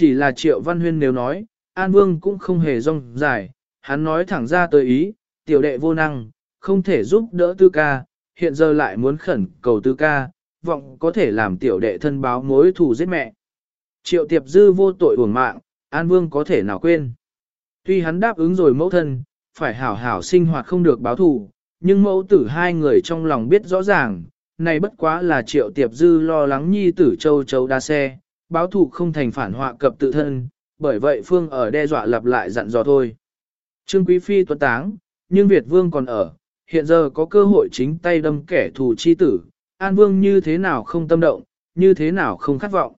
Chỉ là Triệu Văn Huyên nếu nói, An Vương cũng không hề rong dài, hắn nói thẳng ra tới ý, tiểu đệ vô năng, không thể giúp đỡ tư ca, hiện giờ lại muốn khẩn cầu tư ca, vọng có thể làm tiểu đệ thân báo mối thù giết mẹ. Triệu tiệp dư vô tội uổng mạng, An Vương có thể nào quên. Tuy hắn đáp ứng rồi mẫu thân, phải hảo hảo sinh hoạt không được báo thù, nhưng mẫu tử hai người trong lòng biết rõ ràng, này bất quá là triệu tiệp dư lo lắng nhi tử châu châu đa xe, báo thù không thành phản họa cập tự thân, bởi vậy Phương ở đe dọa lặp lại dặn dò thôi. Trương Quý Phi tuấn táng, nhưng Việt Vương còn ở, hiện giờ có cơ hội chính tay đâm kẻ thù chi tử, An Vương như thế nào không tâm động, như thế nào không khát vọng.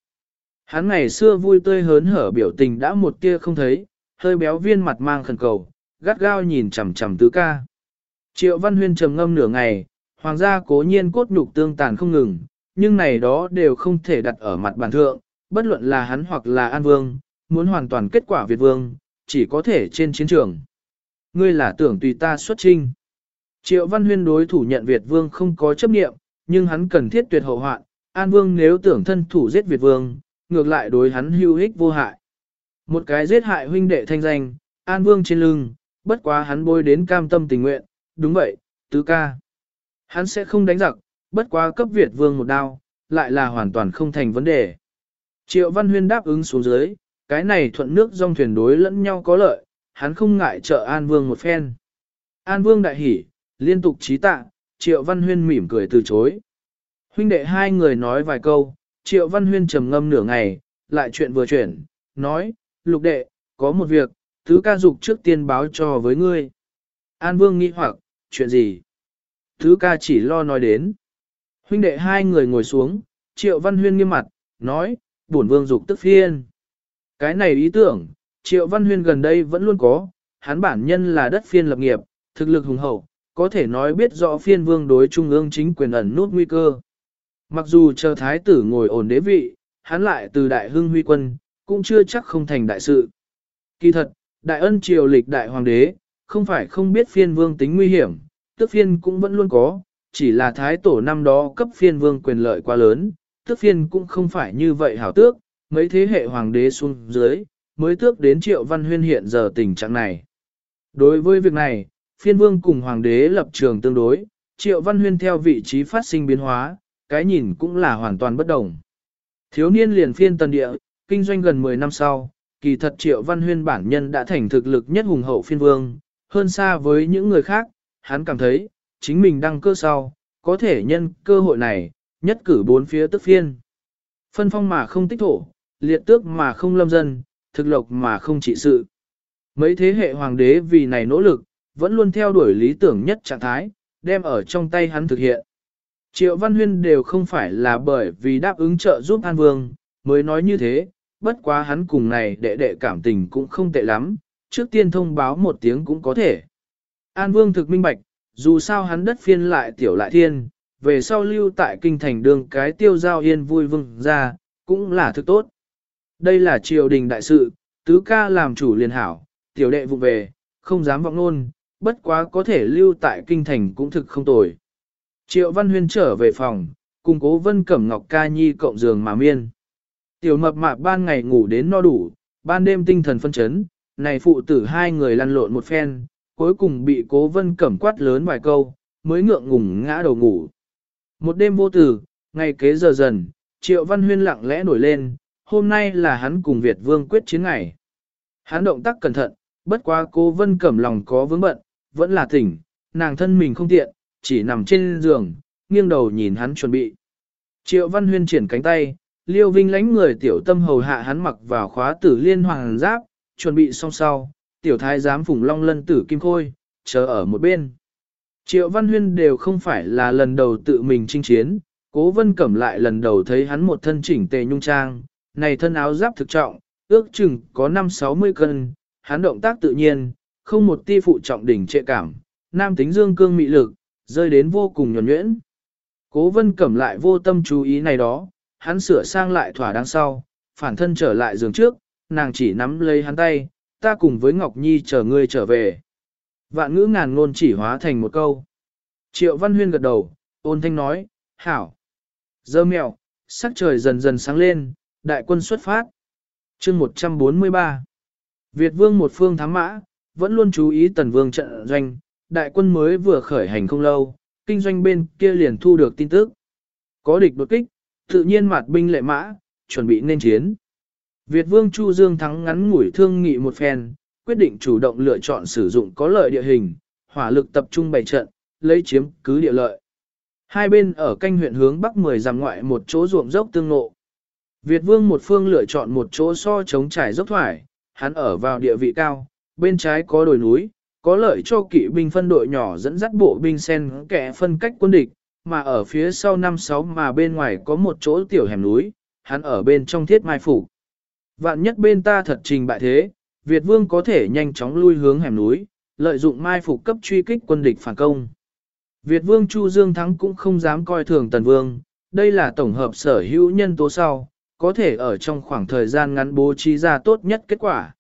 Hắn ngày xưa vui tươi hớn hở biểu tình đã một tia không thấy, hơi béo viên mặt mang khẩn cầu, gắt gao nhìn chằm chằm tứ ca. Triệu Văn Huyên trầm ngâm nửa ngày, hoàng gia cố nhiên cốt nhục tương tàn không ngừng, nhưng này đó đều không thể đặt ở mặt bàn thượng, bất luận là hắn hoặc là An Vương, muốn hoàn toàn kết quả Việt Vương, chỉ có thể trên chiến trường. Ngươi là tưởng tùy ta xuất trinh. Triệu Văn Huyên đối thủ nhận Việt Vương không có chấp nghiệm, nhưng hắn cần thiết tuyệt hậu hoạn, An Vương nếu tưởng thân thủ giết Việt Vương, ngược lại đối hắn hưu hích vô hại. Một cái giết hại huynh đệ thanh danh, An Vương trên lưng, bất quá hắn bôi đến cam tâm tình nguyện, đúng vậy, tứ ca. Hắn sẽ không đánh giặc, bất quá cấp Việt Vương một đao, lại là hoàn toàn không thành vấn đề. Triệu Văn Huyên đáp ứng xuống dưới, cái này thuận nước dòng thuyền đối lẫn nhau có lợi, hắn không ngại trợ An Vương một phen. An Vương đại hỉ, liên tục trí tạ, Triệu Văn Huyên mỉm cười từ chối. Huynh đệ hai người nói vài câu, Triệu Văn Huyên trầm ngâm nửa ngày, lại chuyện vừa chuyển, nói, lục đệ, có một việc, thứ ca dục trước tiên báo cho với ngươi. An Vương nghĩ hoặc, chuyện gì? Thứ ca chỉ lo nói đến. Huynh đệ hai người ngồi xuống, Triệu Văn Huyên nghiêm mặt, nói, bổn vương dục tức phiên. Cái này ý tưởng, Triệu Văn Huyên gần đây vẫn luôn có, hắn bản nhân là đất phiên lập nghiệp, thực lực hùng hậu, có thể nói biết rõ phiên vương đối trung ương chính quyền ẩn nút nguy cơ. Mặc dù chờ thái tử ngồi ổn đế vị, hắn lại từ đại hưng huy quân, cũng chưa chắc không thành đại sự. Kỳ thật, đại ân triều lịch đại hoàng đế, không phải không biết phiên vương tính nguy hiểm, tức phiên cũng vẫn luôn có, chỉ là thái tổ năm đó cấp phiên vương quyền lợi quá lớn, tước phiên cũng không phải như vậy hảo tước, mấy thế hệ hoàng đế xuống dưới, mới tước đến triệu văn huyên hiện giờ tình trạng này. Đối với việc này, phiên vương cùng hoàng đế lập trường tương đối, triệu văn huyên theo vị trí phát sinh biến hóa, cái nhìn cũng là hoàn toàn bất đồng. Thiếu niên liền phiên tần địa, kinh doanh gần 10 năm sau, kỳ thật triệu văn huyên bản nhân đã thành thực lực nhất hùng hậu phiên vương, hơn xa với những người khác, hắn cảm thấy, chính mình đăng cơ sau, có thể nhân cơ hội này, nhất cử bốn phía tức phiên. Phân phong mà không tích thổ, liệt tước mà không lâm dân, thực lộc mà không trị sự. Mấy thế hệ hoàng đế vì này nỗ lực, vẫn luôn theo đuổi lý tưởng nhất trạng thái, đem ở trong tay hắn thực hiện. Triệu Văn Huyên đều không phải là bởi vì đáp ứng trợ giúp An Vương, mới nói như thế, bất quá hắn cùng này đệ đệ cảm tình cũng không tệ lắm, trước tiên thông báo một tiếng cũng có thể. An Vương thực minh bạch, dù sao hắn đất phiên lại tiểu lại thiên, về sau lưu tại kinh thành đường cái tiêu giao yên vui vừng ra, cũng là thực tốt. Đây là triều đình đại sự, tứ ca làm chủ liền hảo, tiểu đệ vụ về, không dám vọng nôn, bất quá có thể lưu tại kinh thành cũng thực không tồi. Triệu Văn Huyên trở về phòng, cùng cố Vân Cẩm Ngọc Ca Nhi cộng giường mà miên. Tiểu mập mạp ban ngày ngủ đến no đủ, ban đêm tinh thần phân chấn, này phụ tử hai người lăn lộn một phen, cuối cùng bị cố Vân Cẩm quát lớn vài câu, mới ngượng ngùng ngã đầu ngủ. Một đêm vô tử, ngày kế giờ dần, Triệu Văn Huyên lặng lẽ nổi lên, hôm nay là hắn cùng Việt Vương quyết chiến ngày. Hắn động tác cẩn thận, bất quá cô Vân Cẩm lòng có vướng bận, vẫn là tỉnh, nàng thân mình không tiện, chỉ nằm trên giường, nghiêng đầu nhìn hắn chuẩn bị. Triệu Văn Huyên triển cánh tay, Liêu Vinh lánh người tiểu tâm hầu hạ hắn mặc vào khóa tử liên hoàng giáp, chuẩn bị xong sau, tiểu thái giám phùng long lân tử kim khôi, chờ ở một bên. Triệu Văn Huyên đều không phải là lần đầu tự mình chinh chiến, cố vân cẩm lại lần đầu thấy hắn một thân chỉnh tề nhung trang, này thân áo giáp thực trọng, ước chừng có 5-60 cân, hắn động tác tự nhiên, không một ti phụ trọng đỉnh trệ cảm, nam tính dương cương mị lực, rơi đến vô cùng nhuẩn nhuyễn. Cố vân cẩm lại vô tâm chú ý này đó, hắn sửa sang lại thỏa đáng sau, phản thân trở lại giường trước, nàng chỉ nắm lấy hắn tay, ta cùng với Ngọc Nhi chờ ngươi trở về. Vạn ngữ ngàn ngôn chỉ hóa thành một câu. Triệu Văn Huyên gật đầu, ôn thanh nói, hảo. Dơ mèo, sắc trời dần dần sáng lên, đại quân xuất phát. chương 143 Việt vương một phương thám mã, vẫn luôn chú ý tần vương trận doanh, đại quân mới vừa khởi hành không lâu, kinh doanh bên kia liền thu được tin tức. Có địch đột kích, tự nhiên mặt binh lệ mã, chuẩn bị nên chiến. Việt vương Chu Dương thắng ngắn ngủi thương nghị một phen, quyết định chủ động lựa chọn sử dụng có lợi địa hình, hỏa lực tập trung bày trận, lấy chiếm cứ địa lợi. Hai bên ở canh huyện hướng bắc 10 dặm ngoại một chỗ ruộng dốc tương ngộ. Việt vương một phương lựa chọn một chỗ so chống trải dốc thoải, hắn ở vào địa vị cao, bên trái có đồi núi, có lợi cho kỵ binh phân đội nhỏ dẫn dắt bộ binh sen kẻ phân cách quân địch, mà ở phía sau năm sáu mà bên ngoài có một chỗ tiểu hẻm núi, hắn ở bên trong thiết mai phủ. Vạn nhất bên ta thật trình bại thế, Việt vương có thể nhanh chóng lui hướng hẻm núi, lợi dụng mai phục cấp truy kích quân địch phản công. Việt vương Chu Dương Thắng cũng không dám coi thường tần vương, đây là tổng hợp sở hữu nhân tố sau, có thể ở trong khoảng thời gian ngắn bố trí ra tốt nhất kết quả.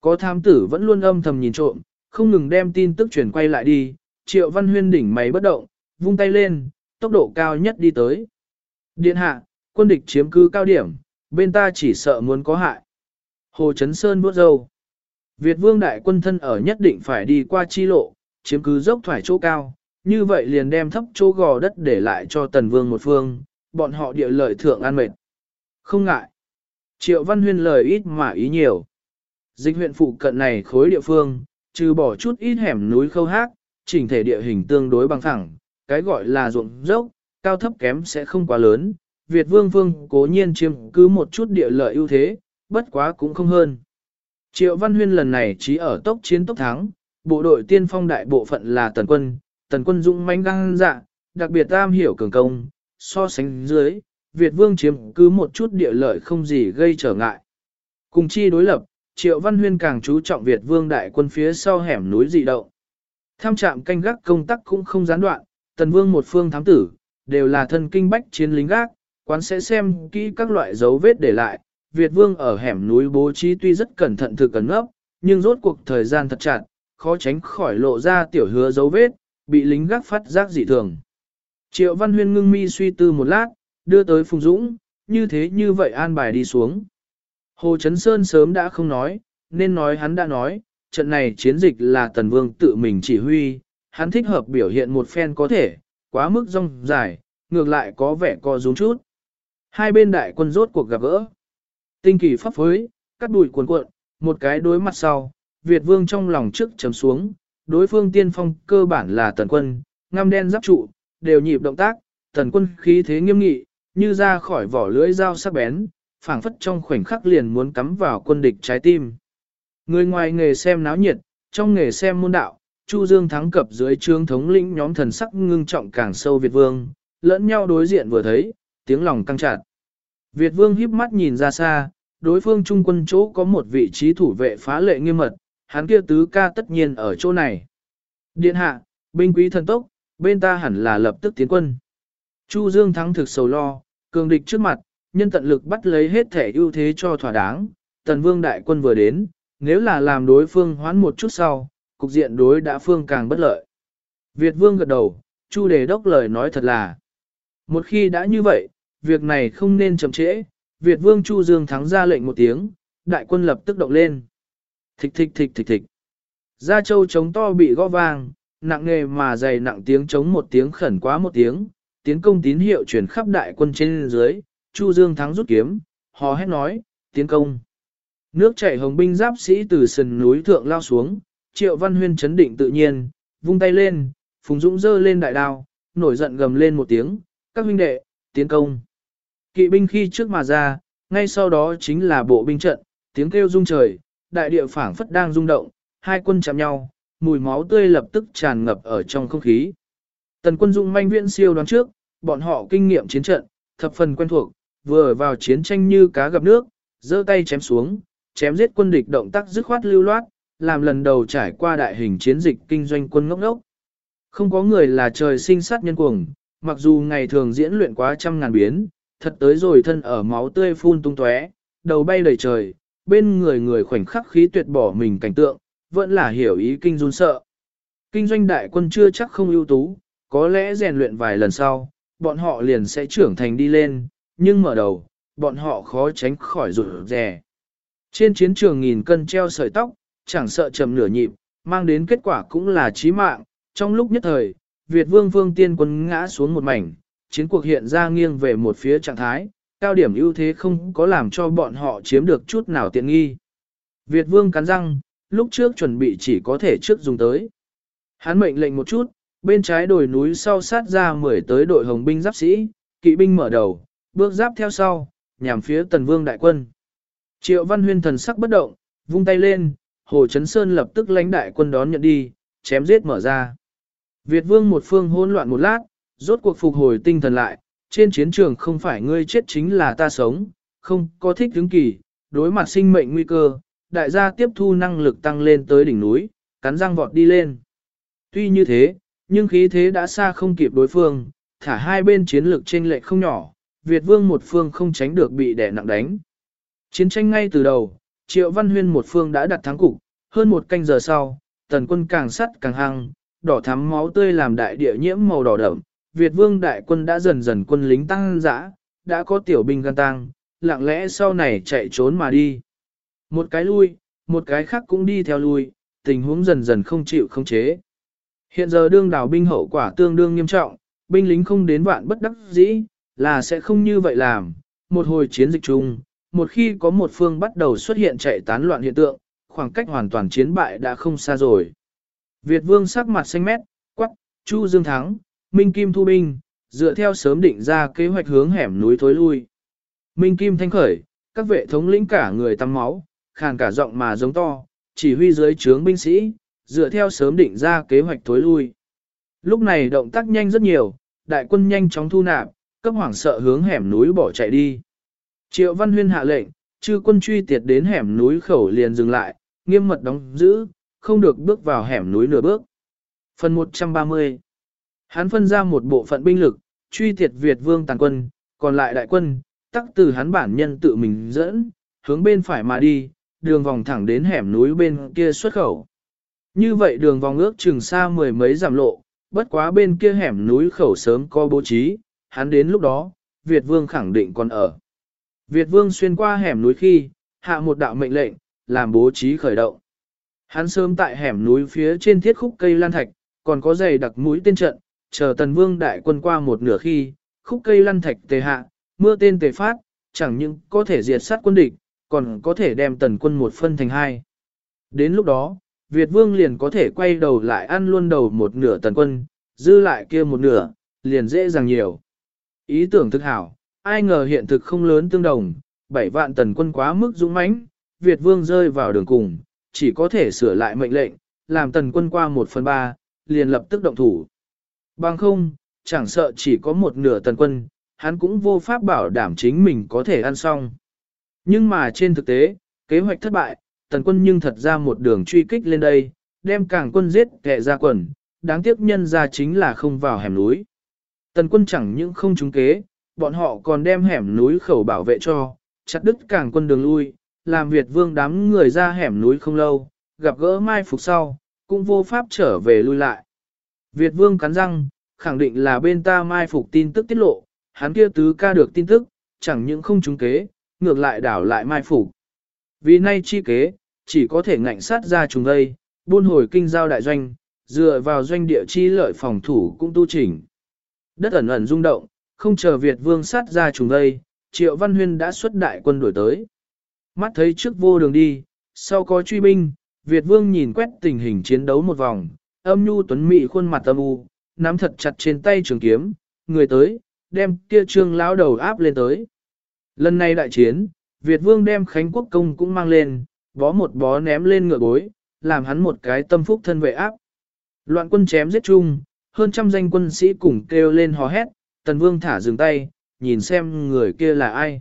Có tham tử vẫn luôn âm thầm nhìn trộm, không ngừng đem tin tức chuyển quay lại đi, triệu văn huyên đỉnh máy bất động, vung tay lên, tốc độ cao nhất đi tới. Điện hạ, quân địch chiếm cứ cao điểm, bên ta chỉ sợ muốn có hại. Hồ Trấn Sơn bước dâu. Việt vương đại quân thân ở nhất định phải đi qua chi lộ, chiếm cứ dốc thoải chỗ cao, như vậy liền đem thấp chỗ gò đất để lại cho tần vương một phương, bọn họ địa lợi thượng an mệt. Không ngại. Triệu Văn Huyên lời ít mà ý nhiều. Dịch huyện phụ cận này khối địa phương, trừ bỏ chút ít hẻm núi khâu hát, chỉnh thể địa hình tương đối bằng phẳng, cái gọi là ruộng dốc, cao thấp kém sẽ không quá lớn. Việt vương vương cố nhiên chiếm cứ một chút địa lợi ưu thế, bất quá cũng không hơn. Triệu Văn Huyên lần này chỉ ở tốc chiến tốc thắng, bộ đội tiên phong đại bộ phận là tần quân, tần quân dũng mãnh gan dạ, đặc biệt tam hiểu cường công, so sánh dưới, Việt vương chiếm cứ một chút địa lợi không gì gây trở ngại. Cùng chi đối lập, Triệu Văn Huyên càng chú trọng Việt vương đại quân phía sau hẻm núi dị động. Tham trạm canh gác công tác cũng không gián đoạn, tần vương một phương thám tử, đều là thân kinh bách chiến lính gác, quán sẽ xem kỹ các loại dấu vết để lại. Việt vương ở hẻm núi bố trí tuy rất cẩn thận thực cẩn ngốc, nhưng rốt cuộc thời gian thật chặt, khó tránh khỏi lộ ra tiểu hứa dấu vết, bị lính gác phát giác dị thường. Triệu Văn Huyên ngưng mi suy tư một lát, đưa tới Phùng Dũng, như thế như vậy an bài đi xuống. Hồ Trấn Sơn sớm đã không nói, nên nói hắn đã nói, trận này chiến dịch là Tần Vương tự mình chỉ huy, hắn thích hợp biểu hiện một phen có thể, quá mức rong dài, ngược lại có vẻ co rúm chút. Hai bên đại quân rốt cuộc gặp gỡ. Tinh kỳ pháp phối, cắt đùi cuồn cuộn, một cái đối mặt sau, Việt Vương trong lòng trước chấm xuống, đối phương tiên phong cơ bản là tần quân, ngăm đen giáp trụ, đều nhịp động tác, tần quân khí thế nghiêm nghị, như ra khỏi vỏ lưỡi dao sắc bén, phảng phất trong khoảnh khắc liền muốn cắm vào quân địch trái tim. Người ngoài nghề xem náo nhiệt, trong nghề xem môn đạo, Chu Dương thắng cập dưới trương thống lĩnh nhóm thần sắc ngưng trọng càng sâu Việt Vương, lẫn nhau đối diện vừa thấy, tiếng lòng căng chặt. Việt Vương híp mắt nhìn ra xa, đối phương trung quân chỗ có một vị trí thủ vệ phá lệ nghiêm mật, hắn kia tứ ca tất nhiên ở chỗ này. Điện hạ, binh quý thần tốc, bên ta hẳn là lập tức tiến quân. Chu Dương thắng thực sầu lo, cường địch trước mặt, nhân tận lực bắt lấy hết thể ưu thế cho thỏa đáng, tần vương đại quân vừa đến, nếu là làm đối phương hoán một chút sau, cục diện đối đã phương càng bất lợi. Việt vương gật đầu, Chu đề đốc lời nói thật là, một khi đã như vậy, việc này không nên chậm trễ, Việt vương Chu Dương thắng ra lệnh một tiếng, đại quân lập tức động lên. Thịch thịch thịch thịch thịch. Gia châu chống to bị gõ vang, nặng nghề mà dày nặng tiếng chống một tiếng khẩn quá một tiếng, tiến công tín hiệu truyền khắp đại quân trên dưới, Chu Dương thắng rút kiếm, hò hét nói, tiến công. Nước chảy hồng binh giáp sĩ từ sườn núi thượng lao xuống, Triệu Văn Huyên chấn định tự nhiên, vung tay lên, Phùng Dũng giơ lên đại đao, nổi giận gầm lên một tiếng, các huynh đệ, tiến công. Kỵ binh khi trước mà ra, ngay sau đó chính là bộ binh trận, tiếng kêu rung trời, đại địa phảng phất đang rung động, hai quân chạm nhau, mùi máu tươi lập tức tràn ngập ở trong không khí. Tần quân dụng manh viện siêu đoán trước, bọn họ kinh nghiệm chiến trận, thập phần quen thuộc, vừa vào chiến tranh như cá gặp nước, giơ tay chém xuống, chém giết quân địch động tác dứt khoát lưu loát, làm lần đầu trải qua đại hình chiến dịch kinh doanh quân ngốc ngốc. Không có người là trời sinh sát nhân cuồng, mặc dù ngày thường diễn luyện quá trăm ngàn biến, thật tới rồi thân ở máu tươi phun tung tóe, đầu bay đầy trời, bên người người khoảnh khắc khí tuyệt bỏ mình cảnh tượng, vẫn là hiểu ý kinh run sợ. Kinh doanh đại quân chưa chắc không ưu tú, có lẽ rèn luyện vài lần sau, bọn họ liền sẽ trưởng thành đi lên, nhưng mở đầu, bọn họ khó tránh khỏi rủi rè. Trên chiến trường nghìn cân treo sợi tóc, chẳng sợ chậm nửa nhịp, mang đến kết quả cũng là chí mạng. Trong lúc nhất thời, Việt vương vương tiên quân ngã xuống một mảnh, chiến cuộc hiện ra nghiêng về một phía trạng thái, cao điểm ưu thế không có làm cho bọn họ chiếm được chút nào tiện nghi. Việt vương cắn răng, lúc trước chuẩn bị chỉ có thể trước dùng tới. Hắn mệnh lệnh một chút, bên trái đồi núi sau sát ra mười tới đội hồng binh giáp sĩ, kỵ binh mở đầu, bước giáp theo sau, nhằm phía tần vương đại quân. Triệu văn huyên thần sắc bất động, vung tay lên, Hồ Chấn Sơn lập tức lãnh đại quân đón nhận đi, chém giết mở ra. Việt vương một phương hỗn loạn một lát, rốt cuộc phục hồi tinh thần lại, trên chiến trường không phải ngươi chết chính là ta sống, không có thích đứng kỳ, đối mặt sinh mệnh nguy cơ, đại gia tiếp thu năng lực tăng lên tới đỉnh núi, cắn răng vọt đi lên. Tuy như thế, nhưng khí thế đã xa không kịp đối phương, thả hai bên chiến lược trên lệ không nhỏ, Việt vương một phương không tránh được bị đè nặng đánh. Chiến tranh ngay từ đầu, Triệu Văn Huyên một phương đã đặt thắng cục, hơn một canh giờ sau, tần quân càng sắt càng hăng, đỏ thắm máu tươi làm đại địa nhiễm màu đỏ đậm, Việt vương đại quân đã dần dần quân lính tăng dã, đã có tiểu binh gan tăng, lặng lẽ sau này chạy trốn mà đi. Một cái lui, một cái khác cũng đi theo lui, tình huống dần dần không chịu không chế. Hiện giờ đương đảo binh hậu quả tương đương nghiêm trọng, binh lính không đến vạn bất đắc dĩ, là sẽ không như vậy làm. Một hồi chiến dịch chung, một khi có một phương bắt đầu xuất hiện chạy tán loạn hiện tượng, khoảng cách hoàn toàn chiến bại đã không xa rồi. Việt vương sắc mặt xanh mét, quắc, Chu Dương thắng, Minh Kim thu binh, dựa theo sớm định ra kế hoạch hướng hẻm núi thối lui. Minh Kim thanh khởi, các vệ thống lĩnh cả người tắm máu, khàn cả giọng mà giống to, chỉ huy dưới trướng binh sĩ, dựa theo sớm định ra kế hoạch thối lui. Lúc này động tác nhanh rất nhiều, đại quân nhanh chóng thu nạp, cấp hoảng sợ hướng hẻm núi bỏ chạy đi. Triệu Văn Huyên hạ lệnh, chư quân truy tiệt đến hẻm núi khẩu liền dừng lại, nghiêm mật đóng giữ, không được bước vào hẻm núi nửa bước. Phần 130 Hắn phân ra một bộ phận binh lực, truy tiệt Việt vương tàn quân, còn lại đại quân, tắc từ hắn bản nhân tự mình dẫn, hướng bên phải mà đi, đường vòng thẳng đến hẻm núi bên kia xuất khẩu. Như vậy đường vòng ước chừng xa mười mấy giảm lộ, bất quá bên kia hẻm núi khẩu sớm có bố trí, hắn đến lúc đó, Việt vương khẳng định còn ở. Việt vương xuyên qua hẻm núi khi, hạ một đạo mệnh lệnh, làm bố trí khởi động. Hắn sớm tại hẻm núi phía trên thiết khúc cây lan thạch, còn có dày đặc mũi tên trận, chờ tần vương đại quân qua một nửa khi, khúc cây lăn thạch tề hạ, mưa tên tề phát, chẳng những có thể diệt sát quân địch, còn có thể đem tần quân một phân thành hai. Đến lúc đó, Việt vương liền có thể quay đầu lại ăn luôn đầu một nửa tần quân, dư lại kia một nửa, liền dễ dàng nhiều. Ý tưởng thực hảo, ai ngờ hiện thực không lớn tương đồng, bảy vạn tần quân quá mức dũng mãnh, Việt vương rơi vào đường cùng, chỉ có thể sửa lại mệnh lệnh, làm tần quân qua một phần ba, liền lập tức động thủ. Bằng không, chẳng sợ chỉ có một nửa tần quân, hắn cũng vô pháp bảo đảm chính mình có thể ăn xong. Nhưng mà trên thực tế, kế hoạch thất bại, tần quân nhưng thật ra một đường truy kích lên đây, đem càng quân giết kẻ ra quần, đáng tiếc nhân ra chính là không vào hẻm núi. Tần quân chẳng những không trúng kế, bọn họ còn đem hẻm núi khẩu bảo vệ cho, chặt đứt càng quân đường lui, làm Việt vương đám người ra hẻm núi không lâu, gặp gỡ mai phục sau, cũng vô pháp trở về lui lại. Việt vương cắn răng, khẳng định là bên ta mai phục tin tức tiết lộ, hắn kia tứ ca được tin tức, chẳng những không trúng kế, ngược lại đảo lại mai phục. Vì nay chi kế, chỉ có thể ngạnh sát ra trùng đây, buôn hồi kinh giao đại doanh, dựa vào doanh địa chi lợi phòng thủ cũng tu chỉnh. Đất ẩn ẩn rung động, không chờ Việt vương sát ra trùng đây, Triệu Văn Huyên đã xuất đại quân đuổi tới. Mắt thấy trước vô đường đi, sau có truy binh, Việt vương nhìn quét tình hình chiến đấu một vòng, âm nhu tuấn mị khuôn mặt âm u, nắm thật chặt trên tay trường kiếm, người tới, đem kia trương lão đầu áp lên tới. Lần này đại chiến, Việt vương đem Khánh Quốc công cũng mang lên, bó một bó ném lên ngựa bối, làm hắn một cái tâm phúc thân vệ áp. Loạn quân chém giết chung, hơn trăm danh quân sĩ cùng kêu lên hò hét, tần vương thả dừng tay, nhìn xem người kia là ai.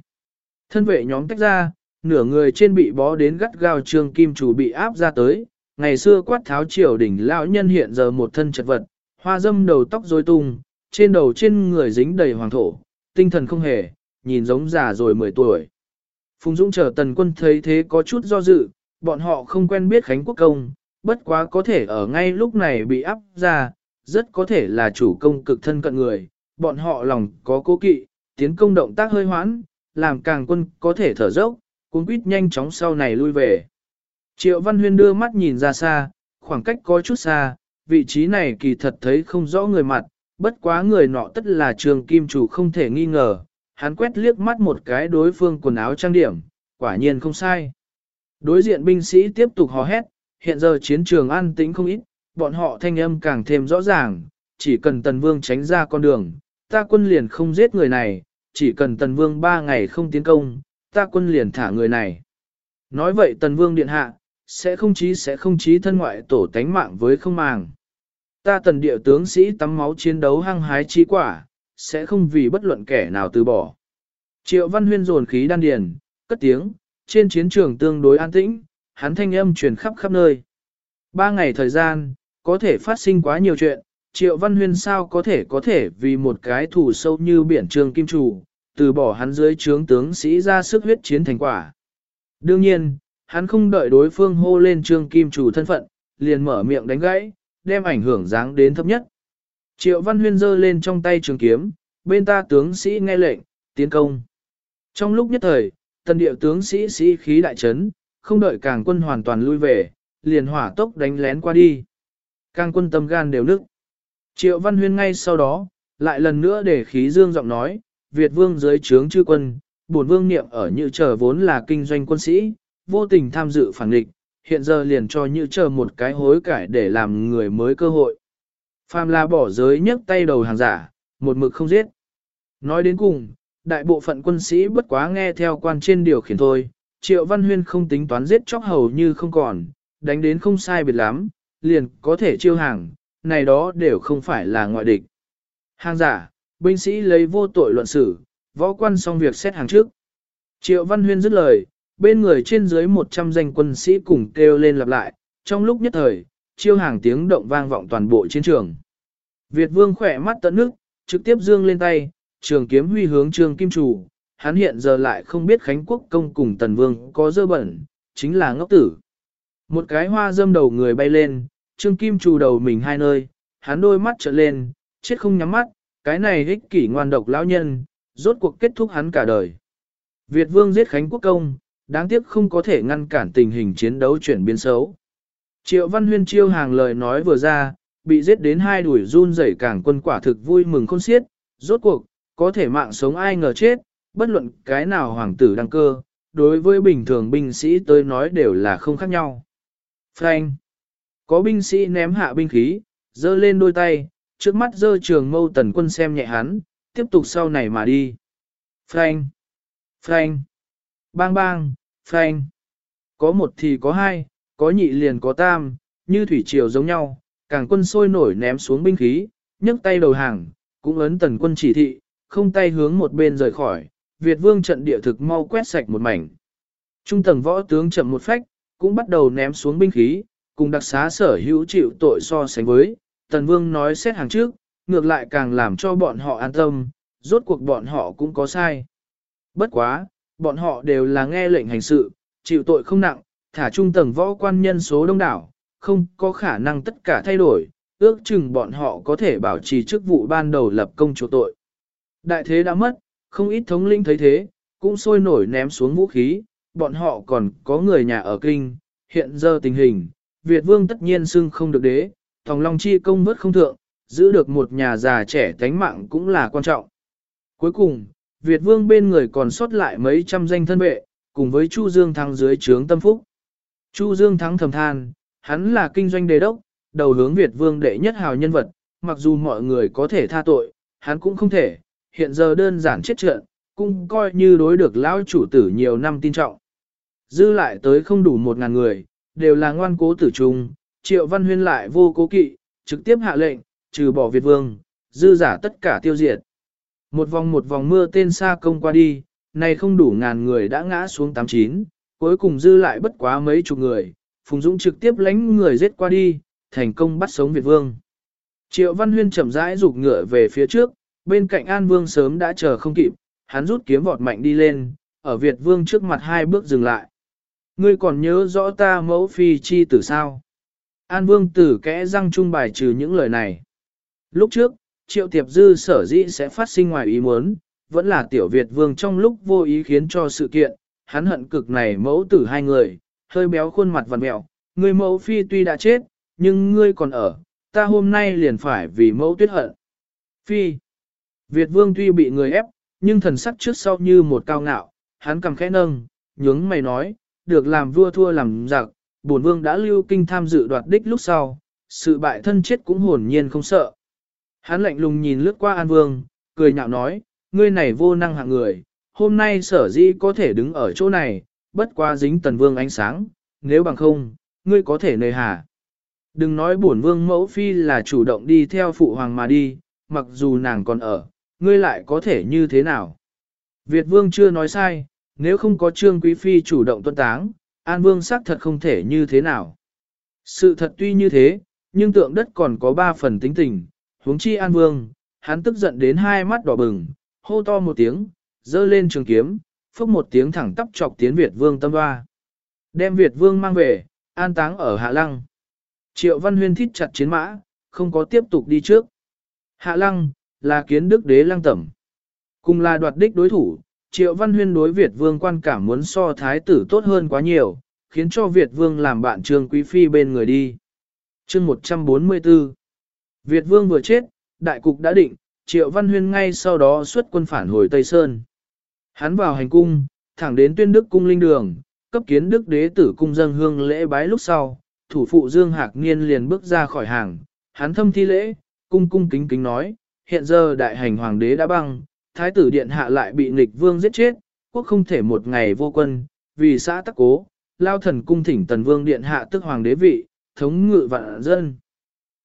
Thân vệ nhóm tách ra, nửa người trên bị bó đến gắt gao trương kim chủ bị áp ra tới, ngày xưa quát tháo triều đỉnh lão nhân hiện giờ một thân chật vật, hoa dâm đầu tóc rối tung, trên đầu trên người dính đầy hoàng thổ, tinh thần không hề, nhìn giống già rồi 10 tuổi. Phùng Dũng chờ tần quân thấy thế có chút do dự, bọn họ không quen biết Khánh Quốc Công, bất quá có thể ở ngay lúc này bị áp ra, rất có thể là chủ công cực thân cận người, bọn họ lòng có cố kỵ, tiến công động tác hơi hoãn, làm càng quân có thể thở dốc, cuốn quýt nhanh chóng sau này lui về. Triệu Văn Huyên đưa mắt nhìn ra xa, khoảng cách có chút xa, vị trí này kỳ thật thấy không rõ người mặt, bất quá người nọ tất là trường kim chủ không thể nghi ngờ, hắn quét liếc mắt một cái đối phương quần áo trang điểm, quả nhiên không sai. Đối diện binh sĩ tiếp tục hò hét, hiện giờ chiến trường an tĩnh không ít, bọn họ thanh âm càng thêm rõ ràng, chỉ cần tần vương tránh ra con đường, ta quân liền không giết người này, chỉ cần tần vương ba ngày không tiến công, ta quân liền thả người này. Nói vậy tần vương điện hạ, sẽ không chí sẽ không chí thân ngoại tổ tánh mạng với không màng. Ta tần địa tướng sĩ tắm máu chiến đấu hăng hái chí quả, sẽ không vì bất luận kẻ nào từ bỏ. Triệu Văn Huyên dồn khí đan điền, cất tiếng, trên chiến trường tương đối an tĩnh, hắn thanh âm truyền khắp khắp nơi. Ba ngày thời gian, có thể phát sinh quá nhiều chuyện, Triệu Văn Huyên sao có thể có thể vì một cái thủ sâu như biển trường kim chủ, từ bỏ hắn dưới trướng tướng sĩ ra sức huyết chiến thành quả. Đương nhiên, hắn không đợi đối phương hô lên trương kim chủ thân phận, liền mở miệng đánh gãy, đem ảnh hưởng dáng đến thấp nhất. Triệu Văn Huyên giơ lên trong tay trường kiếm, bên ta tướng sĩ nghe lệnh, tiến công. Trong lúc nhất thời, tần địa tướng sĩ sĩ khí đại trấn, không đợi càng quân hoàn toàn lui về, liền hỏa tốc đánh lén qua đi. Càng quân tâm gan đều nức. Triệu Văn Huyên ngay sau đó, lại lần nữa để khí dương giọng nói, Việt vương dưới trướng chư quân, bổn vương niệm ở như trở vốn là kinh doanh quân sĩ, vô tình tham dự phản nghịch, hiện giờ liền cho như chờ một cái hối cải để làm người mới cơ hội. Phàm là bỏ giới nhấc tay đầu hàng giả, một mực không giết. Nói đến cùng, đại bộ phận quân sĩ bất quá nghe theo quan trên điều khiển thôi, Triệu Văn Huyên không tính toán giết chóc hầu như không còn, đánh đến không sai biệt lắm, liền có thể chiêu hàng, này đó đều không phải là ngoại địch. Hàng giả, binh sĩ lấy vô tội luận xử, võ quan xong việc xét hàng trước. Triệu Văn Huyên dứt lời, bên người trên dưới 100 danh quân sĩ cùng kêu lên lặp lại, trong lúc nhất thời, chiêu hàng tiếng động vang vọng toàn bộ chiến trường. Việt vương khỏe mắt tận nước, trực tiếp dương lên tay, trường kiếm huy hướng trường kim chủ, hắn hiện giờ lại không biết Khánh Quốc công cùng tần vương có dơ bẩn, chính là ngốc tử. Một cái hoa dâm đầu người bay lên, trương kim chủ đầu mình hai nơi, hắn đôi mắt trợn lên, chết không nhắm mắt, cái này ích kỷ ngoan độc lão nhân, rốt cuộc kết thúc hắn cả đời. Việt vương giết Khánh Quốc công, đáng tiếc không có thể ngăn cản tình hình chiến đấu chuyển biến xấu. Triệu Văn Huyên chiêu hàng lời nói vừa ra, bị giết đến hai đuổi run rẩy càng quân quả thực vui mừng khôn xiết, rốt cuộc, có thể mạng sống ai ngờ chết, bất luận cái nào hoàng tử đăng cơ, đối với bình thường binh sĩ tới nói đều là không khác nhau. Frank Có binh sĩ ném hạ binh khí, giơ lên đôi tay, trước mắt giơ trường mâu tần quân xem nhẹ hắn, tiếp tục sau này mà đi. Frank Frank Bang bang, phanh. Có một thì có hai, có nhị liền có tam, như thủy triều giống nhau, càng quân sôi nổi ném xuống binh khí, nhấc tay đầu hàng, cũng ấn tần quân chỉ thị, không tay hướng một bên rời khỏi, Việt vương trận địa thực mau quét sạch một mảnh. Trung tầng võ tướng chậm một phách, cũng bắt đầu ném xuống binh khí, cùng đặc xá sở hữu chịu tội so sánh với, tần vương nói xét hàng trước, ngược lại càng làm cho bọn họ an tâm, rốt cuộc bọn họ cũng có sai. Bất quá, bọn họ đều là nghe lệnh hành sự, chịu tội không nặng, thả trung tầng võ quan nhân số đông đảo, không có khả năng tất cả thay đổi, ước chừng bọn họ có thể bảo trì chức vụ ban đầu lập công chỗ tội. Đại thế đã mất, không ít thống linh thấy thế, cũng sôi nổi ném xuống vũ khí, bọn họ còn có người nhà ở kinh, hiện giờ tình hình, Việt vương tất nhiên xưng không được đế, Tòng Long Chi công vớt không thượng, giữ được một nhà già trẻ tánh mạng cũng là quan trọng. Cuối cùng, Việt vương bên người còn sót lại mấy trăm danh thân vệ, cùng với Chu Dương Thắng dưới trướng tâm phúc. Chu Dương Thắng thầm than, hắn là kinh doanh đề đốc, đầu hướng Việt vương đệ nhất hào nhân vật, mặc dù mọi người có thể tha tội, hắn cũng không thể, hiện giờ đơn giản chết trận, cũng coi như đối được lão chủ tử nhiều năm tin trọng. Dư lại tới không đủ một ngàn người, đều là ngoan cố tử trung, triệu văn huyên lại vô cố kỵ, trực tiếp hạ lệnh, trừ bỏ Việt vương, dư giả tất cả tiêu diệt. Một vòng một vòng mưa tên xa công qua đi, này không đủ ngàn người đã ngã xuống tám chín, cuối cùng dư lại bất quá mấy chục người, Phùng Dũng trực tiếp lánh người giết qua đi, thành công bắt sống Việt Vương. Triệu Văn Huyên chậm rãi rục ngựa về phía trước, bên cạnh An Vương sớm đã chờ không kịp, hắn rút kiếm vọt mạnh đi lên, ở Việt Vương trước mặt hai bước dừng lại. Ngươi còn nhớ rõ ta mẫu phi chi tử sao? An Vương tử kẽ răng trung bài trừ những lời này. Lúc trước, Triệu Tiệp Dư sở dĩ sẽ phát sinh ngoài ý muốn, vẫn là tiểu Việt Vương trong lúc vô ý khiến cho sự kiện, hắn hận cực này mẫu tử hai người, hơi béo khuôn mặt vằn mẹo, người mẫu phi tuy đã chết, nhưng ngươi còn ở, ta hôm nay liền phải vì mẫu tuyết hận. Phi, Việt vương tuy bị người ép, nhưng thần sắc trước sau như một cao ngạo, hắn cầm khẽ nâng, nhướng mày nói, được làm vua thua làm giặc, bổn vương đã lưu kinh tham dự đoạt đích lúc sau, sự bại thân chết cũng hồn nhiên không sợ. Hắn lạnh lùng nhìn lướt qua An Vương, cười nhạo nói, ngươi này vô năng hạng người, hôm nay sở dĩ có thể đứng ở chỗ này, bất quá dính tần vương ánh sáng, nếu bằng không, ngươi có thể nơi hà. Đừng nói bổn vương mẫu phi là chủ động đi theo phụ hoàng mà đi, mặc dù nàng còn ở, ngươi lại có thể như thế nào. Việt vương chưa nói sai, nếu không có trương quý phi chủ động tuân táng, an vương xác thật không thể như thế nào. Sự thật tuy như thế, nhưng tượng đất còn có ba phần tính tình, huống chi an vương, hắn tức giận đến hai mắt đỏ bừng, hô to một tiếng, dơ lên trường kiếm, phốc một tiếng thẳng tắp chọc tiến Việt vương tâm hoa. Đem Việt vương mang về, an táng ở Hạ Lăng. Triệu Văn Huyên thít chặt chiến mã, không có tiếp tục đi trước. Hạ Lăng, là kiến đức đế lăng tẩm. Cùng là đoạt đích đối thủ, Triệu Văn Huyên đối Việt vương quan cảm muốn so thái tử tốt hơn quá nhiều, khiến cho Việt vương làm bạn trương quý phi bên người đi. chương 144 Việt vương vừa chết, đại cục đã định, Triệu Văn Huyên ngay sau đó xuất quân phản hồi Tây Sơn. Hắn vào hành cung, thẳng đến tuyên đức cung linh đường, cấp kiến đức đế tử cung dân hương lễ bái lúc sau, thủ phụ Dương Hạc Niên liền bước ra khỏi hàng, hắn thâm thi lễ, cung cung kính kính nói, hiện giờ đại hành hoàng đế đã băng, thái tử điện hạ lại bị nghịch vương giết chết, quốc không thể một ngày vô quân, vì xã tắc cố, lao thần cung thỉnh tần vương điện hạ tức hoàng đế vị, thống ngự vạn dân.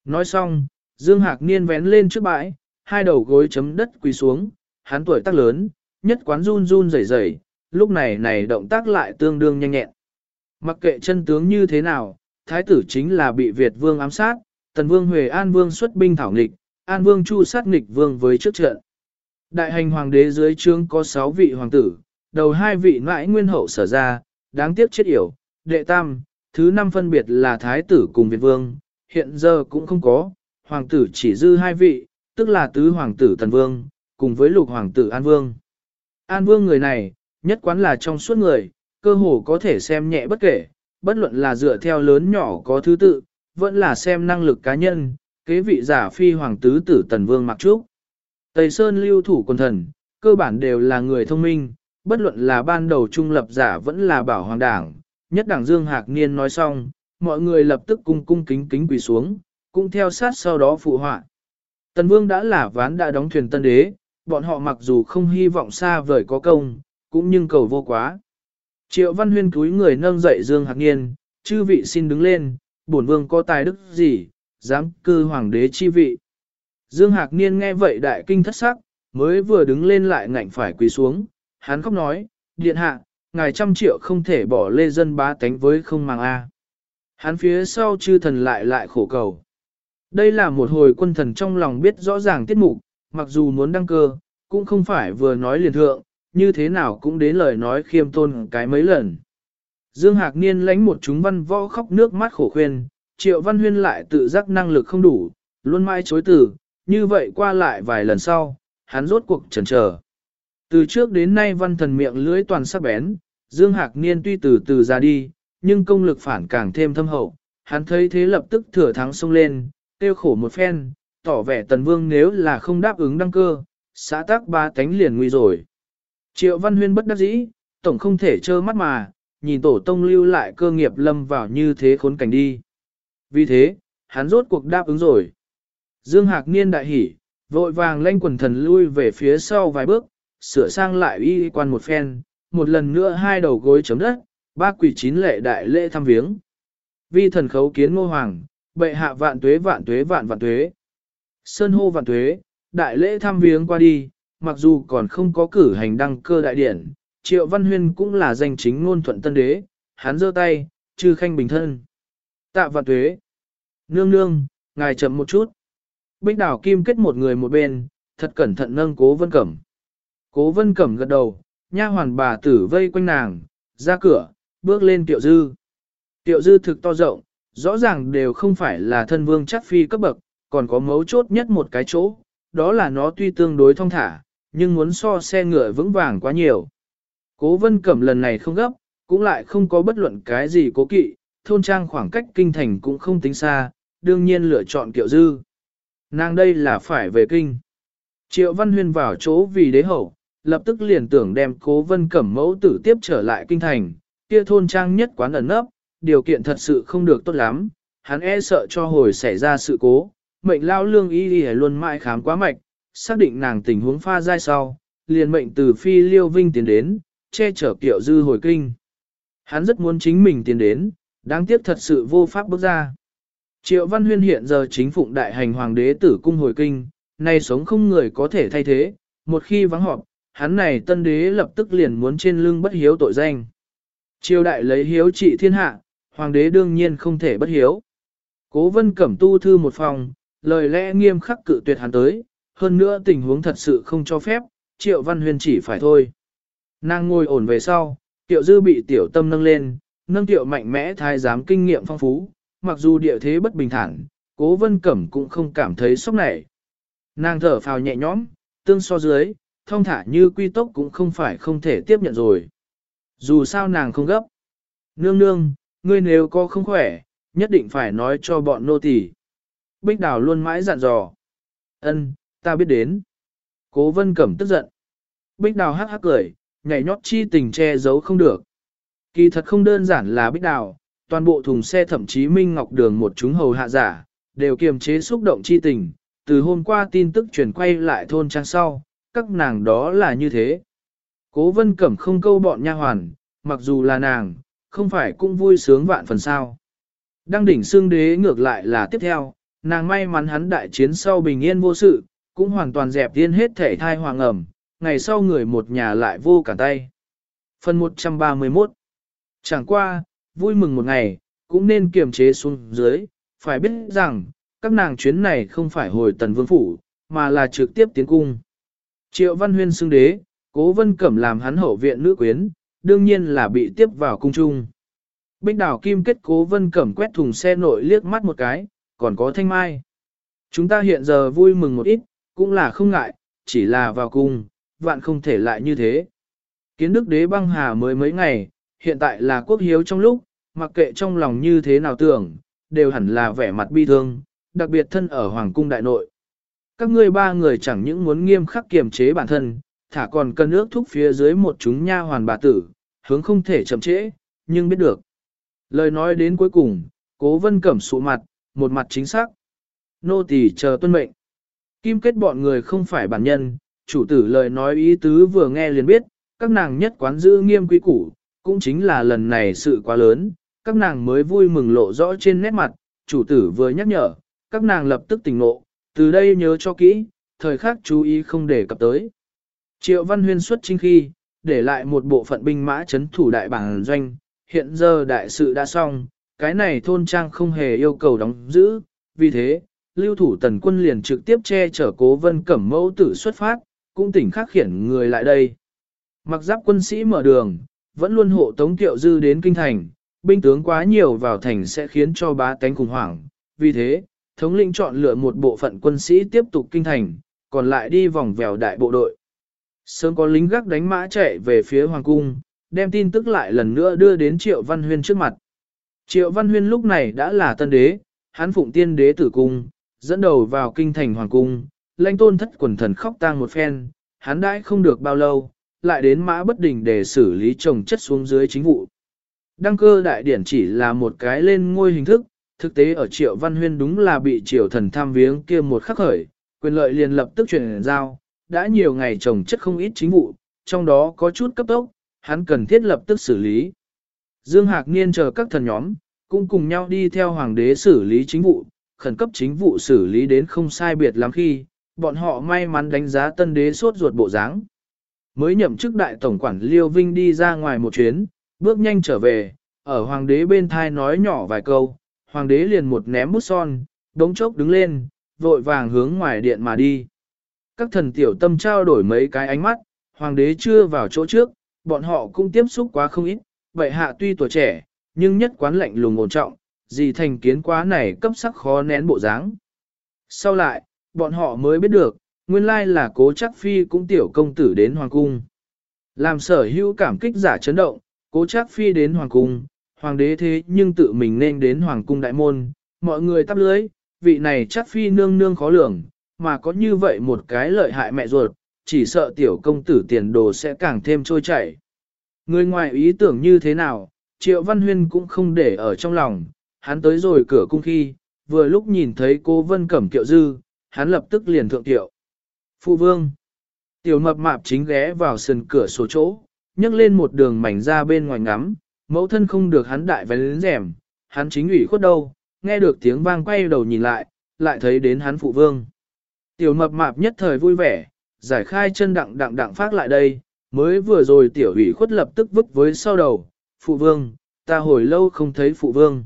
Nói xong, Dương Hạc Niên vén lên trước bãi, hai đầu gối chấm đất quỳ xuống, hắn tuổi tác lớn, nhất quán run run rẩy rẩy, lúc này này động tác lại tương đương nhanh nhẹn. Mặc kệ chân tướng như thế nào, thái tử chính là bị Việt vương ám sát, tần vương Huệ An vương xuất binh thảo nghịch, An vương chu sát nghịch vương với trước trận. Đại hành hoàng đế dưới trướng có 6 vị hoàng tử, đầu hai vị ngoại nguyên hậu sở ra, đáng tiếc chết yểu, đệ tam, thứ năm phân biệt là thái tử cùng Việt vương, hiện giờ cũng không có, hoàng tử chỉ dư hai vị, tức là tứ hoàng tử tần vương, cùng với lục hoàng tử An vương. An vương người này, nhất quán là trong suốt người, cơ hồ có thể xem nhẹ bất kể, bất luận là dựa theo lớn nhỏ có thứ tự, vẫn là xem năng lực cá nhân, kế vị giả phi hoàng tứ tử tần vương mặc trúc. Tây Sơn lưu thủ quân thần, cơ bản đều là người thông minh, bất luận là ban đầu trung lập giả vẫn là bảo hoàng đảng, nhất đảng Dương Hạc Niên nói xong, mọi người lập tức cung cung kính kính quỳ xuống, cũng theo sát sau đó phụ họa. Tần Vương đã là ván đã đóng thuyền tân đế, bọn họ mặc dù không hy vọng xa vời có công, cũng nhưng cầu vô quá. Triệu Văn Huyên cúi người nâng dậy Dương Hạc Niên, chư vị xin đứng lên, bổn vương có tài đức gì, dám cư hoàng đế chi vị. Dương Hạc Niên nghe vậy đại kinh thất sắc, mới vừa đứng lên lại ngạnh phải quỳ xuống, hắn khóc nói, điện hạ, ngài trăm triệu không thể bỏ lê dân bá tánh với không màng A. Hắn phía sau chư thần lại lại khổ cầu. Đây là một hồi quân thần trong lòng biết rõ ràng tiết mục, mặc dù muốn đăng cơ, cũng không phải vừa nói liền thượng, như thế nào cũng đến lời nói khiêm tôn cái mấy lần. Dương Hạc Niên lánh một chúng văn võ khóc nước mắt khổ khuyên, Triệu Văn Huyên lại tự giác năng lực không đủ, luôn mãi chối từ, như vậy qua lại vài lần sau, hắn rốt cuộc chần chờ. Từ trước đến nay văn thần miệng lưỡi toàn sắc bén, Dương Hạc Niên tuy từ từ ra đi, nhưng công lực phản càng thêm thâm hậu, hắn thấy thế lập tức thừa thắng xông lên, tiêu khổ một phen, tỏ vẻ tần vương nếu là không đáp ứng đăng cơ, xã tác ba tánh liền nguy rồi. Triệu Văn Huyên bất đắc dĩ, tổng không thể trơ mắt mà, nhìn tổ tông lưu lại cơ nghiệp lâm vào như thế khốn cảnh đi. Vì thế, hắn rốt cuộc đáp ứng rồi. Dương Hạc Niên đại hỉ, vội vàng lanh quần thần lui về phía sau vài bước, sửa sang lại y quan một phen, một lần nữa hai đầu gối chấm đất, ba quỷ chín lệ đại lễ thăm viếng. Vi thần khấu kiến ngô hoàng, bệ hạ vạn tuế vạn tuế vạn vạn tuế. Sơn hô vạn tuế, đại lễ thăm viếng qua đi, mặc dù còn không có cử hành đăng cơ đại điển, Triệu Văn Huyên cũng là danh chính ngôn thuận tân đế, hắn giơ tay, chư khanh bình thân. Tạ vạn tuế. Nương nương, ngài chậm một chút. Bích đảo kim kết một người một bên, thật cẩn thận nâng cố vân cẩm. Cố vân cẩm gật đầu, nha hoàn bà tử vây quanh nàng, ra cửa, bước lên tiệu dư. Tiệu dư thực to rộng, rõ ràng đều không phải là thân vương chắc phi cấp bậc, còn có mấu chốt nhất một cái chỗ, đó là nó tuy tương đối thông thả, nhưng muốn so xe ngựa vững vàng quá nhiều. Cố vân cẩm lần này không gấp, cũng lại không có bất luận cái gì cố kỵ, thôn trang khoảng cách kinh thành cũng không tính xa, đương nhiên lựa chọn kiệu dư. Nàng đây là phải về kinh. Triệu Văn Huyên vào chỗ vì đế hậu, lập tức liền tưởng đem cố vân cẩm mẫu tử tiếp trở lại kinh thành, kia thôn trang nhất quán ẩn nấp, điều kiện thật sự không được tốt lắm, hắn e sợ cho hồi xảy ra sự cố, mệnh lao lương y y luôn mãi khám quá mạch, xác định nàng tình huống pha dai sau, liền mệnh từ phi liêu vinh tiến đến, che chở kiệu dư hồi kinh. Hắn rất muốn chính mình tiến đến, đáng tiếc thật sự vô pháp bước ra. Triệu Văn Huyên hiện giờ chính phụng đại hành hoàng đế tử cung hồi kinh, nay sống không người có thể thay thế, một khi vắng họp, hắn này tân đế lập tức liền muốn trên lưng bất hiếu tội danh. Triều đại lấy hiếu trị thiên hạ, hoàng đế đương nhiên không thể bất hiếu. Cố vân cẩm tu thư một phòng, lời lẽ nghiêm khắc cự tuyệt hắn tới, hơn nữa tình huống thật sự không cho phép, triệu văn huyên chỉ phải thôi. Nàng ngồi ổn về sau, tiệu dư bị tiểu tâm nâng lên, nâng tiệu mạnh mẽ thái giám kinh nghiệm phong phú, mặc dù địa thế bất bình thản, cố vân cẩm cũng không cảm thấy sốc nảy. Nàng thở phào nhẹ nhõm, tương so dưới, thông thả như quy tốc cũng không phải không thể tiếp nhận rồi. Dù sao nàng không gấp. Nương nương, ngươi nếu có không khỏe, nhất định phải nói cho bọn nô tỳ. Bích đào luôn mãi dặn dò. Ân, ta biết đến. Cố vân cẩm tức giận. Bích đào hắc hắc cười, nhảy nhót chi tình che giấu không được. Kỳ thật không đơn giản là bích đào, toàn bộ thùng xe thậm chí Minh Ngọc Đường một chúng hầu hạ giả, đều kiềm chế xúc động chi tình. Từ hôm qua tin tức truyền quay lại thôn trang sau, các nàng đó là như thế. Cố vân cẩm không câu bọn nha hoàn, mặc dù là nàng, không phải cũng vui sướng vạn phần sao. Đăng đỉnh xương đế ngược lại là tiếp theo, nàng may mắn hắn đại chiến sau bình yên vô sự, cũng hoàn toàn dẹp điên hết thể thai hoàng ẩm, ngày sau người một nhà lại vô cả tay. Phần 131 Chẳng qua, vui mừng một ngày, cũng nên kiềm chế xuống dưới, phải biết rằng, các nàng chuyến này không phải hồi tần vương phủ, mà là trực tiếp tiến cung. Triệu Văn Huyên xưng đế, cố vân cẩm làm hắn hậu viện nữ quyến, đương nhiên là bị tiếp vào cung trung. Bích đảo kim kết cố vân cẩm quét thùng xe nội liếc mắt một cái, còn có thanh mai. Chúng ta hiện giờ vui mừng một ít, cũng là không ngại, chỉ là vào cung, vạn không thể lại như thế. Kiến đức đế băng hà mới mấy ngày, hiện tại là quốc hiếu trong lúc, mặc kệ trong lòng như thế nào tưởng, đều hẳn là vẻ mặt bi thương, đặc biệt thân ở hoàng cung đại nội. Các ngươi ba người chẳng những muốn nghiêm khắc kiềm chế bản thân, thả còn cân ước thúc phía dưới một chúng nha hoàn bà tử, hướng không thể chậm trễ, nhưng biết được. Lời nói đến cuối cùng, cố vân cẩm sụ mặt, một mặt chính xác. Nô tỳ chờ tuân mệnh. Kim kết bọn người không phải bản nhân, chủ tử lời nói ý tứ vừa nghe liền biết, các nàng nhất quán giữ nghiêm quý củ, cũng chính là lần này sự quá lớn, các nàng mới vui mừng lộ rõ trên nét mặt, chủ tử vừa nhắc nhở, các nàng lập tức tỉnh ngộ, từ đây nhớ cho kỹ, thời khắc chú ý không để cập tới. Triệu Văn Huyên xuất chính khi, để lại một bộ phận binh mã chấn thủ đại bản doanh, hiện giờ đại sự đã xong, cái này thôn trang không hề yêu cầu đóng giữ, vì thế, lưu thủ tần quân liền trực tiếp che chở cố vân cẩm mẫu tử xuất phát, cũng tỉnh khắc khiển người lại đây. Mặc giáp quân sĩ mở đường, vẫn luôn hộ tống tiệu dư đến kinh thành, binh tướng quá nhiều vào thành sẽ khiến cho bá tánh khủng hoảng, vì thế, thống lĩnh chọn lựa một bộ phận quân sĩ tiếp tục kinh thành, còn lại đi vòng vèo đại bộ đội. Sớm có lính gác đánh mã chạy về phía hoàng cung, đem tin tức lại lần nữa đưa đến Triệu Văn Huyên trước mặt. Triệu Văn Huyên lúc này đã là tân đế, hắn phụng tiên đế tử cung, dẫn đầu vào kinh thành hoàng cung, lãnh tôn thất quần thần khóc tang một phen, hắn đãi không được bao lâu, lại đến mã bất đình để xử lý trồng chất xuống dưới chính vụ. Đăng cơ đại điển chỉ là một cái lên ngôi hình thức, thực tế ở triệu văn huyên đúng là bị triều thần tham viếng kia một khắc khởi, quyền lợi liền lập tức chuyển giao, đã nhiều ngày trồng chất không ít chính vụ, trong đó có chút cấp tốc, hắn cần thiết lập tức xử lý. Dương Hạc Niên chờ các thần nhóm, cũng cùng nhau đi theo hoàng đế xử lý chính vụ, khẩn cấp chính vụ xử lý đến không sai biệt lắm khi, bọn họ may mắn đánh giá tân đế sốt ruột bộ dáng. Mới nhậm chức đại tổng quản Liêu Vinh đi ra ngoài một chuyến, bước nhanh trở về, ở hoàng đế bên thai nói nhỏ vài câu, hoàng đế liền một ném bút son, đống chốc đứng lên, vội vàng hướng ngoài điện mà đi. Các thần tiểu tâm trao đổi mấy cái ánh mắt, hoàng đế chưa vào chỗ trước, bọn họ cũng tiếp xúc quá không ít, vậy hạ tuy tuổi trẻ, nhưng nhất quán lạnh lùng ổn trọng, gì thành kiến quá này cấp sắc khó nén bộ dáng. Sau lại, bọn họ mới biết được, nguyên lai là cố chắc phi cũng tiểu công tử đến hoàng cung. Làm sở hữu cảm kích giả chấn động, cố chắc phi đến hoàng cung, hoàng đế thế nhưng tự mình nên đến hoàng cung đại môn, mọi người tắp lưới, vị này chắc phi nương nương khó lường, mà có như vậy một cái lợi hại mẹ ruột, chỉ sợ tiểu công tử tiền đồ sẽ càng thêm trôi chảy. Người ngoài ý tưởng như thế nào, Triệu Văn Huyên cũng không để ở trong lòng, hắn tới rồi cửa cung khi, vừa lúc nhìn thấy cô Vân Cẩm Kiệu Dư, hắn lập tức liền thượng tiệu. Phụ vương, tiểu mập mạp chính ghé vào sườn cửa sổ chỗ, nhấc lên một đường mảnh ra bên ngoài ngắm, mẫu thân không được hắn đại vén lên rèm, hắn chính ủy khuất đâu, nghe được tiếng vang quay đầu nhìn lại, lại thấy đến hắn phụ vương. Tiểu mập mạp nhất thời vui vẻ, giải khai chân đặng đặng đặng phát lại đây, mới vừa rồi tiểu ủy khuất lập tức vứt với sau đầu, phụ vương, ta hồi lâu không thấy phụ vương.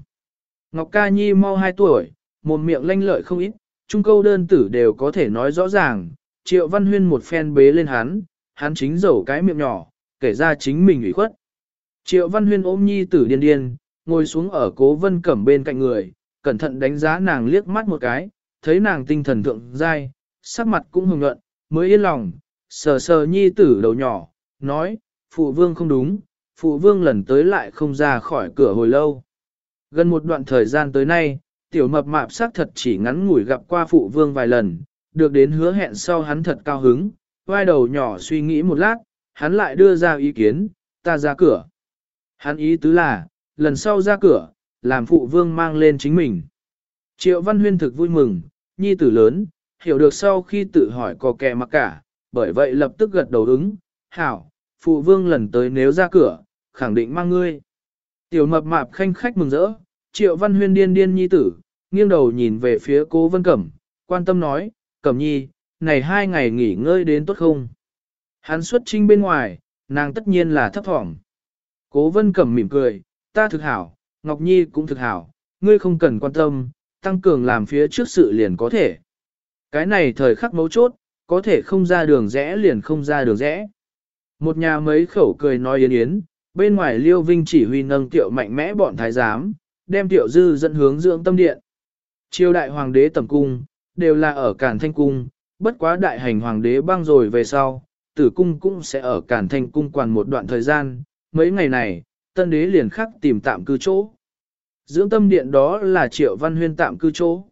Ngọc Ca Nhi mau 2 tuổi, một miệng lanh lợi không ít, trung câu đơn tử đều có thể nói rõ ràng, triệu văn huyên một phen bế lên hắn, hắn chính dầu cái miệng nhỏ, kể ra chính mình ủy khuất. Triệu văn huyên ôm nhi tử điên điên, ngồi xuống ở cố vân cẩm bên cạnh người, cẩn thận đánh giá nàng liếc mắt một cái, thấy nàng tinh thần thượng dai, sắc mặt cũng hồng nhuận, mới yên lòng, sờ sờ nhi tử đầu nhỏ, nói, phụ vương không đúng, phụ vương lần tới lại không ra khỏi cửa hồi lâu. Gần một đoạn thời gian tới nay, tiểu mập mạp xác thật chỉ ngắn ngủi gặp qua phụ vương vài lần, được đến hứa hẹn sau hắn thật cao hứng, vai đầu nhỏ suy nghĩ một lát, hắn lại đưa ra ý kiến, ta ra cửa. Hắn ý tứ là, lần sau ra cửa, làm phụ vương mang lên chính mình. Triệu Văn Huyên thực vui mừng, nhi tử lớn, hiểu được sau khi tự hỏi có kẻ mặc cả, bởi vậy lập tức gật đầu ứng, hảo, phụ vương lần tới nếu ra cửa, khẳng định mang ngươi. Tiểu mập mạp khanh khách mừng rỡ, triệu văn huyên điên điên nhi tử, nghiêng đầu nhìn về phía cố vân cẩm, quan tâm nói, cẩm nhi, này hai ngày nghỉ ngơi đến tốt không? Hắn xuất trinh bên ngoài, nàng tất nhiên là thấp thỏm. Cố vân cẩm mỉm cười, ta thực hảo, Ngọc Nhi cũng thực hảo, ngươi không cần quan tâm, tăng cường làm phía trước sự liền có thể. Cái này thời khắc mấu chốt, có thể không ra đường rẽ liền không ra đường rẽ. Một nhà mấy khẩu cười nói yến yến, bên ngoài Liêu Vinh chỉ huy nâng tiệu mạnh mẽ bọn thái giám, đem tiệu dư dẫn hướng dưỡng tâm điện. Triều đại hoàng đế tầm cung, đều là ở Cản Thanh Cung, bất quá đại hành hoàng đế băng rồi về sau, tử cung cũng sẽ ở Cản Thanh Cung quản một đoạn thời gian, mấy ngày này, tân đế liền khắc tìm tạm cư chỗ. Dưỡng tâm điện đó là triệu văn huyên tạm cư chỗ.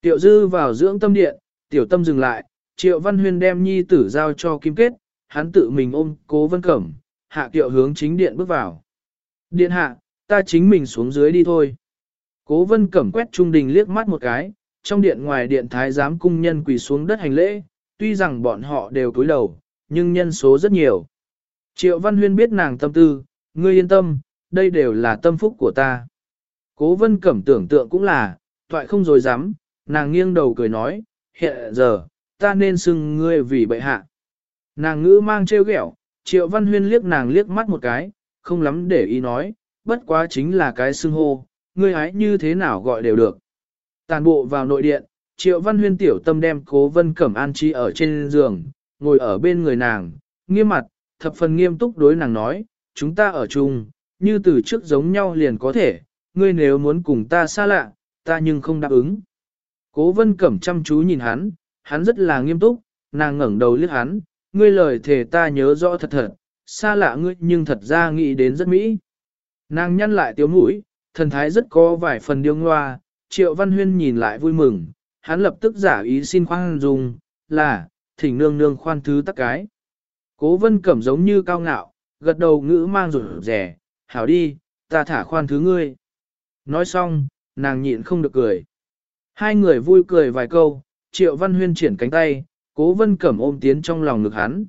Tiểu dư vào dưỡng tâm điện, tiểu tâm dừng lại, triệu văn huyên đem nhi tử giao cho kim kết, hắn tự mình ôm cố vân cẩm, hạ kiệu hướng chính điện bước vào. Điện hạ, ta chính mình xuống dưới đi thôi. Cố vân cẩm quét trung đình liếc mắt một cái, trong điện ngoài điện thái giám cung nhân quỳ xuống đất hành lễ, tuy rằng bọn họ đều cúi đầu, nhưng nhân số rất nhiều. Triệu Văn Huyên biết nàng tâm tư, ngươi yên tâm, đây đều là tâm phúc của ta. Cố vân cẩm tưởng tượng cũng là, toại không rồi dám, nàng nghiêng đầu cười nói, hiện giờ, ta nên xưng ngươi vì bệ hạ. Nàng ngữ mang trêu ghẹo, triệu văn huyên liếc nàng liếc mắt một cái, không lắm để ý nói, bất quá chính là cái xưng hô, ngươi hái như thế nào gọi đều được. Tàn bộ vào nội điện, triệu văn huyên tiểu tâm đem cố vân cẩm an trí ở trên giường, ngồi ở bên người nàng, nghiêm mặt, thập phần nghiêm túc đối nàng nói, chúng ta ở chung, như từ trước giống nhau liền có thể, ngươi nếu muốn cùng ta xa lạ, ta nhưng không đáp ứng. Cố vân cẩm chăm chú nhìn hắn, hắn rất là nghiêm túc, nàng ngẩng đầu liếc hắn, ngươi lời thề ta nhớ rõ thật thật, xa lạ ngươi nhưng thật ra nghĩ đến rất mỹ. Nàng nhăn lại tiếu mũi, thần thái rất có vài phần điêu ngoa, triệu văn huyên nhìn lại vui mừng, hắn lập tức giả ý xin khoan dung, là, thỉnh nương nương khoan thứ tắc cái. Cố vân cẩm giống như cao ngạo, gật đầu ngữ mang rủi rẻ, hảo đi, ta thả khoan thứ ngươi. Nói xong, nàng nhịn không được cười. Hai người vui cười vài câu, triệu văn huyên triển cánh tay, cố vân cẩm ôm tiến trong lòng ngực hắn.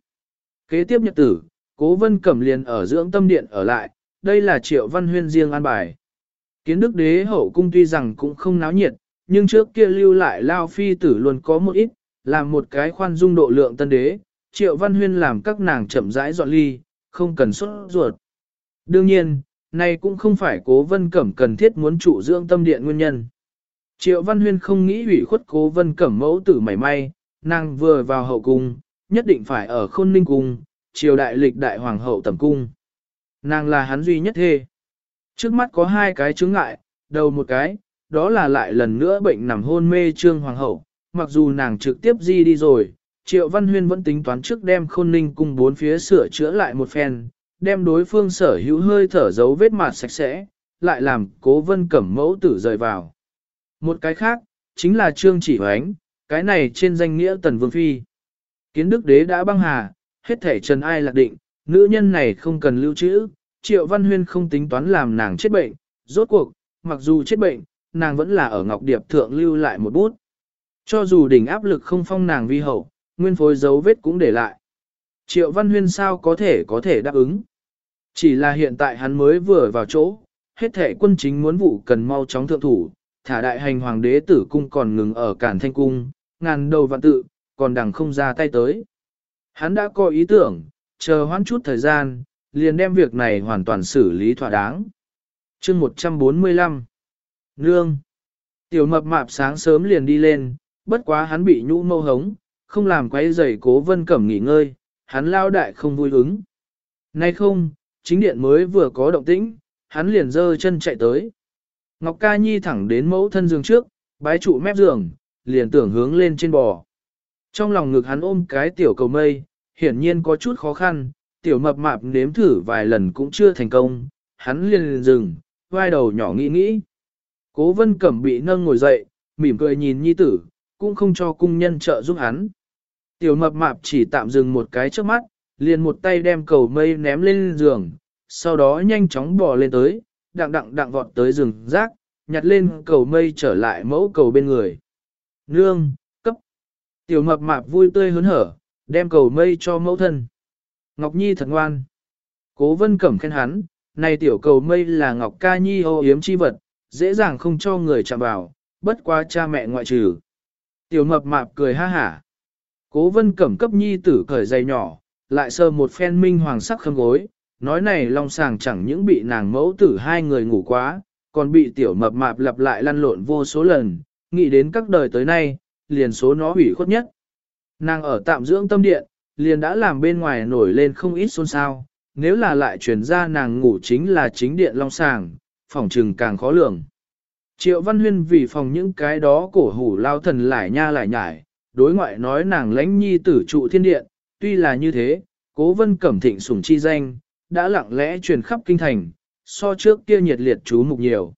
Kế tiếp nhật tử, cố vân cẩm liền ở dưỡng tâm điện ở lại, đây là triệu văn huyên riêng an bài. Kiến đức đế hậu cung tuy rằng cũng không náo nhiệt, nhưng trước kia lưu lại lao phi tử luôn có một ít, làm một cái khoan dung độ lượng tân đế, triệu văn huyên làm các nàng chậm rãi dọn ly, không cần xuất ruột. Đương nhiên, này cũng không phải cố vân cẩm cần thiết muốn trụ dưỡng tâm điện nguyên nhân. Triệu văn huyên không nghĩ hủy khuất cố vân cẩm mẫu tử mảy may, nàng vừa vào hậu cung, nhất định phải ở khôn ninh cung, triều đại lịch đại hoàng hậu tẩm cung. Nàng là hắn duy nhất thê. Trước mắt có hai cái chứng ngại, đầu một cái, đó là lại lần nữa bệnh nằm hôn mê trương hoàng hậu, mặc dù nàng trực tiếp di đi rồi, Triệu Văn Huyên vẫn tính toán trước đem khôn ninh cung bốn phía sửa chữa lại một phen, đem đối phương sở hữu hơi thở dấu vết mặt sạch sẽ, lại làm cố vân cẩm mẫu tử rời vào. Một cái khác, chính là Trương Chỉ Hoánh, cái này trên danh nghĩa Tần Vương Phi. Kiến đức đế đã băng hà, hết thể trần ai lạc định, nữ nhân này không cần lưu trữ, Triệu Văn Huyên không tính toán làm nàng chết bệnh, rốt cuộc, mặc dù chết bệnh, nàng vẫn là ở Ngọc Điệp Thượng lưu lại một bút. Cho dù đỉnh áp lực không phong nàng vi hậu, nguyên phối dấu vết cũng để lại. Triệu Văn Huyên sao có thể có thể đáp ứng. Chỉ là hiện tại hắn mới vừa vào chỗ, hết thể quân chính muốn vụ cần mau chóng thượng thủ, thả đại hành hoàng đế tử cung còn ngừng ở cản thanh cung, ngàn đầu vạn tự, còn đằng không ra tay tới. Hắn đã có ý tưởng, chờ hoãn chút thời gian, liền đem việc này hoàn toàn xử lý thỏa đáng. chương 145 Nương Tiểu mập mạp sáng sớm liền đi lên, bất quá hắn bị nhũ mâu hống, không làm quấy giày cố vân cẩm nghỉ ngơi, hắn lao đại không vui ứng. Nay không, chính điện mới vừa có động tĩnh, hắn liền dơ chân chạy tới. Ngọc Ca Nhi thẳng đến mẫu thân giường trước, bái trụ mép giường, liền tưởng hướng lên trên bò. Trong lòng ngực hắn ôm cái tiểu cầu mây, hiển nhiên có chút khó khăn, tiểu mập mạp nếm thử vài lần cũng chưa thành công, hắn liền, liền dừng, vai đầu nhỏ nghĩ nghĩ. Cố vân cẩm bị nâng ngồi dậy, mỉm cười nhìn nhi tử, cũng không cho cung nhân trợ giúp hắn. Tiểu mập mạp chỉ tạm dừng một cái trước mắt, liền một tay đem cầu mây ném lên giường, sau đó nhanh chóng bò lên tới, đặng đặng đặng vọt tới rừng rác, nhặt lên cầu mây trở lại mẫu cầu bên người. Nương, cấp. Tiểu mập mạp vui tươi hớn hở, đem cầu mây cho mẫu thân. Ngọc Nhi thật ngoan. Cố vân cẩm khen hắn, này tiểu cầu mây là Ngọc Ca Nhi ô yếm chi vật, dễ dàng không cho người chạm vào, bất quá cha mẹ ngoại trừ. Tiểu mập mạp cười ha hả. Cố vân cẩm cấp Nhi tử cởi giày nhỏ, lại sơ một phen minh hoàng sắc khâm gối, nói này long sàng chẳng những bị nàng mẫu tử hai người ngủ quá, còn bị tiểu mập mạp lặp lại lăn lộn vô số lần, nghĩ đến các đời tới nay, liền số nó hủy khuất nhất. Nàng ở tạm dưỡng tâm điện, liền đã làm bên ngoài nổi lên không ít xôn xao, nếu là lại truyền ra nàng ngủ chính là chính điện long sàng, phòng trừng càng khó lường. Triệu Văn Huyên vì phòng những cái đó cổ hủ lao thần lại nha lại nhải, đối ngoại nói nàng lãnh nhi tử trụ thiên điện, tuy là như thế, cố vân cẩm thịnh sủng chi danh, đã lặng lẽ truyền khắp kinh thành, so trước kia nhiệt liệt chú mục nhiều.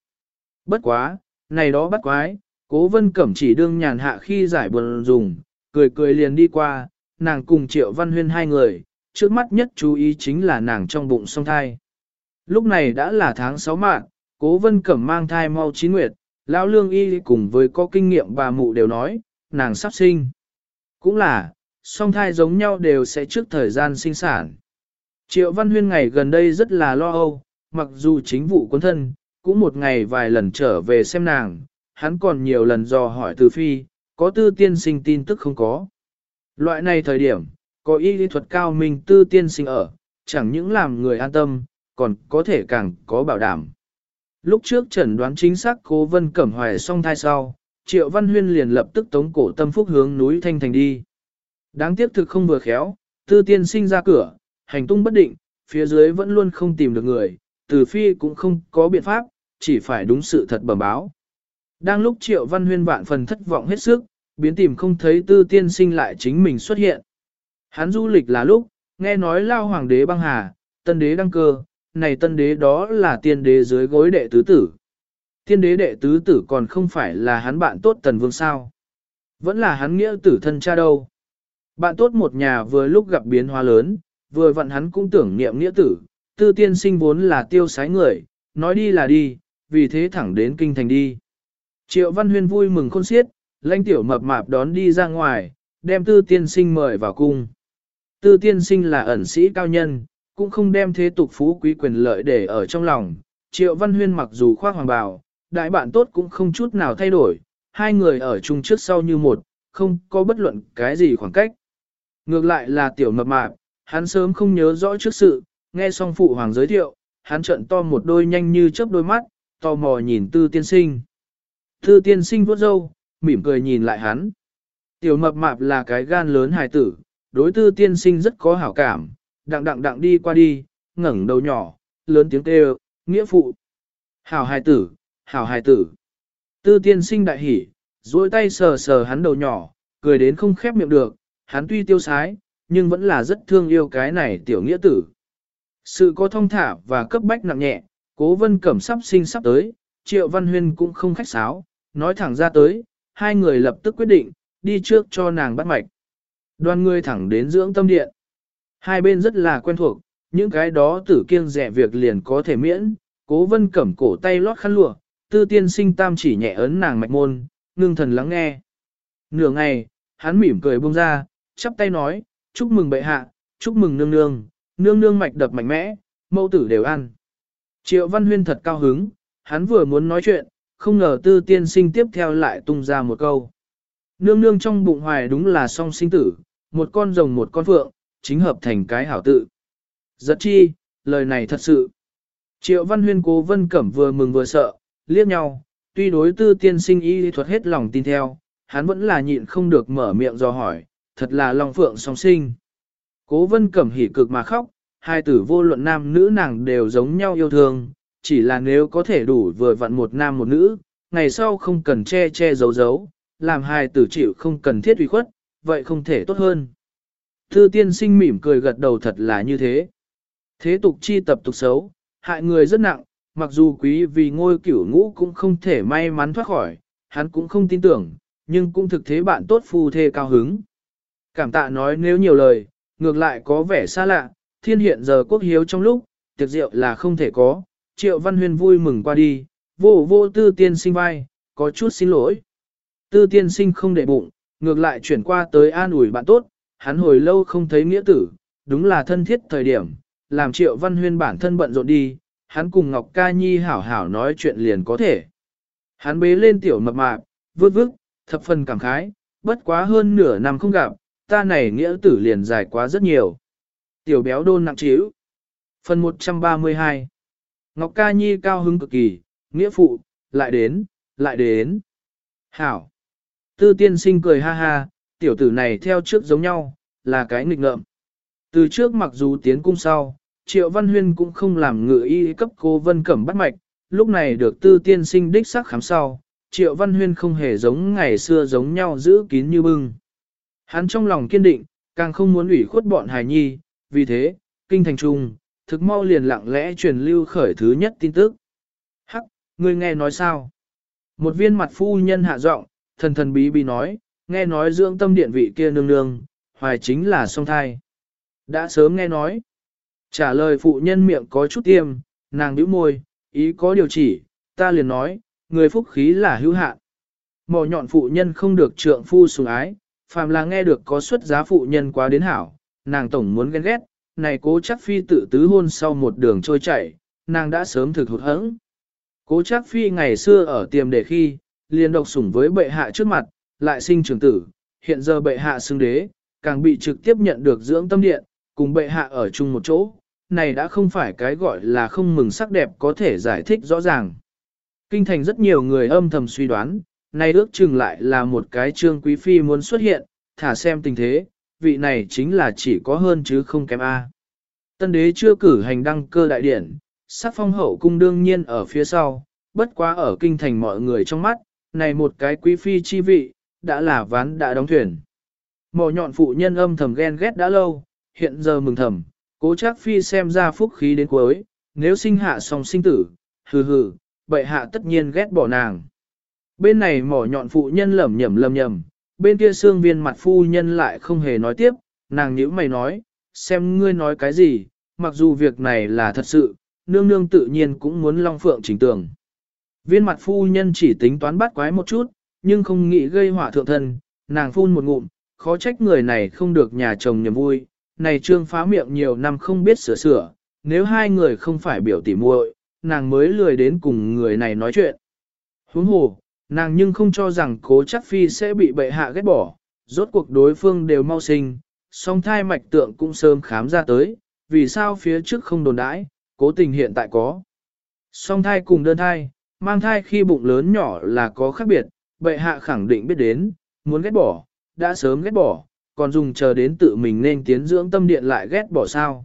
Bất quá, này đó bắt quái, cố vân cẩm chỉ đương nhàn hạ khi giải buồn dùng, cười cười liền đi qua, nàng cùng triệu văn huyên hai người, trước mắt nhất chú ý chính là nàng trong bụng song thai. Lúc này đã là tháng 6 mạng, cố vân cẩm mang thai mau chín nguyệt, lão lương y cùng với có kinh nghiệm bà mụ đều nói, nàng sắp sinh. Cũng là, song thai giống nhau đều sẽ trước thời gian sinh sản. Triệu Văn Huyên ngày gần đây rất là lo âu, mặc dù chính vụ quân thân, cũng một ngày vài lần trở về xem nàng, hắn còn nhiều lần dò hỏi từ phi, có tư tiên sinh tin tức không có. Loại này thời điểm, có y lý thuật cao minh tư tiên sinh ở, chẳng những làm người an tâm, còn có thể càng có bảo đảm. Lúc trước chẩn đoán chính xác cố vân cẩm hoài song thai sau, Triệu Văn Huyên liền lập tức tống cổ tâm phúc hướng núi Thanh Thành đi. Đáng tiếc thực không vừa khéo, tư tiên sinh ra cửa, hành tung bất định, phía dưới vẫn luôn không tìm được người, từ phi cũng không có biện pháp, chỉ phải đúng sự thật bẩm báo. Đang lúc triệu văn huyên vạn phần thất vọng hết sức, biến tìm không thấy tư tiên sinh lại chính mình xuất hiện. Hắn du lịch là lúc, nghe nói lao hoàng đế băng hà, tân đế đăng cơ, này tân đế đó là tiên đế dưới gối đệ tứ tử. Tiên đế đệ tứ tử còn không phải là hắn bạn tốt tần vương sao. Vẫn là hắn nghĩa tử thân cha đâu. Bạn tốt một nhà vừa lúc gặp biến hóa lớn, vừa vặn hắn cũng tưởng niệm nghĩa tử, tư tiên sinh vốn là tiêu sái người, nói đi là đi, vì thế thẳng đến kinh thành đi. Triệu Văn Huyên vui mừng khôn xiết, lãnh tiểu mập mạp đón đi ra ngoài, đem tư tiên sinh mời vào cung. Tư tiên sinh là ẩn sĩ cao nhân, cũng không đem thế tục phú quý quyền lợi để ở trong lòng. Triệu Văn Huyên mặc dù khoác hoàng bào, đại bạn tốt cũng không chút nào thay đổi, hai người ở chung trước sau như một, không có bất luận cái gì khoảng cách. Ngược lại là tiểu mập mạp, hắn sớm không nhớ rõ trước sự, nghe xong phụ hoàng giới thiệu, hắn trợn to một đôi nhanh như chớp đôi mắt, tò mò nhìn tư tiên sinh. Tư tiên sinh vuốt râu, mỉm cười nhìn lại hắn. Tiểu mập mạp là cái gan lớn hài tử, đối tư tiên sinh rất có hảo cảm, đặng đặng đặng đi qua đi, ngẩng đầu nhỏ, lớn tiếng kêu, nghĩa phụ. Hảo hài tử, hảo hài tử. Tư tiên sinh đại hỉ, duỗi tay sờ sờ hắn đầu nhỏ, cười đến không khép miệng được, hắn tuy tiêu sái, nhưng vẫn là rất thương yêu cái này tiểu nghĩa tử. Sự có thông thả và cấp bách nặng nhẹ, cố vân cẩm sắp sinh sắp tới, triệu văn huyên cũng không khách sáo, nói thẳng ra tới, hai người lập tức quyết định, đi trước cho nàng bắt mạch. Đoàn người thẳng đến dưỡng tâm điện. Hai bên rất là quen thuộc, những cái đó tử kiêng rẻ việc liền có thể miễn, cố vân cẩm cổ tay lót khăn lụa, tư tiên sinh tam chỉ nhẹ ấn nàng mạch môn, ngưng thần lắng nghe. Nửa ngày, hắn mỉm cười buông ra, chắp tay nói, chúc mừng bệ hạ, chúc mừng nương nương, nương nương mạch đập mạnh mẽ, mẫu tử đều ăn. Triệu Văn Huyên thật cao hứng, hắn vừa muốn nói chuyện, không ngờ tư tiên sinh tiếp theo lại tung ra một câu. Nương nương trong bụng hoài đúng là song sinh tử, một con rồng một con phượng, chính hợp thành cái hảo tự. Giật chi, lời này thật sự. Triệu Văn Huyên cố vân cẩm vừa mừng vừa sợ, liếc nhau, tuy đối tư tiên sinh y thuật hết lòng tin theo, hắn vẫn là nhịn không được mở miệng do hỏi, thật là long phượng song sinh. Cố vân cẩm hỉ cực mà khóc, hai tử vô luận nam nữ nàng đều giống nhau yêu thương, chỉ là nếu có thể đủ vừa vặn một nam một nữ, ngày sau không cần che che giấu giấu, làm hai tử chịu không cần thiết uy khuất, vậy không thể tốt hơn. Thư tiên sinh mỉm cười gật đầu thật là như thế. Thế tục chi tập tục xấu, hại người rất nặng, mặc dù quý vì ngôi cửu ngũ cũng không thể may mắn thoát khỏi, hắn cũng không tin tưởng, nhưng cũng thực thế bạn tốt phu thê cao hứng. Cảm tạ nói nếu nhiều lời, ngược lại có vẻ xa lạ, thiên hiện giờ quốc hiếu trong lúc, tiệc rượu là không thể có, triệu văn huyên vui mừng qua đi, vô vô tư tiên sinh vai, có chút xin lỗi. Tư tiên sinh không để bụng, ngược lại chuyển qua tới an ủi bạn tốt, hắn hồi lâu không thấy nghĩa tử, đúng là thân thiết thời điểm, làm triệu văn huyên bản thân bận rộn đi, hắn cùng Ngọc Ca Nhi hảo hảo nói chuyện liền có thể. Hắn bế lên tiểu mập mạp, vứt vứt, thập phần cảm khái, bất quá hơn nửa năm không gặp, ta này nghĩa tử liền dài quá rất nhiều. Tiểu béo đôn nặng chiếu. Phần 132 Ngọc Ca Nhi cao hứng cực kỳ, nghĩa phụ, lại đến, lại đến. Hảo. Tư tiên sinh cười ha ha, tiểu tử này theo trước giống nhau, là cái nghịch ngợm. Từ trước mặc dù tiến cung sau, Triệu Văn Huyên cũng không làm ngự y cấp cô Vân Cẩm bắt mạch, lúc này được tư tiên sinh đích xác khám sau, Triệu Văn Huyên không hề giống ngày xưa giống nhau giữ kín như bưng. Hắn trong lòng kiên định, càng không muốn ủy khuất bọn hài nhi, vì thế, kinh thành trung, thực mau liền lặng lẽ truyền lưu khởi thứ nhất tin tức. Hắc, ngươi nghe nói sao? Một viên mặt phu nhân hạ giọng, thần thần bí bí nói, nghe nói dưỡng tâm điện vị kia nương nương, hoài chính là song thai. Đã sớm nghe nói. Trả lời phụ nhân miệng có chút tiêm, nàng nhíu môi, ý có điều chỉ, ta liền nói, người phúc khí là hữu hạn. Mỏ nhọn phụ nhân không được trượng phu sủng ái, phàm là nghe được có xuất giá phụ nhân quá đến hảo, nàng tổng muốn ghen ghét, này cố chắc phi tự tứ hôn sau một đường trôi chảy, nàng đã sớm thực hụt hẫng. Cố chắc phi ngày xưa ở tiềm đề khi, liền độc sủng với bệ hạ trước mặt, lại sinh trưởng tử, hiện giờ bệ hạ xưng đế, càng bị trực tiếp nhận được dưỡng tâm điện, cùng bệ hạ ở chung một chỗ, này đã không phải cái gọi là không mừng sắc đẹp có thể giải thích rõ ràng. Kinh thành rất nhiều người âm thầm suy đoán, nay ước chừng lại là một cái trương quý phi muốn xuất hiện, thả xem tình thế, vị này chính là chỉ có hơn chứ không kém A. Tân đế chưa cử hành đăng cơ đại điển, sắc phong hậu cung đương nhiên ở phía sau, bất quá ở kinh thành mọi người trong mắt, này một cái quý phi chi vị, đã là ván đã đóng thuyền. Mỏ nhọn phụ nhân âm thầm ghen ghét đã lâu, hiện giờ mừng thầm, cố chắc phi xem ra phúc khí đến cuối, nếu sinh hạ song sinh tử, hừ hừ, bệ hạ tất nhiên ghét bỏ nàng. Bên này mỏ nhọn phụ nhân lẩm nhẩm lầm nhầm, bên kia xương viên mặt phu nhân lại không hề nói tiếp, nàng nhữ mày nói, xem ngươi nói cái gì, mặc dù việc này là thật sự, nương nương tự nhiên cũng muốn long phượng chỉnh tường. Viên mặt phu nhân chỉ tính toán bắt quái một chút, nhưng không nghĩ gây hỏa thượng thân, nàng phun một ngụm, khó trách người này không được nhà chồng niềm vui, này trương phá miệng nhiều năm không biết sửa sửa, nếu hai người không phải biểu tỉ muội, nàng mới lười đến cùng người này nói chuyện. Huống hồ, nàng nhưng không cho rằng cố chắc phi sẽ bị bệ hạ ghét bỏ, rốt cuộc đối phương đều mau sinh, song thai mạch tượng cũng sớm khám ra tới, vì sao phía trước không đồn đãi, cố tình hiện tại có. Song thai cùng đơn thai, mang thai khi bụng lớn nhỏ là có khác biệt, bệ hạ khẳng định biết đến, muốn ghét bỏ, đã sớm ghét bỏ, còn dùng chờ đến tự mình nên tiến dưỡng tâm điện lại ghét bỏ sao.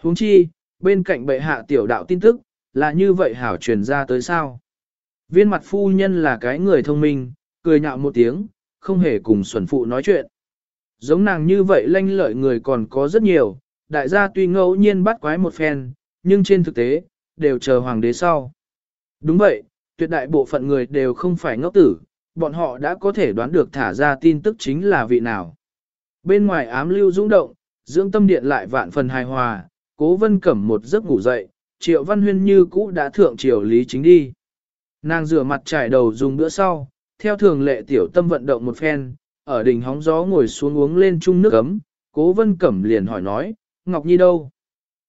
huống chi, bên cạnh bệ hạ tiểu đạo tin tức, là như vậy hảo truyền ra tới sao. Viên mặt phu nhân là cái người thông minh, cười nhạo một tiếng, không hề cùng xuẩn phụ nói chuyện. Giống nàng như vậy lanh lợi người còn có rất nhiều, đại gia tuy ngẫu nhiên bắt quái một phen, nhưng trên thực tế, đều chờ hoàng đế sau. Đúng vậy, tuyệt đại bộ phận người đều không phải ngốc tử, bọn họ đã có thể đoán được thả ra tin tức chính là vị nào. Bên ngoài ám lưu dũng động, dưỡng tâm điện lại vạn phần hài hòa, cố vân cẩm một giấc ngủ dậy, triệu văn huyên như cũ đã thượng triều lý chính đi. Nàng rửa mặt trải đầu dùng bữa sau, theo thường lệ tiểu tâm vận động một phen, ở đỉnh hóng gió ngồi xuống uống lên chung nước ấm, cố vân cẩm liền hỏi nói, Ngọc Nhi đâu?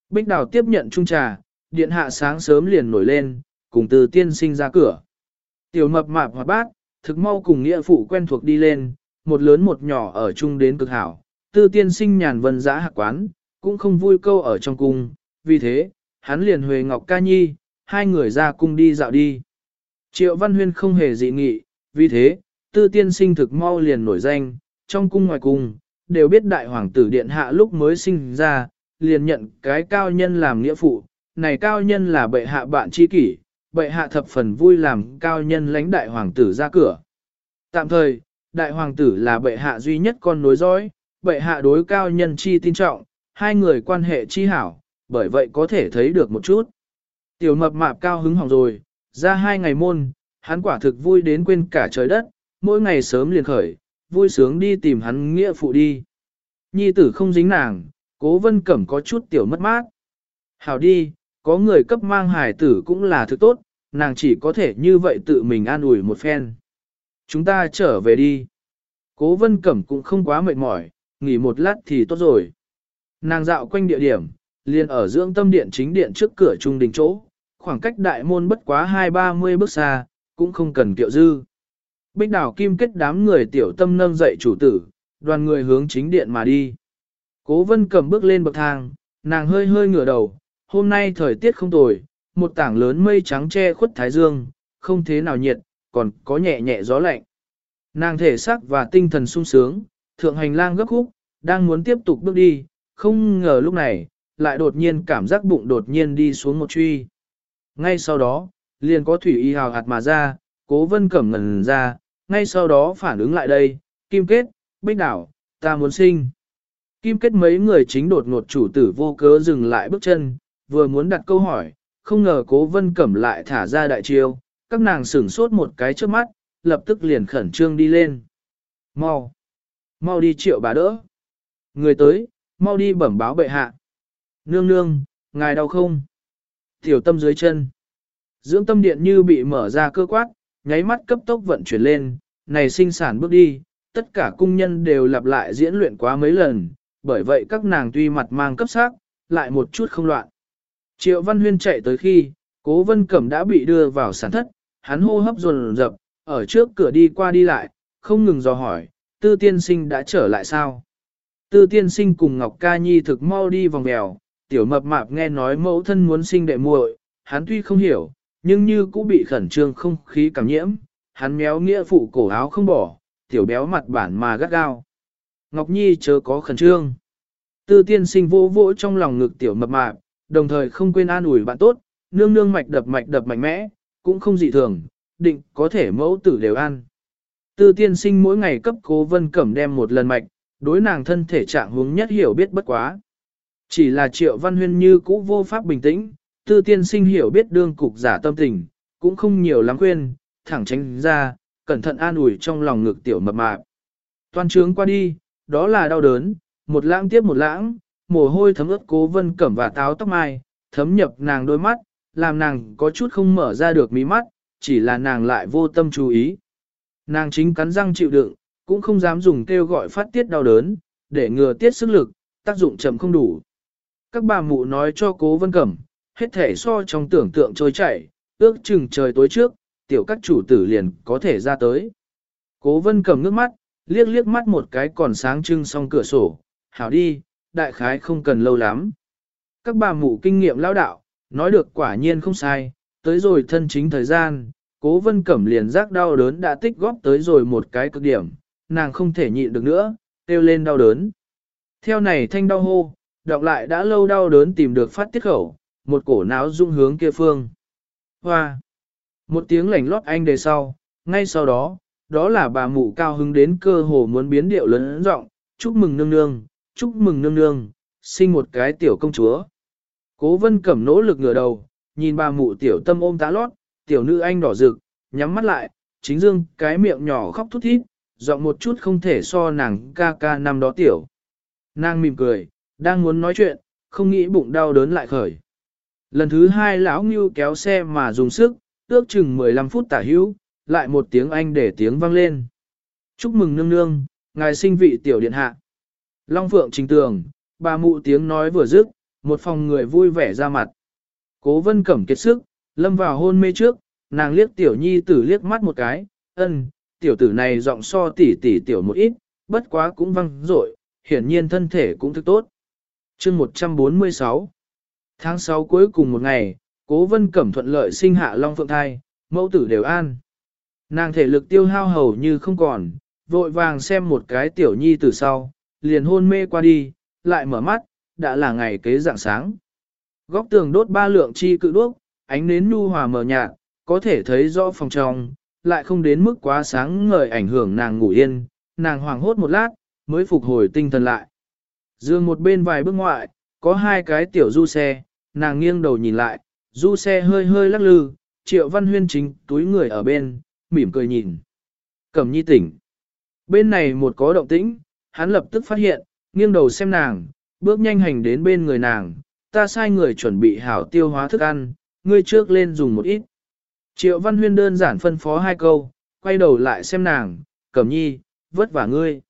Bích Đào tiếp nhận chung trà, điện hạ sáng sớm liền nổi lên, cùng từ tiên sinh ra cửa. Tiểu mập mạp hoạt bát, thực mau cùng nghĩa phụ quen thuộc đi lên, một lớn một nhỏ ở chung đến cực hảo. Tư tiên sinh nhàn vân giã hạc quán, cũng không vui câu ở trong cung, vì thế, hắn liền huề Ngọc Ca Nhi, hai người ra cung đi dạo đi. Triệu Văn Huyên không hề dị nghị, vì thế, tư tiên sinh thực mau liền nổi danh, trong cung ngoài cung, đều biết đại hoàng tử điện hạ lúc mới sinh ra, liền nhận cái cao nhân làm nghĩa phụ, này cao nhân là bệ hạ bạn tri kỷ, bệ hạ thập phần vui làm cao nhân lãnh đại hoàng tử ra cửa. Tạm thời, đại hoàng tử là bệ hạ duy nhất con nối dõi, bệ hạ đối cao nhân chi tin trọng, hai người quan hệ chi hảo, bởi vậy có thể thấy được một chút. Tiểu mập mạp cao hứng hỏng rồi, ra hai ngày môn, hắn quả thực vui đến quên cả trời đất, mỗi ngày sớm liền khởi, vui sướng đi tìm hắn nghĩa phụ đi. Nhi tử không dính nàng, cố vân cẩm có chút tiểu mất mát. Hảo đi, có người cấp mang hài tử cũng là thứ tốt, nàng chỉ có thể như vậy tự mình an ủi một phen. Chúng ta trở về đi. Cố vân cẩm cũng không quá mệt mỏi, nghỉ một lát thì tốt rồi. Nàng dạo quanh địa điểm, liền ở dưỡng tâm điện chính điện trước cửa trung đình chỗ, khoảng cách đại môn bất quá hai ba mươi bước xa, cũng không cần kiệu dư. Bích đảo kim kết đám người tiểu tâm nâng dậy chủ tử, đoàn người hướng chính điện mà đi. Cố vân cầm bước lên bậc thang, nàng hơi hơi ngửa đầu, hôm nay thời tiết không tồi, một tảng lớn mây trắng che khuất thái dương, không thế nào nhiệt, còn có nhẹ nhẹ gió lạnh. Nàng thể xác và tinh thần sung sướng, thượng hành lang gấp khúc, đang muốn tiếp tục bước đi, không ngờ lúc này, lại đột nhiên cảm giác bụng đột nhiên đi xuống một truy. Ngay sau đó, liền có thủy y hào hạt mà ra, cố vân cẩm ngần ra, ngay sau đó phản ứng lại đây, kim kết, bích đảo, ta muốn sinh. Kim kết mấy người chính đột ngột chủ tử vô cớ dừng lại bước chân, vừa muốn đặt câu hỏi, không ngờ cố vân cẩm lại thả ra đại chiêu, các nàng sửng sốt một cái trước mắt, lập tức liền khẩn trương đi lên. Mau! Mau đi triệu bà đỡ! Người tới, mau đi bẩm báo bệ hạ. Nương nương, ngài đau không? Tiểu tâm dưới chân. Dưỡng tâm điện như bị mở ra cơ quát, nháy mắt cấp tốc vận chuyển lên, này sinh sản bước đi, tất cả cung nhân đều lặp lại diễn luyện quá mấy lần, bởi vậy các nàng tuy mặt mang cấp sắc, lại một chút không loạn. Triệu Văn Huyên chạy tới khi, Cố Vân Cẩm đã bị đưa vào sản thất, hắn hô hấp dồn dập, ở trước cửa đi qua đi lại, không ngừng dò hỏi, Tư Tiên Sinh đã trở lại sao? Tư Tiên Sinh cùng Ngọc Ca Nhi thực mau đi vòng bèo, tiểu mập mạp nghe nói mẫu thân muốn sinh đệ muội, hắn tuy không hiểu, nhưng như cũng bị khẩn trương không khí cảm nhiễm, hắn méo nghĩa phụ cổ áo không bỏ, tiểu béo mặt bản mà gắt gao. Ngọc Nhi chớ có khẩn trương. Tư tiên sinh vỗ vỗ trong lòng ngực tiểu mập mạp, đồng thời không quên an ủi bạn tốt, nương nương mạch đập mạch đập mạnh mẽ, cũng không dị thường, định có thể mẫu tử đều ăn. Tư tiên sinh mỗi ngày cấp cố vân cẩm đem một lần mạch, đối nàng thân thể trạng hướng nhất hiểu biết bất quá. Chỉ là triệu văn huyên như cũ vô pháp bình tĩnh, tư tiên sinh hiểu biết đương cục giả tâm tình, cũng không nhiều lắm khuyên, thẳng tránh ra, cẩn thận an ủi trong lòng ngực tiểu mập mạp. Toàn trướng qua đi, đó là đau đớn, một lãng tiếp một lãng, mồ hôi thấm ướt cố vân cẩm và táo tóc mai, thấm nhập nàng đôi mắt, làm nàng có chút không mở ra được mí mắt, chỉ là nàng lại vô tâm chú ý. Nàng chính cắn răng chịu đựng, cũng không dám dùng kêu gọi phát tiết đau đớn, để ngừa tiết sức lực, tác dụng chậm không đủ. Các bà mụ nói cho cố vân cẩm, hết thể so trong tưởng tượng trôi chảy, ước chừng trời tối trước, tiểu các chủ tử liền có thể ra tới. Cố vân cẩm nước mắt, liếc liếc mắt một cái còn sáng trưng song cửa sổ, hảo đi, đại khái không cần lâu lắm. Các bà mụ kinh nghiệm lão đạo, nói được quả nhiên không sai, tới rồi thân chính thời gian, cố vân cẩm liền giác đau đớn đã tích góp tới rồi một cái cực điểm, nàng không thể nhịn được nữa, kêu lên đau đớn. Theo này thanh đau hô, đọc lại đã lâu đau đớn tìm được phát tiết khẩu, một cổ náo dung hướng kia phương. Hoa! Một tiếng lảnh lót anh đề sau, ngay sau đó, đó là bà mụ cao hứng đến cơ hồ muốn biến điệu lớn rộng, chúc mừng nương nương, chúc mừng nương nương, sinh một cái tiểu công chúa. Cố vân cẩm nỗ lực ngửa đầu, nhìn bà mụ tiểu tâm ôm tá lót, tiểu nữ anh đỏ rực, nhắm mắt lại, chính dương cái miệng nhỏ khóc thút thít, giọng một chút không thể so nàng ca ca năm đó tiểu. Nàng mỉm cười, đang muốn nói chuyện, không nghĩ bụng đau đớn lại khởi. Lần thứ hai lão Ngưu kéo xe mà dùng sức, ước chừng 15 phút tả hữu, lại một tiếng anh để tiếng vang lên. Chúc mừng nương nương, ngài sinh vị tiểu điện hạ. Long Phượng trình tường, bà mụ tiếng nói vừa dứt, một phòng người vui vẻ ra mặt. Cố vân cẩm kiệt sức, lâm vào hôn mê trước, nàng liếc tiểu nhi tử liếc mắt một cái, ân, tiểu tử này giọng so tỉ tỉ tiểu một ít, bất quá cũng văng rội, hiển nhiên thân thể cũng thức tốt chương 146 Tháng 6 cuối cùng một ngày, cố vân cẩm thuận lợi sinh hạ Long Phượng thai, mẫu tử đều an. Nàng thể lực tiêu hao hầu như không còn, vội vàng xem một cái tiểu nhi từ sau, liền hôn mê qua đi, lại mở mắt, đã là ngày kế dạng sáng. Góc tường đốt ba lượng chi cự đuốc, ánh nến nhu hòa mờ nhạt, có thể thấy rõ phòng trong, lại không đến mức quá sáng ngời ảnh hưởng nàng ngủ yên, nàng hoàng hốt một lát, mới phục hồi tinh thần lại. Dương một bên vài bước ngoại, có hai cái tiểu du xe, nàng nghiêng đầu nhìn lại, du xe hơi hơi lắc lư, triệu văn huyên chính túi người ở bên, mỉm cười nhìn. Cẩm nhi tỉnh. Bên này một có động tĩnh, hắn lập tức phát hiện, nghiêng đầu xem nàng, bước nhanh hành đến bên người nàng, ta sai người chuẩn bị hảo tiêu hóa thức ăn, ngươi trước lên dùng một ít. Triệu Văn Huyên đơn giản phân phó hai câu, quay đầu lại xem nàng, cẩm nhi, vất vả ngươi.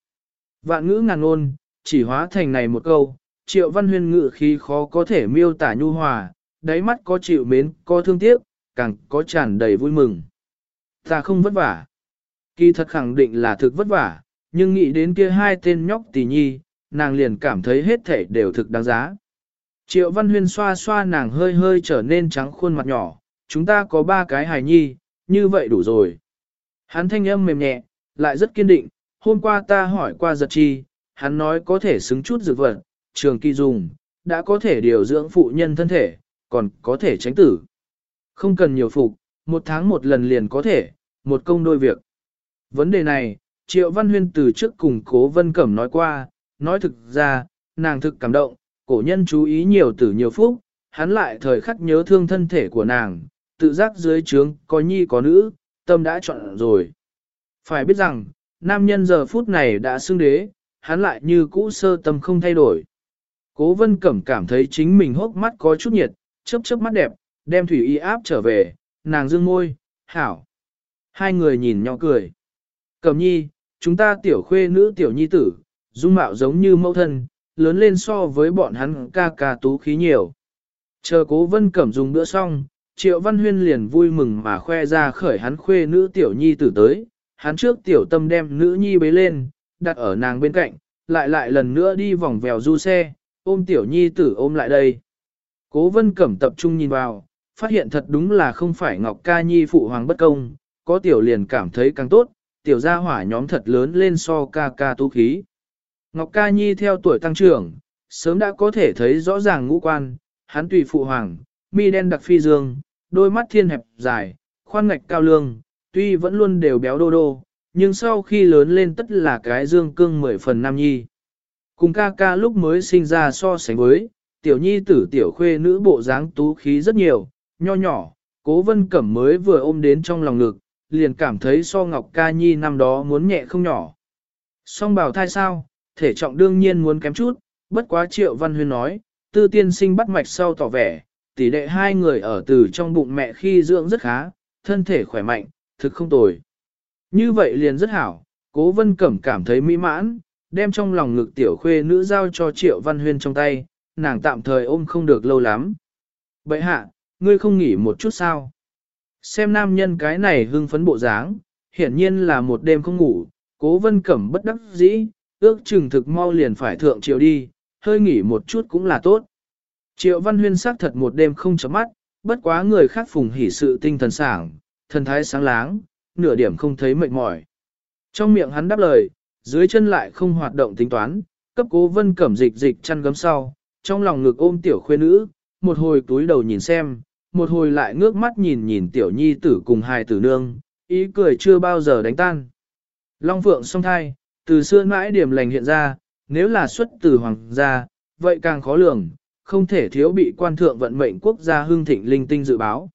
Vạn ngữ ngàn ngôn, chỉ hóa thành này một câu, Triệu Văn Huyên ngự khí khó có thể miêu tả nhu hòa, đáy mắt có chịu mến, có thương tiếc, càng có tràn đầy vui mừng. Ta không vất vả. Kỳ thật khẳng định là thực vất vả, nhưng nghĩ đến kia hai tên nhóc tỷ nhi, nàng liền cảm thấy hết thể đều thực đáng giá. Triệu Văn Huyên xoa xoa nàng hơi hơi trở nên trắng khuôn mặt nhỏ, chúng ta có ba cái hài nhi, như vậy đủ rồi. Hắn thanh âm mềm nhẹ, lại rất kiên định, hôm qua ta hỏi qua giật chi, hắn nói có thể xứng chút dược vật, trường kỳ dùng, đã có thể điều dưỡng phụ nhân thân thể, còn có thể tránh tử. Không cần nhiều phục, một tháng một lần liền có thể, một công đôi việc. Vấn đề này, Triệu Văn Huyên từ trước cùng Cố Vân Cẩm nói qua, nói thực ra, nàng thực cảm động, cổ nhân chú ý nhiều tử nhiều phúc, hắn lại thời khắc nhớ thương thân thể của nàng, tự giác dưới trướng có nhi có nữ, tâm đã chọn rồi. Phải biết rằng, nam nhân giờ phút này đã xưng đế, hắn lại như cũ sơ tâm không thay đổi. Cố vân cẩm cảm thấy chính mình hốc mắt có chút nhiệt, chớp chớp mắt đẹp, đem thủy y áp trở về, nàng dương môi, hảo. Hai người nhìn nhau cười. Cẩm nhi, chúng ta tiểu khuê nữ tiểu nhi tử, dung mạo giống như mẫu thân, lớn lên so với bọn hắn ca ca tú khí nhiều. Chờ cố vân cẩm dùng bữa xong, triệu văn huyên liền vui mừng mà khoe ra khởi hắn khuê nữ tiểu nhi tử tới, hắn trước tiểu tâm đem nữ nhi bế lên, đặt ở nàng bên cạnh, lại lại lần nữa đi vòng vèo du xe, ôm tiểu nhi tử ôm lại đây. Cố vân cẩm tập trung nhìn vào, phát hiện thật đúng là không phải Ngọc Ca Nhi phụ hoàng bất công, có tiểu liền cảm thấy càng tốt, tiểu gia hỏa nhóm thật lớn lên so ca ca tú khí. Ngọc Ca Nhi theo tuổi tăng trưởng, sớm đã có thể thấy rõ ràng ngũ quan, hắn tùy phụ hoàng, mi đen đặc phi dương, đôi mắt thiên hẹp dài, khoan ngạch cao lương, tuy vẫn luôn đều béo đô đô, nhưng sau khi lớn lên tất là cái dương cương mười phần nam nhi. Cùng ca ca lúc mới sinh ra so sánh với, tiểu nhi tử tiểu khuê nữ bộ dáng tú khí rất nhiều, nho nhỏ, cố vân cẩm mới vừa ôm đến trong lòng ngực, liền cảm thấy so ngọc ca nhi năm đó muốn nhẹ không nhỏ. Song bảo thai sao, thể trọng đương nhiên muốn kém chút, bất quá triệu văn huyên nói, tư tiên sinh bắt mạch sau tỏ vẻ, tỷ đệ hai người ở từ trong bụng mẹ khi dưỡng rất khá, thân thể khỏe mạnh, thực không tồi. Như vậy liền rất hảo, cố vân cẩm cảm thấy mỹ mãn, đem trong lòng ngực tiểu khuê nữ giao cho triệu văn huyên trong tay, nàng tạm thời ôm không được lâu lắm. Bậy hạ, ngươi không nghỉ một chút sao? Xem nam nhân cái này hưng phấn bộ dáng, hiển nhiên là một đêm không ngủ, cố vân cẩm bất đắc dĩ, ước chừng thực mau liền phải thượng triệu đi, hơi nghỉ một chút cũng là tốt. Triệu văn huyên sắc thật một đêm không chấm mắt, bất quá người khác phùng hỉ sự tinh thần sảng, thần thái sáng láng, nửa điểm không thấy mệt mỏi. Trong miệng hắn đáp lời, dưới chân lại không hoạt động tính toán, cấp cố vân cẩm dịch dịch chăn gấm sau, trong lòng ngực ôm tiểu khuê nữ, một hồi túi đầu nhìn xem, một hồi lại ngước mắt nhìn nhìn tiểu nhi tử cùng hài tử nương, ý cười chưa bao giờ đánh tan. Long phượng song thai, từ xưa mãi điểm lành hiện ra, nếu là xuất từ hoàng gia, vậy càng khó lường, không thể thiếu bị quan thượng vận mệnh quốc gia hương thịnh linh tinh dự báo.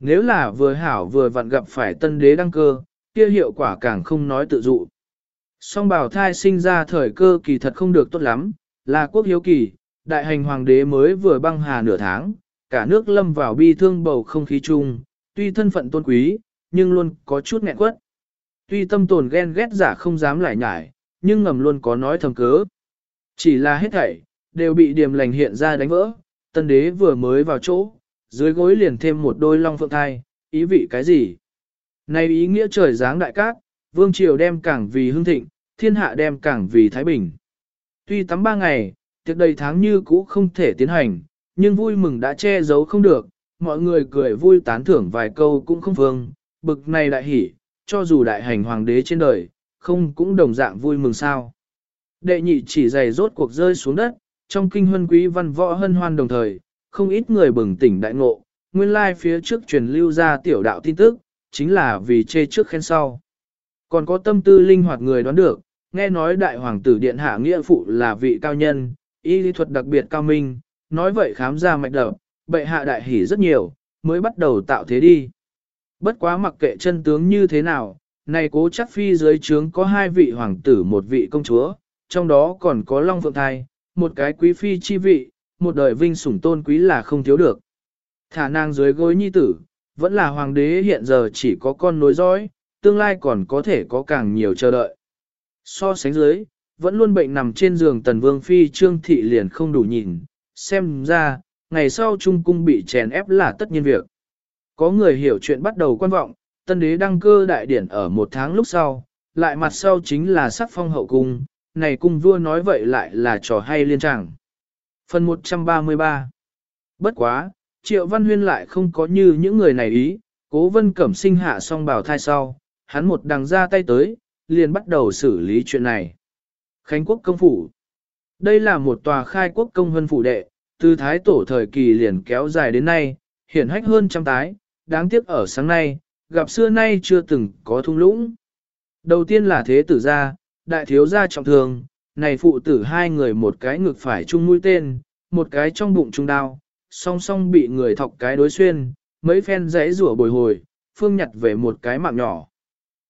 Nếu là vừa hảo vừa vặn gặp phải tân đế đăng cơ, kia hiệu quả càng không nói tự dụ. Song bảo thai sinh ra thời cơ kỳ thật không được tốt lắm, là quốc hiếu kỳ, đại hành hoàng đế mới vừa băng hà nửa tháng, cả nước lâm vào bi thương bầu không khí chung, tuy thân phận tôn quý, nhưng luôn có chút nghẹn quất. Tuy tâm tồn ghen ghét giả không dám lại nhải, nhưng ngầm luôn có nói thầm cớ. Chỉ là hết thảy, đều bị điềm lành hiện ra đánh vỡ, tân đế vừa mới vào chỗ, dưới gối liền thêm một đôi long phượng thai, ý vị cái gì? Này ý nghĩa trời giáng đại cát, vương triều đem cảng vì hưng thịnh, thiên hạ đem cảng vì thái bình. Tuy tắm ba ngày, tiệc đầy tháng như cũ không thể tiến hành, nhưng vui mừng đã che giấu không được, mọi người cười vui tán thưởng vài câu cũng không vương, bực này đại hỉ, cho dù đại hành hoàng đế trên đời, không cũng đồng dạng vui mừng sao. Đệ nhị chỉ giày rốt cuộc rơi xuống đất, trong kinh huân quý văn võ hân hoan đồng thời, không ít người bừng tỉnh đại ngộ, nguyên lai phía trước truyền lưu ra tiểu đạo tin tức, chính là vì chê trước khen sau. Còn có tâm tư linh hoạt người đoán được, nghe nói đại hoàng tử điện hạ nghĩa phụ là vị cao nhân, y lý thuật đặc biệt cao minh, nói vậy khám ra mạch đập, bệ hạ đại hỉ rất nhiều, mới bắt đầu tạo thế đi. Bất quá mặc kệ chân tướng như thế nào, này cố chắc phi dưới trướng có hai vị hoàng tử một vị công chúa, trong đó còn có Long Phượng Thai, một cái quý phi chi vị, một đời vinh sủng tôn quý là không thiếu được. Thả nàng dưới gối nhi tử, vẫn là hoàng đế hiện giờ chỉ có con nối dõi, tương lai còn có thể có càng nhiều chờ đợi. So sánh dưới, vẫn luôn bệnh nằm trên giường tần vương phi trương thị liền không đủ nhìn, xem ra, ngày sau trung cung bị chèn ép là tất nhiên việc. Có người hiểu chuyện bắt đầu quan vọng, tân đế đăng cơ đại điển ở một tháng lúc sau, lại mặt sau chính là sắc phong hậu cung, này cung vua nói vậy lại là trò hay liên tràng. Phần 133 Bất quá, Triệu Văn Huyên lại không có như những người này ý, cố vân cẩm sinh hạ xong bào thai sau, hắn một đằng ra tay tới, liền bắt đầu xử lý chuyện này. Khánh quốc công phủ Đây là một tòa khai quốc công vân phủ đệ, từ thái tổ thời kỳ liền kéo dài đến nay, hiển hách hơn trăm tái, đáng tiếc ở sáng nay, gặp xưa nay chưa từng có thung lũng. Đầu tiên là thế tử gia, đại thiếu gia trọng thường này phụ tử hai người một cái ngực phải chung mũi tên, một cái trong bụng trung đao, song song bị người thọc cái đối xuyên, mấy phen rẽ rủa bồi hồi, phương nhặt về một cái mạng nhỏ.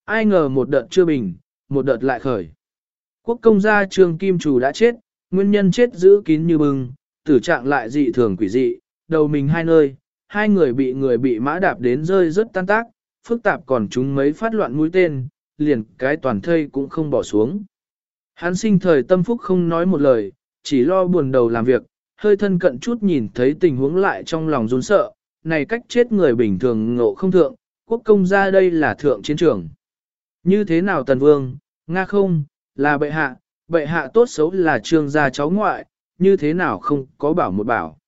Ai ngờ một đợt chưa bình, một đợt lại khởi. Quốc công gia trương kim chủ đã chết, nguyên nhân chết giữ kín như bừng, tử trạng lại dị thường quỷ dị, đầu mình hai nơi, hai người bị người bị mã đạp đến rơi rất tan tác, phức tạp còn chúng mấy phát loạn mũi tên, liền cái toàn thây cũng không bỏ xuống. Hắn sinh thời tâm phúc không nói một lời, chỉ lo buồn đầu làm việc, hơi thân cận chút nhìn thấy tình huống lại trong lòng run sợ, này cách chết người bình thường ngộ không thượng, quốc công ra đây là thượng chiến trường. Như thế nào tần vương, nga không, là bệ hạ, bệ hạ tốt xấu là trương gia cháu ngoại, như thế nào không có bảo một bảo.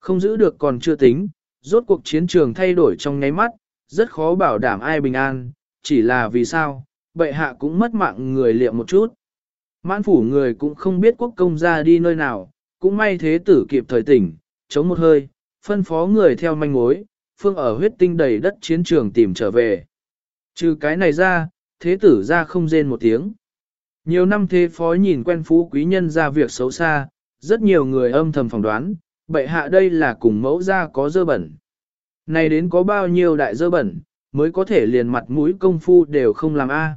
Không giữ được còn chưa tính, rốt cuộc chiến trường thay đổi trong nháy mắt, rất khó bảo đảm ai bình an, chỉ là vì sao, bệ hạ cũng mất mạng người liệm một chút. Mãn phủ người cũng không biết quốc công ra đi nơi nào, cũng may thế tử kịp thời tỉnh, chống một hơi, phân phó người theo manh mối, phương ở huyết tinh đầy đất chiến trường tìm trở về. Trừ cái này ra, thế tử ra không rên một tiếng. Nhiều năm thế phó nhìn quen phú quý nhân ra việc xấu xa, rất nhiều người âm thầm phỏng đoán, bệ hạ đây là cùng mẫu ra có dơ bẩn. Này đến có bao nhiêu đại dơ bẩn, mới có thể liền mặt mũi công phu đều không làm a.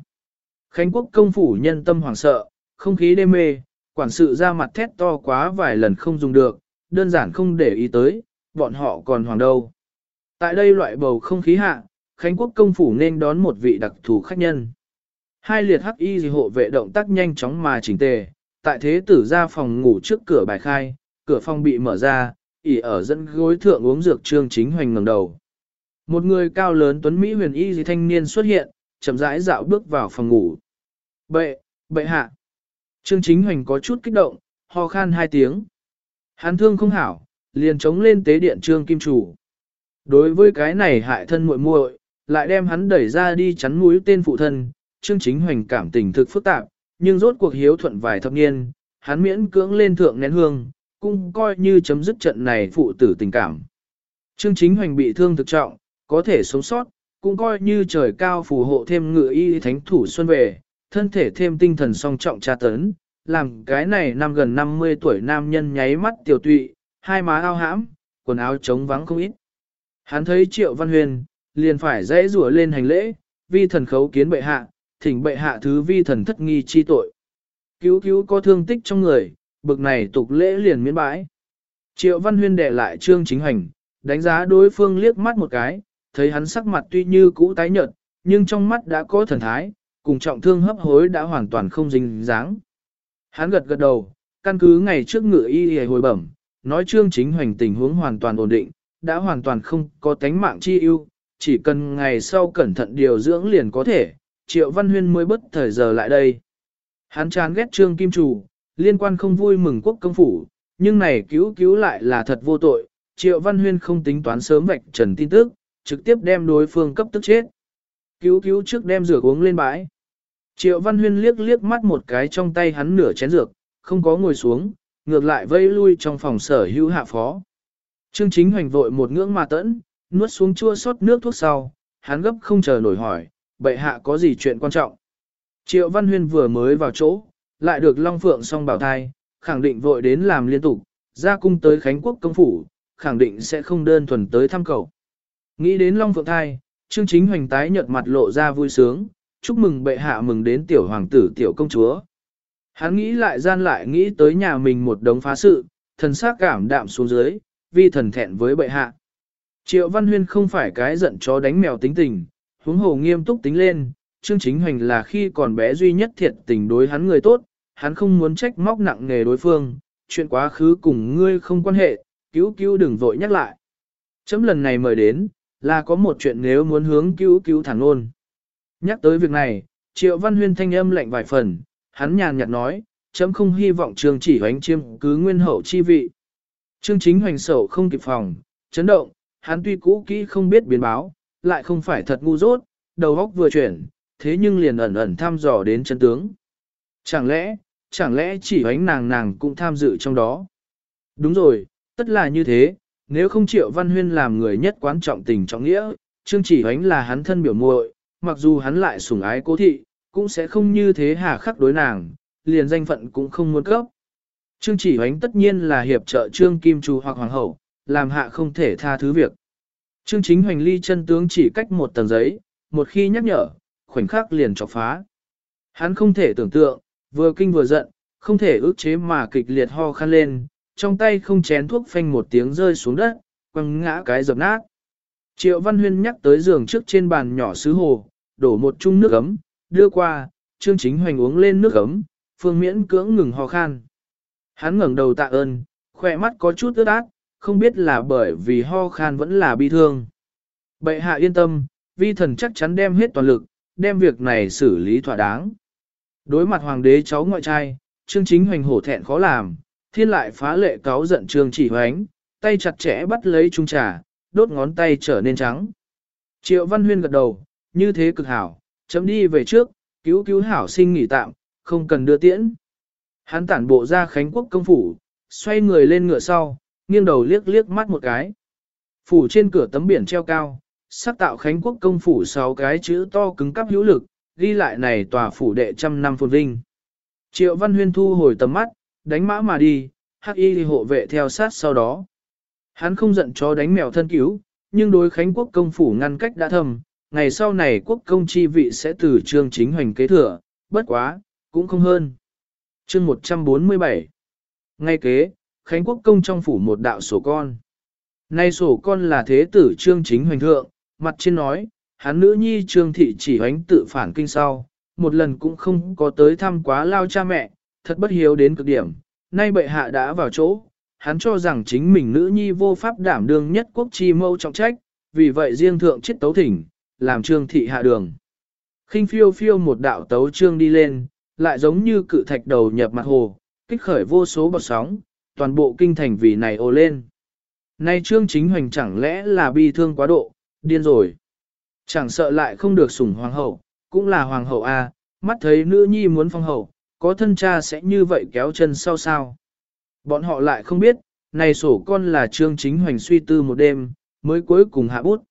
Khánh quốc công phủ nhân tâm hoảng sợ, không khí đê mê, quản sự ra mặt thét to quá vài lần không dùng được, đơn giản không để ý tới, bọn họ còn hoàng đâu. Tại đây loại bầu không khí hạ, Khánh quốc công phủ nên đón một vị đặc thù khách nhân. Hai liệt hắc y hộ vệ động tác nhanh chóng mà chỉnh tề, tại thế tử ra phòng ngủ trước cửa bài khai, cửa phòng bị mở ra, ỉ ở dẫn gối thượng uống dược trương chính hoành ngẩng đầu. Một người cao lớn tuấn Mỹ huyền y gì thanh niên xuất hiện, chậm rãi dạo bước vào phòng ngủ. Bệ, bệ hạ. Trương chính hoành có chút kích động, ho khan hai tiếng. Hắn thương không hảo, liền chống lên tế điện trương kim chủ. Đối với cái này hại thân muội muội, lại đem hắn đẩy ra đi chắn mũi tên phụ thân, trương chính hoành cảm tình thực phức tạp, nhưng rốt cuộc hiếu thuận vài thập niên, hắn miễn cưỡng lên thượng nén hương, cũng coi như chấm dứt trận này phụ tử tình cảm. Trương chính hoành bị thương thực trọng, có thể sống sót, cũng coi như trời cao phù hộ thêm ngự y thánh thủ xuân về, thân thể thêm tinh thần song trọng tra tấn, làm cái này năm gần 50 tuổi nam nhân nháy mắt tiểu tụy, hai má ao hãm, quần áo trống vắng không ít. Hắn thấy triệu văn huyền, liền phải dãy rủa lên hành lễ, vi thần khấu kiến bệ hạ, thỉnh bệ hạ thứ vi thần thất nghi chi tội. Cứu cứu có thương tích trong người, bực này tục lễ liền miễn bãi. Triệu văn huyên để lại trương chính hành, đánh giá đối phương liếc mắt một cái, thấy hắn sắc mặt tuy như cũ tái nhợt, nhưng trong mắt đã có thần thái, cùng trọng thương hấp hối đã hoàn toàn không dính dáng. Hắn gật gật đầu, căn cứ ngày trước ngựa y y hồi bẩm, nói trương chính hoành tình huống hoàn toàn ổn định, đã hoàn toàn không có tánh mạng chi ưu, chỉ cần ngày sau cẩn thận điều dưỡng liền có thể, triệu văn huyên mới bất thời giờ lại đây. Hắn chán ghét trương kim chủ, liên quan không vui mừng quốc công phủ, nhưng này cứu cứu lại là thật vô tội, triệu văn huyên không tính toán sớm vạch trần tin tức, trực tiếp đem đối phương cấp tức chết. Cứu cứu trước đem rửa uống lên bãi. Triệu Văn Huyên liếc liếc mắt một cái trong tay hắn nửa chén dược, không có ngồi xuống, ngược lại vây lui trong phòng sở hữu hạ phó. Trương Chính Hoành vội một ngưỡng mà tẫn, nuốt xuống chua sót nước thuốc sau, hắn gấp không chờ nổi hỏi, bệ hạ có gì chuyện quan trọng. Triệu Văn Huyên vừa mới vào chỗ, lại được Long Phượng song bảo thai, khẳng định vội đến làm liên tục, ra cung tới Khánh Quốc công phủ, khẳng định sẽ không đơn thuần tới thăm cầu. Nghĩ đến Long Phượng thai, Trương Chính Hoành tái nhợt mặt lộ ra vui sướng, chúc mừng bệ hạ mừng đến tiểu hoàng tử tiểu công chúa. Hắn nghĩ lại gian lại nghĩ tới nhà mình một đống phá sự, thần xác cảm đạm xuống dưới, vì thần thẹn với bệ hạ. Triệu Văn Huyên không phải cái giận chó đánh mèo tính tình, huống hồ nghiêm túc tính lên, Trương Chính Hoành là khi còn bé duy nhất thiệt tình đối hắn người tốt, hắn không muốn trách móc nặng nghề đối phương, chuyện quá khứ cùng ngươi không quan hệ, cứu cứu đừng vội nhắc lại. Chấm lần này mời đến, là có một chuyện nếu muốn hướng cứu cứu thẳng luôn. Nhắc tới việc này, Triệu Văn Huyên thanh âm lạnh vài phần, hắn nhàn nhạt nói, chấm không hy vọng trường chỉ hoánh chiêm cứ nguyên hậu chi vị. Trương chính hoành sầu không kịp phòng, chấn động, hắn tuy cũ kỹ không biết biến báo, lại không phải thật ngu dốt, đầu óc vừa chuyển, thế nhưng liền ẩn ẩn thăm dò đến chân tướng. Chẳng lẽ, chẳng lẽ chỉ hoánh nàng nàng cũng tham dự trong đó? Đúng rồi, tất là như thế, nếu không triệu văn huyên làm người nhất quan trọng tình trọng nghĩa, Trương chỉ hoánh là hắn thân biểu muội, mặc dù hắn lại sủng ái cố thị, cũng sẽ không như thế hà khắc đối nàng, liền danh phận cũng không muốn cấp. Trương chỉ hoánh tất nhiên là hiệp trợ Trương Kim Trù hoặc Hoàng hậu, làm hạ không thể tha thứ việc. Trương chính hoành ly chân tướng chỉ cách một tầng giấy, một khi nhắc nhở, khoảnh khắc liền chọc phá. Hắn không thể tưởng tượng, vừa kinh vừa giận, không thể ước chế mà kịch liệt ho khăn lên, trong tay không chén thuốc phanh một tiếng rơi xuống đất, quăng ngã cái dập nát. Triệu Văn Huyên nhắc tới giường trước trên bàn nhỏ sứ hồ, đổ một chung nước ấm, đưa qua, Trương Chính Hoành uống lên nước ấm, Phương Miễn cưỡng ngừng ho khan. Hắn ngẩng đầu tạ ơn, khỏe mắt có chút ướt át, không biết là bởi vì ho khan vẫn là bi thương. Bệ hạ yên tâm, vi thần chắc chắn đem hết toàn lực, đem việc này xử lý thỏa đáng. Đối mặt hoàng đế cháu ngoại trai, Trương Chính Hoành hổ thẹn khó làm, thiên lại phá lệ cáo giận Trương Chỉ Hoánh, tay chặt chẽ bắt lấy chung trà, đốt ngón tay trở nên trắng. Triệu Văn Huyên gật đầu, như thế cực hảo, chấm đi về trước, cứu cứu hảo sinh nghỉ tạm, không cần đưa tiễn. Hắn tản bộ ra Khánh Quốc công phủ, xoay người lên ngựa sau, nghiêng đầu liếc liếc mắt một cái. Phủ trên cửa tấm biển treo cao, sắc tạo Khánh Quốc công phủ sáu cái chữ to cứng cắp hữu lực, ghi lại này tòa phủ đệ trăm năm phồn vinh. Triệu Văn Huyên thu hồi tầm mắt, đánh mã mà đi, hắc y hộ vệ theo sát sau đó. Hắn không giận cho đánh mèo thân cứu, nhưng đối Khánh Quốc công phủ ngăn cách đã thầm, ngày sau này quốc công chi vị sẽ từ trương chính hoành kế thừa, bất quá, cũng không hơn. Chương 147 Ngay kế, Khánh Quốc công trong phủ một đạo sổ con. Nay sổ con là thế tử trương chính hoành thượng, mặt trên nói, hắn nữ nhi trương thị chỉ hoánh tự phản kinh sau, một lần cũng không có tới thăm quá lao cha mẹ, thật bất hiếu đến cực điểm. Nay bệ hạ đã vào chỗ, hắn cho rằng chính mình nữ nhi vô pháp đảm đương nhất quốc chi mâu trọng trách, vì vậy riêng thượng chết tấu thỉnh, làm trương thị hạ đường. khinh phiêu phiêu một đạo tấu trương đi lên, lại giống như cự thạch đầu nhập mặt hồ, kích khởi vô số bọt sóng, toàn bộ kinh thành vì này ồ lên. Nay trương chính hoành chẳng lẽ là bi thương quá độ, điên rồi. Chẳng sợ lại không được sủng hoàng hậu, cũng là hoàng hậu a, mắt thấy nữ nhi muốn phong hậu, có thân cha sẽ như vậy kéo chân sau sao. Bọn họ lại không biết, này sổ con là trương chính hoành suy tư một đêm, mới cuối cùng hạ bút.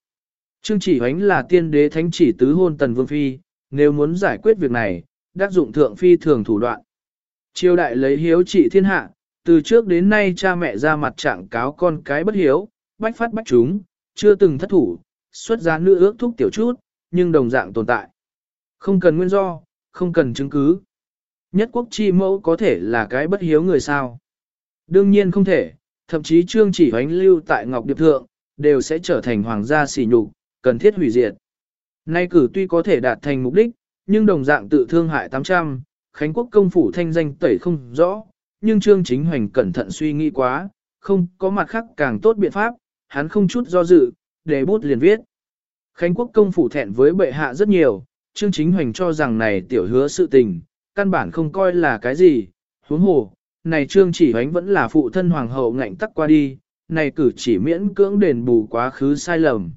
Trương chỉ hoánh là tiên đế thánh chỉ tứ hôn tần vương phi, nếu muốn giải quyết việc này, đắc dụng thượng phi thường thủ đoạn. Triều đại lấy hiếu trị thiên hạ, từ trước đến nay cha mẹ ra mặt trạng cáo con cái bất hiếu, bách phát bách chúng, chưa từng thất thủ, xuất giá nữ ước thúc tiểu chút, nhưng đồng dạng tồn tại. Không cần nguyên do, không cần chứng cứ. Nhất quốc chi mẫu có thể là cái bất hiếu người sao. Đương nhiên không thể, thậm chí trương chỉ hoánh lưu tại Ngọc Điệp Thượng, đều sẽ trở thành hoàng gia xỉ nhục, cần thiết hủy diệt. Nay cử tuy có thể đạt thành mục đích, nhưng đồng dạng tự thương hại 800, Khánh Quốc công phủ thanh danh tẩy không rõ, nhưng Trương Chính Hoành cẩn thận suy nghĩ quá, không có mặt khác càng tốt biện pháp, hắn không chút do dự, để bút liền viết. Khánh Quốc công phủ thẹn với bệ hạ rất nhiều, Trương Chính Hoành cho rằng này tiểu hứa sự tình, căn bản không coi là cái gì, huống hồ, này Trương chỉ hoánh vẫn là phụ thân hoàng hậu ngạnh tắc qua đi, này cử chỉ miễn cưỡng đền bù quá khứ sai lầm.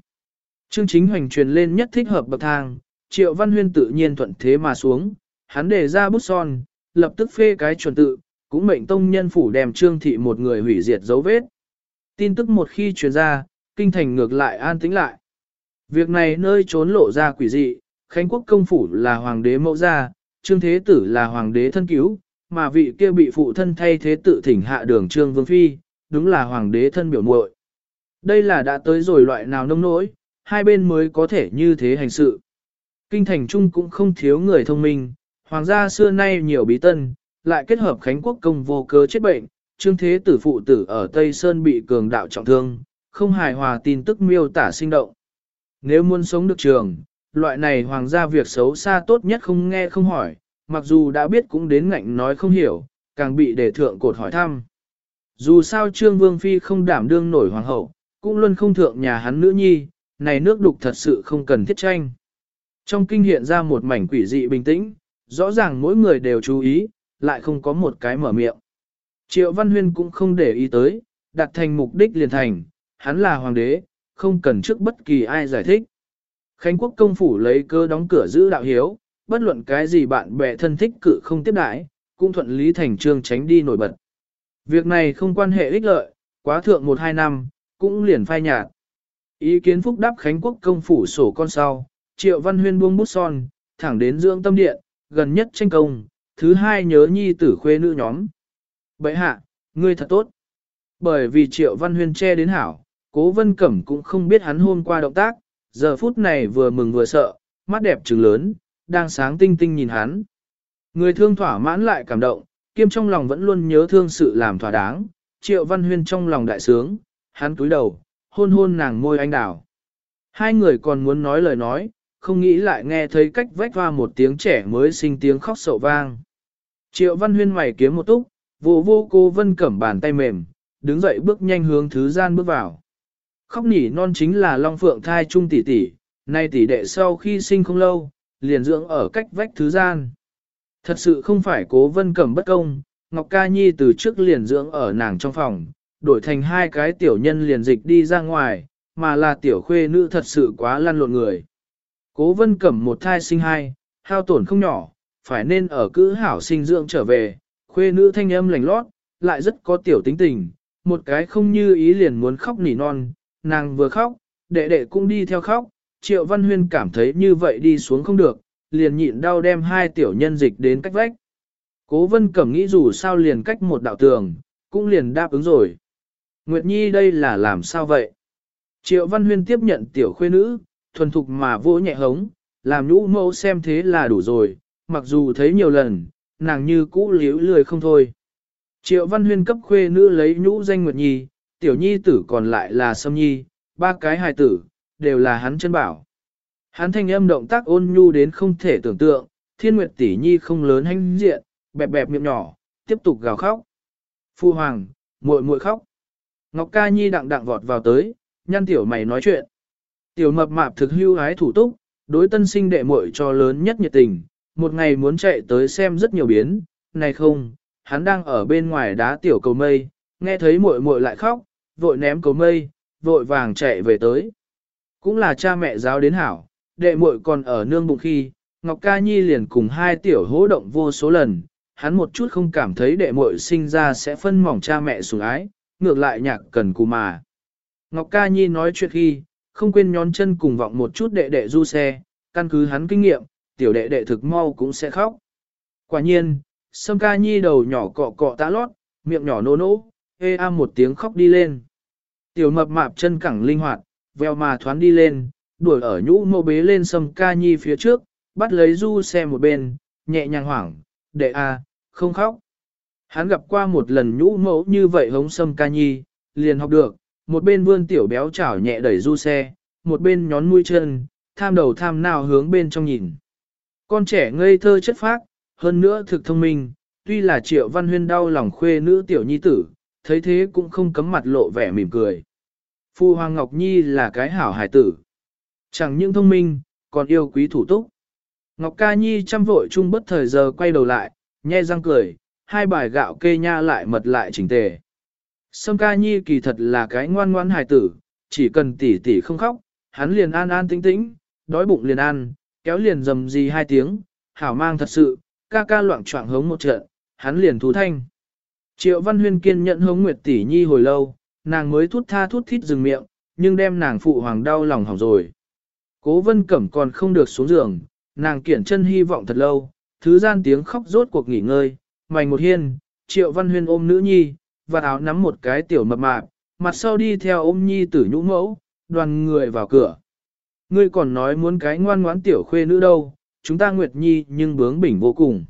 Trương Chính Hoành truyền lên nhất thích hợp bậc thang, Triệu Văn Huyên tự nhiên thuận thế mà xuống, hắn để ra bút son, lập tức phê cái chuẩn tự, cũng mệnh tông nhân phủ đem Trương Thị một người hủy diệt dấu vết. Tin tức một khi truyền ra, kinh thành ngược lại an tĩnh lại. Việc này nơi trốn lộ ra quỷ dị, Khánh Quốc công phủ là hoàng đế mẫu gia, Trương Thế Tử là hoàng đế thân cứu, mà vị kia bị phụ thân thay thế tự thỉnh hạ đường Trương Vương Phi, đúng là hoàng đế thân biểu muội. Đây là đã tới rồi loại nào nông nỗi, hai bên mới có thể như thế hành sự. Kinh thành trung cũng không thiếu người thông minh, hoàng gia xưa nay nhiều bí tân, lại kết hợp Khánh Quốc công vô cớ chết bệnh, Trương Thế Tử phụ tử ở Tây Sơn bị cường đạo trọng thương, không hài hòa tin tức miêu tả sinh động. Nếu muốn sống được trường, loại này hoàng gia việc xấu xa tốt nhất không nghe không hỏi, mặc dù đã biết cũng đến ngạnh nói không hiểu, càng bị đề thượng cột hỏi thăm. Dù sao Trương Vương Phi không đảm đương nổi hoàng hậu, cũng luôn không thượng nhà hắn nữ nhi, này nước đục thật sự không cần thiết tranh. Trong kinh hiện ra một mảnh quỷ dị bình tĩnh, rõ ràng mỗi người đều chú ý, lại không có một cái mở miệng. Triệu Văn Huyên cũng không để ý tới, đặt thành mục đích liền thành, hắn là hoàng đế, không cần trước bất kỳ ai giải thích. Khánh quốc công phủ lấy cơ đóng cửa giữ đạo hiếu, bất luận cái gì bạn bè thân thích cự không tiếp đãi, cũng thuận lý thành trương tránh đi nổi bật. Việc này không quan hệ ích lợi, quá thượng một hai năm, cũng liền phai nhạt. Ý kiến phúc đáp Khánh quốc công phủ sổ con sau, triệu văn huyên buông bút son, thẳng đến dưỡng tâm điện, gần nhất tranh công, thứ hai nhớ nhi tử khuê nữ nhóm. Bậy hạ, ngươi thật tốt. Bởi vì triệu văn huyên che đến hảo, cố vân cẩm cũng không biết hắn hôm qua động tác, giờ phút này vừa mừng vừa sợ, mắt đẹp trừng lớn, đang sáng tinh tinh nhìn hắn. Người thương thỏa mãn lại cảm động, kiêm trong lòng vẫn luôn nhớ thương sự làm thỏa đáng, triệu văn huyên trong lòng đại sướng, hắn túi đầu, hôn hôn nàng môi anh đào. Hai người còn muốn nói lời nói, không nghĩ lại nghe thấy cách vách hoa một tiếng trẻ mới sinh tiếng khóc sậu vang. Triệu văn huyên mày kiếm một túc, vô vô cô vân cẩm bàn tay mềm, đứng dậy bước nhanh hướng thứ gian bước vào. Khóc nỉ non chính là Long Phượng thai trung tỷ tỷ, nay tỷ đệ sau khi sinh không lâu, liền dưỡng ở cách vách thứ gian. Thật sự không phải cố vân cẩm bất công, Ngọc Ca Nhi từ trước liền dưỡng ở nàng trong phòng, đổi thành hai cái tiểu nhân liền dịch đi ra ngoài, mà là tiểu khuê nữ thật sự quá lăn lộn người. Cố vân cẩm một thai sinh hai, hao tổn không nhỏ, phải nên ở cữ hảo sinh dưỡng trở về, khuê nữ thanh âm lành lót, lại rất có tiểu tính tình, một cái không như ý liền muốn khóc nỉ non, nàng vừa khóc, đệ đệ cũng đi theo khóc, triệu văn huyên cảm thấy như vậy đi xuống không được, liền nhịn đau đem hai tiểu nhân dịch đến cách vách. Cố vân cẩm nghĩ dù sao liền cách một đạo tường, cũng liền đáp ứng rồi. Nguyệt Nhi đây là làm sao vậy? Triệu Văn Huyên tiếp nhận tiểu khuê nữ, thuần thục mà vỗ nhẹ hống, làm nhũ mẫu xem thế là đủ rồi, mặc dù thấy nhiều lần, nàng như cũ liễu lười không thôi. Triệu Văn Huyên cấp khuê nữ lấy nhũ danh Nguyệt Nhi, tiểu nhi tử còn lại là Sâm Nhi, ba cái hài tử, đều là hắn chân bảo. Hắn thanh âm động tác ôn nhu đến không thể tưởng tượng, thiên nguyệt tỷ nhi không lớn hành diện, bẹp bẹp miệng nhỏ, tiếp tục gào khóc. Phu hoàng, muội muội khóc. Ngọc ca nhi đặng đặng vọt vào tới, nhăn tiểu mày nói chuyện. Tiểu mập mạp thực hưu hái thủ túc, đối tân sinh đệ muội cho lớn nhất nhiệt tình, một ngày muốn chạy tới xem rất nhiều biến, này không, hắn đang ở bên ngoài đá tiểu cầu mây, nghe thấy muội muội lại khóc, vội ném cầu mây, vội vàng chạy về tới. Cũng là cha mẹ giáo đến hảo, đệ muội còn ở nương bụng khi, Ngọc Ca Nhi liền cùng hai tiểu hỗ động vô số lần, hắn một chút không cảm thấy đệ muội sinh ra sẽ phân mỏng cha mẹ sủng ái, ngược lại nhạc cần cù mà. Ngọc Ca Nhi nói chuyện khi, không quên nhón chân cùng vọng một chút đệ đệ du xe, căn cứ hắn kinh nghiệm, tiểu đệ đệ thực mau cũng sẽ khóc. Quả nhiên, Sâm ca nhi đầu nhỏ cọ cọ tá lót, miệng nhỏ nô nỗ, ê a một tiếng khóc đi lên. Tiểu mập mạp chân cẳng linh hoạt, veo mà thoán đi lên, đuổi ở nhũ mẫu bế lên sâm ca nhi phía trước, bắt lấy du xe một bên, nhẹ nhàng hoảng, đệ a, không khóc. Hắn gặp qua một lần nhũ mẫu như vậy hống sâm ca nhi, liền học được, một bên vươn tiểu béo chảo nhẹ đẩy du xe, một bên nhón mũi chân, tham đầu tham nào hướng bên trong nhìn. Con trẻ ngây thơ chất phác, hơn nữa thực thông minh, tuy là triệu văn huyên đau lòng khuê nữ tiểu nhi tử, thấy thế cũng không cấm mặt lộ vẻ mỉm cười. Phu Hoàng Ngọc Nhi là cái hảo hải tử. Chẳng những thông minh, còn yêu quý thủ túc. Ngọc Ca Nhi chăm vội chung bất thời giờ quay đầu lại, nhe răng cười, hai bài gạo kê nha lại mật lại chỉnh tề. Sâm Ca Nhi kỳ thật là cái ngoan ngoan hài tử, chỉ cần tỉ tỉ không khóc, hắn liền an an tĩnh tĩnh, đói bụng liền ăn, kéo liền dầm gì hai tiếng, hảo mang thật sự, ca ca loạn choạng hống một trận, hắn liền thú thanh. Triệu Văn Huyên kiên nhận hống Nguyệt tỷ nhi hồi lâu, nàng mới thút tha thút thít dừng miệng, nhưng đem nàng phụ hoàng đau lòng hỏng rồi. Cố vân cẩm còn không được xuống giường, nàng kiển chân hy vọng thật lâu, thứ gian tiếng khóc rốt cuộc nghỉ ngơi, mảnh một hiên, triệu văn huyên ôm nữ nhi, và áo nắm một cái tiểu mập mạp, mặt sau đi theo ôm nhi tử nhũ mẫu, đoàn người vào cửa. Ngươi còn nói muốn cái ngoan ngoãn tiểu khuê nữ đâu, chúng ta nguyệt nhi nhưng bướng bỉnh vô cùng.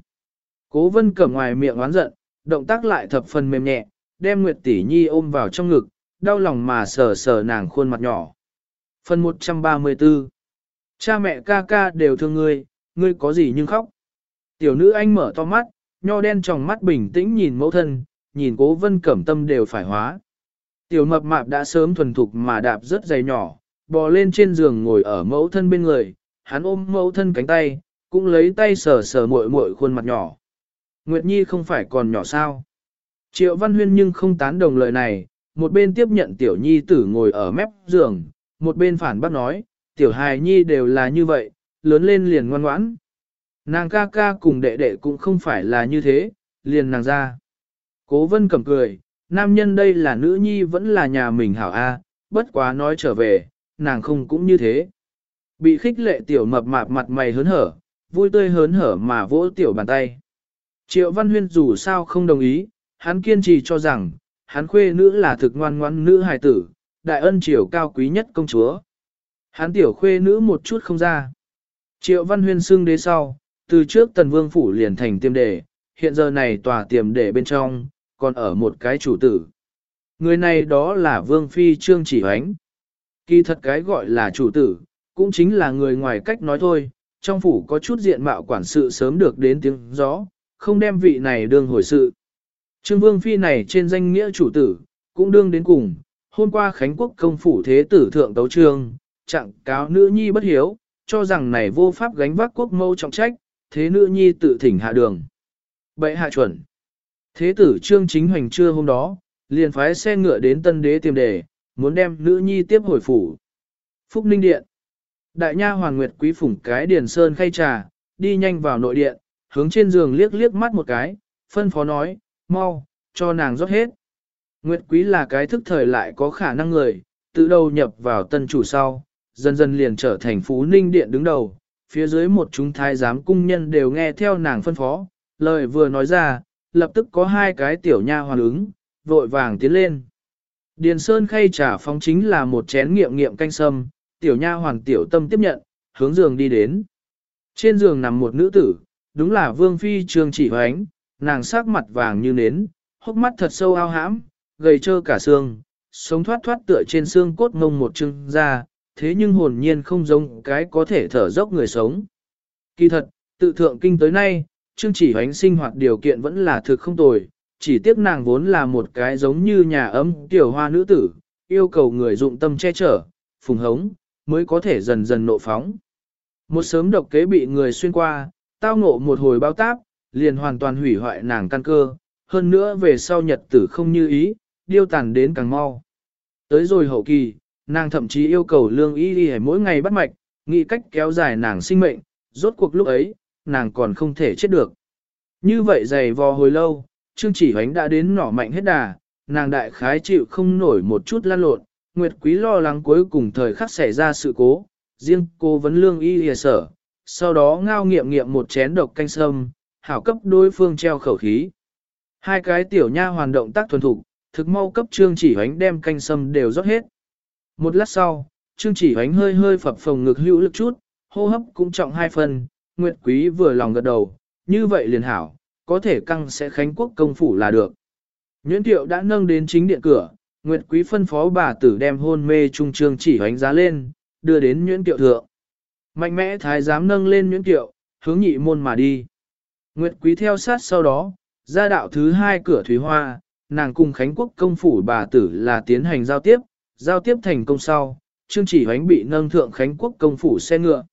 Cố vân cẩm ngoài miệng oán giận, động tác lại thập phần mềm nhẹ, đem nguyệt tỷ nhi ôm vào trong ngực, đau lòng mà sờ sờ nàng khuôn mặt nhỏ. Phần 134 Cha mẹ ca ca đều thương ngươi, ngươi có gì nhưng khóc. Tiểu nữ anh mở to mắt, nho đen trong mắt bình tĩnh nhìn mẫu thân, nhìn cố vân cẩm tâm đều phải hóa. Tiểu mập mạp đã sớm thuần thục mà đạp rất dày nhỏ, bò lên trên giường ngồi ở mẫu thân bên người, hắn ôm mẫu thân cánh tay, cũng lấy tay sờ sờ muội muội khuôn mặt nhỏ. Nguyệt Nhi không phải còn nhỏ sao? Triệu Văn Huyên nhưng không tán đồng lời này, một bên tiếp nhận tiểu nhi tử ngồi ở mép giường, một bên phản bác nói, tiểu hài nhi đều là như vậy, lớn lên liền ngoan ngoãn. Nàng ca ca cùng đệ đệ cũng không phải là như thế, liền nàng ra. Cố vân cầm cười, nam nhân đây là nữ nhi vẫn là nhà mình hảo A, bất quá nói trở về, nàng không cũng như thế. Bị khích lệ tiểu mập mạp mặt mày hớn hở, vui tươi hớn hở mà vỗ tiểu bàn tay. Triệu Văn Huyên dù sao không đồng ý, hắn kiên trì cho rằng, hắn khuê nữ là thực ngoan ngoan nữ hài tử, đại ân triều cao quý nhất công chúa. Hắn tiểu khuê nữ một chút không ra. Triệu Văn Huyên xưng đế sau, từ trước tần vương phủ liền thành tiêm đề, hiện giờ này tòa tiềm đề bên trong, còn ở một cái chủ tử. Người này đó là vương phi trương chỉ hoánh. Kỳ thật cái gọi là chủ tử, cũng chính là người ngoài cách nói thôi, trong phủ có chút diện mạo quản sự sớm được đến tiếng gió, không đem vị này đương hồi sự. Trương Vương Phi này trên danh nghĩa chủ tử, cũng đương đến cùng, hôm qua Khánh Quốc công phủ thế tử thượng tấu trương, trạng cáo nữ nhi bất hiếu, cho rằng này vô pháp gánh vác quốc mâu trọng trách, thế nữ nhi tự thỉnh hạ đường. Bệ hạ chuẩn. Thế tử trương chính hoành trưa hôm đó, liền phái xe ngựa đến tân đế tiềm đề, muốn đem nữ nhi tiếp hồi phủ. Phúc Ninh Điện. Đại nha Hoàng Nguyệt quý phủng cái điền sơn khay trà, đi nhanh vào nội điện, hướng trên giường liếc liếc mắt một cái, phân phó nói, mau, cho nàng rót hết. Nguyệt quý là cái thức thời lại có khả năng người, tự đầu nhập vào tân chủ sau, dần dần liền trở thành phú ninh điện đứng đầu, phía dưới một chúng thái giám cung nhân đều nghe theo nàng phân phó, lời vừa nói ra, lập tức có hai cái tiểu nha hoàn ứng, vội vàng tiến lên. Điền Sơn khay trà phóng chính là một chén nghiệm nghiệm canh sâm, tiểu nha hoàn tiểu tâm tiếp nhận, hướng giường đi đến. Trên giường nằm một nữ tử, đúng là Vương Phi Trương Chỉ Hoánh, nàng sắc mặt vàng như nến, hốc mắt thật sâu ao hãm, gầy trơ cả xương, sống thoát thoát tựa trên xương cốt ngông một chân ra, thế nhưng hồn nhiên không giống cái có thể thở dốc người sống. Kỳ thật, tự thượng kinh tới nay, chương Chỉ Hoánh sinh hoạt điều kiện vẫn là thực không tồi, chỉ tiếc nàng vốn là một cái giống như nhà ấm tiểu hoa nữ tử, yêu cầu người dụng tâm che chở, phùng hống, mới có thể dần dần nộ phóng. Một sớm độc kế bị người xuyên qua, tao ngộ một hồi bao táp, liền hoàn toàn hủy hoại nàng căn cơ, hơn nữa về sau nhật tử không như ý, điêu tàn đến càng mau. Tới rồi hậu kỳ, nàng thậm chí yêu cầu lương y đi mỗi ngày bắt mạch, nghĩ cách kéo dài nàng sinh mệnh, rốt cuộc lúc ấy, nàng còn không thể chết được. Như vậy dày vò hồi lâu, Trương Chỉ Hoánh đã đến nỏ mạnh hết đà, nàng đại khái chịu không nổi một chút lan lộn, Nguyệt Quý lo lắng cuối cùng thời khắc xảy ra sự cố, riêng cô vấn lương y lìa sở, sau đó ngao nghiệm nghiệm một chén độc canh sâm, hảo cấp đối phương treo khẩu khí. Hai cái tiểu nha hoàn động tác thuần thục, thực mau cấp trương chỉ hoánh đem canh sâm đều rót hết. Một lát sau, trương chỉ hoánh hơi hơi phập phồng ngực hữu lực chút, hô hấp cũng trọng hai phần, Nguyệt Quý vừa lòng gật đầu, như vậy liền hảo, có thể căng sẽ khánh quốc công phủ là được. Nguyễn Tiệu đã nâng đến chính điện cửa, Nguyệt Quý phân phó bà tử đem hôn mê trung trương chỉ hoánh giá lên, đưa đến Nguyễn Tiệu thượng. Mạnh mẽ thái giám nâng lên Nguyễn Tiệu, hướng nhị môn mà đi. Nguyệt Quý theo sát sau đó, ra đạo thứ hai cửa Thúy Hoa, nàng cùng Khánh Quốc công phủ bà tử là tiến hành giao tiếp, giao tiếp thành công sau, Trương Chỉ Hoánh bị nâng thượng Khánh Quốc công phủ xe ngựa.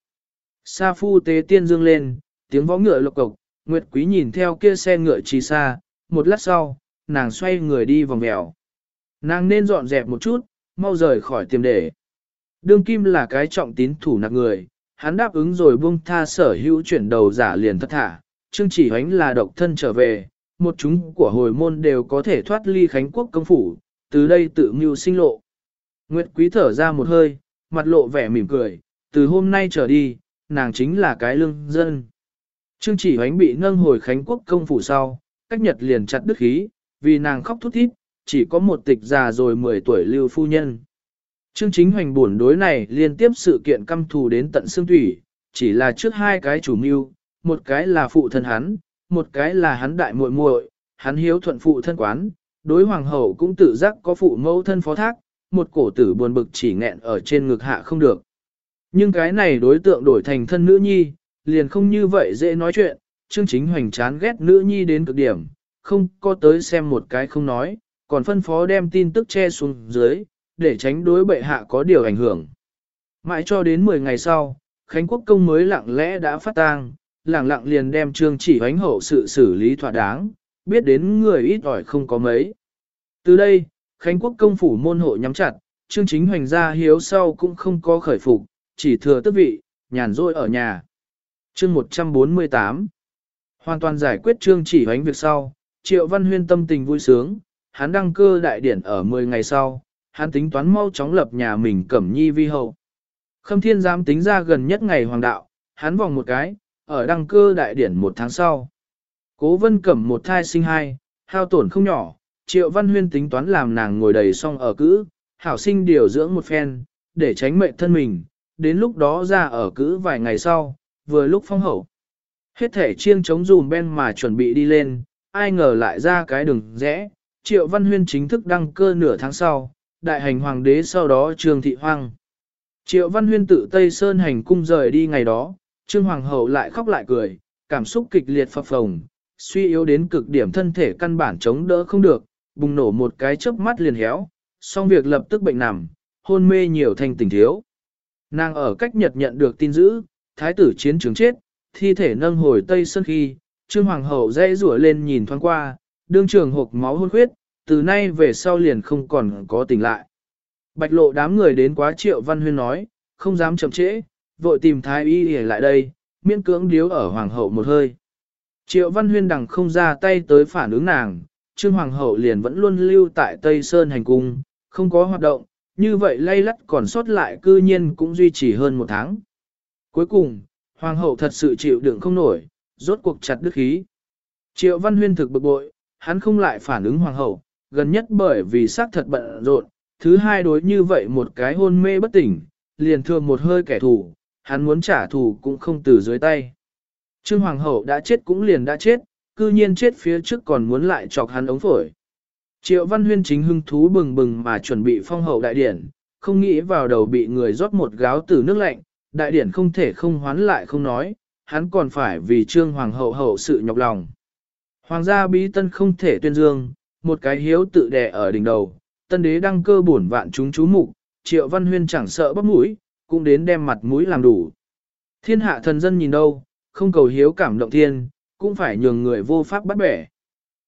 Sa phu tế tiên dương lên, tiếng võ ngựa lộc cộc, Nguyệt Quý nhìn theo kia xe ngựa trì xa, một lát sau, nàng xoay người đi vòng mèo. Nàng nên dọn dẹp một chút, mau rời khỏi tiềm để. Đương Kim là cái trọng tín thủ nặng người, hắn đáp ứng rồi buông tha sở hữu chuyển đầu giả liền thất thả, Trương Chỉ Hoánh là độc thân trở về, một chúng của hồi môn đều có thể thoát ly Khánh Quốc công phủ, từ đây tự mưu sinh lộ. Nguyệt Quý thở ra một hơi, mặt lộ vẻ mỉm cười, từ hôm nay trở đi, nàng chính là cái lương dân. Trương chỉ hoánh bị nâng hồi Khánh Quốc công phủ sau, cách nhật liền chặt đứt khí, vì nàng khóc thút thít, chỉ có một tịch già rồi 10 tuổi lưu phu nhân. Trương chính hoành buồn đối này liên tiếp sự kiện căm thù đến tận xương thủy, chỉ là trước hai cái chủ mưu, một cái là phụ thân hắn, một cái là hắn đại muội muội, hắn hiếu thuận phụ thân quán, đối hoàng hậu cũng tự giác có phụ mẫu thân phó thác, một cổ tử buồn bực chỉ nghẹn ở trên ngực hạ không được. Nhưng cái này đối tượng đổi thành thân nữ nhi, liền không như vậy dễ nói chuyện, Trương Chính Hoành chán ghét nữ nhi đến cực điểm, không có tới xem một cái không nói, còn phân phó đem tin tức che xuống dưới, để tránh đối bệ hạ có điều ảnh hưởng. Mãi cho đến 10 ngày sau, Khánh Quốc Công mới lặng lẽ đã phát tang, lẳng lặng liền đem Trương Chỉ Hoánh hậu sự xử lý thỏa đáng, biết đến người ít ỏi không có mấy. Từ đây, Khánh Quốc Công phủ môn hộ nhắm chặt, Trương Chính Hoành gia hiếu sau cũng không có khởi phục, chỉ thừa tước vị, nhàn rỗi ở nhà. Chương 148 Hoàn toàn giải quyết Trương Chỉ Hoánh việc sau, Triệu Văn Huyên tâm tình vui sướng, hắn đăng cơ đại điển ở 10 ngày sau, hắn tính toán mau chóng lập nhà mình cẩm nhi vi hậu. Khâm Thiên giám tính ra gần nhất ngày hoàng đạo, hắn vòng một cái, ở đăng cơ đại điển một tháng sau. Cố vân cẩm một thai sinh hai, hao tổn không nhỏ, Triệu Văn Huyên tính toán làm nàng ngồi đầy xong ở cữ, hảo sinh điều dưỡng một phen, để tránh mệnh thân mình, đến lúc đó ra ở cữ vài ngày sau, vừa lúc phong hậu. Hết thể chiêng chống dùm bên mà chuẩn bị đi lên, ai ngờ lại ra cái đường rẽ, Triệu Văn Huyên chính thức đăng cơ nửa tháng sau, đại hành hoàng đế sau đó Trương Thị Hoang. Triệu Văn Huyên tự Tây Sơn hành cung rời đi ngày đó, Trương Hoàng hậu lại khóc lại cười, cảm xúc kịch liệt phập phồng, suy yếu đến cực điểm thân thể căn bản chống đỡ không được, bùng nổ một cái chớp mắt liền héo, xong việc lập tức bệnh nằm, hôn mê nhiều thanh tỉnh thiếu. Nàng ở cách Nhật nhận được tin dữ, thái tử chiến trường chết, thi thể nâng hồi Tây Sơn khi, Trương Hoàng hậu dây rủa lên nhìn thoáng qua, đương trường hộp máu hôn khuyết, từ nay về sau liền không còn có tỉnh lại. Bạch lộ đám người đến quá triệu văn huyên nói, không dám chậm trễ, vội tìm thái y để lại đây, miễn cưỡng điếu ở hoàng hậu một hơi. Triệu văn huyên đằng không ra tay tới phản ứng nàng, Trương Hoàng hậu liền vẫn luôn lưu tại Tây Sơn hành cung, không có hoạt động, như vậy lay lắt còn sót lại cư nhiên cũng duy trì hơn một tháng. Cuối cùng, Hoàng hậu thật sự chịu đựng không nổi, rốt cuộc chặt đứt khí. Triệu Văn Huyên thực bực bội, hắn không lại phản ứng Hoàng hậu, gần nhất bởi vì xác thật bận rộn, thứ hai đối như vậy một cái hôn mê bất tỉnh, liền thường một hơi kẻ thù, hắn muốn trả thù cũng không từ dưới tay. Trương Hoàng hậu đã chết cũng liền đã chết, cư nhiên chết phía trước còn muốn lại chọc hắn ống phổi. Triệu Văn Huyên chính hưng thú bừng bừng mà chuẩn bị phong hậu đại điển, không nghĩ vào đầu bị người rót một gáo từ nước lạnh, đại điển không thể không hoán lại không nói, hắn còn phải vì trương hoàng hậu hậu sự nhọc lòng. Hoàng gia bí tân không thể tuyên dương, một cái hiếu tự đè ở đỉnh đầu, tân đế đăng cơ bổn vạn chúng chú mục, triệu văn huyên chẳng sợ bắp mũi, cũng đến đem mặt mũi làm đủ. Thiên hạ thần dân nhìn đâu, không cầu hiếu cảm động thiên, cũng phải nhường người vô pháp bắt bẻ.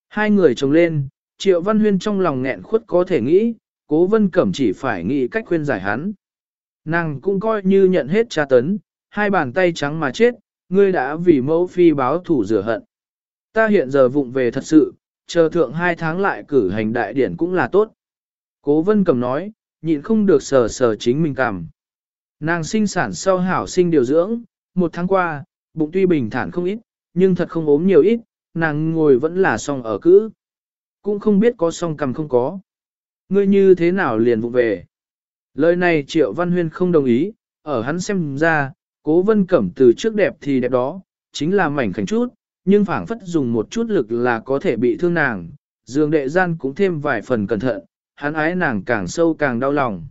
Hai người chồng lên, triệu văn huyên trong lòng nghẹn khuất có thể nghĩ, cố vân cẩm chỉ phải nghĩ cách khuyên giải hắn. Nàng cũng coi như nhận hết tra tấn, hai bàn tay trắng mà chết, ngươi đã vì mẫu phi báo thủ rửa hận. Ta hiện giờ vụng về thật sự, chờ thượng hai tháng lại cử hành đại điển cũng là tốt. Cố vân cẩm nói, nhịn không được sờ sờ chính mình cảm. Nàng sinh sản sau hảo sinh điều dưỡng, một tháng qua, bụng tuy bình thản không ít, nhưng thật không ốm nhiều ít, nàng ngồi vẫn là song ở cữ. Cũng không biết có song cầm không có. Ngươi như thế nào liền vụ về. Lời này Triệu Văn Huyên không đồng ý, ở hắn xem ra, cố vân cẩm từ trước đẹp thì đẹp đó, chính là mảnh khảnh chút, nhưng phảng phất dùng một chút lực là có thể bị thương nàng, dương đệ gian cũng thêm vài phần cẩn thận, hắn ái nàng càng sâu càng đau lòng.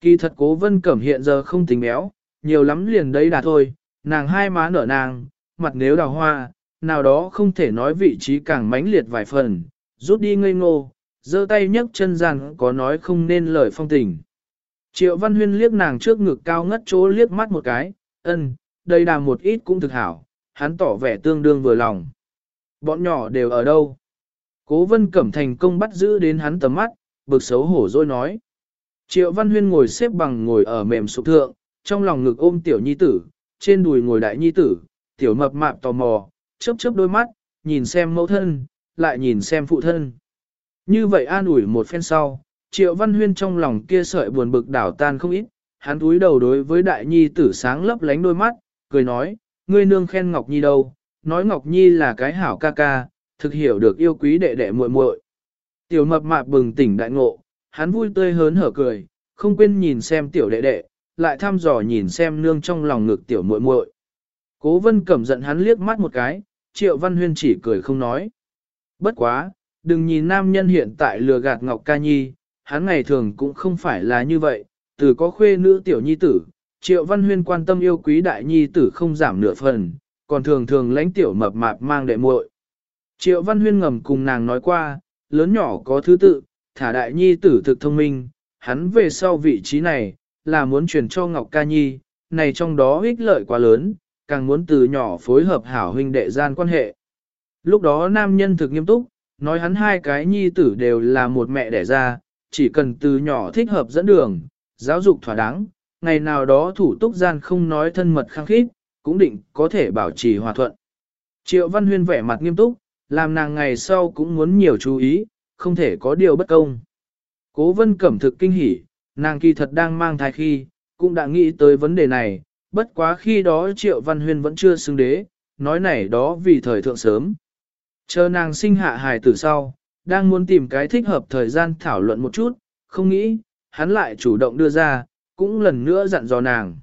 Kỳ thật cố vân cẩm hiện giờ không tính béo, nhiều lắm liền đấy đã thôi, nàng hai má nở nàng, mặt nếu đào hoa, nào đó không thể nói vị trí càng mãnh liệt vài phần, rút đi ngây ngô, giơ tay nhấc chân rằng có nói không nên lời phong tình. Triệu Văn Huyên liếc nàng trước ngực cao ngất chỗ liếc mắt một cái, ân, đây là một ít cũng thực hảo, hắn tỏ vẻ tương đương vừa lòng. Bọn nhỏ đều ở đâu? Cố vân cẩm thành công bắt giữ đến hắn tầm mắt, bực xấu hổ rồi nói. Triệu Văn Huyên ngồi xếp bằng ngồi ở mềm sụp thượng, trong lòng ngực ôm tiểu nhi tử, trên đùi ngồi đại nhi tử, tiểu mập mạp tò mò, chớp chớp đôi mắt, nhìn xem mẫu thân, lại nhìn xem phụ thân. Như vậy an ủi một phen sau, Triệu Văn Huyên trong lòng kia sợi buồn bực đảo tan không ít, hắn túi đầu đối với đại nhi tử sáng lấp lánh đôi mắt, cười nói, ngươi nương khen Ngọc Nhi đâu, nói Ngọc Nhi là cái hảo ca ca, thực hiểu được yêu quý đệ đệ muội muội. Tiểu mập mạp bừng tỉnh đại ngộ, hắn vui tươi hớn hở cười, không quên nhìn xem tiểu đệ đệ, lại thăm dò nhìn xem nương trong lòng ngực tiểu muội muội. Cố vân cẩm giận hắn liếc mắt một cái, triệu văn huyên chỉ cười không nói. Bất quá, đừng nhìn nam nhân hiện tại lừa gạt Ngọc Ca Nhi, hắn ngày thường cũng không phải là như vậy, từ có khuê nữ tiểu nhi tử, triệu văn huyên quan tâm yêu quý đại nhi tử không giảm nửa phần, còn thường thường lãnh tiểu mập mạp mang đệ muội. Triệu văn huyên ngầm cùng nàng nói qua, lớn nhỏ có thứ tự, thả đại nhi tử thực thông minh, hắn về sau vị trí này, là muốn truyền cho Ngọc Ca Nhi, này trong đó ích lợi quá lớn, càng muốn từ nhỏ phối hợp hảo huynh đệ gian quan hệ. Lúc đó nam nhân thực nghiêm túc, nói hắn hai cái nhi tử đều là một mẹ đẻ ra, chỉ cần từ nhỏ thích hợp dẫn đường, giáo dục thỏa đáng, ngày nào đó thủ túc gian không nói thân mật khăng khít, cũng định có thể bảo trì hòa thuận. Triệu Văn Huyên vẻ mặt nghiêm túc, làm nàng ngày sau cũng muốn nhiều chú ý, không thể có điều bất công. Cố vân cẩm thực kinh hỉ, nàng kỳ thật đang mang thai khi, cũng đã nghĩ tới vấn đề này, bất quá khi đó Triệu Văn Huyên vẫn chưa xứng đế, nói này đó vì thời thượng sớm. Chờ nàng sinh hạ hài tử sau, đang muốn tìm cái thích hợp thời gian thảo luận một chút, không nghĩ, hắn lại chủ động đưa ra, cũng lần nữa dặn dò nàng.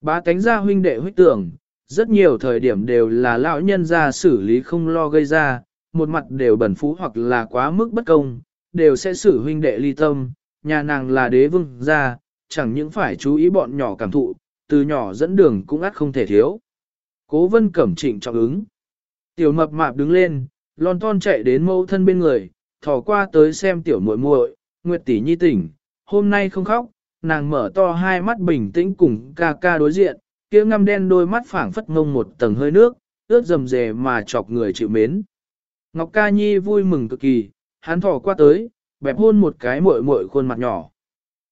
Bá tánh ra huynh đệ huyết tưởng, rất nhiều thời điểm đều là lão nhân ra xử lý không lo gây ra, một mặt đều bẩn phú hoặc là quá mức bất công, đều sẽ xử huynh đệ ly tâm, nhà nàng là đế vương gia, chẳng những phải chú ý bọn nhỏ cảm thụ, từ nhỏ dẫn đường cũng ắt không thể thiếu. Cố vân cẩm trịnh trọng ứng. Tiểu mập mạp đứng lên, lon ton chạy đến mẫu thân bên người, thò qua tới xem tiểu muội muội, Nguyệt tỷ nhi tỉnh, hôm nay không khóc, nàng mở to hai mắt bình tĩnh cùng ca ca đối diện, kia ngăm đen đôi mắt phảng phất ngông một tầng hơi nước, ướt rầm rề mà chọc người chịu mến. Ngọc ca nhi vui mừng cực kỳ, hắn thò qua tới, bẹp hôn một cái muội muội khuôn mặt nhỏ.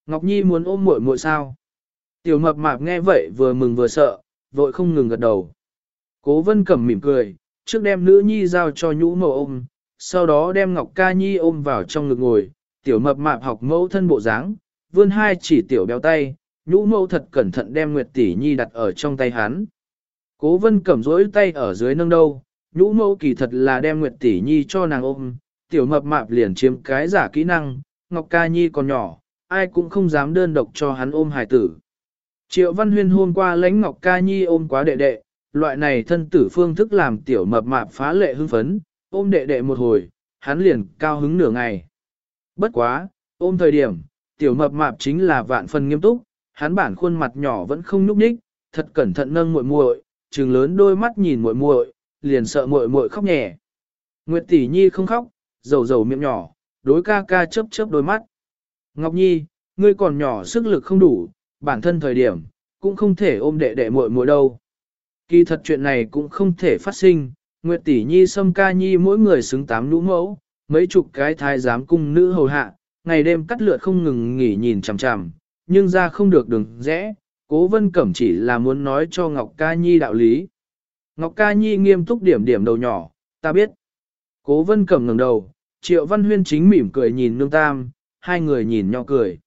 Ngọc nhi muốn ôm muội muội sao? Tiểu mập mạp nghe vậy vừa mừng vừa sợ, vội không ngừng gật đầu. Cố vân cẩm mỉm cười, trước đem nữ nhi giao cho nhũ mộ ôm, sau đó đem Ngọc Ca Nhi ôm vào trong ngực ngồi, tiểu mập mạp học mẫu thân bộ dáng, vươn hai chỉ tiểu béo tay, nhũ mẫu thật cẩn thận đem Nguyệt Tỷ Nhi đặt ở trong tay hắn. Cố vân cẩm rỗi tay ở dưới nâng đâu, nhũ mẫu kỳ thật là đem Nguyệt Tỷ Nhi cho nàng ôm, tiểu mập mạp liền chiếm cái giả kỹ năng, Ngọc Ca Nhi còn nhỏ, ai cũng không dám đơn độc cho hắn ôm hài tử. Triệu Văn Huyên hôm qua lãnh Ngọc Ca Nhi ôm quá đệ đệ, loại này thân tử phương thức làm tiểu mập mạp phá lệ hưng phấn, ôm đệ đệ một hồi, hắn liền cao hứng nửa ngày. Bất quá, ôm thời điểm, tiểu mập mạp chính là vạn phần nghiêm túc, hắn bản khuôn mặt nhỏ vẫn không nhúc nhích, thật cẩn thận nâng muội muội, trừng lớn đôi mắt nhìn muội muội, liền sợ muội muội khóc nhẹ. Nguyệt tỷ nhi không khóc, dầu dầu miệng nhỏ, đối ca ca chớp chớp đôi mắt. Ngọc nhi, ngươi còn nhỏ sức lực không đủ, bản thân thời điểm, cũng không thể ôm đệ đệ muội muội đâu. Kỳ thật chuyện này cũng không thể phát sinh, Nguyệt tỷ nhi sâm ca nhi mỗi người xứng tám lũ mẫu, mấy chục cái thái giám cung nữ hầu hạ, ngày đêm cắt lượt không ngừng nghỉ nhìn chằm chằm, nhưng ra không được đường rẽ, cố vân cẩm chỉ là muốn nói cho Ngọc ca nhi đạo lý. Ngọc ca nhi nghiêm túc điểm điểm đầu nhỏ, ta biết. Cố vân cẩm ngẩng đầu, triệu văn huyên chính mỉm cười nhìn nương tam, hai người nhìn nhau cười.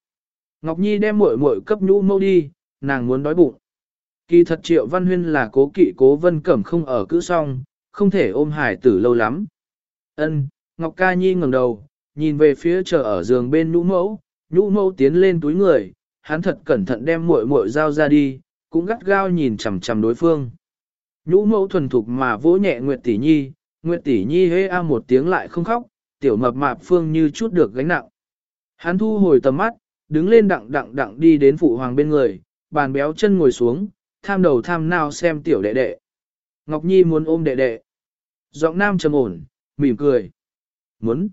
Ngọc nhi đem muội muội cấp nhũ mẫu đi, nàng muốn đói bụng. Kỳ thật triệu văn huyên là cố kỵ cố vân cẩm không ở cữ song, không thể ôm hải tử lâu lắm. Ân, Ngọc Ca Nhi ngẩng đầu, nhìn về phía chờ ở giường bên nhũ mẫu, nhũ mẫu tiến lên túi người, hắn thật cẩn thận đem muội muội dao ra đi, cũng gắt gao nhìn chằm chằm đối phương. Nhũ mẫu thuần thục mà vỗ nhẹ Nguyệt Tỷ Nhi, Nguyệt Tỷ Nhi hê a một tiếng lại không khóc, tiểu mập mạp phương như chút được gánh nặng. Hắn thu hồi tầm mắt, đứng lên đặng đặng đặng đi đến phụ hoàng bên người, bàn béo chân ngồi xuống, tham đầu tham nào xem tiểu đệ đệ. Ngọc Nhi muốn ôm đệ đệ. Giọng nam trầm ổn, mỉm cười. Muốn.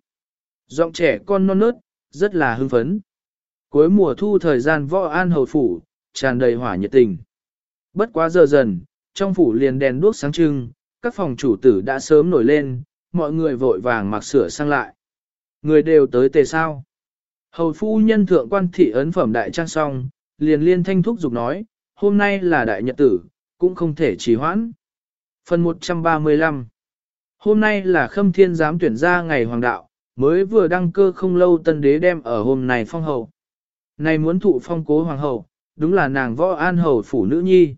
Giọng trẻ con non nớt, rất là hưng phấn. Cuối mùa thu thời gian võ an hầu phủ, tràn đầy hỏa nhiệt tình. Bất quá giờ dần, trong phủ liền đèn đuốc sáng trưng, các phòng chủ tử đã sớm nổi lên, mọi người vội vàng mặc sửa sang lại. Người đều tới tề sao. Hầu phu nhân thượng quan thị ấn phẩm đại trang song, liền liên thanh thúc giục nói, hôm nay là đại nhật tử, cũng không thể trì hoãn. Phần 135 Hôm nay là khâm thiên giám tuyển ra ngày hoàng đạo, mới vừa đăng cơ không lâu tân đế đem ở hôm này phong hậu. Này muốn thụ phong cố hoàng hậu, đúng là nàng võ an hầu phủ nữ nhi.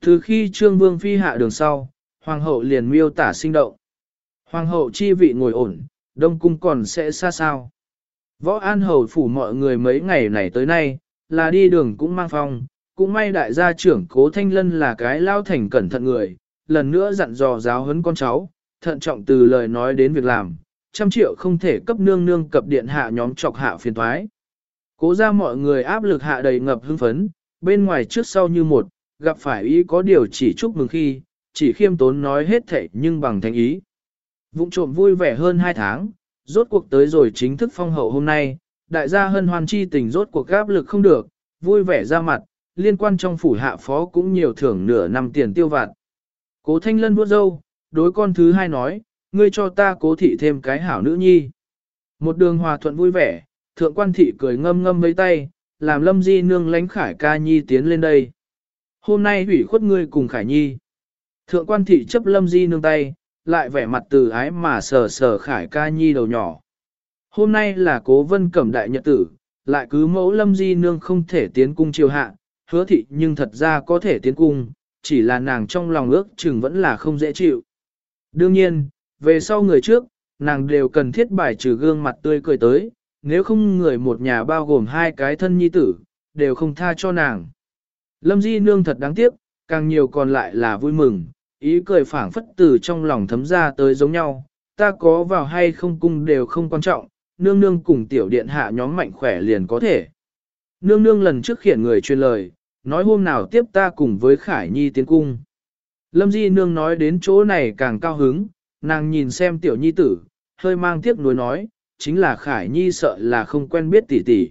Từ khi trương vương phi hạ đường sau, hoàng hậu liền miêu tả sinh động. Hoàng hậu chi vị ngồi ổn, đông cung còn sẽ xa sao. Võ an hầu phủ mọi người mấy ngày này tới nay, là đi đường cũng mang phong, cũng may đại gia trưởng cố thanh lân là cái lao thành cẩn thận người, lần nữa dặn dò giáo huấn con cháu, thận trọng từ lời nói đến việc làm, trăm triệu không thể cấp nương nương cập điện hạ nhóm trọc hạ phiền thoái. Cố ra mọi người áp lực hạ đầy ngập hưng phấn, bên ngoài trước sau như một, gặp phải ý có điều chỉ chúc mừng khi, chỉ khiêm tốn nói hết thảy nhưng bằng thành ý. Vụng trộm vui vẻ hơn hai tháng, rốt cuộc tới rồi chính thức phong hậu hôm nay, đại gia hân hoan chi tình rốt cuộc áp lực không được, vui vẻ ra mặt, liên quan trong phủ hạ phó cũng nhiều thưởng nửa năm tiền tiêu vặt. Cố thanh lân vuốt dâu, đối con thứ hai nói, ngươi cho ta cố thị thêm cái hảo nữ nhi. Một đường hòa thuận vui vẻ, thượng quan thị cười ngâm ngâm mấy tay, làm lâm di nương lánh khải ca nhi tiến lên đây. Hôm nay hủy khuất ngươi cùng khải nhi. Thượng quan thị chấp lâm di nương tay, lại vẻ mặt từ ái mà sờ sờ khải ca nhi đầu nhỏ. Hôm nay là cố vân cẩm đại nhật tử, lại cứ mẫu lâm di nương không thể tiến cung triều hạ, hứa thị nhưng thật ra có thể tiến cung, chỉ là nàng trong lòng ước chừng vẫn là không dễ chịu. Đương nhiên, về sau người trước, nàng đều cần thiết bài trừ gương mặt tươi cười tới, nếu không người một nhà bao gồm hai cái thân nhi tử, đều không tha cho nàng. Lâm Di Nương thật đáng tiếc, càng nhiều còn lại là vui mừng, ý cười phảng phất từ trong lòng thấm ra tới giống nhau, ta có vào hay không cung đều không quan trọng, nương nương cùng tiểu điện hạ nhóm mạnh khỏe liền có thể. Nương nương lần trước khiển người truyền lời, nói hôm nào tiếp ta cùng với Khải Nhi tiến cung. Lâm Di nương nói đến chỗ này càng cao hứng, nàng nhìn xem tiểu nhi tử, hơi mang tiếc nuối nói, chính là Khải Nhi sợ là không quen biết tỷ tỷ.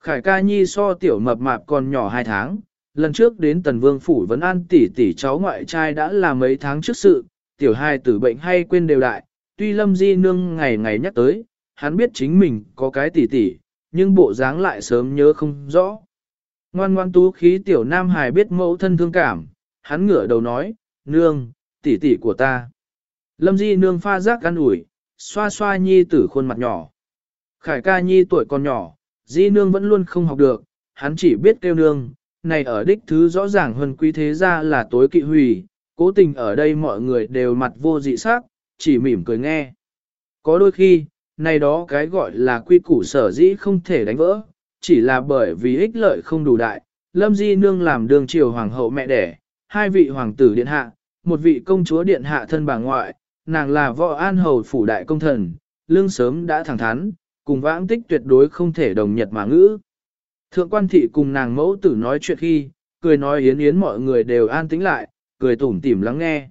Khải ca Nhi so tiểu mập mạp còn nhỏ hai tháng, lần trước đến Tần Vương Phủ vẫn an tỷ tỷ cháu ngoại trai đã là mấy tháng trước sự, tiểu hai tử bệnh hay quên đều đại, tuy Lâm Di nương ngày ngày nhắc tới, hắn biết chính mình có cái tỷ tỷ, nhưng bộ dáng lại sớm nhớ không rõ. Ngoan ngoan tú khí tiểu nam hài biết mẫu thân thương cảm, hắn ngửa đầu nói, nương, tỷ tỷ của ta. Lâm di nương pha rác ăn ủi, xoa xoa nhi tử khuôn mặt nhỏ. Khải ca nhi tuổi còn nhỏ, di nương vẫn luôn không học được, hắn chỉ biết kêu nương, này ở đích thứ rõ ràng hơn quý thế ra là tối kỵ hủy, cố tình ở đây mọi người đều mặt vô dị sắc, chỉ mỉm cười nghe. Có đôi khi, này đó cái gọi là quy củ sở dĩ không thể đánh vỡ, chỉ là bởi vì ích lợi không đủ đại. Lâm Di Nương làm đường triều hoàng hậu mẹ đẻ, hai vị hoàng tử điện hạ, một vị công chúa điện hạ thân bà ngoại, nàng là võ an hầu phủ đại công thần, lương sớm đã thẳng thắn, cùng vãng tích tuyệt đối không thể đồng nhật mà ngữ. Thượng quan thị cùng nàng mẫu tử nói chuyện khi, cười nói yến yến mọi người đều an tĩnh lại, cười tủm tỉm lắng nghe.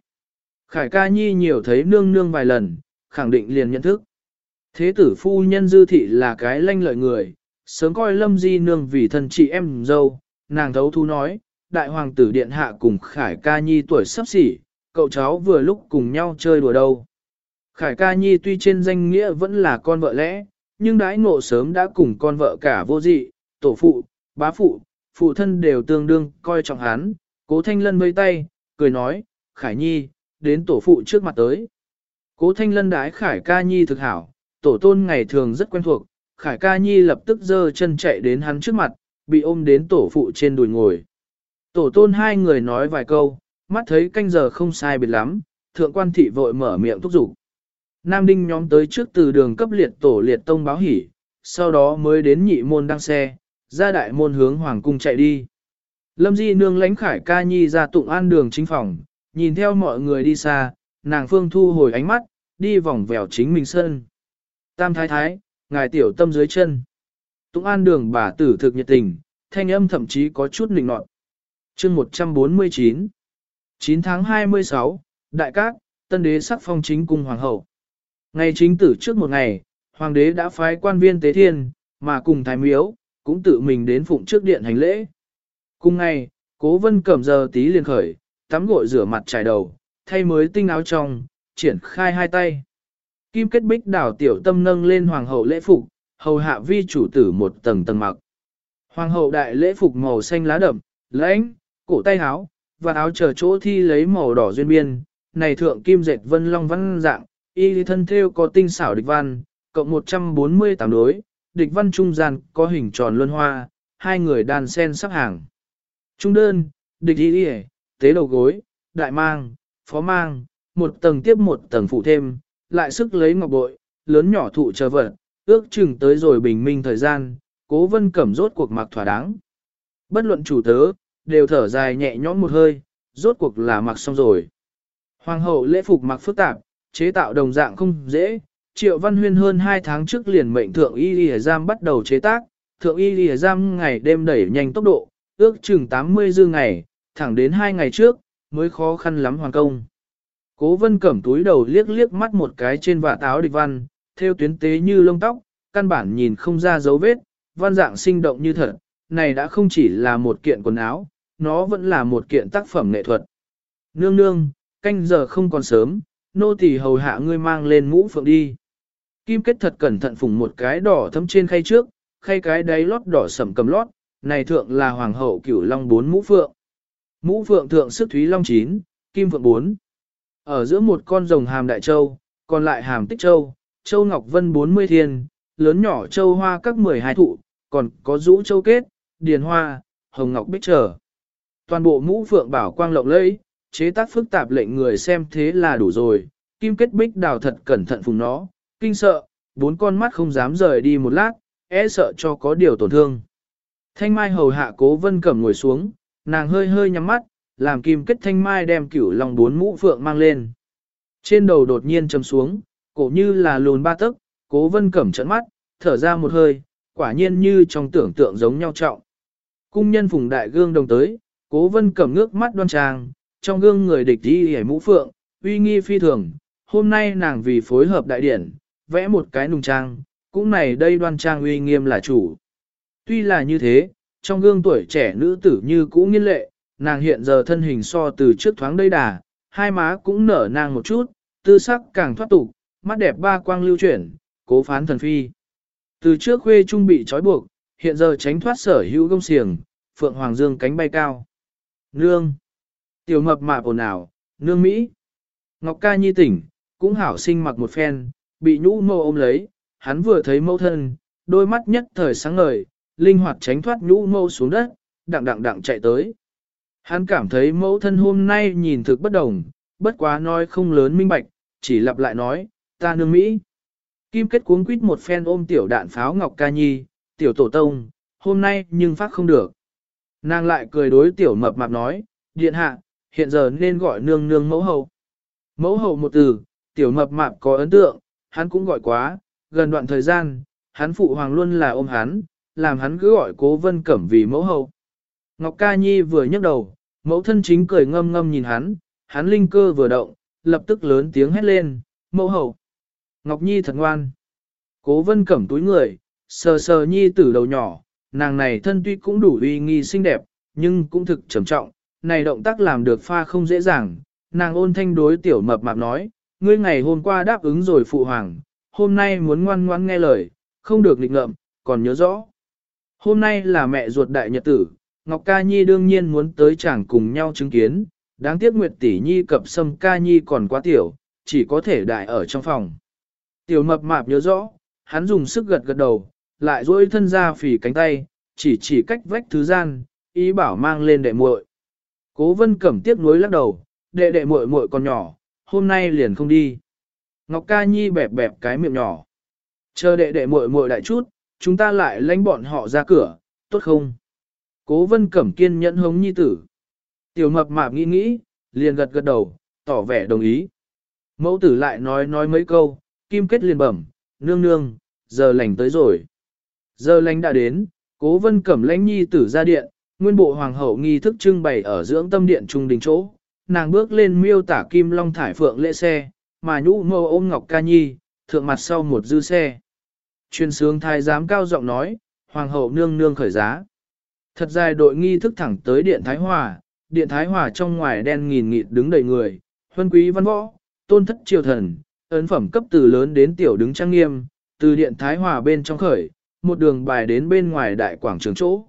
Khải ca nhi nhiều thấy nương nương vài lần, khẳng định liền nhận thức. Thế tử phu nhân dư thị là cái lanh lợi người, sớm coi lâm di nương vì thân chị em dâu, nàng thấu thu nói, đại hoàng tử điện hạ cùng Khải ca nhi tuổi sắp xỉ, cậu cháu vừa lúc cùng nhau chơi đùa đâu. Khải ca nhi tuy trên danh nghĩa vẫn là con vợ lẽ, nhưng đãi ngộ sớm đã cùng con vợ cả vô dị, tổ phụ, bá phụ, phụ thân đều tương đương coi trọng hắn, cố thanh lân vây tay, cười nói, Khải nhi, đến tổ phụ trước mặt tới. Cố thanh lân đái Khải ca nhi thực hảo, tổ tôn ngày thường rất quen thuộc, Khải ca nhi lập tức giơ chân chạy đến hắn trước mặt, bị ôm đến tổ phụ trên đùi ngồi. Tổ tôn hai người nói vài câu, mắt thấy canh giờ không sai biệt lắm, thượng quan thị vội mở miệng thúc giục. Nam đinh nhóm tới trước từ đường cấp liệt tổ liệt tông báo hỉ, sau đó mới đến nhị môn đăng xe, ra đại môn hướng hoàng cung chạy đi. Lâm Di nương lánh khải ca nhi ra tụng an đường chính phòng, nhìn theo mọi người đi xa, nàng phương thu hồi ánh mắt, đi vòng vèo chính mình sân. Tam thái thái, ngài tiểu tâm dưới chân. Tụng an đường bà tử thực nhiệt tình, thanh âm thậm chí có chút nịnh nọt. chương 149 9 tháng 26, Đại Cát, Tân Đế sắc phong chính cung Hoàng hậu. Ngày chính tử trước một ngày, Hoàng đế đã phái quan viên tế thiên, mà cùng Thái Miếu, cũng tự mình đến phụng trước điện hành lễ. Cùng ngày, cố vân cẩm giờ tí liền khởi, tắm gội rửa mặt trải đầu, thay mới tinh áo trong, triển khai hai tay. Kim kết bích đảo tiểu tâm nâng lên hoàng hậu lễ phục, hầu hạ vi chủ tử một tầng tầng mặc. Hoàng hậu đại lễ phục màu xanh lá đậm, lãnh, cổ tay áo, và áo chờ chỗ thi lấy màu đỏ duyên biên, này thượng kim dệt vân long văn dạng, y thân thêu có tinh xảo địch văn, cộng 148 đối, địch văn trung gian có hình tròn luân hoa, hai người đàn sen sắp hàng. Trung đơn, địch y y, tế đầu gối, đại mang, phó mang, một tầng tiếp một tầng phụ thêm, lại sức lấy ngọc bội, lớn nhỏ thụ chờ vật, ước chừng tới rồi bình minh thời gian, cố vân cẩm rốt cuộc mặc thỏa đáng. Bất luận chủ tớ, đều thở dài nhẹ nhõm một hơi, rốt cuộc là mặc xong rồi. Hoàng hậu lễ phục mặc phức tạp, chế tạo đồng dạng không dễ, triệu văn huyên hơn 2 tháng trước liền mệnh thượng y lìa giam bắt đầu chế tác, thượng y lìa giam ngày đêm đẩy nhanh tốc độ, ước chừng 80 dư ngày, thẳng đến 2 ngày trước, mới khó khăn lắm hoàn công. Cố vân cẩm túi đầu liếc liếc mắt một cái trên vạt áo địch văn, theo tuyến tế như lông tóc, căn bản nhìn không ra dấu vết, văn dạng sinh động như thật, này đã không chỉ là một kiện quần áo, nó vẫn là một kiện tác phẩm nghệ thuật. Nương nương, canh giờ không còn sớm, nô tỳ hầu hạ ngươi mang lên mũ phượng đi. Kim kết thật cẩn thận phùng một cái đỏ thấm trên khay trước, khay cái đáy lót đỏ sẩm cầm lót, này thượng là hoàng hậu cửu long bốn mũ phượng. Mũ phượng thượng sức thúy long chín, kim phượng bốn. Ở giữa một con rồng hàm đại châu, còn lại hàm tích châu, châu ngọc vân 40 thiên, lớn nhỏ châu hoa các 12 thụ, còn có rũ châu kết, điền hoa, hồng ngọc bích trở. Toàn bộ mũ phượng bảo quang lộng lẫy, chế tác phức tạp lệnh người xem thế là đủ rồi, kim kết bích đào thật cẩn thận phùng nó, kinh sợ, bốn con mắt không dám rời đi một lát, e sợ cho có điều tổn thương. Thanh mai hầu hạ cố vân cẩm ngồi xuống, nàng hơi hơi nhắm mắt, làm kim kết thanh mai đem cửu lòng bốn mũ phượng mang lên. Trên đầu đột nhiên chầm xuống, cổ như là lùn ba tấc, cố vân cẩm trận mắt, thở ra một hơi, quả nhiên như trong tưởng tượng giống nhau trọng. Cung nhân phùng đại gương đồng tới, cố vân cẩm ngước mắt đoan trang, trong gương người địch đi hẻ mũ phượng, uy nghi phi thường, hôm nay nàng vì phối hợp đại điển, vẽ một cái nùng trang, cũng này đây đoan trang uy nghiêm là chủ. Tuy là như thế, trong gương tuổi trẻ nữ tử như cũ nghiên lệ, nàng hiện giờ thân hình so từ trước thoáng đây đà, hai má cũng nở nàng một chút, tư sắc càng thoát tục, mắt đẹp ba quang lưu chuyển, cố phán thần phi. Từ trước khuê trung bị trói buộc, hiện giờ tránh thoát sở hữu gông xiềng, phượng hoàng dương cánh bay cao. Nương! Tiểu mập mạp ồn ào, nương Mỹ! Ngọc ca nhi tỉnh, cũng hảo sinh mặc một phen, bị nhũ mô ôm lấy, hắn vừa thấy mẫu thân, đôi mắt nhất thời sáng ngời, linh hoạt tránh thoát nhũ mâu xuống đất, đặng đặng đặng chạy tới. Hắn cảm thấy mẫu thân hôm nay nhìn thực bất đồng, bất quá nói không lớn minh bạch, chỉ lặp lại nói, ta nương Mỹ. Kim kết cuống quýt một phen ôm tiểu đạn pháo Ngọc Ca Nhi, tiểu tổ tông, hôm nay nhưng phát không được. Nàng lại cười đối tiểu mập mạp nói, điện hạ, hiện giờ nên gọi nương nương mẫu hậu. Mẫu hậu một từ, tiểu mập mạp có ấn tượng, hắn cũng gọi quá, gần đoạn thời gian, hắn phụ hoàng luôn là ôm hắn, làm hắn cứ gọi cố vân cẩm vì mẫu hậu. Ngọc Ca Nhi vừa nhấc đầu, mẫu thân chính cười ngâm ngâm nhìn hắn, hắn linh cơ vừa động, lập tức lớn tiếng hét lên, mẫu hậu. Ngọc Nhi thật ngoan. Cố vân cẩm túi người, sờ sờ Nhi tử đầu nhỏ, nàng này thân tuy cũng đủ uy nghi xinh đẹp, nhưng cũng thực trầm trọng, này động tác làm được pha không dễ dàng. Nàng ôn thanh đối tiểu mập mạp nói, ngươi ngày hôm qua đáp ứng rồi phụ hoàng, hôm nay muốn ngoan ngoan nghe lời, không được lịch ngợm, còn nhớ rõ. Hôm nay là mẹ ruột đại nhật tử, Ngọc Ca Nhi đương nhiên muốn tới chàng cùng nhau chứng kiến, đáng tiếc Nguyệt Tỷ Nhi cập sâm Ca Nhi còn quá tiểu, chỉ có thể đại ở trong phòng. Tiểu mập mạp nhớ rõ, hắn dùng sức gật gật đầu, lại duỗi thân ra phỉ cánh tay, chỉ chỉ cách vách thứ gian, ý bảo mang lên đệ muội. Cố vân cẩm tiếc nuối lắc đầu, đệ đệ muội muội còn nhỏ, hôm nay liền không đi. Ngọc Ca Nhi bẹp bẹp cái miệng nhỏ. Chờ đệ đệ muội muội đại chút, chúng ta lại lánh bọn họ ra cửa, tốt không? Cố vân cẩm kiên nhẫn hống nhi tử. Tiểu mập mạp nghĩ nghĩ, liền gật gật đầu, tỏ vẻ đồng ý. Mẫu tử lại nói nói mấy câu, kim kết liền bẩm, nương nương, giờ lành tới rồi. Giờ lành đã đến, cố vân cẩm lãnh nhi tử ra điện, nguyên bộ hoàng hậu nghi thức trưng bày ở dưỡng tâm điện trung đình chỗ. Nàng bước lên miêu tả kim long thải phượng lễ xe, mà nhũ mâu ôm ngọc ca nhi, thượng mặt sau một dư xe. Chuyên sướng thái giám cao giọng nói, hoàng hậu nương nương khởi giá. Thật dài đội nghi thức thẳng tới điện Thái Hòa, điện Thái Hòa trong ngoài đen nghìn nghịt đứng đầy người, huân quý văn võ, tôn thất triều thần, ấn phẩm cấp từ lớn đến tiểu đứng trang nghiêm, từ điện Thái Hòa bên trong khởi, một đường bài đến bên ngoài đại quảng trường chỗ.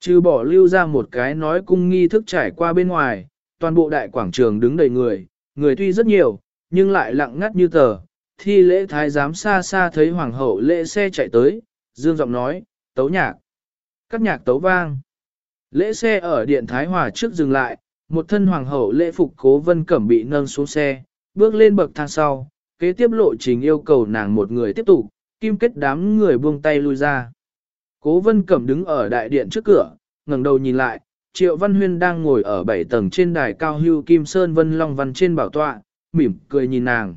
Trừ bỏ lưu ra một cái nói cung nghi thức trải qua bên ngoài, toàn bộ đại quảng trường đứng đầy người, người tuy rất nhiều, nhưng lại lặng ngắt như tờ. Thi lễ thái giám xa xa thấy hoàng hậu lễ xe chạy tới, dương giọng nói, tấu nhạc. Các nhạc tấu vang. Lễ xe ở điện Thái Hòa trước dừng lại, một thân hoàng hậu lễ phục cố vân cẩm bị nâng xuống xe, bước lên bậc thang sau, kế tiếp lộ trình yêu cầu nàng một người tiếp tục, kim kết đám người buông tay lui ra. Cố vân cẩm đứng ở đại điện trước cửa, ngẩng đầu nhìn lại, triệu văn huyên đang ngồi ở bảy tầng trên đài cao hưu kim sơn vân long văn trên bảo tọa, mỉm cười nhìn nàng.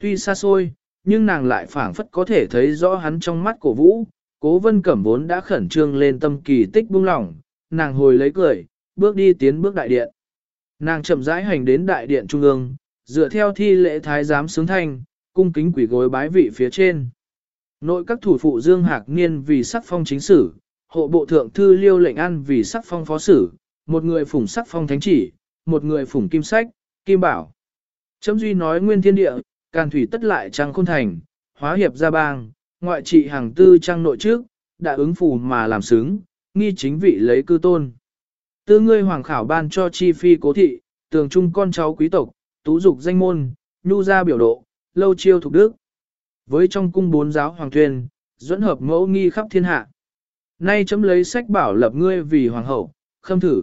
Tuy xa xôi, nhưng nàng lại phảng phất có thể thấy rõ hắn trong mắt cổ vũ, cố vân cẩm vốn đã khẩn trương lên tâm kỳ tích buông lỏng, nàng hồi lấy cười, bước đi tiến bước đại điện. Nàng chậm rãi hành đến đại điện trung ương, dựa theo thi lễ thái giám sướng thanh, cung kính quỷ gối bái vị phía trên. Nội các thủ phụ Dương Hạc Niên vì sắc phong chính sử, hộ bộ thượng thư liêu lệnh ăn vì sắc phong phó sử, một người phủng sắc phong thánh chỉ, một người phủng kim sách, kim bảo. Chấm duy nói nguyên thiên địa, càn thủy tất lại trang khôn thành, hóa hiệp gia bang, ngoại trị hàng tư trang nội trước, đã ứng phù mà làm xứng, nghi chính vị lấy cư tôn. Tư ngươi hoàng khảo ban cho chi phi cố thị, tường trung con cháu quý tộc, tú dục danh môn, nhu gia biểu độ, lâu chiêu thục đức. Với trong cung bốn giáo hoàng thuyền, dẫn hợp mẫu nghi khắp thiên hạ. Nay chấm lấy sách bảo lập ngươi vì hoàng hậu, khâm thử.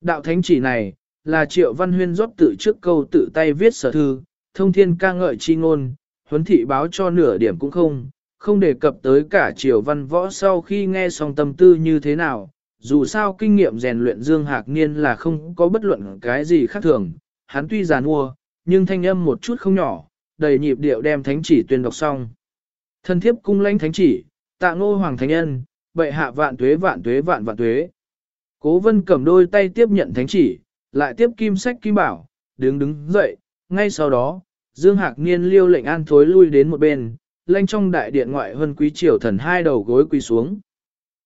Đạo thánh chỉ này, là triệu văn huyên rót tự trước câu tự tay viết sở thư, thông thiên ca ngợi chi ngôn, huấn thị báo cho nửa điểm cũng không, không đề cập tới cả triều văn võ sau khi nghe xong tâm tư như thế nào, dù sao kinh nghiệm rèn luyện Dương Hạc Niên là không có bất luận cái gì khác thường, hắn tuy già nua, nhưng thanh âm một chút không nhỏ, đầy nhịp điệu đem thánh chỉ tuyên đọc xong. Thân thiếp cung lãnh thánh chỉ, tạ ngô hoàng thánh nhân, bệ hạ vạn tuế vạn tuế vạn vạn tuế. Cố vân cầm đôi tay tiếp nhận thánh chỉ, lại tiếp kim sách kim bảo, đứng đứng dậy, ngay sau đó, Dương Hạc Niên liêu lệnh an thối lui đến một bên, lanh trong đại điện ngoại hơn quý triều thần hai đầu gối quỳ xuống.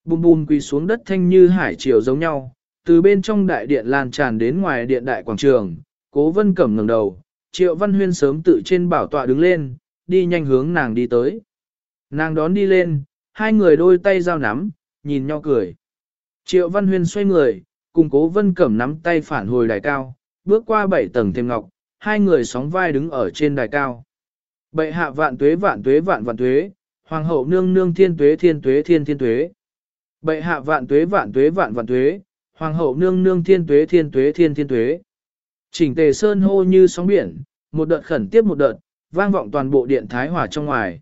Bùm bùm quỳ xuống đất thanh như hải triều giống nhau, từ bên trong đại điện lan tràn đến ngoài điện đại quảng trường, cố vân cẩm ngẩng đầu, triệu văn huyên sớm tự trên bảo tọa đứng lên, đi nhanh hướng nàng đi tới. Nàng đón đi lên, hai người đôi tay giao nắm, nhìn nhau cười. Triệu văn huyên xoay người, cùng cố vân cẩm nắm tay phản hồi đài cao, bước qua bảy tầng thêm ngọc, hai người sóng vai đứng ở trên đài cao. Bệ hạ vạn tuế vạn tuế vạn vạn tuế, hoàng hậu nương nương thiên tuế thiên tuế thiên thiên tuế. Bệ hạ vạn tuế vạn tuế vạn vạn tuế, hoàng hậu nương nương thiên tuế thiên tuế thiên thiên tuế. Chỉnh tề sơn hô như sóng biển, một đợt khẩn tiếp một đợt, vang vọng toàn bộ điện thái hòa trong ngoài.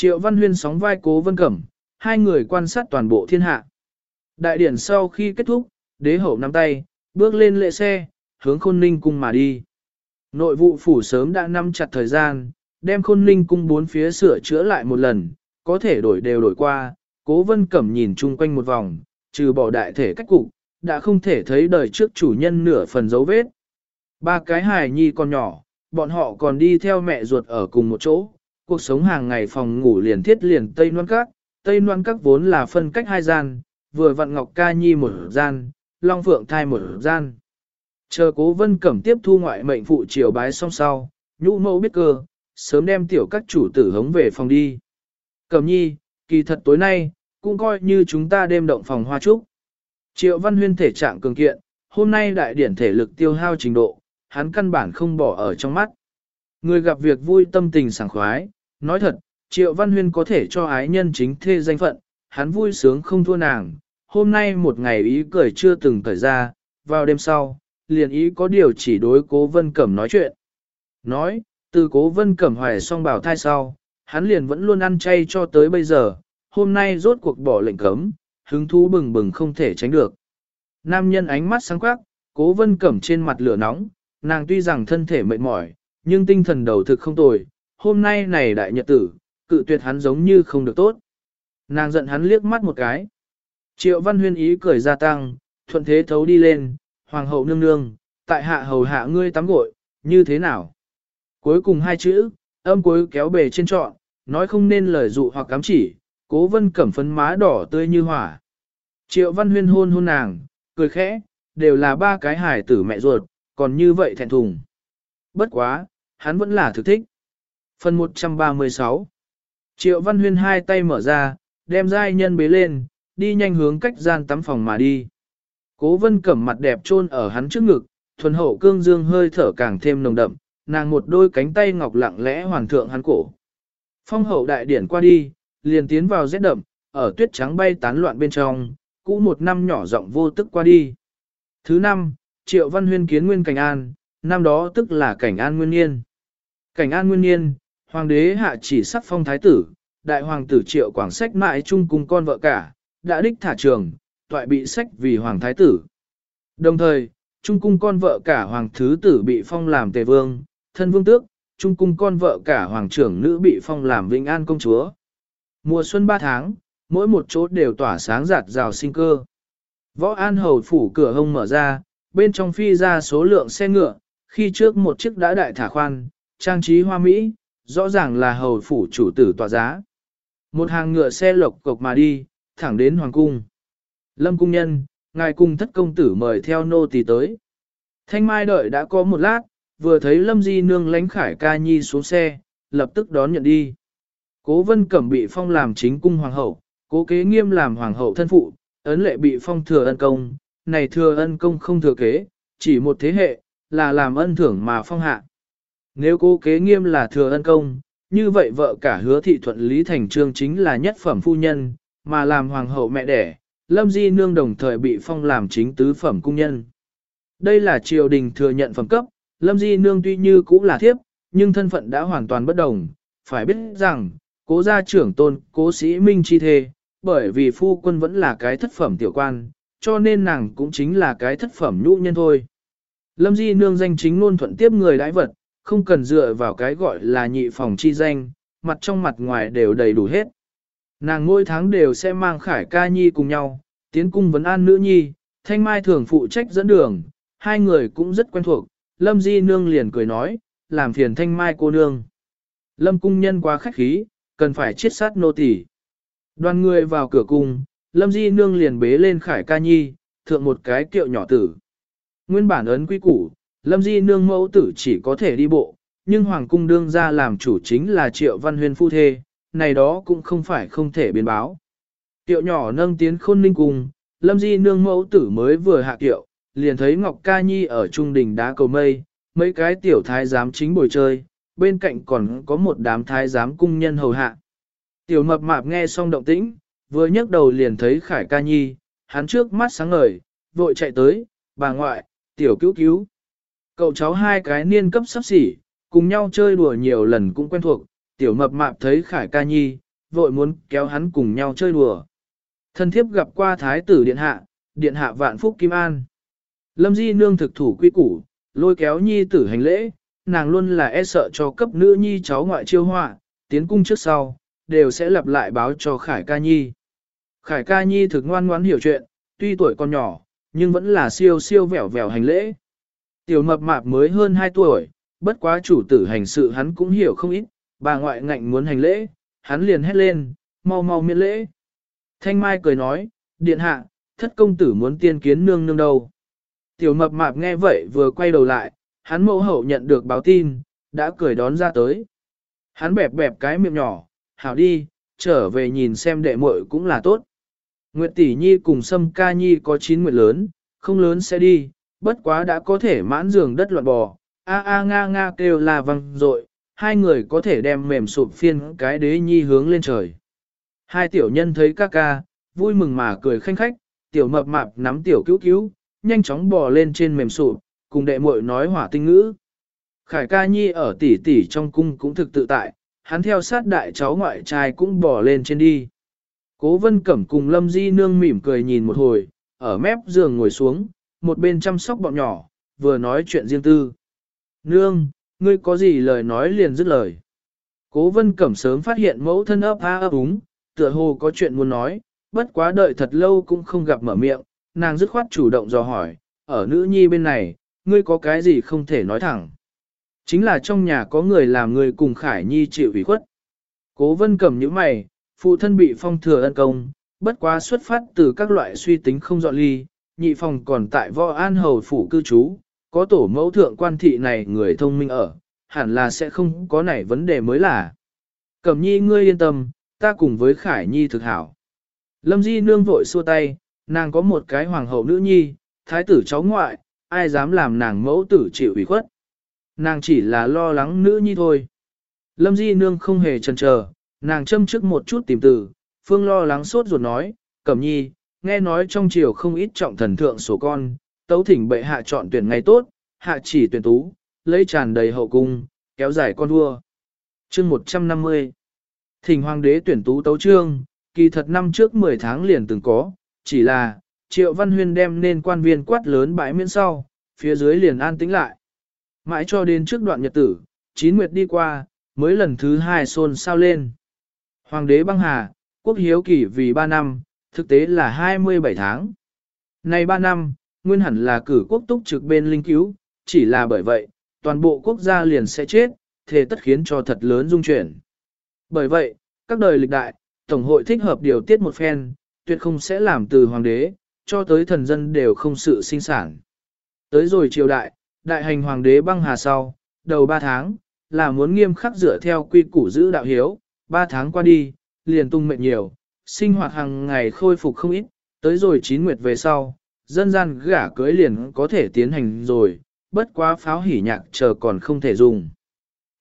Triệu Văn Huyên sóng vai cố vân cẩm, hai người quan sát toàn bộ thiên hạ. Đại điển sau khi kết thúc, đế hậu nắm tay, bước lên lệ xe, hướng khôn ninh cung mà đi. Nội vụ phủ sớm đã nắm chặt thời gian, đem khôn ninh cung bốn phía sửa chữa lại một lần, có thể đổi đều đổi qua, cố vân cẩm nhìn chung quanh một vòng, trừ bỏ đại thể cách cục, đã không thể thấy đời trước chủ nhân nửa phần dấu vết. Ba cái hài nhi còn nhỏ, bọn họ còn đi theo mẹ ruột ở cùng một chỗ, cuộc sống hàng ngày phòng ngủ liền thiết liền Tây Loan Các, Tây Loan Các vốn là phân cách hai gian, vừa vặn Ngọc Ca Nhi một gian, Long Phượng thai một gian. Chờ cố vân cẩm tiếp thu ngoại mệnh phụ triều bái xong sau, nhũ mẫu biết cơ, sớm đem tiểu các chủ tử hống về phòng đi. Cẩm nhi, kỳ thật tối nay, cũng coi như chúng ta đêm động phòng hoa trúc. Triệu văn huyên thể trạng cường kiện, hôm nay đại điển thể lực tiêu hao trình độ, hắn căn bản không bỏ ở trong mắt. Người gặp việc vui tâm tình sảng khoái, nói thật, Triệu Văn Huyên có thể cho ái nhân chính thê danh phận, hắn vui sướng không thua nàng, hôm nay một ngày ý cười chưa từng thời ra, vào đêm sau, liền ý có điều chỉ đối cố Vân Cẩm nói chuyện. Nói, từ cố vân cẩm hoài xong bảo thai sau, hắn liền vẫn luôn ăn chay cho tới bây giờ, hôm nay rốt cuộc bỏ lệnh cấm, hứng thú bừng bừng không thể tránh được. Nam nhân ánh mắt sáng quắc, cố vân cẩm trên mặt lửa nóng, nàng tuy rằng thân thể mệt mỏi, nhưng tinh thần đầu thực không tồi, hôm nay này đại nhật tử, cự tuyệt hắn giống như không được tốt. Nàng giận hắn liếc mắt một cái. Triệu văn huyên ý cười gia tăng, thuận thế thấu đi lên, hoàng hậu nương nương, tại hạ hầu hạ ngươi tắm gội, như thế nào? Cuối cùng hai chữ, âm cuối kéo bề trên trọn, nói không nên lời dụ hoặc cám chỉ, cố vân cẩm phấn má đỏ tươi như hỏa. Triệu văn huyên hôn hôn nàng, cười khẽ, đều là ba cái hải tử mẹ ruột, còn như vậy thẹn thùng. Bất quá, hắn vẫn là thực thích. Phần 136 Triệu văn huyên hai tay mở ra, đem giai nhân bế lên, đi nhanh hướng cách gian tắm phòng mà đi. Cố vân cẩm mặt đẹp trôn ở hắn trước ngực, thuần hậu cương dương hơi thở càng thêm nồng đậm, nàng một đôi cánh tay ngọc lặng lẽ hoàn thượng hắn cổ. Phong hậu đại điển qua đi, liền tiến vào rét đậm, ở tuyết trắng bay tán loạn bên trong, cũ một năm nhỏ rộng vô tức qua đi. Thứ năm, Triệu Văn Huyên kiến nguyên cảnh an, năm đó tức là cảnh an nguyên niên. Cảnh an nguyên niên, hoàng đế hạ chỉ sắc phong thái tử, đại hoàng tử Triệu Quảng Sách mãi chung cùng con vợ cả, đã đích thả trường, toại bị sách vì hoàng thái tử. Đồng thời, trung cung con vợ cả hoàng thứ tử bị phong làm tề vương, thân vương tước, trung cung con vợ cả hoàng trưởng nữ bị phong làm vĩnh an công chúa. Mùa xuân ba tháng, mỗi một chỗ đều tỏa sáng giạt rào sinh cơ. Võ An Hầu phủ cửa hông mở ra, bên trong phi ra số lượng xe ngựa, khi trước một chiếc đã đại thả khoan, trang trí hoa mỹ, rõ ràng là hầu phủ chủ tử tòa giá. Một hàng ngựa xe lộc cộc mà đi, thẳng đến hoàng cung. Lâm cung nhân, ngài cung thất công tử mời theo nô tỳ tới. Thanh Mai đợi đã có một lát, vừa thấy Lâm Di nương lánh khải ca nhi xuống xe, lập tức đón nhận đi. Cố vân cẩm bị phong làm chính cung hoàng hậu, cố kế nghiêm làm hoàng hậu thân phụ, ấn lệ bị phong thừa ân công, này thừa ân công không thừa kế, chỉ một thế hệ, là làm ân thưởng mà phong hạ. Nếu cố kế nghiêm là thừa ân công, như vậy vợ cả hứa thị thuận lý thành trương chính là nhất phẩm phu nhân, mà làm hoàng hậu mẹ đẻ, lâm di nương đồng thời bị phong làm chính tứ phẩm cung nhân. Đây là triều đình thừa nhận phẩm cấp, lâm di nương tuy như cũng là thiếp, nhưng thân phận đã hoàn toàn bất đồng, phải biết rằng, cố gia trưởng tôn, cố sĩ minh chi thê, bởi vì phu quân vẫn là cái thất phẩm tiểu quan, cho nên nàng cũng chính là cái thất phẩm nhũ nhân thôi. Lâm Di nương danh chính luôn thuận tiếp người đãi vật, không cần dựa vào cái gọi là nhị phòng chi danh, mặt trong mặt ngoài đều đầy đủ hết. Nàng mỗi tháng đều sẽ mang khải ca nhi cùng nhau, tiến cung vấn an nữ nhi, thanh mai thường phụ trách dẫn đường, hai người cũng rất quen thuộc, Lâm Di nương liền cười nói, làm phiền thanh mai cô nương. Lâm cung nhân quá khách khí, cần phải chiết sát nô tỳ. Đoàn người vào cửa cung, Lâm Di Nương liền bế lên Khải Ca Nhi, thượng một cái kiệu nhỏ tử. Nguyên bản ấn quy củ, Lâm Di Nương mẫu tử chỉ có thể đi bộ, nhưng Hoàng cung đương ra làm chủ chính là Triệu Văn Huyên phu thê, này đó cũng không phải không thể biến báo. Tiệu nhỏ nâng tiến khôn ninh cung, Lâm Di Nương mẫu tử mới vừa hạ tiệu, liền thấy Ngọc Ca Nhi ở trung đỉnh đá cầu mây, mấy cái tiểu thái giám chính bồi chơi, bên cạnh còn có một đám thái giám cung nhân hầu hạ. Tiểu mập mạp nghe xong động tĩnh, vừa nhấc đầu liền thấy Khải ca nhi, hắn trước mắt sáng ngời, vội chạy tới, bà ngoại, tiểu cứu cứu. Cậu cháu hai cái niên cấp sắp xỉ, cùng nhau chơi đùa nhiều lần cũng quen thuộc, tiểu mập mạp thấy Khải ca nhi, vội muốn kéo hắn cùng nhau chơi đùa. Thân thiếp gặp qua thái tử điện hạ, điện hạ vạn phúc kim an. Lâm di nương thực thủ quy củ, lôi kéo nhi tử hành lễ, nàng luôn là e sợ cho cấp nữ nhi cháu ngoại chiêu họa, tiến cung trước sau, đều sẽ lặp lại báo cho Khải Ca Nhi. Khải Ca Nhi thực ngoan ngoãn hiểu chuyện, tuy tuổi còn nhỏ, nhưng vẫn là siêu siêu vẻo vẻo hành lễ. Tiểu mập mạp mới hơn 2 tuổi, bất quá chủ tử hành sự hắn cũng hiểu không ít, bà ngoại ngạnh muốn hành lễ, hắn liền hét lên, mau mau miễn lễ. Thanh Mai cười nói, điện hạ, thất công tử muốn tiên kiến nương nương đâu. Tiểu mập mạp nghe vậy vừa quay đầu lại, hắn mẫu hậu nhận được báo tin, đã cười đón ra tới. Hắn bẹp bẹp cái miệng nhỏ, hảo đi, trở về nhìn xem đệ muội cũng là tốt. Nguyệt tỷ nhi cùng Sâm ca nhi có chín nguyệt lớn, không lớn sẽ đi, bất quá đã có thể mãn giường đất loạn bò, a a nga nga kêu là văng rội, hai người có thể đem mềm sụp phiên cái đế nhi hướng lên trời. Hai tiểu nhân thấy ca ca, vui mừng mà cười khanh khách, tiểu mập mạp nắm tiểu cứu cứu, nhanh chóng bò lên trên mềm sụp, cùng đệ muội nói hỏa tinh ngữ. Khải ca nhi ở tỷ tỷ trong cung cũng thực tự tại, hắn theo sát đại cháu ngoại trai cũng bò lên trên đi. Cố vân cẩm cùng lâm di nương mỉm cười nhìn một hồi, ở mép giường ngồi xuống, một bên chăm sóc bọn nhỏ, vừa nói chuyện riêng tư. Nương, ngươi có gì lời nói liền dứt lời. Cố vân cẩm sớm phát hiện mẫu thân ấp a ấp úng, tựa hồ có chuyện muốn nói, bất quá đợi thật lâu cũng không gặp mở miệng, nàng dứt khoát chủ động dò hỏi, ở nữ nhi bên này, ngươi có cái gì không thể nói thẳng. Chính là trong nhà có người làm người cùng Khải Nhi chịu ủy khuất. Cố vân cầm những mày, phụ thân bị phong thừa ân công, bất quá xuất phát từ các loại suy tính không dọn ly, nhị phòng còn tại võ an hầu phủ cư trú, có tổ mẫu thượng quan thị này người thông minh ở, hẳn là sẽ không có nảy vấn đề mới là. Cẩm nhi ngươi yên tâm, ta cùng với Khải Nhi thực hảo. Lâm Di nương vội xua tay, nàng có một cái hoàng hậu nữ nhi, thái tử cháu ngoại, ai dám làm nàng mẫu tử chịu ủy khuất. Nàng chỉ là lo lắng nữ nhi thôi. Lâm Di nương không hề chần chờ, nàng châm trước một chút tìm từ, phương lo lắng sốt ruột nói, cẩm nhi, nghe nói trong triều không ít trọng thần thượng số con, tấu thỉnh bệ hạ chọn tuyển ngày tốt, hạ chỉ tuyển tú, lấy tràn đầy hậu cung, kéo dài con vua. Chương 150 Thỉnh hoàng đế tuyển tú tấu trương, kỳ thật năm trước 10 tháng liền từng có, chỉ là, triệu văn huyên đem nên quan viên quát lớn bãi miễn sau, phía dưới liền an tĩnh lại. Mãi cho đến trước đoạn nhật tử, chín nguyệt đi qua, mới lần thứ hai xôn sao lên. Hoàng đế băng hà, quốc hiếu kỷ vì 3 năm, thực tế là 27 tháng. nay 3 năm, nguyên hẳn là cử quốc túc trực bên linh cứu, chỉ là bởi vậy, toàn bộ quốc gia liền sẽ chết, thế tất khiến cho thật lớn dung chuyển. Bởi vậy, các đời lịch đại, Tổng hội thích hợp điều tiết một phen, tuyệt không sẽ làm từ hoàng đế, cho tới thần dân đều không sự sinh sản. Tới rồi triều đại, đại hành hoàng đế băng hà sau, đầu 3 tháng, là muốn nghiêm khắc dựa theo quy củ giữ đạo hiếu, 3 tháng qua đi, liền tung mệnh nhiều, sinh hoạt hàng ngày khôi phục không ít, tới rồi chín nguyệt về sau, dân gian gả cưới liền có thể tiến hành rồi, bất quá pháo hỉ nhạc chờ còn không thể dùng.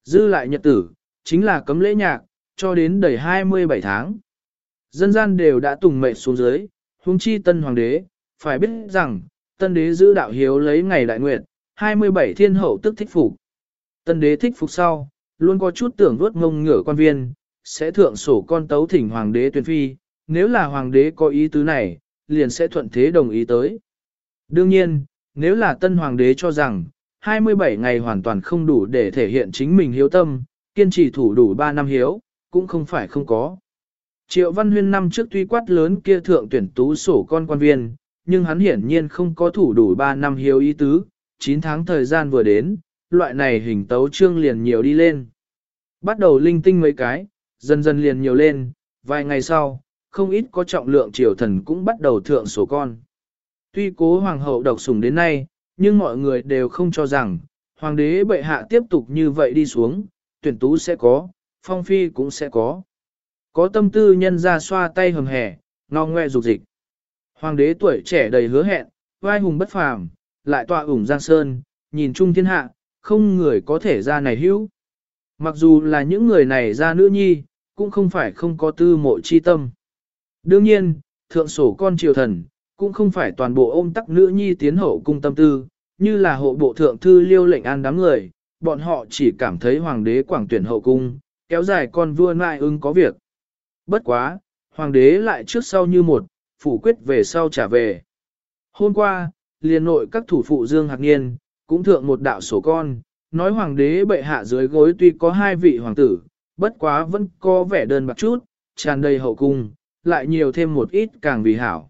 Dư lại nhật tử, chính là cấm lễ nhạc, cho đến đầy 27 tháng. Dân gian đều đã tùng mệnh xuống dưới, huống chi tân hoàng đế, phải biết rằng, tân đế giữ đạo hiếu lấy ngày đại nguyệt, 27 thiên hậu tức thích phục. Tân đế thích phục sau, luôn có chút tưởng vuốt ngông ngửa quan viên, sẽ thượng sổ con tấu thỉnh hoàng đế tuyên phi, nếu là hoàng đế có ý tứ này, liền sẽ thuận thế đồng ý tới. Đương nhiên, nếu là tân hoàng đế cho rằng, 27 ngày hoàn toàn không đủ để thể hiện chính mình hiếu tâm, kiên trì thủ đủ 3 năm hiếu, cũng không phải không có. Triệu Văn Huyên năm trước tuy quát lớn kia thượng tuyển tú sổ con quan viên, nhưng hắn hiển nhiên không có thủ đủ 3 năm hiếu ý tứ, 9 tháng thời gian vừa đến, loại này hình tấu trương liền nhiều đi lên. Bắt đầu linh tinh mấy cái, dần dần liền nhiều lên, vài ngày sau, không ít có trọng lượng triều thần cũng bắt đầu thượng sổ con. Tuy cố hoàng hậu độc sủng đến nay, nhưng mọi người đều không cho rằng, hoàng đế bệ hạ tiếp tục như vậy đi xuống, tuyển tú sẽ có, phong phi cũng sẽ có. Có tâm tư nhân ra xoa tay hầm hẻ, ngon ngoe dục dịch. Hoàng đế tuổi trẻ đầy hứa hẹn, vai hùng bất phàm, lại tọa ủng giang sơn, nhìn chung thiên hạ, không người có thể ra này hữu. Mặc dù là những người này ra nữ nhi, cũng không phải không có tư mộ chi tâm. Đương nhiên, thượng sổ con triều thần, cũng không phải toàn bộ ôm tắc nữ nhi tiến hậu cung tâm tư, như là hộ bộ thượng thư liêu lệnh an đám người, bọn họ chỉ cảm thấy hoàng đế quảng tuyển hậu cung, kéo dài con vua nại ưng có việc. Bất quá, hoàng đế lại trước sau như một, phủ quyết về sau trả về. Hôm qua, liền nội các thủ phụ Dương Hạc Niên, cũng thượng một đạo sổ con, nói hoàng đế bệ hạ dưới gối tuy có hai vị hoàng tử, bất quá vẫn có vẻ đơn bạc chút, tràn đầy hậu cung, lại nhiều thêm một ít càng vì hảo.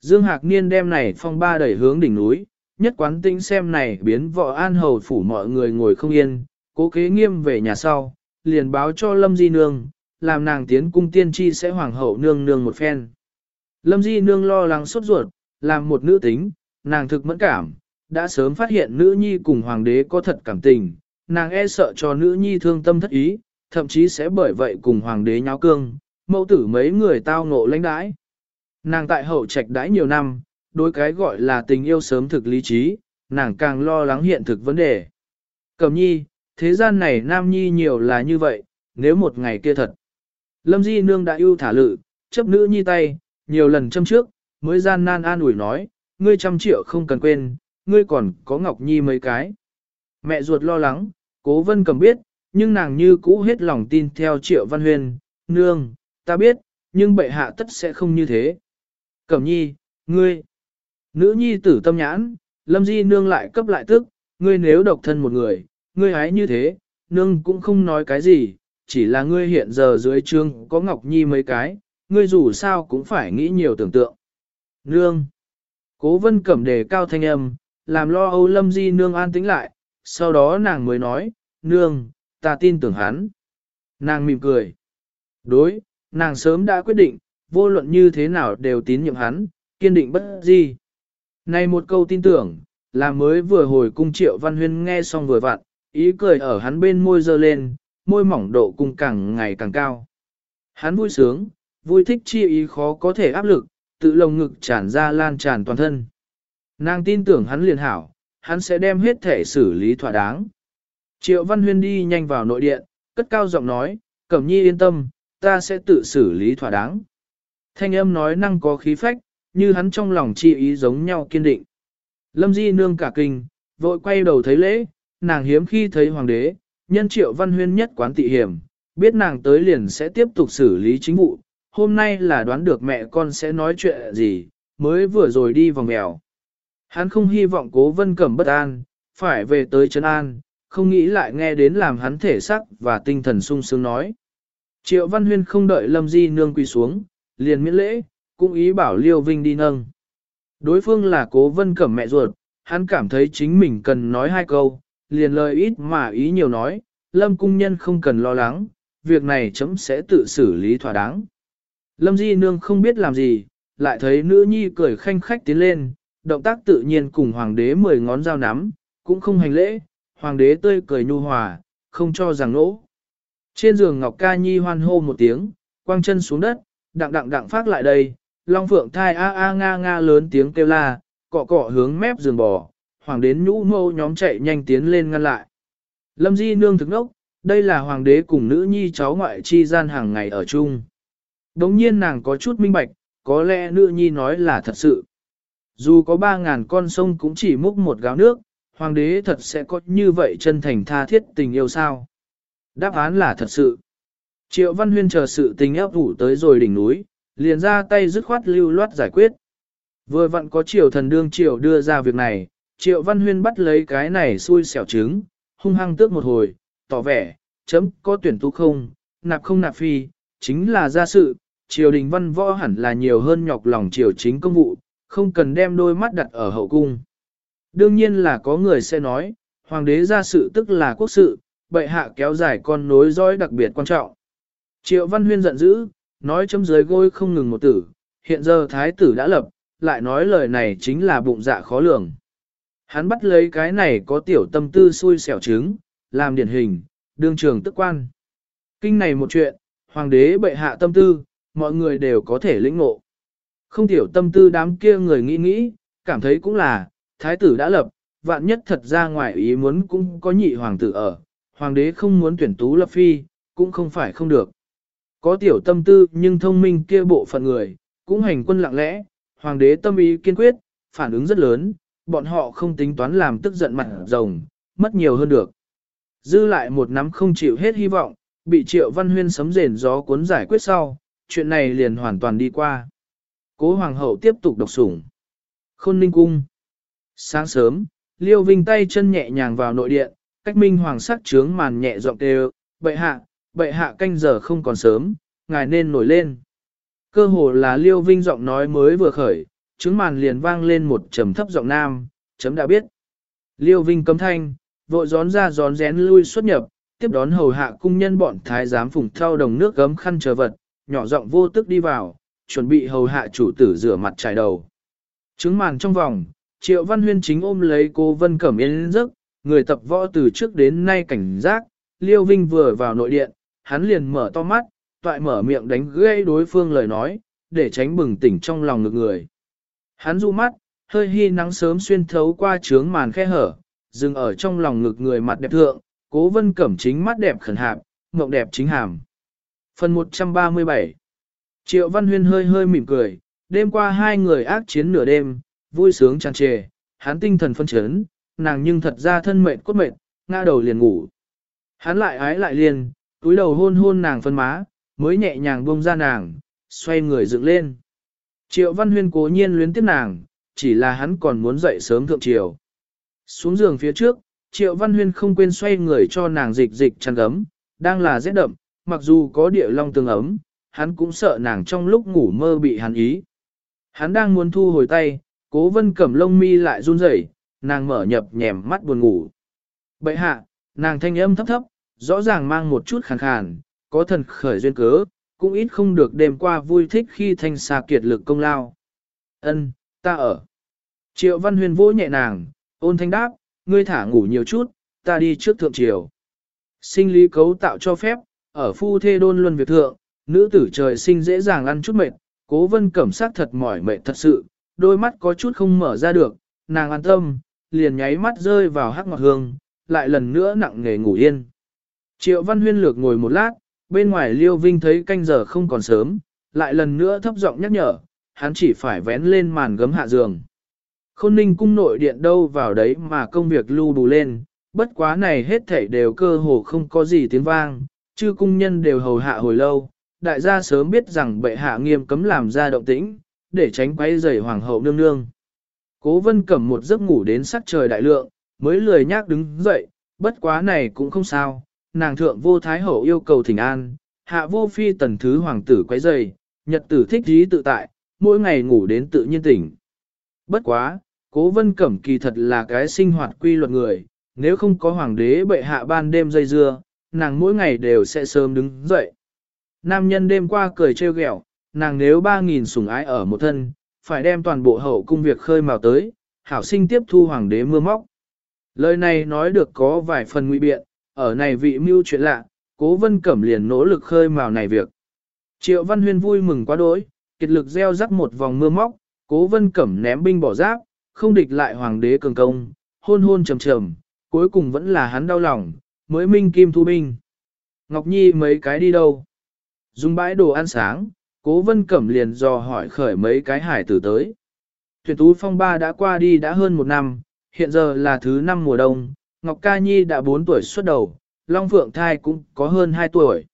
Dương Hạc Niên đem này phong ba đẩy hướng đỉnh núi, nhất quán tinh xem này biến vợ an hầu phủ mọi người ngồi không yên, cố kế nghiêm về nhà sau, liền báo cho Lâm Di Nương, làm nàng tiến cung tiên tri sẽ hoàng hậu nương nương một phen. Lâm Di Nương lo lắng sốt ruột, làm một nữ tính, nàng thực mẫn cảm, đã sớm phát hiện nữ nhi cùng hoàng đế có thật cảm tình, nàng e sợ cho nữ nhi thương tâm thất ý, thậm chí sẽ bởi vậy cùng hoàng đế nháo cương, mẫu tử mấy người tao ngộ lãnh đãi. Nàng tại hậu trạch đãi nhiều năm, đối cái gọi là tình yêu sớm thực lý trí, nàng càng lo lắng hiện thực vấn đề. Cẩm nhi, thế gian này nam nhi nhiều là như vậy, nếu một ngày kia thật. Lâm Di Nương đã yêu thả lự, chấp nữ nhi tay, nhiều lần châm trước, mới gian nan an ủi nói, ngươi trăm triệu không cần quên, ngươi còn có Ngọc Nhi mấy cái. Mẹ ruột lo lắng, cố vân cầm biết, nhưng nàng như cũ hết lòng tin theo triệu văn huyên, nương, ta biết, nhưng bệ hạ tất sẽ không như thế. Cẩm nhi, ngươi, nữ nhi tử tâm nhãn, lâm di nương lại cấp lại tức, ngươi nếu độc thân một người, ngươi hái như thế, nương cũng không nói cái gì, chỉ là ngươi hiện giờ dưới trương có ngọc nhi mấy cái, ngươi dù sao cũng phải nghĩ nhiều tưởng tượng. Nương, cố vân cẩm đề cao thanh âm, làm lo âu lâm di nương an tĩnh lại, sau đó nàng mới nói, nương, ta tin tưởng hắn. Nàng mỉm cười. Đối, nàng sớm đã quyết định, vô luận như thế nào đều tín nhiệm hắn, kiên định bất di. Này một câu tin tưởng, là mới vừa hồi cung triệu văn huyên nghe xong vừa vặn, ý cười ở hắn bên môi dơ lên, môi mỏng độ cung càng ngày càng cao. Hắn vui sướng, vui thích chi ý khó có thể áp lực, tự lồng ngực tràn ra lan tràn toàn thân. Nàng tin tưởng hắn liền hảo, hắn sẽ đem hết thể xử lý thỏa đáng. Triệu Văn Huyên đi nhanh vào nội điện, cất cao giọng nói, Cẩm Nhi yên tâm, ta sẽ tự xử lý thỏa đáng. Thanh âm nói năng có khí phách, như hắn trong lòng chi ý giống nhau kiên định. Lâm Di nương cả kinh, vội quay đầu thấy lễ, nàng hiếm khi thấy hoàng đế, nhân triệu văn huyên nhất quán tị hiểm, biết nàng tới liền sẽ tiếp tục xử lý chính vụ, hôm nay là đoán được mẹ con sẽ nói chuyện gì, mới vừa rồi đi vòng mèo. Hắn không hy vọng cố vân cẩm bất an, phải về tới Trấn An, không nghĩ lại nghe đến làm hắn thể sắc và tinh thần sung sướng nói. Triệu Văn Huyên không đợi Lâm Di nương quỳ xuống, liền miễn lễ, cũng ý bảo Liêu Vinh đi nâng. Đối phương là cố vân cẩm mẹ ruột, hắn cảm thấy chính mình cần nói hai câu, liền lời ít mà ý nhiều nói, Lâm cung nhân không cần lo lắng, việc này chấm sẽ tự xử lý thỏa đáng. Lâm Di nương không biết làm gì, lại thấy nữ nhi cười khanh khách tiến lên, động tác tự nhiên cùng hoàng đế mười ngón dao nắm, cũng không hành lễ, hoàng đế tươi cười nhu hòa, không cho rằng nỗ. Trên giường Ngọc Ca Nhi hoan hô một tiếng, quang chân xuống đất, đặng đặng đặng phát lại đây, Long Phượng thai a a nga nga lớn tiếng kêu la, cọ cọ hướng mép giường bò, hoàng đến nhũ mâu nhóm chạy nhanh tiến lên ngăn lại. Lâm Di nương thực nốc, đây là hoàng đế cùng nữ nhi cháu ngoại chi gian hàng ngày ở chung. Đống nhiên nàng có chút minh bạch, có lẽ nữ nhi nói là thật sự. Dù có ba ngàn con sông cũng chỉ múc một gáo nước, hoàng đế thật sẽ có như vậy chân thành tha thiết tình yêu sao. Đáp án là thật sự. Triệu Văn Huyên chờ sự tình ép ủ tới rồi đỉnh núi, liền ra tay dứt khoát lưu loát giải quyết. Vừa vặn có triều thần đương triều đưa ra việc này, triệu văn huyên bắt lấy cái này xui xẻo trứng, hung hăng tước một hồi, tỏ vẻ, chấm có tuyển tu không, nạp không nạp phi, chính là gia sự, triều đình văn võ hẳn là nhiều hơn nhọc lòng triều chính công vụ, không cần đem đôi mắt đặt ở hậu cung. Đương nhiên là có người sẽ nói, hoàng đế ra sự tức là quốc sự, bệ hạ kéo dài con nối dõi đặc biệt quan trọng. Triệu Văn Huyên giận dữ, nói chấm dưới gôi không ngừng một tử, hiện giờ thái tử đã lập, lại nói lời này chính là bụng dạ khó lường. Hắn bắt lấy cái này có tiểu tâm tư xui xẻo trứng, làm điển hình, đương trường tức quan. Kinh này một chuyện, hoàng đế bệ hạ tâm tư, mọi người đều có thể lĩnh ngộ. Không tiểu tâm tư đám kia người nghĩ nghĩ, cảm thấy cũng là, thái tử đã lập, vạn nhất thật ra ngoài ý muốn cũng có nhị hoàng tử ở, hoàng đế không muốn tuyển tú lập phi, cũng không phải không được. Có tiểu tâm tư nhưng thông minh kia bộ phận người, cũng hành quân lặng lẽ, hoàng đế tâm ý kiên quyết, phản ứng rất lớn, bọn họ không tính toán làm tức giận mặt rồng, mất nhiều hơn được. Dư lại một nắm không chịu hết hy vọng, bị triệu văn huyên sấm rền gió cuốn giải quyết sau, chuyện này liền hoàn toàn đi qua. Cố hoàng hậu tiếp tục đọc sủng. Khôn ninh cung. Sáng sớm, Liêu Vinh tay chân nhẹ nhàng vào nội điện, cách minh hoàng sắc trướng màn nhẹ giọng đều, bệ hạ, bệ hạ canh giờ không còn sớm, ngài nên nổi lên. Cơ hồ là Liêu Vinh giọng nói mới vừa khởi, trứng màn liền vang lên một trầm thấp giọng nam, chấm đã biết. Liêu Vinh cấm thanh, vội gión ra gión rén lui xuất nhập, tiếp đón hầu hạ cung nhân bọn thái giám phùng thao đồng nước gấm khăn chờ vật, nhỏ giọng vô tức đi vào, chuẩn bị hầu hạ chủ tử rửa mặt trải đầu. Trứng màn trong vòng, Triệu Văn Huyên chính ôm lấy cô Vân Cẩm Yên giấc, người tập võ từ trước đến nay cảnh giác, Liêu Vinh vừa vào nội điện, hắn liền mở to mắt, toại mở miệng đánh gây đối phương lời nói, để tránh bừng tỉnh trong lòng ngực người. Hắn du mắt, hơi hi nắng sớm xuyên thấu qua trướng màn khe hở, dừng ở trong lòng ngực người mặt đẹp thượng, cố vân cẩm chính mắt đẹp khẩn hạp, mộng đẹp chính hàm. Phần 137 Triệu Văn Huyên hơi hơi mỉm cười, đêm qua hai người ác chiến nửa đêm, vui sướng tràn trề, hắn tinh thần phân chấn, nàng nhưng thật ra thân mệt cốt mệt, ngã đầu liền ngủ. Hắn lại ái lại liền, túi đầu hôn hôn nàng phân má, mới nhẹ nhàng buông ra nàng, xoay người dựng lên. Triệu Văn Huyên cố nhiên luyến tiếc nàng, chỉ là hắn còn muốn dậy sớm thượng triều. Xuống giường phía trước, Triệu Văn Huyên không quên xoay người cho nàng dịch dịch chăn gấm, đang là rét đậm, mặc dù có địa long tương ấm, hắn cũng sợ nàng trong lúc ngủ mơ bị hắn ý. Hắn đang muốn thu hồi tay, cố vân cẩm lông mi lại run rẩy, nàng mở nhập nhèm mắt buồn ngủ. Bậy hạ, nàng thanh âm thấp thấp, rõ ràng mang một chút khàn khàn, có thần khởi duyên cớ, cũng ít không được đêm qua vui thích khi thanh xa kiệt lực công lao. Ân, ta ở. Triệu Văn Huyền vỗ nhẹ nàng, ôn thanh đáp, ngươi thả ngủ nhiều chút, ta đi trước thượng triều. Sinh lý cấu tạo cho phép, ở phu thê đôn luân việc thượng, nữ tử trời sinh dễ dàng ăn chút mệt, cố vân cẩm sát thật mỏi mệt thật sự, đôi mắt có chút không mở ra được, nàng an tâm, liền nháy mắt rơi vào hắc ngọt hương, lại lần nữa nặng nghề ngủ yên. Triệu Văn Huyên lược ngồi một lát, bên ngoài Liêu Vinh thấy canh giờ không còn sớm, lại lần nữa thấp giọng nhắc nhở, hắn chỉ phải vén lên màn gấm hạ giường. Khôn ninh cung nội điện đâu vào đấy mà công việc lưu bù lên, bất quá này hết thảy đều cơ hồ không có gì tiếng vang, chư cung nhân đều hầu hạ hồi lâu, đại gia sớm biết rằng bệ hạ nghiêm cấm làm ra động tĩnh, để tránh quay rầy hoàng hậu nương nương. Cố vân cẩm một giấc ngủ đến sắc trời đại lượng, mới lười nhác đứng dậy, bất quá này cũng không sao, nàng thượng vô thái hậu yêu cầu thỉnh an, hạ vô phi tần thứ hoàng tử quấy rầy, nhật tử thích trí tự tại, mỗi ngày ngủ đến tự nhiên tỉnh. Bất quá, cố vân cẩm kỳ thật là cái sinh hoạt quy luật người, nếu không có hoàng đế bệ hạ ban đêm dây dưa, nàng mỗi ngày đều sẽ sớm đứng dậy. Nam nhân đêm qua cười trêu ghẹo, nàng nếu ba nghìn sủng ái ở một thân, phải đem toàn bộ hậu cung việc khơi mào tới, hảo sinh tiếp thu hoàng đế mưa móc. Lời này nói được có vài phần nguy biện, ở này vị mưu chuyện lạ, cố vân cẩm liền nỗ lực khơi mào này việc. Triệu Văn Huyên vui mừng quá đỗi, kiệt lực gieo rắc một vòng mưa móc, cố vân cẩm ném binh bỏ giáp, không địch lại hoàng đế cường công, hôn hôn trầm trầm, cuối cùng vẫn là hắn đau lòng, mới minh kim thu binh. Ngọc Nhi mấy cái đi đâu? Dùng bãi đồ ăn sáng, cố vân cẩm liền dò hỏi khởi mấy cái hải tử tới. Thuyền tú phong ba đã qua đi đã hơn một năm, hiện giờ là thứ năm mùa đông, Ngọc Ca Nhi đã 4 tuổi xuất đầu, Long Phượng Thai cũng có hơn 2 tuổi.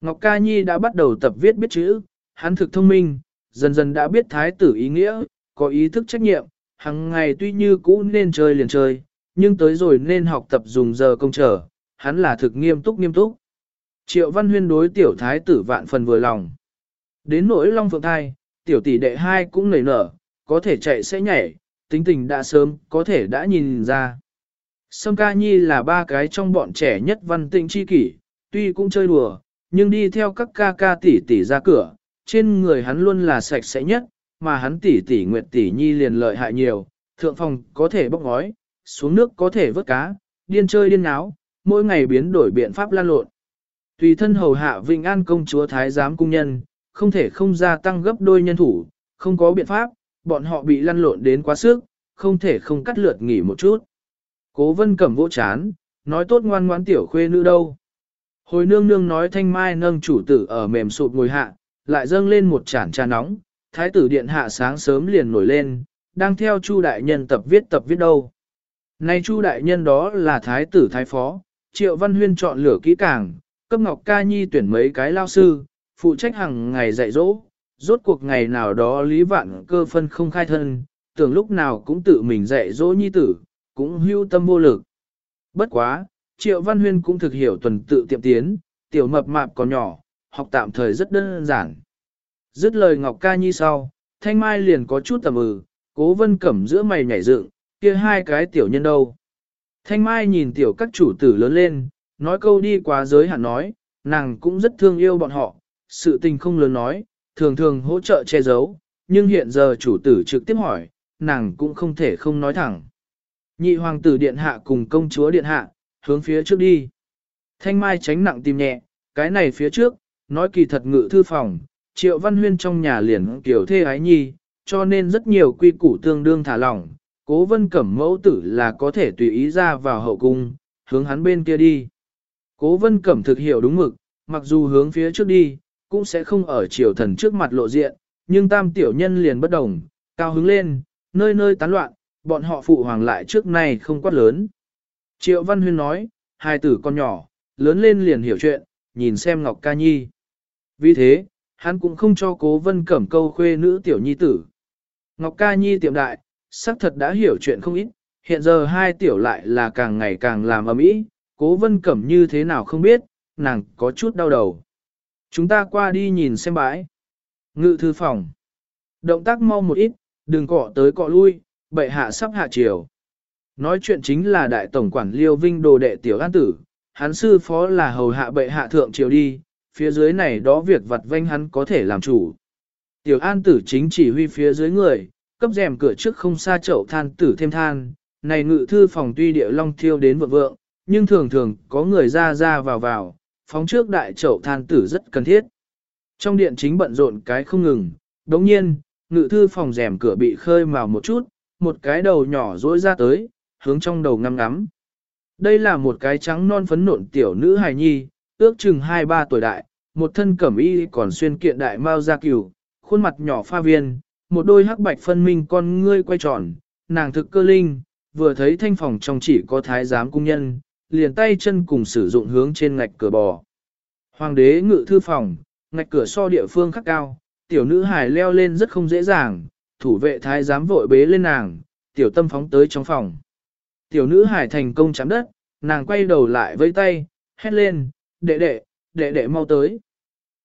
Ngọc Ca Nhi đã bắt đầu tập viết biết chữ, hắn thực thông minh, dần dần đã biết thái tử ý nghĩa, có ý thức trách nhiệm, hàng ngày tuy như cũ nên chơi liền chơi, nhưng tới rồi nên học tập dùng giờ công trở, hắn là thực nghiêm túc nghiêm túc. Triệu Văn Huyên đối tiểu thái tử vạn phần vừa lòng. Đến nỗi Long Phượng Thai, tiểu tỷ đệ hai cũng nảy nở, có thể chạy sẽ nhảy, tính tình đã sớm, có thể đã nhìn ra. Sâm ca nhi là ba cái trong bọn trẻ nhất văn tĩnh chi kỷ, tuy cũng chơi đùa, nhưng đi theo các ca ca tỷ tỷ ra cửa, trên người hắn luôn là sạch sẽ nhất, mà hắn tỷ tỷ nguyệt tỷ nhi liền lợi hại nhiều, thượng phòng có thể bốc ngói, xuống nước có thể vớt cá, điên chơi điên náo, mỗi ngày biến đổi biện pháp lan lộn. Tùy thân hầu hạ Vinh An công chúa Thái giám cung nhân, không thể không gia tăng gấp đôi nhân thủ, không có biện pháp, bọn họ bị lăn lộn đến quá sức, không thể không cắt lượt nghỉ một chút. Cố vân cẩm vỗ chán, nói tốt ngoan ngoãn tiểu khuê nữ đâu. Hồi nương nương nói thanh mai nâng chủ tử ở mềm sụp ngồi hạ, lại dâng lên một chản trà nóng, thái tử điện hạ sáng sớm liền nổi lên, đang theo chu đại nhân tập viết tập viết đâu. Nay chu đại nhân đó là thái tử thái phó, triệu văn huyên chọn lửa kỹ càng, cấp ngọc ca nhi tuyển mấy cái lao sư, phụ trách hàng ngày dạy dỗ, rốt cuộc ngày nào đó lý vạn cơ phân không khai thân, tưởng lúc nào cũng tự mình dạy dỗ nhi tử, cũng hưu tâm vô lực. Bất quá, Triệu Văn Huyên cũng thực hiểu tuần tự tiệm tiến, tiểu mập mạp còn nhỏ, học tạm thời rất đơn giản. Dứt lời Ngọc Ca Nhi sau, Thanh Mai liền có chút tầm ừ, cố vân cẩm giữa mày nhảy dựng, kia hai cái tiểu nhân đâu. Thanh Mai nhìn tiểu các chủ tử lớn lên, nói câu đi quá giới hạn nói, nàng cũng rất thương yêu bọn họ, sự tình không lớn nói, thường thường hỗ trợ che giấu, nhưng hiện giờ chủ tử trực tiếp hỏi, nàng cũng không thể không nói thẳng. Nhị hoàng tử điện hạ cùng công chúa điện hạ, hướng phía trước đi. Thanh Mai tránh nặng tìm nhẹ, cái này phía trước, nói kỳ thật ngự thư phòng, triệu văn huyên trong nhà liền kiểu thê ái nhi, cho nên rất nhiều quy củ tương đương thả lỏng, cố vân cẩm mẫu tử là có thể tùy ý ra vào hậu cung, hướng hắn bên kia đi. Cố vân cẩm thực hiểu đúng mực, mặc dù hướng phía trước đi, cũng sẽ không ở triều thần trước mặt lộ diện, nhưng tam tiểu nhân liền bất đồng, cao hứng lên, nơi nơi tán loạn, bọn họ phụ hoàng lại trước nay không quát lớn. Triệu Văn Huyên nói, hai tử con nhỏ, lớn lên liền hiểu chuyện, nhìn xem Ngọc Ca Nhi. Vì thế, hắn cũng không cho cố vân cẩm câu khuê nữ tiểu nhi tử. Ngọc Ca Nhi tiệm đại, xác thật đã hiểu chuyện không ít, hiện giờ hai tiểu lại là càng ngày càng làm ấm ý, cố vân cẩm như thế nào không biết, nàng có chút đau đầu. Chúng ta qua đi nhìn xem bãi. Ngự thư phòng. Động tác mau một ít, đừng cọ tới cọ lui, bệ hạ sắp hạ chiều. Nói chuyện chính là đại tổng quản Liêu Vinh đồ đệ tiểu an tử, hắn sư phó là hầu hạ bệ hạ thượng triều đi, phía dưới này đó việc vặt vanh hắn có thể làm chủ. Tiểu an tử chính chỉ huy phía dưới người, cấp rèm cửa trước không xa chậu than tử thêm than, này ngự thư phòng tuy địa long thiêu đến vượng vượng, nhưng thường thường có người ra ra vào vào, phóng trước đại chậu than tử rất cần thiết. Trong điện chính bận rộn cái không ngừng, đồng nhiên, ngự thư phòng rèm cửa bị khơi màu một chút, một cái đầu nhỏ rỗi ra tới, hướng trong đầu ngắm ngắm. Đây là một cái trắng non phấn nộn tiểu nữ hài nhi, ước chừng 2-3 tuổi đại, một thân cẩm y còn xuyên kiện đại mao gia cửu, khuôn mặt nhỏ pha viên, một đôi hắc bạch phân minh con ngươi quay tròn, nàng thực cơ linh, vừa thấy thanh phòng trong chỉ có thái giám cung nhân, liền tay chân cùng sử dụng hướng trên ngạch cửa bò. Hoàng đế ngự thư phòng, ngạch cửa so địa phương khắc cao, tiểu nữ hài leo lên rất không dễ dàng, thủ vệ thái giám vội bế lên nàng, tiểu tâm phóng tới trong phòng. Tiểu nữ hải thành công chạm đất, nàng quay đầu lại với tay, hét lên, đệ đệ, đệ đệ mau tới.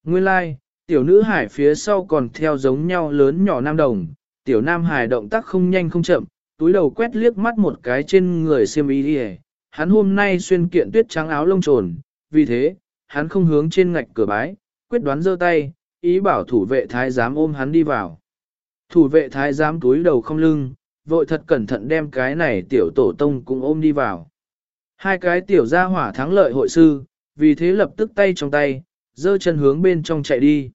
Nguyên lai, like, tiểu nữ hải phía sau còn theo giống nhau lớn nhỏ nam đồng, tiểu nam hải động tác không nhanh không chậm, túi đầu quét liếc mắt một cái trên người xiêm y đi hắn hôm nay xuyên kiện tuyết trắng áo lông trồn, vì thế, hắn không hướng trên ngạch cửa bái, quyết đoán giơ tay, ý bảo thủ vệ thái giám ôm hắn đi vào. Thủ vệ thái giám túi đầu không lưng, vội thật cẩn thận đem cái này tiểu tổ tông cũng ôm đi vào. Hai cái tiểu gia hỏa thắng lợi hội sư, vì thế lập tức tay trong tay, dơ chân hướng bên trong chạy đi.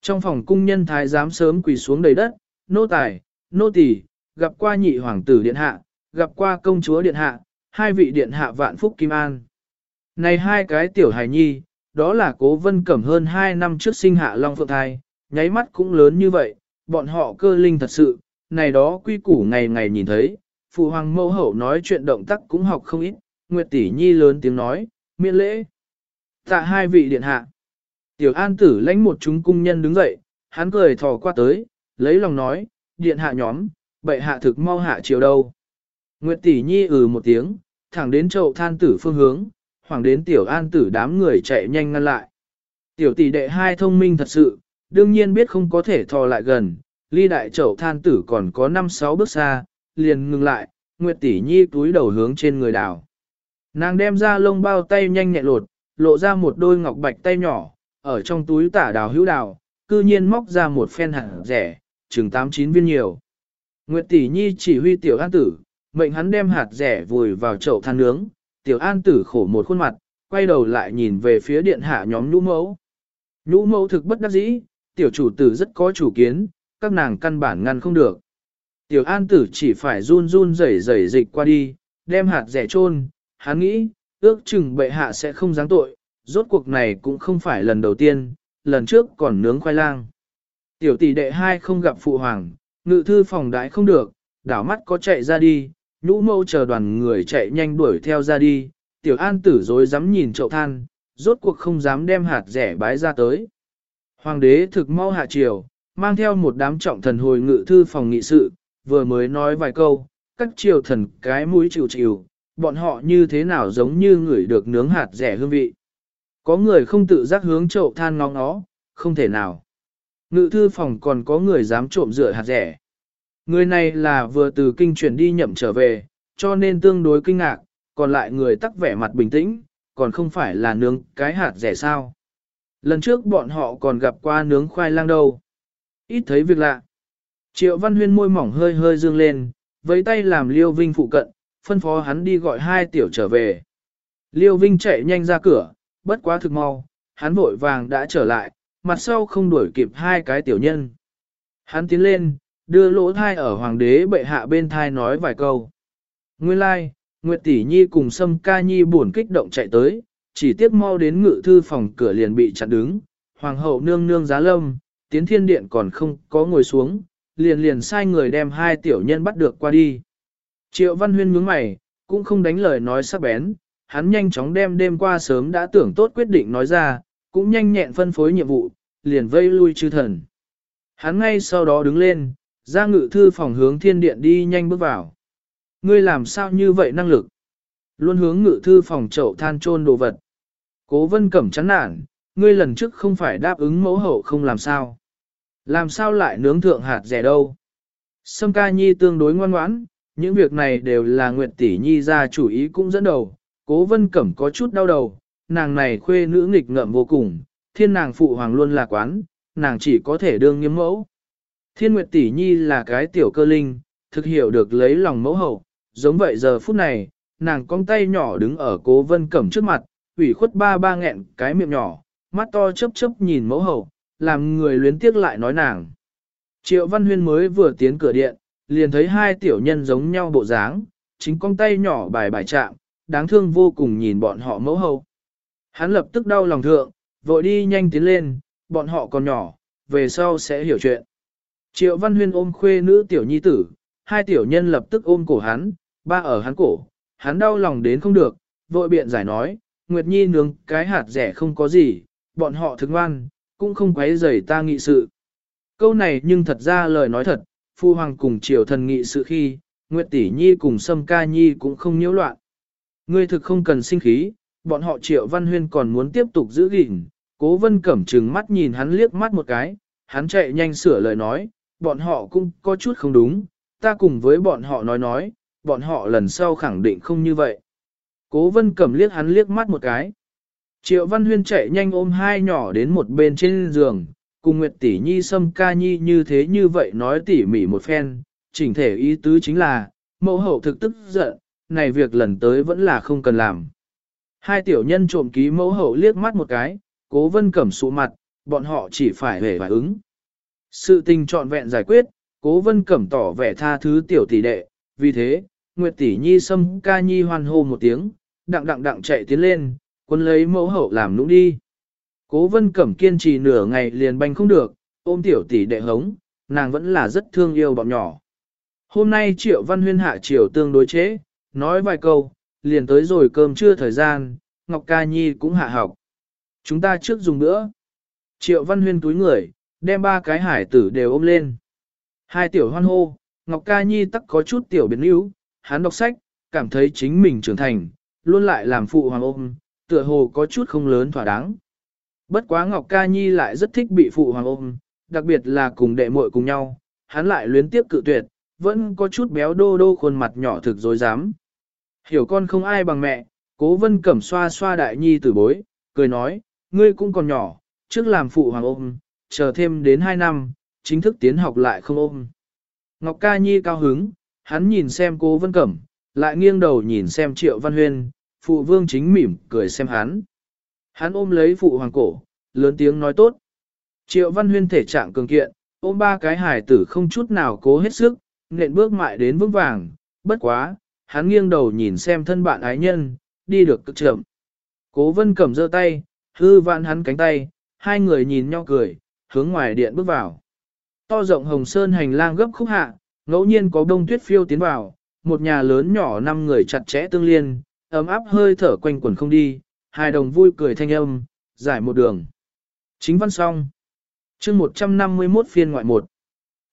Trong phòng cung nhân thái giám sớm quỳ xuống đầy đất, nô tài, nô tỳ, gặp qua nhị hoàng tử điện hạ, gặp qua công chúa điện hạ, hai vị điện hạ vạn phúc kim an. Này hai cái tiểu hài nhi, đó là cố vân cẩm hơn hai năm trước sinh hạ Long Phượng Thai, nháy mắt cũng lớn như vậy, bọn họ cơ linh thật sự, này đó quy củ ngày ngày nhìn thấy, phụ hoàng mẫu hậu nói chuyện động tác cũng học không ít, Nguyệt tỷ nhi lớn tiếng nói, miễn lễ. Tạ hai vị điện hạ. Tiểu an tử lãnh một chúng cung nhân đứng dậy, hắn cười thò qua tới, lấy lòng nói, điện hạ nhóm, bệ hạ thực mau hạ chiều đâu. Nguyệt tỷ nhi ừ một tiếng, thẳng đến chậu than tử phương hướng, hoàng đến tiểu an tử đám người chạy nhanh ngăn lại. Tiểu tỷ đệ hai thông minh thật sự, đương nhiên biết không có thể thò lại gần, ly đại chậu than tử còn có 5-6 bước xa, liền ngừng lại, Nguyệt tỷ nhi túi đầu hướng trên người đào. Nàng đem ra lông bao tay nhanh nhẹ lột, lộ ra một đôi ngọc bạch tay nhỏ, ở trong túi tả đào hữu đào, cư nhiên móc ra một phen hẳn rẻ, chừng 8-9 viên nhiều. Nguyệt tỷ nhi chỉ huy tiểu an tử, mệnh hắn đem hạt rẻ vùi vào chậu than nướng, tiểu an tử khổ một khuôn mặt, quay đầu lại nhìn về phía điện hạ nhóm nhũ mẫu. Nhũ mẫu thực bất đắc dĩ, tiểu chủ tử rất có chủ kiến, các nàng căn bản ngăn không được. Tiểu an tử chỉ phải run run rẩy rẩy dịch qua đi, đem hạt rẻ chôn hắn nghĩ, ước chừng bệ hạ sẽ không giáng tội, rốt cuộc này cũng không phải lần đầu tiên, lần trước còn nướng khoai lang. Tiểu tỷ đệ hai không gặp phụ hoàng, ngự thư phòng đãi không được, đảo mắt có chạy ra đi, nhũ mâu chờ đoàn người chạy nhanh đuổi theo ra đi, tiểu an tử dối dám nhìn chậu than, rốt cuộc không dám đem hạt rẻ bái ra tới. Hoàng đế thực mau hạ triều, mang theo một đám trọng thần hồi ngự thư phòng nghị sự, vừa mới nói vài câu, các triều thần cái mũi chịu chịu, bọn họ như thế nào giống như người được nướng hạt rẻ hương vị. Có người không tự giác hướng chậu than ngóng nó, không thể nào. Ngự thư phòng còn có người dám trộm rửa hạt rẻ. Người này là vừa từ kinh chuyển đi nhậm trở về, cho nên tương đối kinh ngạc, còn lại người tắc vẻ mặt bình tĩnh, còn không phải là nướng cái hạt rẻ sao. Lần trước bọn họ còn gặp qua nướng khoai lang đâu. Ít thấy việc lạ. Triệu Văn Huyên môi mỏng hơi hơi dương lên, với tay làm Liêu Vinh phụ cận, phân phó hắn đi gọi hai tiểu trở về. Liêu Vinh chạy nhanh ra cửa, bất quá thực mau, hắn vội vàng đã trở lại, mặt sau không đuổi kịp hai cái tiểu nhân. Hắn tiến lên, đưa lỗ thai ở hoàng đế bệ hạ bên thai nói vài câu. Nguyên lai, like, Nguyệt Tỷ Nhi cùng Sâm Ca Nhi buồn kích động chạy tới, chỉ tiếc mau đến ngự thư phòng cửa liền bị chặn đứng, hoàng hậu nương nương giá lâm, tiến thiên điện còn không có ngồi xuống, liền liền sai người đem hai tiểu nhân bắt được qua đi. Triệu Văn Huyên nhướng mày, cũng không đánh lời nói sắc bén, hắn nhanh chóng đem đêm qua sớm đã tưởng tốt quyết định nói ra, cũng nhanh nhẹn phân phối nhiệm vụ, liền vây lui chư thần. Hắn ngay sau đó đứng lên, ra ngự thư phòng hướng thiên điện đi nhanh bước vào. Ngươi làm sao như vậy năng lực? Luôn hướng ngự thư phòng chậu than trôn đồ vật. Cố vân cẩm chán nản, ngươi lần trước không phải đáp ứng mẫu hậu không làm sao. Làm sao lại nướng thượng hạt rẻ đâu? Sâm ca nhi tương đối ngoan ngoãn, những việc này đều là Nguyệt tỷ nhi ra chủ ý cũng dẫn đầu. Cố vân cẩm có chút đau đầu, nàng này khuê nữ nghịch ngợm vô cùng, thiên nàng phụ hoàng luôn là quán, nàng chỉ có thể đương nghiêm mẫu. Thiên Nguyệt tỷ nhi là cái tiểu cơ linh, thực hiểu được lấy lòng mẫu hậu, giống vậy giờ phút này, nàng cong tay nhỏ đứng ở cố vân cẩm trước mặt, ủy khuất ba ba nghẹn cái miệng nhỏ, mắt to chớp chớp nhìn mẫu hậu, làm người luyến tiếc lại nói nàng. Triệu Văn Huyên mới vừa tiến cửa điện, liền thấy hai tiểu nhân giống nhau bộ dáng, chính con tay nhỏ bài bài chạm, đáng thương vô cùng nhìn bọn họ mẫu hậu. Hắn lập tức đau lòng thượng, vội đi nhanh tiến lên, bọn họ còn nhỏ, về sau sẽ hiểu chuyện. Triệu Văn Huyên ôm khuê nữ tiểu nhi tử, hai tiểu nhân lập tức ôm cổ hắn, ba ở hắn cổ, hắn đau lòng đến không được, vội biện giải nói, Nguyệt Nhi nướng cái hạt rẻ không có gì, bọn họ thức ngoan, cũng không quấy rầy ta nghị sự. Câu này nhưng thật ra lời nói thật, Phu Hoàng cùng triều thần nghị sự khi, Nguyệt Tỷ Nhi cùng Sâm Ca Nhi cũng không nhiễu loạn. Ngươi thực không cần sinh khí, bọn họ triệu văn huyên còn muốn tiếp tục giữ gìn, cố vân cẩm trừng mắt nhìn hắn liếc mắt một cái, hắn chạy nhanh sửa lời nói, bọn họ cũng có chút không đúng, ta cùng với bọn họ nói nói, bọn họ lần sau khẳng định không như vậy. Cố vân cầm liếc hắn liếc mắt một cái. Triệu Văn Huyên chạy nhanh ôm hai nhỏ đến một bên trên giường, cùng Nguyệt Tỷ Nhi Sâm Ca Nhi như thế như vậy nói tỉ mỉ một phen, chỉnh thể ý tứ chính là, mẫu hậu thực tức giận, này việc lần tới vẫn là không cần làm. Hai tiểu nhân trộm ký mẫu hậu liếc mắt một cái, cố vân cẩm sụ mặt, bọn họ chỉ phải hề và ứng. Sự tình trọn vẹn giải quyết, cố vân cẩm tỏ vẻ tha thứ tiểu tỷ đệ, vì thế, Nguyệt tỷ nhi xâm ca nhi hoan hô một tiếng, đặng đặng đặng chạy tiến lên, quân lấy mẫu hậu làm nũng đi. Cố vân cẩm kiên trì nửa ngày liền banh không được, ôm tiểu tỷ đệ hống, nàng vẫn là rất thương yêu bọn nhỏ. Hôm nay triệu văn huyên hạ triều tương đối chế, nói vài câu, liền tới rồi cơm trưa thời gian, Ngọc Ca Nhi cũng hạ học. Chúng ta trước dùng nữa. Triệu văn huyên túi người, đem ba cái hải tử đều ôm lên. Hai tiểu hoan hô, Ngọc Ca Nhi tắc có chút tiểu biến yếu, hắn đọc sách, cảm thấy chính mình trưởng thành, luôn lại làm phụ hoàng ôm, tựa hồ có chút không lớn thỏa đáng. Bất quá Ngọc Ca Nhi lại rất thích bị phụ hoàng ôm, đặc biệt là cùng đệ muội cùng nhau, hắn lại luyến tiếp cự tuyệt, vẫn có chút béo đô đô khuôn mặt nhỏ thực dối dám. Hiểu con không ai bằng mẹ, cố vân cẩm xoa xoa đại nhi tử bối, cười nói, ngươi cũng còn nhỏ, trước làm phụ hoàng ôm, chờ thêm đến 2 năm, chính thức tiến học lại không ôm. Ngọc Ca Nhi cao hứng, hắn nhìn xem cô Vân Cẩm, lại nghiêng đầu nhìn xem Triệu Văn Huyên, phụ vương chính mỉm cười xem hắn. Hắn ôm lấy phụ hoàng cổ, lớn tiếng nói tốt. Triệu Văn Huyên thể trạng cường kiện, ôm ba cái hải tử không chút nào cố hết sức, nện bước mại đến vững vàng, bất quá, hắn nghiêng đầu nhìn xem thân bạn ái nhân, đi được cực chậm. Cố Vân Cẩm giơ tay, hư vạn hắn cánh tay, hai người nhìn nhau cười, hướng ngoài điện bước vào. To rộng hồng sơn hành lang gấp khúc hạ, ngẫu nhiên có đông tuyết phiêu tiến vào, một nhà lớn nhỏ năm người chặt chẽ tương liên, ấm áp hơi thở quanh quần không đi, hai đồng vui cười thanh âm, giải một đường. Chính văn xong. chương 151 phiên ngoại một.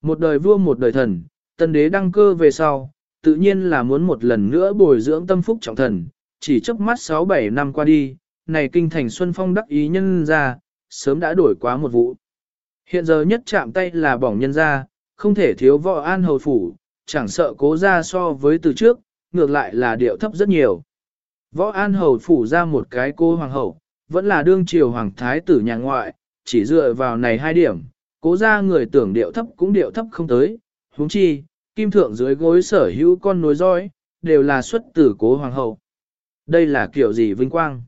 Một đời vua một đời thần, tân đế đăng cơ về sau, tự nhiên là muốn một lần nữa bồi dưỡng tâm phúc trọng thần, chỉ chớp mắt 6-7 năm qua đi, này kinh thành Xuân Phong đắc ý nhân ra, sớm đã đổi quá một vụ. Hiện giờ nhất chạm tay là bỏng nhân ra, không thể thiếu võ an hầu phủ, chẳng sợ cố ra so với từ trước, ngược lại là điệu thấp rất nhiều. Võ an hầu phủ ra một cái cô hoàng hậu, vẫn là đương triều hoàng thái tử nhà ngoại, chỉ dựa vào này hai điểm, cố ra người tưởng điệu thấp cũng điệu thấp không tới, huống chi, kim thượng dưới gối sở hữu con nối dõi, đều là xuất tử cố hoàng hậu. Đây là kiểu gì vinh quang?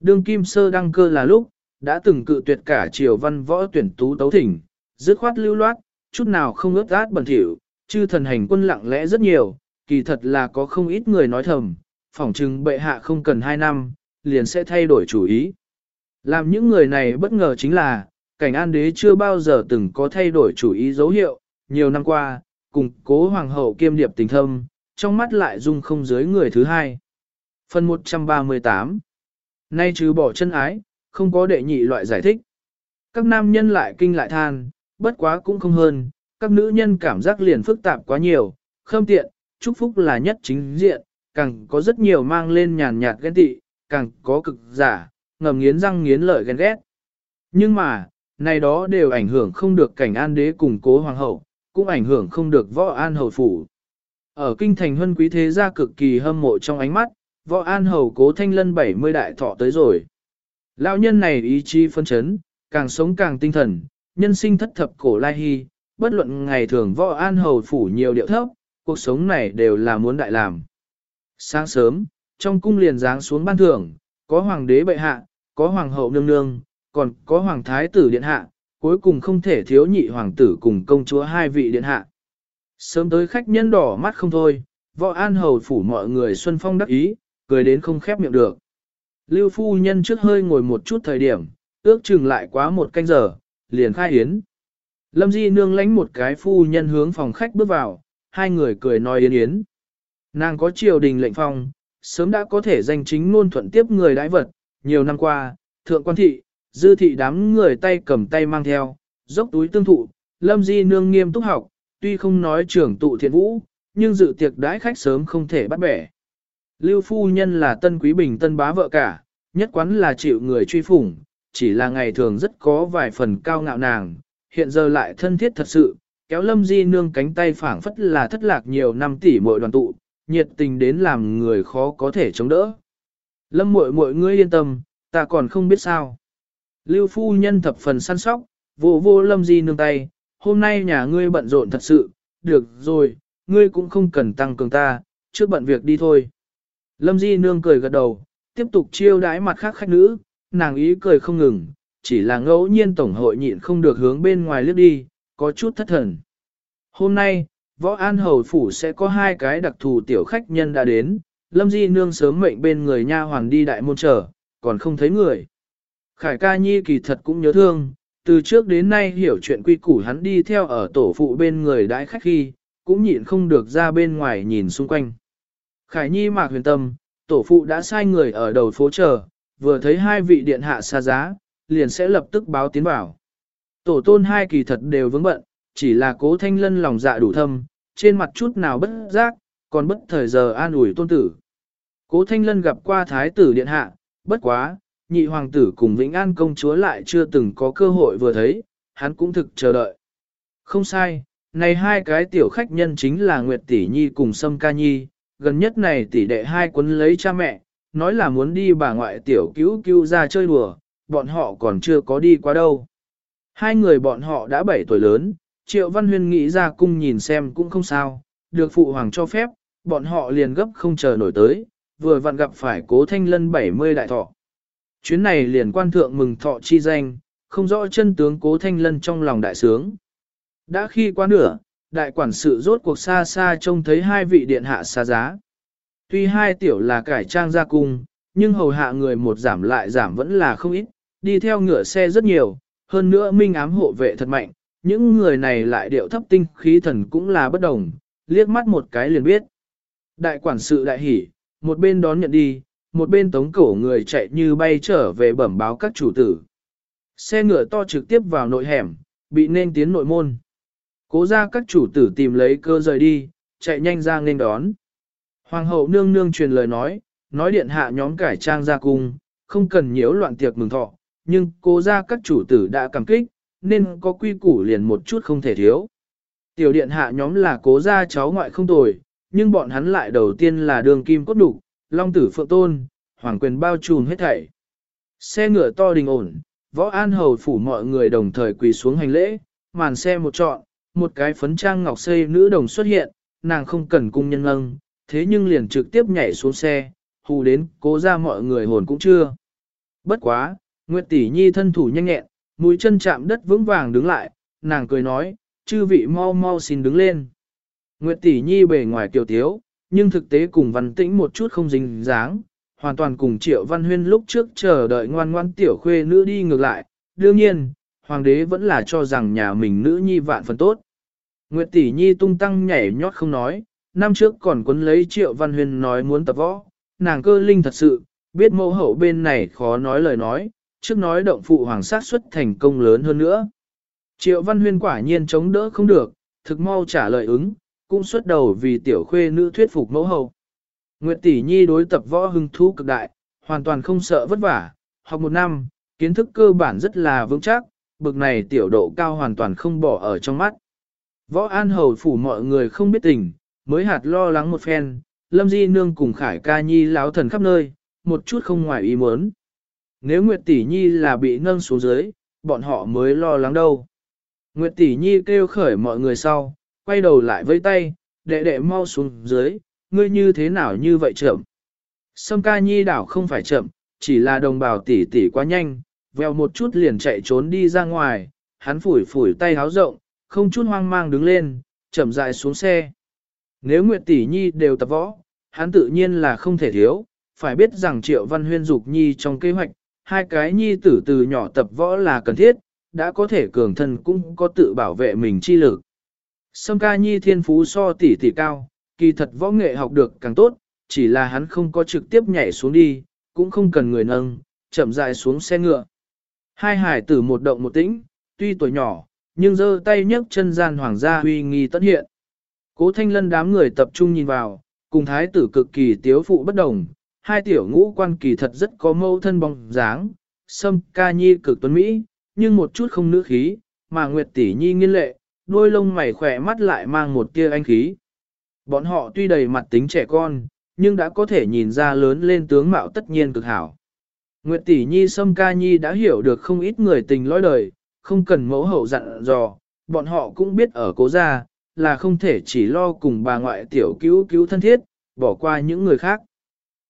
Đương kim sơ đăng cơ là lúc, đã từng cự tuyệt cả triều văn võ tuyển tú tấu thỉnh, dứt khoát lưu loát, chút nào không ướt át bẩn thỉu, chư thần hành quân lặng lẽ rất nhiều, kỳ thật là có không ít người nói thầm, phỏng chừng bệ hạ không cần hai năm, liền sẽ thay đổi chủ ý. Làm những người này bất ngờ chính là, cảnh an đế chưa bao giờ từng có thay đổi chủ ý dấu hiệu, nhiều năm qua, cùng cố hoàng hậu kiêm điệp tình thâm, trong mắt lại dung không dưới người thứ hai. Phần 138 Nay trừ bỏ chân ái, không có đệ nhị loại giải thích. Các nam nhân lại kinh lại than, bất quá cũng không hơn, các nữ nhân cảm giác liền phức tạp quá nhiều, khâm tiện, chúc phúc là nhất chính diện, càng có rất nhiều mang lên nhàn nhạt ghen tị, càng có cực giả, ngầm nghiến răng nghiến lợi ghen ghét. Nhưng mà, này đó đều ảnh hưởng không được cảnh an đế cùng cố hoàng hậu, cũng ảnh hưởng không được võ an hầu phủ. Ở kinh thành huân quý thế gia cực kỳ hâm mộ trong ánh mắt, võ an hầu cố thanh lân 70 đại thọ tới rồi. Lão nhân này ý chí phân chấn, càng sống càng tinh thần, nhân sinh thất thập cổ lai hy, bất luận ngày thường võ an hầu phủ nhiều điệu thấp, cuộc sống này đều là muốn đại làm. Sáng sớm, trong cung liền giáng xuống ban thưởng, có hoàng đế bệ hạ, có hoàng hậu nương nương, còn có hoàng thái tử điện hạ, cuối cùng không thể thiếu nhị hoàng tử cùng công chúa hai vị điện hạ. Sớm tới khách nhân đỏ mắt không thôi, võ an hầu phủ mọi người xuân phong đắc ý, cười đến không khép miệng được. Lưu phu nhân trước hơi ngồi một chút thời điểm, ước chừng lại quá một canh giờ, liền khai yến. Lâm Di nương lánh một cái phu nhân hướng phòng khách bước vào, hai người cười nói yến yến. Nàng có triều đình lệnh phong, sớm đã có thể danh chính luôn thuận tiếp người đãi vật, nhiều năm qua, thượng quan thị, dư thị đám người tay cầm tay mang theo, dốc túi tương thụ, lâm di nương nghiêm túc học, tuy không nói trưởng tụ thiện vũ, nhưng dự tiệc đãi khách sớm không thể bắt bẻ. Lưu phu nhân là tân quý bình tân bá vợ cả, nhất quán là chịu người truy phủng, chỉ là ngày thường rất có vài phần cao ngạo nàng, hiện giờ lại thân thiết thật sự, kéo lâm di nương cánh tay phảng phất là thất lạc nhiều năm tỷ muội đoàn tụ, nhiệt tình đến làm người khó có thể chống đỡ. Lâm muội muội ngươi yên tâm, ta còn không biết sao. Lưu phu nhân thập phần săn sóc, vô vô lâm di nương tay, hôm nay nhà ngươi bận rộn thật sự, được rồi, ngươi cũng không cần tăng cường ta, trước bận việc đi thôi. Lâm di nương cười gật đầu, tiếp tục chiêu đãi mặt khác khách nữ, nàng ý cười không ngừng, chỉ là ngẫu nhiên tổng hội nhịn không được hướng bên ngoài lướt đi, có chút thất thần. Hôm nay, võ an hầu phủ sẽ có hai cái đặc thù tiểu khách nhân đã đến, lâm di nương sớm mệnh bên người nha hoàng đi đại môn trở, còn không thấy người. Khải ca nhi kỳ thật cũng nhớ thương, từ trước đến nay hiểu chuyện quy củ hắn đi theo ở tổ phụ bên người đãi khách khi, cũng nhịn không được ra bên ngoài nhìn xung quanh. Khải nhi mạc huyền tâm, tổ phụ đã sai người ở đầu phố chờ, vừa thấy hai vị điện hạ xa giá, liền sẽ lập tức báo tiến bảo. Tổ tôn hai kỳ thật đều vững bận, chỉ là cố thanh lân lòng dạ đủ thâm, trên mặt chút nào bất giác, còn bất thời giờ an ủi tôn tử. Cố thanh lân gặp qua thái tử điện hạ, bất quá, nhị hoàng tử cùng Vĩnh An công chúa lại chưa từng có cơ hội vừa thấy, hắn cũng thực chờ đợi. Không sai, này hai cái tiểu khách nhân chính là Nguyệt Tỷ Nhi cùng Sâm Ca Nhi, gần nhất này tỷ đệ hai quấn lấy cha mẹ, nói là muốn đi bà ngoại tiểu cứu cứu ra chơi đùa, bọn họ còn chưa có đi qua đâu. Hai người bọn họ đã 7 tuổi lớn, Triệu Văn Huyên nghĩ ra cung nhìn xem cũng không sao, được phụ hoàng cho phép, bọn họ liền gấp không chờ nổi tới, vừa vặn gặp phải cố thanh lân 70 đại thọ. Chuyến này liền quan thượng mừng thọ chi danh, không rõ chân tướng cố thanh lân trong lòng đại sướng. Đã khi qua nửa, đại quản sự rốt cuộc xa xa trông thấy hai vị điện hạ xa giá. Tuy hai tiểu là cải trang ra cung, nhưng hầu hạ người một giảm lại giảm vẫn là không ít, đi theo ngựa xe rất nhiều, hơn nữa minh ám hộ vệ thật mạnh, những người này lại điệu thấp tinh khí thần cũng là bất đồng, liếc mắt một cái liền biết. Đại quản sự đại hỉ, một bên đón nhận đi, một bên tống cổ người chạy như bay trở về bẩm báo các chủ tử. Xe ngựa to trực tiếp vào nội hẻm, bị nên tiến nội môn. Cố ra các chủ tử tìm lấy cơ rời đi, chạy nhanh ra nên đón. Hoàng hậu nương nương truyền lời nói, nói điện hạ nhóm cải trang ra cung, không cần nhiễu loạn tiệc mừng thọ, nhưng cố ra các chủ tử đã cảm kích, nên có quy củ liền một chút không thể thiếu. Tiểu điện hạ nhóm là cố ra cháu ngoại không tồi, nhưng bọn hắn lại đầu tiên là đường kim cốt đục, long tử phượng tôn, hoàng quyền bao trùm hết thảy. Xe ngựa to đình ổn, võ an hầu phủ mọi người đồng thời quỳ xuống hành lễ, màn xe một trọn, một cái phấn trang ngọc xây nữ đồng xuất hiện, nàng không cần cung nhân lâng, thế nhưng liền trực tiếp nhảy xuống xe, hù đến cố ra mọi người hồn cũng chưa. Bất quá, Nguyệt tỷ nhi thân thủ nhanh nhẹn, mũi chân chạm đất vững vàng đứng lại, nàng cười nói, chư vị mau mau xin đứng lên. Nguyệt tỷ nhi bề ngoài kiều tiếu, nhưng thực tế cùng văn tĩnh một chút không dính dáng, hoàn toàn cùng triệu văn huyên lúc trước chờ đợi ngoan ngoan tiểu khuê nữ đi ngược lại. Đương nhiên, hoàng đế vẫn là cho rằng nhà mình nữ nhi vạn phần tốt. Nguyệt tỷ nhi tung tăng nhảy nhót không nói, năm trước còn quấn lấy triệu văn huyên nói muốn tập võ, nàng cơ linh thật sự, biết mẫu hậu bên này khó nói lời nói, trước nói động phụ hoàng sát xuất thành công lớn hơn nữa. Triệu Văn Huyên quả nhiên chống đỡ không được, thực mau trả lời ứng, cũng xuất đầu vì tiểu khuê nữ thuyết phục mẫu hậu. Nguyệt Tỷ Nhi đối tập võ hưng thú cực đại, hoàn toàn không sợ vất vả, học một năm, kiến thức cơ bản rất là vững chắc, bực này tiểu độ cao hoàn toàn không bỏ ở trong mắt. Võ An Hầu phủ mọi người không biết tình, mới hạt lo lắng một phen, Lâm Di Nương cùng Khải Ca Nhi láo thần khắp nơi, một chút không ngoài ý muốn. Nếu Nguyệt Tỷ Nhi là bị nâng xuống dưới, bọn họ mới lo lắng đâu. Nguyệt Tỷ Nhi kêu khởi mọi người sau, quay đầu lại với tay, đệ đệ mau xuống dưới, ngươi như thế nào như vậy chậm. Sâm ca nhi đảo không phải chậm, chỉ là đồng bào tỷ tỷ quá nhanh, vèo một chút liền chạy trốn đi ra ngoài, hắn phủi phủi tay háo rộng, không chút hoang mang đứng lên, chậm rãi xuống xe. Nếu Nguyệt tỷ nhi đều tập võ, hắn tự nhiên là không thể thiếu, phải biết rằng Triệu Văn Huyên dục nhi trong kế hoạch, hai cái nhi tử từ nhỏ tập võ là cần thiết, đã có thể cường thân cũng có tự bảo vệ mình chi lực. Sâm ca nhi thiên phú so tỷ tỷ cao, kỳ thật võ nghệ học được càng tốt, chỉ là hắn không có trực tiếp nhảy xuống đi, cũng không cần người nâng, chậm rãi xuống xe ngựa. Hai hải tử một động một tĩnh, tuy tuổi nhỏ, nhưng giơ tay nhấc chân gian hoàng gia huy nghi tất hiện. Cố thanh lân đám người tập trung nhìn vào, cùng thái tử cực kỳ tiếu phụ bất đồng, hai tiểu ngũ quan kỳ thật rất có mâu thân bóng dáng, sâm ca nhi cực tuấn Mỹ, nhưng một chút không nữ khí, mà nguyệt tỷ nhi nghiên lệ, đôi lông mày khỏe mắt lại mang một tia anh khí. Bọn họ tuy đầy mặt tính trẻ con, nhưng đã có thể nhìn ra lớn lên tướng mạo tất nhiên cực hảo. Nguyệt tỷ nhi sâm ca nhi đã hiểu được không ít người tình lõi đời, không cần mẫu hậu dặn dò, bọn họ cũng biết ở cố gia, là không thể chỉ lo cùng bà ngoại tiểu cứu cứu thân thiết, bỏ qua những người khác.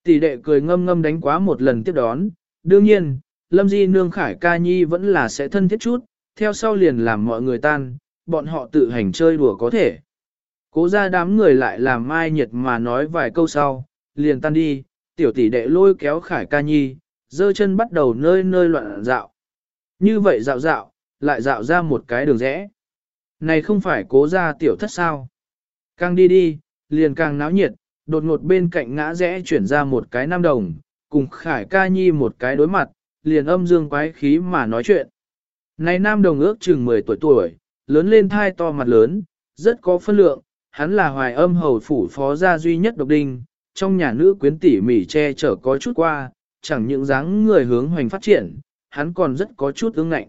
Tỷ đệ cười ngâm ngâm đánh quá một lần tiếp đón, đương nhiên, Lâm Di Nương Khải ca nhi vẫn là sẽ thân thiết chút, theo sau liền làm mọi người tan, bọn họ tự hành chơi đùa có thể. Cố ra đám người lại làm mai nhiệt mà nói vài câu sau, liền tan đi, tiểu tỷ đệ lôi kéo Khải ca nhi, dơ chân bắt đầu nơi nơi loạn dạo. Như vậy dạo dạo, lại dạo ra một cái đường rẽ. Này không phải cố ra tiểu thất sao. Càng đi đi, liền càng náo nhiệt, đột ngột bên cạnh ngã rẽ chuyển ra một cái nam đồng, cùng Khải ca nhi một cái đối mặt, liền âm dương quái khí mà nói chuyện. Này nam đồng ước chừng 10 tuổi tuổi, lớn lên thai to mặt lớn, rất có phân lượng, hắn là hoài âm hầu phủ phó gia duy nhất độc đinh, trong nhà nữ quyến tỉ mỉ che chở có chút qua, chẳng những dáng người hướng hoành phát triển, hắn còn rất có chút ương ngạnh.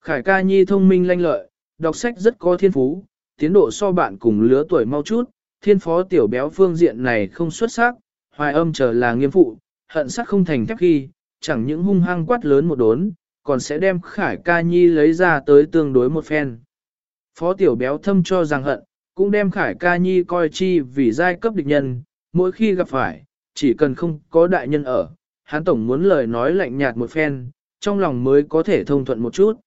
Khải ca nhi thông minh lanh lợi, đọc sách rất có thiên phú, tiến độ so bạn cùng lứa tuổi mau chút, thiên phó tiểu béo phương diện này không xuất sắc, hoài âm trở là nghiêm phụ, hận sắc không thành thép khi, chẳng những hung hăng quát lớn một đốn, còn sẽ đem khải ca nhi lấy ra tới tương đối một phen. Phó tiểu béo thâm cho rằng hận, cũng đem khải ca nhi coi chi vì giai cấp địch nhân, mỗi khi gặp phải, chỉ cần không có đại nhân ở, hắn tổng muốn lời nói lạnh nhạt một phen, trong lòng mới có thể thông thuận một chút.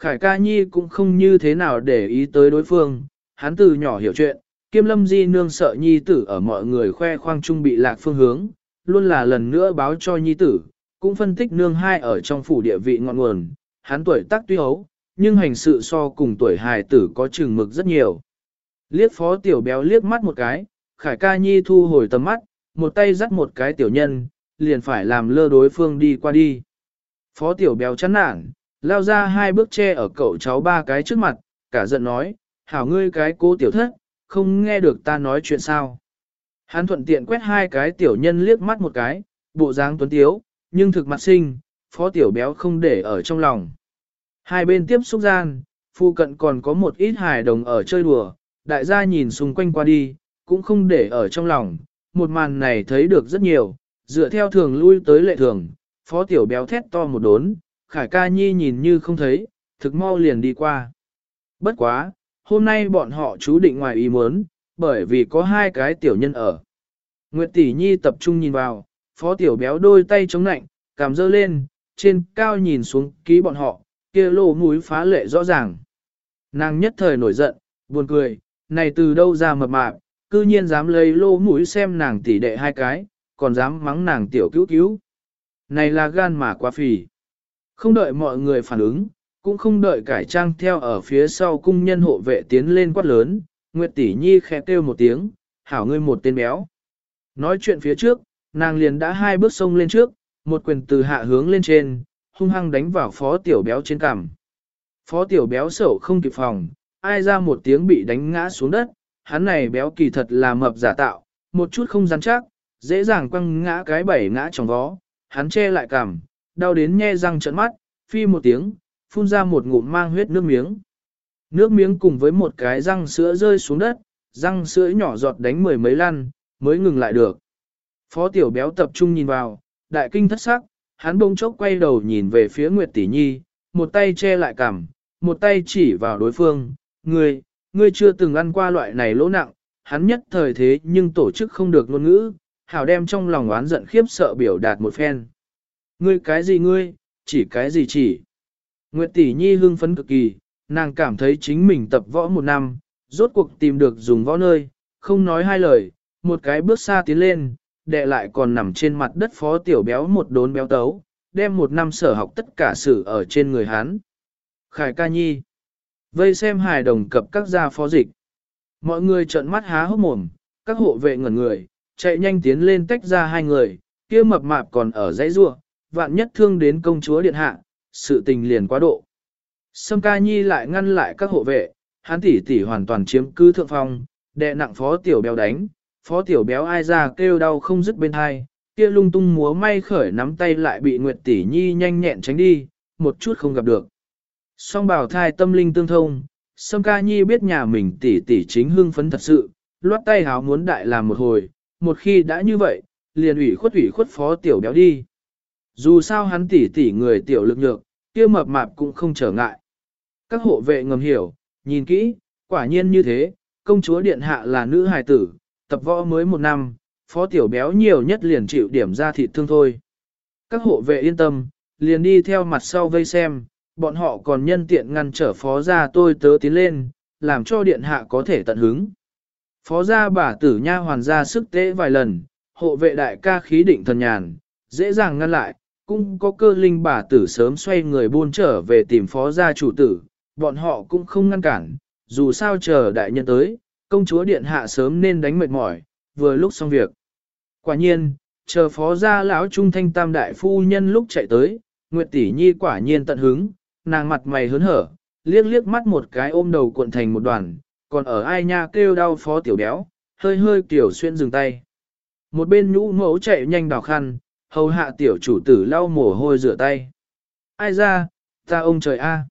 Khải ca nhi cũng không như thế nào để ý tới đối phương, hắn từ nhỏ hiểu chuyện, kiêm lâm di nương sợ nhi tử ở mọi người khoe khoang trung bị lạc phương hướng, luôn là lần nữa báo cho nhi tử, cũng phân tích nương hai ở trong phủ địa vị ngọn nguồn, hắn tuổi tác tuy hấu, nhưng hành sự so cùng tuổi hài tử có chừng mực rất nhiều. Liếc phó tiểu béo liếc mắt một cái, khải ca nhi thu hồi tầm mắt, một tay dắt một cái tiểu nhân, liền phải làm lơ đối phương đi qua đi. Phó tiểu béo chán nản, lao ra hai bước che ở cậu cháu ba cái trước mặt, cả giận nói, hảo ngươi cái cô tiểu thất, không nghe được ta nói chuyện sao. Hắn thuận tiện quét hai cái tiểu nhân liếc mắt một cái, bộ dáng tuấn tiếu, nhưng thực mặt sinh, phó tiểu béo không để ở trong lòng. Hai bên tiếp xúc gian, phu cận còn có một ít hài đồng ở chơi đùa, đại gia nhìn xung quanh qua đi, cũng không để ở trong lòng, một màn này thấy được rất nhiều, dựa theo thường lui tới lệ thường, phó tiểu béo thét to một đốn, khải ca nhi nhìn như không thấy, thực mau liền đi qua. Bất quá, hôm nay bọn họ chú định ngoài ý muốn, bởi vì có hai cái tiểu nhân ở. Nguyệt tỷ nhi tập trung nhìn vào, phó tiểu béo đôi tay chống nạnh, cảm dơ lên, trên cao nhìn xuống ký bọn họ, kia lô mũi phá lệ rõ ràng. Nàng nhất thời nổi giận, buồn cười, này từ đâu ra mập mạp, cư nhiên dám lấy lô mũi xem nàng tỷ đệ hai cái, còn dám mắng nàng tiểu cứu cứu. Này là gan mà quá phì. Không đợi mọi người phản ứng, cũng không đợi cải trang theo ở phía sau cung nhân hộ vệ tiến lên quát lớn, Nguyệt tỷ nhi khẽ kêu một tiếng, hảo ngươi một tên béo. Nói chuyện phía trước, Nàng liền đã hai bước sông lên trước, một quyền từ hạ hướng lên trên, hung hăng đánh vào phó tiểu béo trên cằm. Phó tiểu béo sổ không kịp phòng, ai ra một tiếng bị đánh ngã xuống đất, hắn này béo kỳ thật là mập giả tạo, một chút không rắn chắc, dễ dàng quăng ngã cái bảy ngã trong vó, hắn che lại cằm, đau đến nhe răng trợn mắt, phi một tiếng, phun ra một ngụm mang huyết nước miếng. Nước miếng cùng với một cái răng sữa rơi xuống đất, răng sữa nhỏ giọt đánh mười mấy lăn, mới ngừng lại được. Phó tiểu béo tập trung nhìn vào, đại kinh thất sắc, hắn bỗng chốc quay đầu nhìn về phía Nguyệt Tỷ Nhi, một tay che lại cằm, một tay chỉ vào đối phương, ngươi, ngươi chưa từng ăn qua loại này lỗ nặng, hắn nhất thời thế nhưng tổ chức không được ngôn ngữ, hảo đem trong lòng oán giận khiếp sợ biểu đạt một phen. Ngươi cái gì ngươi, chỉ cái gì chỉ. Nguyệt Tỷ Nhi hưng phấn cực kỳ, nàng cảm thấy chính mình tập võ một năm, rốt cuộc tìm được dùng võ nơi, không nói hai lời, một cái bước xa tiến lên, đệ lại còn nằm trên mặt đất phó tiểu béo một đốn béo tấu, đem một năm sở học tất cả sự ở trên người hắn. Khải ca nhi. Vây xem hài đồng cập các gia phó dịch. Mọi người trợn mắt há hốc mồm, các hộ vệ ngẩn người, chạy nhanh tiến lên tách ra hai người, kia mập mạp còn ở dãy rua, vạn nhất thương đến công chúa điện hạ, sự tình liền quá độ. Sâm ca nhi lại ngăn lại các hộ vệ, hắn tỷ tỷ hoàn toàn chiếm cứ thượng phong, đệ nặng phó tiểu béo đánh, phó tiểu béo ai ra kêu đau không dứt bên hai, kia lung tung múa may khởi nắm tay lại bị Nguyệt tỷ nhi nhanh nhẹn tránh đi, một chút không gặp được. Song bảo thai tâm linh tương thông, Sâm ca nhi biết nhà mình tỷ tỷ chính hưng phấn thật sự, loát tay háo muốn đại làm một hồi, một khi đã như vậy, liền ủy khuất ủy khuất phó tiểu béo đi. Dù sao hắn tỉ tỉ người tiểu lực nhược, kia mập mạp cũng không trở ngại. Các hộ vệ ngầm hiểu, nhìn kỹ, quả nhiên như thế, công chúa điện hạ là nữ hài tử, tập võ mới một năm, phó tiểu béo nhiều nhất liền chịu điểm ra thịt thương thôi. Các hộ vệ yên tâm, liền đi theo mặt sau vây xem, bọn họ còn nhân tiện ngăn trở phó gia tôi tớ tiến lên, làm cho điện hạ có thể tận hứng. Phó gia bà tử nha hoàn ra sức tế vài lần, hộ vệ đại ca khí định thần nhàn, dễ dàng ngăn lại, cũng có cơ linh bà tử sớm xoay người buôn trở về tìm phó gia chủ tử, bọn họ cũng không ngăn cản, dù sao chờ đại nhân tới, công chúa điện hạ sớm nên đánh mệt mỏi, vừa lúc xong việc. Quả nhiên, chờ phó gia lão trung thanh tam đại phu nhân lúc chạy tới, Nguyệt tỷ nhi quả nhiên tận hứng, nàng mặt mày hớn hở, liếc liếc mắt một cái ôm đầu cuộn thành một đoàn, còn ở ai nha kêu đau phó tiểu béo, hơi hơi tiểu xuyên dừng tay. Một bên nhũ mẫu chạy nhanh đào khăn, hầu hạ tiểu chủ tử lau mồ hôi rửa tay. Ai ra, ta ông trời a.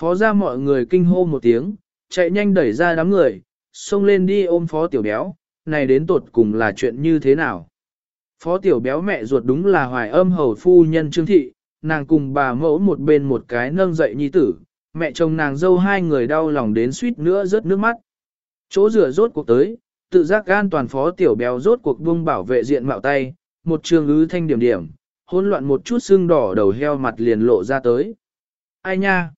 Phó ra mọi người kinh hô một tiếng, chạy nhanh đẩy ra đám người, xông lên đi ôm phó tiểu béo, này đến tột cùng là chuyện như thế nào. Phó tiểu béo mẹ ruột đúng là hoài âm hầu phu nhân trương thị, nàng cùng bà mẫu một bên một cái nâng dậy nhi tử, mẹ chồng nàng dâu hai người đau lòng đến suýt nữa rớt nước mắt. Chỗ rửa rốt cuộc tới, tự giác gan toàn phó tiểu béo rốt cuộc buông bảo vệ diện mạo tay, một trường ứ thanh điểm điểm, hỗn loạn một chút xương đỏ đầu heo mặt liền lộ ra tới. Ai nha?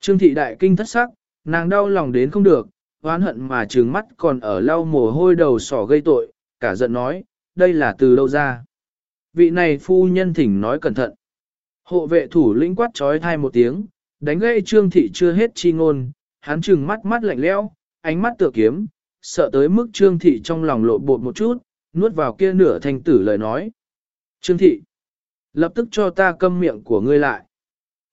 Trương thị đại kinh thất sắc, nàng đau lòng đến không được, oán hận mà trừng mắt còn ở lau mồ hôi đầu sỏ gây tội, cả giận nói, đây là từ đâu ra. Vị này phu nhân thỉnh nói cẩn thận. Hộ vệ thủ lĩnh quát trói thai một tiếng, đánh gây trương thị chưa hết chi ngôn, hắn trừng mắt mắt lạnh lẽo, ánh mắt tựa kiếm, sợ tới mức trương thị trong lòng lộ bột một chút, nuốt vào kia nửa thanh tử lời nói. Trương thị, lập tức cho ta câm miệng của ngươi lại.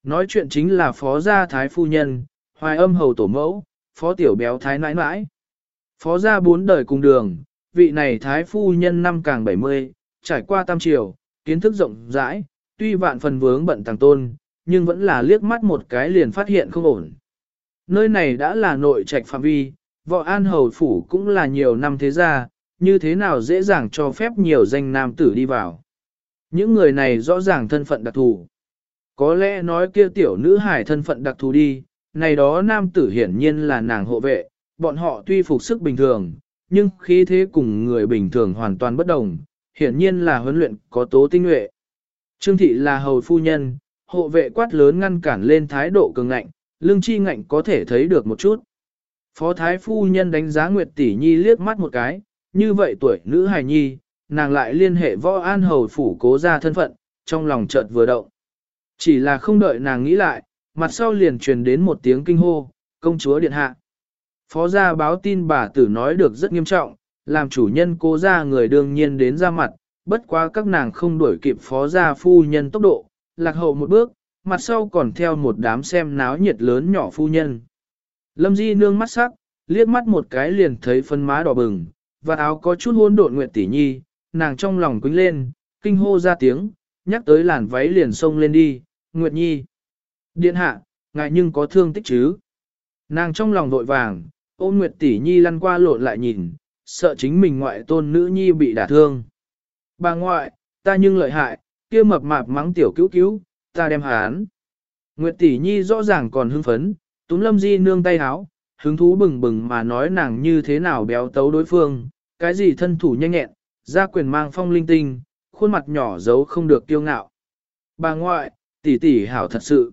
Nói chuyện chính là phó gia thái phu nhân, hoài âm hầu tổ mẫu, phó tiểu béo thái nãi nãi. Phó gia bốn đời cùng đường, vị này thái phu nhân năm càng 70, trải qua tam triều, kiến thức rộng rãi, tuy vạn phần vướng bận tàng tôn, nhưng vẫn là liếc mắt một cái liền phát hiện không ổn. Nơi này đã là nội trạch phạm vi, võ an hầu phủ cũng là nhiều năm thế gia, như thế nào dễ dàng cho phép nhiều danh nam tử đi vào. Những người này rõ ràng thân phận đặc thù. Có lẽ nói kia tiểu nữ hải thân phận đặc thù đi, này đó nam tử hiển nhiên là nàng hộ vệ, bọn họ tuy phục sức bình thường, nhưng khí thế cùng người bình thường hoàn toàn bất đồng, hiển nhiên là huấn luyện có tố tinh nhuệ. Trương thị là hầu phu nhân, hộ vệ quát lớn ngăn cản lên thái độ cường ngạnh, lương chi ngạnh có thể thấy được một chút. Phó thái phu nhân đánh giá Nguyệt tỷ nhi liếc mắt một cái, như vậy tuổi nữ hài nhi, nàng lại liên hệ võ an hầu phủ cố ra thân phận, trong lòng chợt vừa động. Chỉ là không đợi nàng nghĩ lại, mặt sau liền truyền đến một tiếng kinh hô, công chúa điện hạ. Phó gia báo tin bà tử nói được rất nghiêm trọng, làm chủ nhân cố ra người đương nhiên đến ra mặt, bất quá các nàng không đuổi kịp phó gia phu nhân tốc độ, lạc hậu một bước, mặt sau còn theo một đám xem náo nhiệt lớn nhỏ phu nhân. Lâm Di nương mắt sắc, liếc mắt một cái liền thấy phân má đỏ bừng, và áo có chút hôn độn Nguyệt tỷ nhi, nàng trong lòng quính lên, kinh hô ra tiếng, nhắc tới làn váy liền xông lên đi, Nguyệt nhi. Điện hạ, ngại nhưng có thương tích chứ. Nàng trong lòng vội vàng, ôm Nguyệt tỷ nhi lăn qua lộn lại nhìn, sợ chính mình ngoại tôn nữ nhi bị đả thương. Bà ngoại, ta nhưng lợi hại, kia mập mạp mắng tiểu cứu cứu, ta đem hán. Nguyệt tỷ nhi rõ ràng còn hưng phấn, túm lâm di nương tay háo, hứng thú bừng bừng mà nói nàng như thế nào béo tấu đối phương, cái gì thân thủ nhanh nhẹn, ra quyền mang phong linh tinh, khuôn mặt nhỏ giấu không được kiêu ngạo. Bà ngoại, tỷ tỷ hảo thật sự.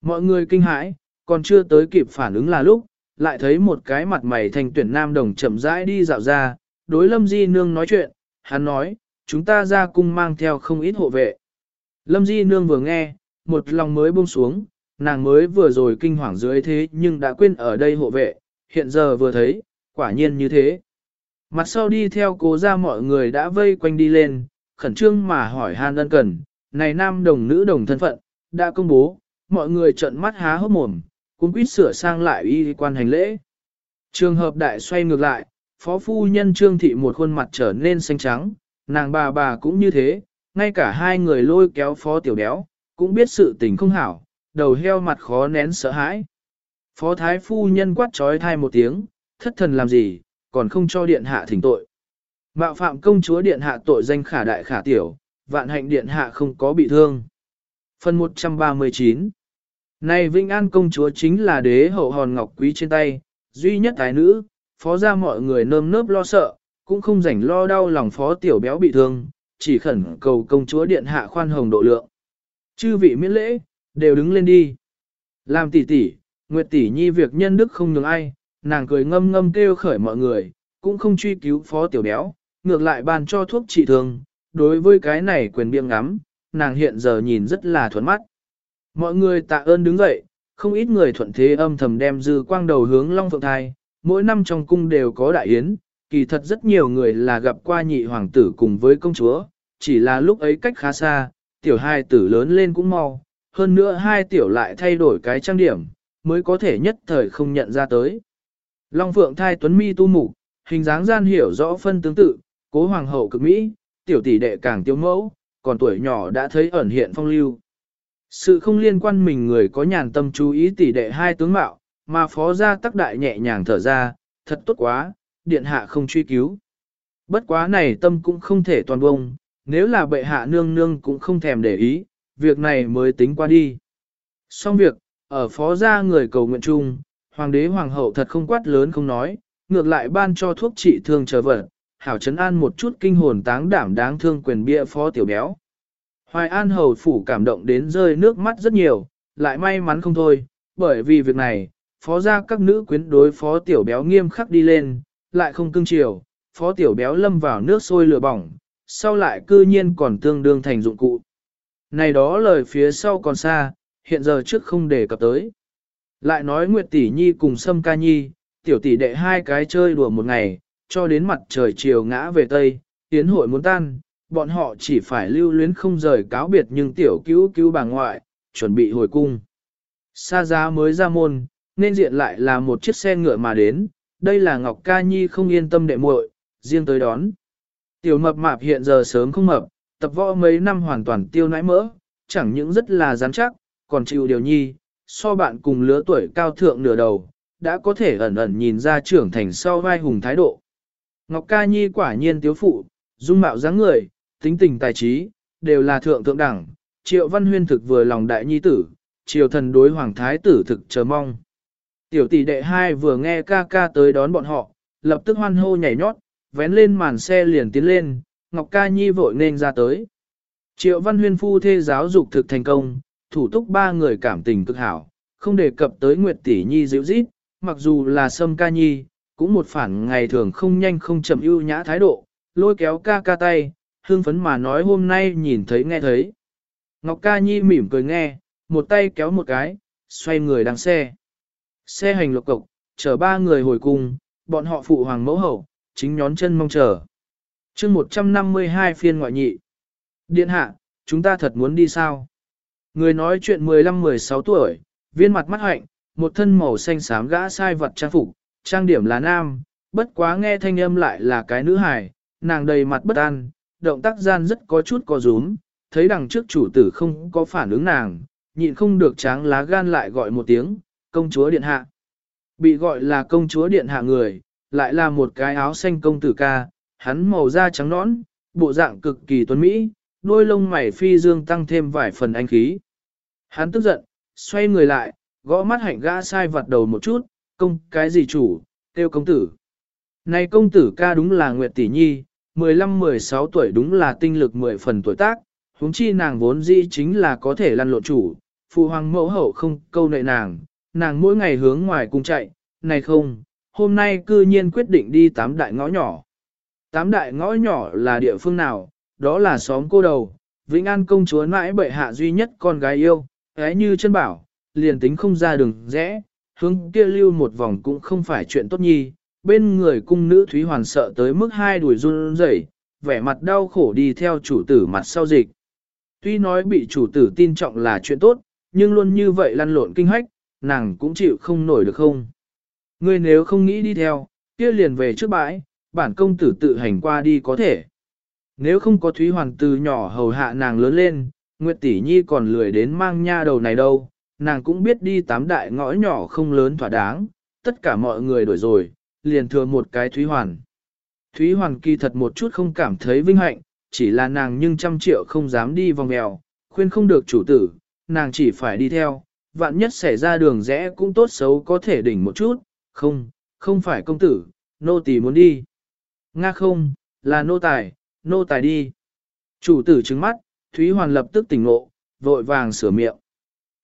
Mọi người kinh hãi, còn chưa tới kịp phản ứng là lúc, lại thấy một cái mặt mày thành tuyển nam đồng chậm rãi đi dạo ra, đối lâm di nương nói chuyện, hắn nói, chúng ta ra cung mang theo không ít hộ vệ. Lâm di nương vừa nghe, một lòng mới buông xuống, nàng mới vừa rồi kinh hoàng dưới thế nhưng đã quên ở đây hộ vệ, hiện giờ vừa thấy, quả nhiên như thế. Mặt sau đi theo cố ra mọi người đã vây quanh đi lên, khẩn trương mà hỏi han ân cần, này nam đồng nữ đồng thân phận, đã công bố, mọi người trợn mắt há hốc mồm, cũng quýt sửa sang lại y quan hành lễ. Trường hợp đại xoay ngược lại, phó phu nhân trương thị một khuôn mặt trở nên xanh trắng, nàng bà bà cũng như thế, ngay cả hai người lôi kéo phó tiểu béo, cũng biết sự tình không hảo, đầu heo mặt khó nén sợ hãi. Phó thái phu nhân quát trói thai một tiếng, thất thần làm gì, còn không cho điện hạ thỉnh tội. Mạo phạm công chúa điện hạ tội danh khả đại khả tiểu, vạn hạnh điện hạ không có bị thương. Phần 139 Này Vinh An công chúa chính là đế hậu hòn ngọc quý trên tay, duy nhất tài nữ, phó ra mọi người nơm nớp lo sợ, cũng không rảnh lo đau lòng phó tiểu béo bị thương, chỉ khẩn cầu công chúa điện hạ khoan hồng độ lượng. Chư vị miễn lễ, đều đứng lên đi. Làm tỷ tỷ, Nguyệt tỷ nhi việc nhân đức không nhường ai, nàng cười ngâm ngâm kêu khởi mọi người, cũng không truy cứu phó tiểu béo, ngược lại ban cho thuốc trị thương, đối với cái này quyền biếng ngắm, nàng hiện giờ nhìn rất là thuận mắt. Mọi người tạ ơn đứng dậy, không ít người thuận thế âm thầm đem dư quang đầu hướng Long Phượng Thai, mỗi năm trong cung đều có đại yến, kỳ thật rất nhiều người là gặp qua nhị hoàng tử cùng với công chúa, chỉ là lúc ấy cách khá xa, tiểu hai tử lớn lên cũng mau, hơn nữa hai tiểu lại thay đổi cái trang điểm, mới có thể nhất thời không nhận ra tới. Long Phượng thai tuấn mi tu mục, hình dáng gian hiểu rõ phân tương tự, cố hoàng hậu cực mỹ, tiểu tỷ đệ càng tiêu mẫu, còn tuổi nhỏ đã thấy ẩn hiện phong lưu. Sự không liên quan mình người có nhàn tâm chú ý tỷ đệ hai tướng mạo, mà phó gia tắc đại nhẹ nhàng thở ra, thật tốt quá, điện hạ không truy cứu. Bất quá này tâm cũng không thể toàn bông, nếu là bệ hạ nương nương cũng không thèm để ý, việc này mới tính qua đi. Xong việc, ở phó gia người cầu nguyện chung, hoàng đế hoàng hậu thật không quát lớn không nói, ngược lại ban cho thuốc trị thương chờ vật, hảo chấn an một chút kinh hồn táng đảm đáng thương quyền bia phó tiểu béo. Hoài An hầu phủ cảm động đến rơi nước mắt rất nhiều, lại may mắn không thôi, bởi vì việc này, phó gia các nữ quyến đối phó tiểu béo nghiêm khắc đi lên, lại không cưng chiều, phó tiểu béo lâm vào nước sôi lửa bỏng, sau lại cư nhiên còn tương đương thành dụng cụ. Này đó lời phía sau còn xa, hiện giờ trước không để cập tới. Lại nói Nguyệt Tỷ Nhi cùng Sâm Ca Nhi, tiểu tỷ đệ hai cái chơi đùa một ngày, cho đến mặt trời chiều ngã về Tây, tiến hội muốn tan, bọn họ chỉ phải lưu luyến không rời cáo biệt nhưng tiểu cứu cứu bà ngoại, chuẩn bị hồi cung. xa giá mới ra môn, nên diện lại là một chiếc xe ngựa mà đến, đây là Ngọc Ca Nhi không yên tâm đệ muội, riêng tới đón. Tiểu mập mạp hiện giờ sớm không mập, tập võ mấy năm hoàn toàn tiêu nãi mỡ, chẳng những rất là rắn chắc, còn chịu điều nhi, so bạn cùng lứa tuổi cao thượng nửa đầu, đã có thể ẩn ẩn nhìn ra trưởng thành sau vai hùng thái độ. Ngọc Ca Nhi quả nhiên tiếu phụ, dung mạo dáng người, tính tình tài trí, đều là thượng thượng đẳng, triệu văn huyên thực vừa lòng đại nhi tử, triều thần đối hoàng thái tử thực chờ mong. Tiểu tỷ đệ hai vừa nghe ca ca tới đón bọn họ, lập tức hoan hô nhảy nhót, vén lên màn xe liền tiến lên, Ngọc Ca Nhi vội nên ra tới. Triệu Văn Huyên phu thê giáo dục thực thành công, thủ túc ba người cảm tình cực hảo, không đề cập tới Nguyệt Tỷ Nhi dịu rít, mặc dù là Sâm Ca Nhi, cũng một phản ngày thường không nhanh không chậm ưu nhã thái độ, lôi kéo ca ca tay, hương phấn mà nói hôm nay nhìn thấy nghe thấy. Ngọc Ca Nhi mỉm cười nghe, một tay kéo một cái, xoay người đằng xe. Xe hành lục cộc, chở ba người hồi cùng bọn họ phụ hoàng mẫu hậu, chính nhón chân mong chờ. chương 152 phiên ngoại nhị. Điện hạ, chúng ta thật muốn đi sao? Người nói chuyện 15-16 tuổi, viên mặt mắt hạnh, một thân màu xanh xám gã sai vật trang phục, trang điểm là nam, bất quá nghe thanh âm lại là cái nữ hài, nàng đầy mặt bất an, động tác gian rất có chút có rúm, thấy đằng trước chủ tử không có phản ứng nàng, nhịn không được tráng lá gan lại gọi một tiếng, công chúa điện hạ. Bị gọi là công chúa điện hạ người, lại là một cái áo xanh công tử ca, hắn màu da trắng nõn, bộ dạng cực kỳ tuấn mỹ, đôi lông mày phi dương tăng thêm vài phần anh khí. Hắn tức giận, xoay người lại, gõ mắt hạnh gã sai vặt đầu một chút, công cái gì chủ, tiêu công tử. Này công tử ca đúng là Nguyệt Tỷ Nhi, 15-16 tuổi đúng là tinh lực 10 phần tuổi tác, huống chi nàng vốn dĩ chính là có thể lăn lộn chủ, phụ hoàng mẫu hậu không câu nệ nàng, nàng mỗi ngày hướng ngoài cùng chạy, này không, hôm nay cư nhiên quyết định đi tám đại ngõ nhỏ. Tám đại ngõ nhỏ là địa phương nào, đó là xóm cô đầu, Vĩnh An công chúa mãi bệ hạ duy nhất con gái yêu, ấy như chân bảo, liền tính không ra đường rẽ, hướng kia lưu một vòng cũng không phải chuyện tốt nhi, bên người cung nữ Thúy Hoàn sợ tới mức hai đuổi run rẩy, vẻ mặt đau khổ đi theo chủ tử mặt sau dịch. Tuy nói bị chủ tử tin trọng là chuyện tốt, nhưng luôn như vậy lăn lộn kinh hách, nàng cũng chịu không nổi được không. Ngươi nếu không nghĩ đi theo, kia liền về trước bãi, bản công tử tự hành qua đi có thể. Nếu không có Thúy Hoàng từ nhỏ hầu hạ nàng lớn lên, Nguyệt Tỷ Nhi còn lười đến mang nha đầu này đâu, nàng cũng biết đi tám đại ngõ nhỏ không lớn thỏa đáng, tất cả mọi người đổi rồi, liền thừa một cái Thúy Hoàn. Thúy Hoàn kỳ thật một chút không cảm thấy vinh hạnh, chỉ là nàng nhưng trăm triệu không dám đi vòng mèo, khuyên không được chủ tử, nàng chỉ phải đi theo, vạn nhất xảy ra đường rẽ cũng tốt xấu có thể đỉnh một chút, không, không phải công tử, nô tỳ muốn đi. Nga không, là nô tài, nô tài đi. Chủ tử trứng mắt, Thúy Hoàn lập tức tỉnh ngộ, vội vàng sửa miệng.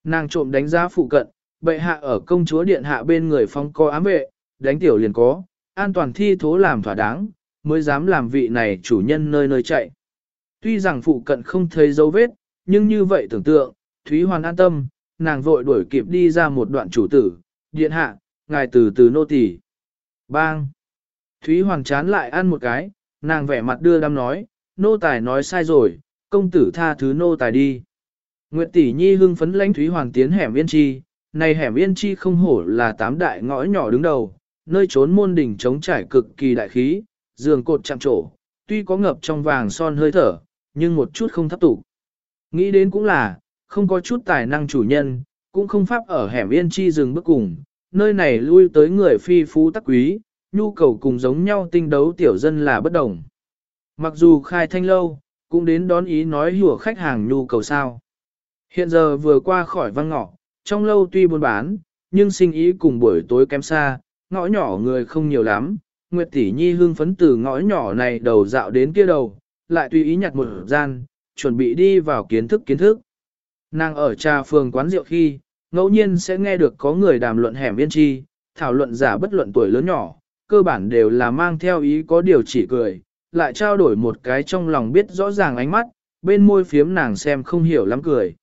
Nàng trộm đánh giá phụ cận, bệ hạ ở công chúa điện hạ bên người phong co ám vệ, đánh tiểu liền có, an toàn thi thố làm thỏa đáng, mới dám làm vị này chủ nhân nơi nơi chạy. Tuy rằng phụ cận không thấy dấu vết, nhưng như vậy tưởng tượng, Thúy Hoàn an tâm, nàng vội đuổi kịp đi ra một đoạn chủ tử, điện hạ, ngài từ từ nô tỳ. Bang! Thúy hoàng chán lại ăn một cái, nàng vẻ mặt đưa đam nói, nô tài nói sai rồi, công tử tha thứ nô tài đi. Nguyệt tỷ nhi hưng phấn lãnh Thúy Hoàng tiến hẻm yên chi, này hẻm yên chi không hổ là tám đại ngõ nhỏ đứng đầu, nơi trốn môn đỉnh chống trải cực kỳ đại khí, giường cột chạm trổ, tuy có ngập trong vàng son hơi thở, nhưng một chút không thấp tủ. Nghĩ đến cũng là, không có chút tài năng chủ nhân, cũng không pháp ở hẻm yên chi dừng bước cùng, nơi này lui tới người phi phú tắc quý, nhu cầu cùng giống nhau tinh đấu tiểu dân là bất đồng. Mặc dù khai thanh lâu, cũng đến đón ý nói hùa khách hàng nhu cầu sao. Hiện giờ vừa qua khỏi văn ngõ, trong lâu tuy buôn bán, nhưng sinh ý cùng buổi tối kém xa, ngõ nhỏ người không nhiều lắm. Nguyệt tỷ nhi hương phấn từ ngõ nhỏ này đầu dạo đến kia đầu, lại tùy ý nhặt một gian, chuẩn bị đi vào kiến thức kiến thức. Nàng ở trà phường quán rượu khi, ngẫu nhiên sẽ nghe được có người đàm luận hẻm yên chi, thảo luận giả bất luận tuổi lớn nhỏ, cơ bản đều là mang theo ý có điều chỉ cười, lại trao đổi một cái trong lòng biết rõ ràng ánh mắt, bên môi phiếm nàng xem không hiểu lắm cười.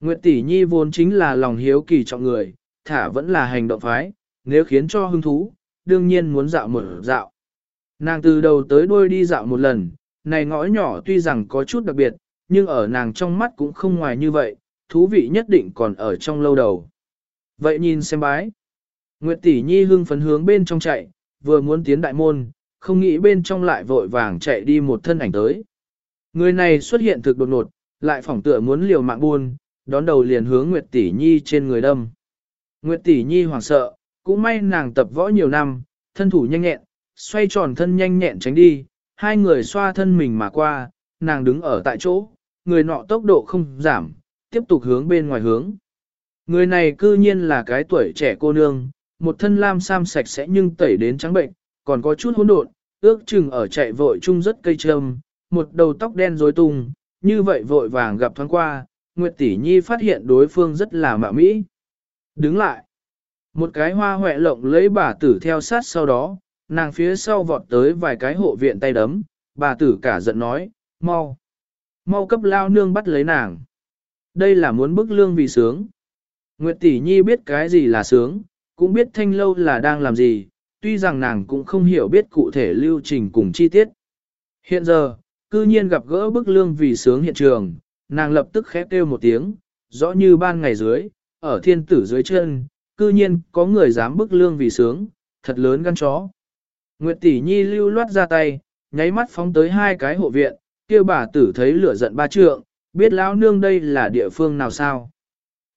Nguyệt tỷ nhi vốn chính là lòng hiếu kỳ trọng người, thả vẫn là hành động phái, nếu khiến cho hứng thú, đương nhiên muốn dạo một dạo. Nàng từ đầu tới đuôi đi dạo một lần, này ngõ nhỏ tuy rằng có chút đặc biệt, nhưng ở nàng trong mắt cũng không ngoài như vậy, thú vị nhất định còn ở trong lâu đầu. Vậy nhìn xem bái. Nguyệt tỷ nhi hưng phấn hướng bên trong chạy, vừa muốn tiến đại môn, không nghĩ bên trong lại vội vàng chạy đi một thân ảnh tới. Người này xuất hiện thực đột ngột, lại phỏng tựa muốn liều mạng buôn, đón đầu liền hướng Nguyệt tỷ nhi trên người đâm. Nguyệt tỷ nhi hoảng sợ, cũng may nàng tập võ nhiều năm, thân thủ nhanh nhẹn, xoay tròn thân nhanh nhẹn tránh đi, hai người xoa thân mình mà qua, nàng đứng ở tại chỗ, người nọ tốc độ không giảm, tiếp tục hướng bên ngoài hướng. Người này cư nhiên là cái tuổi trẻ cô nương, một thân lam sam sạch sẽ nhưng tẩy đến trắng bệnh, còn có chút hỗn độn, ước chừng ở chạy vội chung rất cây trâm, một đầu tóc đen rối tung, như vậy vội vàng gặp thoáng qua, Nguyệt Tỷ Nhi phát hiện đối phương rất là mạ mỹ. Đứng lại, một cái hoa hoẹ lộng lấy bà tử theo sát sau đó, nàng phía sau vọt tới vài cái hộ viện tay đấm, bà tử cả giận nói, mau, mau cấp lao nương bắt lấy nàng. Đây là muốn bức lương vì sướng. Nguyệt Tỷ Nhi biết cái gì là sướng, cũng biết thanh lâu là đang làm gì, tuy rằng nàng cũng không hiểu biết cụ thể lưu trình cùng chi tiết. Hiện giờ, cư nhiên gặp gỡ bức lương vì sướng hiện trường, nàng lập tức khép kêu một tiếng, rõ như ban ngày dưới, ở thiên tử dưới chân, cư nhiên có người dám bức lương vì sướng, thật lớn gan chó. Nguyệt tỷ nhi lưu loát ra tay, nháy mắt phóng tới hai cái hộ viện, kêu bà tử thấy lửa giận ba trượng, biết lão nương đây là địa phương nào sao.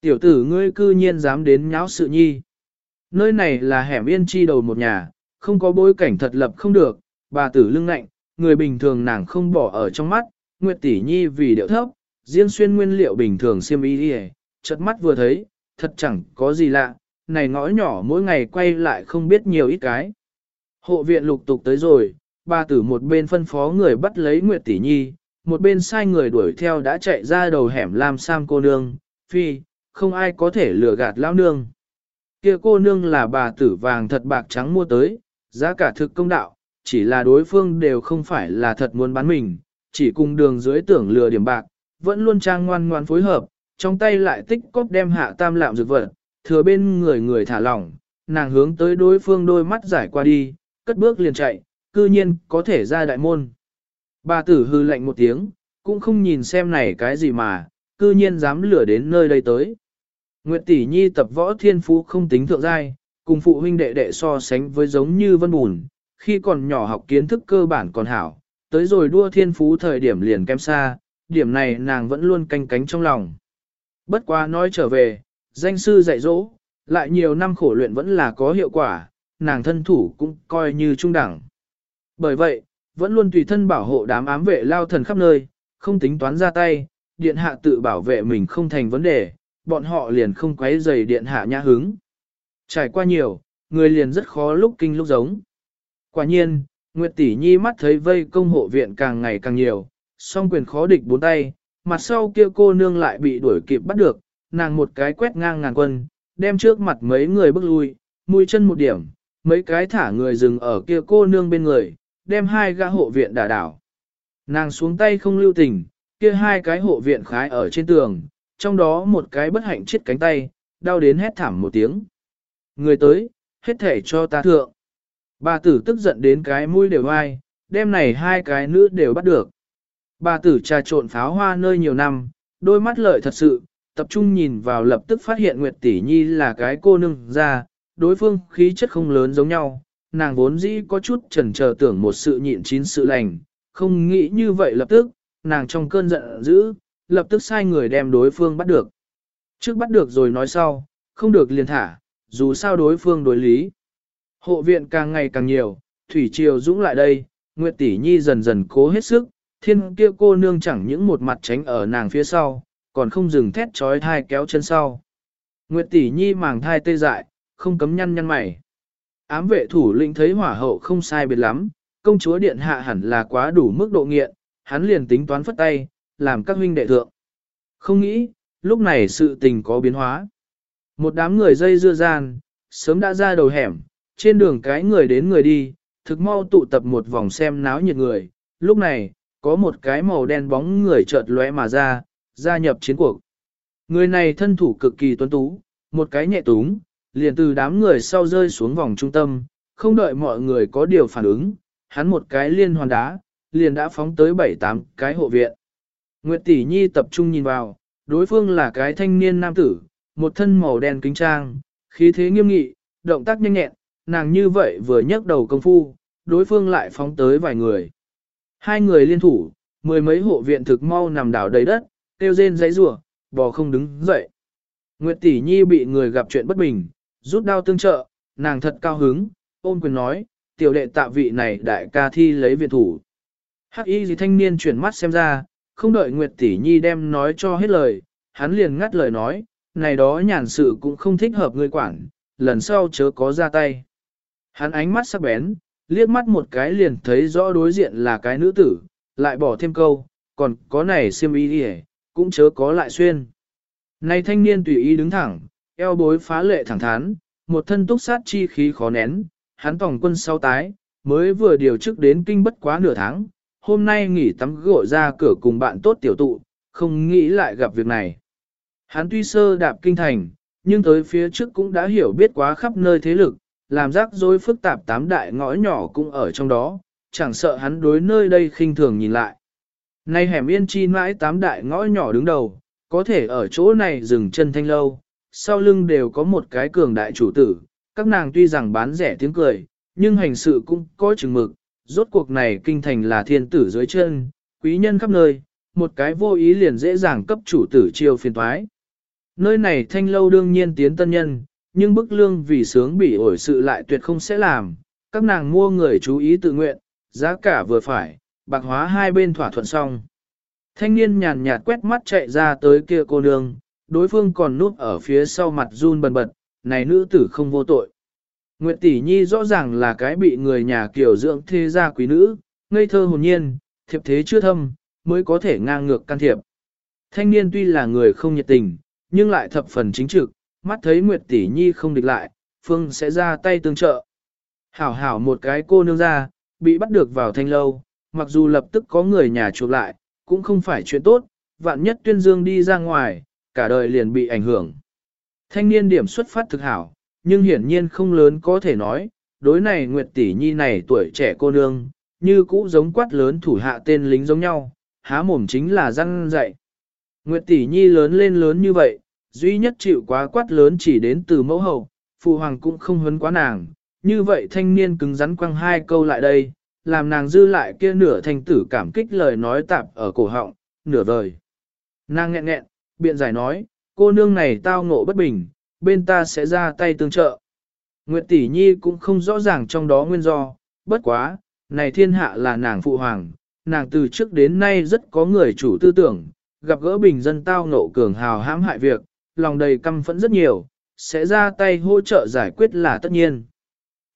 Tiểu tử ngươi cư nhiên dám đến nháo sự nhi. Nơi này là hẻm yên chi đầu một nhà, không có bối cảnh thật lập không được, bà tử lưng lạnh, người bình thường nàng không bỏ ở trong mắt, Nguyệt tỷ nhi vì điệu thấp, riêng xuyên nguyên liệu bình thường xiêm y đi chật mắt vừa thấy, thật chẳng có gì lạ, này ngõ nhỏ mỗi ngày quay lại không biết nhiều ít cái. Hộ viện lục tục tới rồi, bà tử một bên phân phó người bắt lấy Nguyệt tỷ nhi, một bên sai người đuổi theo đã chạy ra đầu hẻm làm sam cô nương, phi, không ai có thể lừa gạt lão nương. Kia cô nương là bà tử vàng thật bạc trắng mua tới, giá cả thực công đạo, chỉ là đối phương đều không phải là thật muốn bán mình, chỉ cùng đường dưới tưởng lừa điểm bạc, vẫn luôn trang ngoan ngoan phối hợp, trong tay lại tích cóp đem hạ tam lạm dược vật, thừa bên người người thả lỏng, nàng hướng tới đối phương đôi mắt giải qua đi, cất bước liền chạy, cư nhiên có thể ra đại môn. Bà tử hư lạnh một tiếng, cũng không nhìn xem này cái gì mà, cư nhiên dám lửa đến nơi đây tới. Nguyệt tỷ nhi tập võ thiên phú không tính thượng giai, cùng phụ huynh đệ đệ so sánh với giống như vân bùn, khi còn nhỏ học kiến thức cơ bản còn hảo, tới rồi đua thiên phú thời điểm liền kém xa, điểm này nàng vẫn luôn canh cánh trong lòng. Bất quá nói trở về, danh sư dạy dỗ, lại nhiều năm khổ luyện vẫn là có hiệu quả, nàng thân thủ cũng coi như trung đẳng. Bởi vậy, vẫn luôn tùy thân bảo hộ đám ám vệ lao thần khắp nơi, không tính toán ra tay, điện hạ tự bảo vệ mình không thành vấn đề, bọn họ liền không quấy rầy điện hạ nhã hứng. Trải qua nhiều, người liền rất khó lúc kinh lúc giống. Quả nhiên, Nguyệt Tỷ Nhi mắt thấy vây công hộ viện càng ngày càng nhiều, song quyền khó địch bốn tay, mặt sau kia cô nương lại bị đuổi kịp bắt được, nàng một cái quét ngang ngàn quân, đem trước mặt mấy người bước lui, mũi chân một điểm, mấy cái thả người dừng ở kia cô nương bên người, đem hai gã hộ viện đả đảo. Nàng xuống tay không lưu tình, kia hai cái hộ viện khái ở trên tường, trong đó một cái bất hạnh chết cánh tay, đau đến hét thảm một tiếng. Người tới, hết thể cho ta thượng. Bà tử tức giận đến cái mũi đều ai, đem này hai cái nữ đều bắt được. Bà tử trà trộn pháo hoa nơi nhiều năm, đôi mắt lợi thật sự, tập trung nhìn vào lập tức phát hiện Nguyệt Tỷ Nhi là cái cô nương ra, đối phương khí chất không lớn giống nhau, nàng vốn dĩ có chút chần chờ tưởng một sự nhịn chín sự lành, không nghĩ như vậy lập tức, nàng trong cơn giận dữ, lập tức sai người đem đối phương bắt được. Trước bắt được rồi nói sau, không được liền thả, dù sao đối phương đối lý. Hộ viện càng ngày càng nhiều, Thủy Triều dũng lại đây, Nguyệt Tỷ Nhi dần dần cố hết sức, thiên kia cô nương chẳng những một mặt tránh ở nàng phía sau, còn không dừng thét trói thai kéo chân sau. Nguyệt Tỷ Nhi màng thai tê dại, không cấm nhăn nhăn mày. Ám vệ thủ lĩnh thấy hỏa hậu không sai biệt lắm, công chúa điện hạ hẳn là quá đủ mức độ nghiện, hắn liền tính toán phất tay, làm các huynh đệ thượng. Không nghĩ, lúc này sự tình có biến hóa. Một đám người dây dưa gian, sớm đã ra đầu hẻm, trên đường cái người đến người đi, thực mau tụ tập một vòng xem náo nhiệt người. Lúc này, có một cái màu đen bóng người chợt lóe mà ra, gia nhập chiến cuộc. Người này thân thủ cực kỳ tuấn tú, một cái nhẹ túng, liền từ đám người sau rơi xuống vòng trung tâm, không đợi mọi người có điều phản ứng, hắn một cái liên hoàn đá, liền đã phóng tới bảy tám cái hộ viện. Nguyệt Tỷ Nhi tập trung nhìn vào, đối phương là cái thanh niên nam tử, một thân màu đen kính trang, khí thế nghiêm nghị, động tác nhanh nhẹn, nàng như vậy vừa nhấc đầu công phu, đối phương lại phóng tới vài người. Hai người liên thủ, mười mấy hộ viện thực mau nằm đảo đầy đất, tiêu rên giấy rủa, bò không đứng dậy. Nguyệt Tỷ Nhi bị người gặp chuyện bất bình, rút đao tương trợ, nàng thật cao hứng, Ôn quyền nói, tiểu đệ tạ vị này đại ca thi lấy viện thủ. Hắc y gì thanh niên chuyển mắt xem ra, không đợi Nguyệt Tỷ Nhi đem nói cho hết lời, hắn liền ngắt lời nói, này đó nhàn sự cũng không thích hợp người quản, lần sau chớ có ra tay. Hắn ánh mắt sắc bén, liếc mắt một cái liền thấy rõ đối diện là cái nữ tử, lại bỏ thêm câu, còn có này xiêm y đi cũng chớ có lại xuyên. Này thanh niên tùy ý đứng thẳng, eo bối phá lệ thẳng thắn, một thân túc sát chi khí khó nén, hắn tổng quân sau tái, mới vừa điều chức đến kinh bất quá nửa tháng, hôm nay nghỉ tắm gội ra cửa cùng bạn tốt tiểu tụ, không nghĩ lại gặp việc này. Hắn tuy sơ đạp kinh thành, nhưng tới phía trước cũng đã hiểu biết quá khắp nơi thế lực, làm rắc rối phức tạp tám đại ngõ nhỏ cũng ở trong đó, chẳng sợ hắn đối nơi đây khinh thường nhìn lại. Nay hẻm yên chi mãi tám đại ngõ nhỏ đứng đầu, có thể ở chỗ này dừng chân thanh lâu, sau lưng đều có một cái cường đại chủ tử, các nàng tuy rằng bán rẻ tiếng cười, nhưng hành sự cũng có chừng mực, rốt cuộc này kinh thành là thiên tử dưới chân, quý nhân khắp nơi, một cái vô ý liền dễ dàng cấp chủ tử chiêu phiền thoái. Nơi này thanh lâu đương nhiên tiến tân nhân, nhưng bức lương vì sướng bị ổi sự lại tuyệt không sẽ làm, các nàng mua người chú ý tự nguyện, giá cả vừa phải, bạc hóa hai bên thỏa thuận xong. Thanh niên nhàn nhạt quét mắt chạy ra tới kia cô nương, đối phương còn núp ở phía sau mặt run bần bật, này nữ tử không vô tội. Nguyệt tỷ nhi rõ ràng là cái bị người nhà kiểu dưỡng thế gia quý nữ, ngây thơ hồn nhiên, thiệp thế chưa thâm, mới có thể ngang ngược can thiệp. Thanh niên tuy là người không nhiệt tình, nhưng lại thập phần chính trực, mắt thấy Nguyệt tỷ nhi không địch lại, Phương sẽ ra tay tương trợ. Hảo hảo một cái cô nương ra, bị bắt được vào thanh lâu, mặc dù lập tức có người nhà chuộc lại, cũng không phải chuyện tốt, vạn nhất tuyên dương đi ra ngoài, cả đời liền bị ảnh hưởng. Thanh niên điểm xuất phát thực hảo, nhưng hiển nhiên không lớn có thể nói, đối này Nguyệt tỷ nhi này tuổi trẻ cô nương, như cũ giống quát lớn thủ hạ tên lính giống nhau, há mồm chính là răng dạy. Nguyệt tỷ nhi lớn lên lớn như vậy, duy nhất chịu quá quát lớn chỉ đến từ mẫu hậu, phụ hoàng cũng không hấn quá nàng, như vậy thanh niên cứng rắn quăng hai câu lại đây, làm nàng dư lại kia nửa thanh tử cảm kích lời nói tạp ở cổ họng, nửa vời. Nàng nghẹn nghẹn, biện giải nói, cô nương này tao ngộ bất bình, bên ta sẽ ra tay tương trợ. Nguyệt tỷ nhi cũng không rõ ràng trong đó nguyên do, bất quá, này thiên hạ là nàng phụ hoàng, nàng từ trước đến nay rất có người chủ tư tưởng, gặp gỡ bình dân tao ngộ cường hào hãm hại việc, lòng đầy căm phẫn rất nhiều, sẽ ra tay hỗ trợ giải quyết là tất nhiên.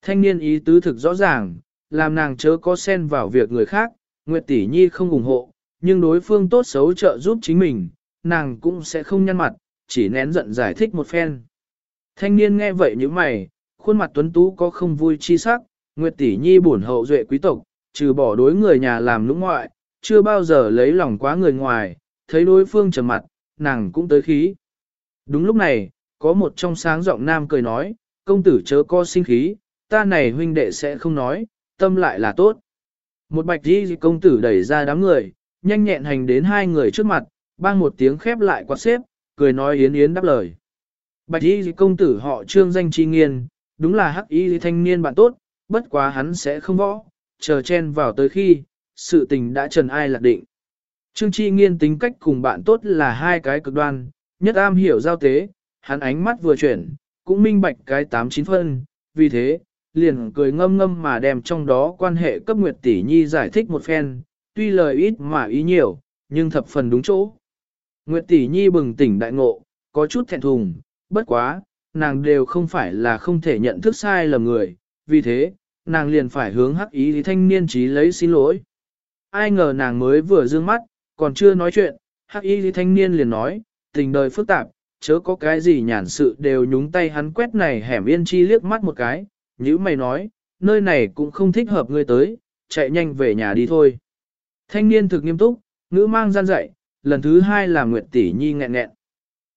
Thanh niên ý tứ thực rõ ràng, làm nàng chớ có xen vào việc người khác, Nguyệt tỷ nhi không ủng hộ, nhưng đối phương tốt xấu trợ giúp chính mình, nàng cũng sẽ không nhăn mặt, chỉ nén giận giải thích một phen. Thanh niên nghe vậy như mày, khuôn mặt tuấn tú có không vui chi sắc, Nguyệt tỷ nhi bổn hậu duệ quý tộc, trừ bỏ đối người nhà làm lũng ngoại, chưa bao giờ lấy lòng quá người ngoài, thấy đối phương trầm mặt, nàng cũng tới khí. Đúng lúc này, có một trong sáng giọng nam cười nói, công tử chớ co sinh khí, ta này huynh đệ sẽ không nói, tâm lại là tốt. Một bạch đi công tử đẩy ra đám người, nhanh nhẹn hành đến hai người trước mặt, bang một tiếng khép lại quạt xếp, cười nói yến yến đáp lời. Bạch y công tử họ trương danh chi nghiên, đúng là hắc y thanh niên bạn tốt, bất quá hắn sẽ không võ, chờ chen vào tới khi, sự tình đã trần ai lạc định. Trương chi nghiên tính cách cùng bạn tốt là hai cái cực đoan, nhất am hiểu giao tế, hắn ánh mắt vừa chuyển, cũng minh bạch cái tám chín phân, vì thế, liền cười ngâm ngâm mà đem trong đó quan hệ cấp Nguyệt Tỷ Nhi giải thích một phen, tuy lời ít mà ý nhiều, nhưng thập phần đúng chỗ. Nguyệt Tỷ Nhi bừng tỉnh đại ngộ, có chút thẹn thùng, bất quá, nàng đều không phải là không thể nhận thức sai lầm người, vì thế, nàng liền phải hướng hắc ý thanh niên trí lấy xin lỗi. Ai ngờ nàng mới vừa dương mắt, còn chưa nói chuyện, hắc y thanh niên liền nói, tình đời phức tạp, chớ có cái gì nhàn sự đều nhúng tay hắn quét này hẻm yên chi liếc mắt một cái, như mày nói, nơi này cũng không thích hợp ngươi tới, chạy nhanh về nhà đi thôi. Thanh niên thực nghiêm túc, ngữ mang gian dạy, lần thứ hai là Nguyệt Tỷ Nhi nghẹn nghẹn.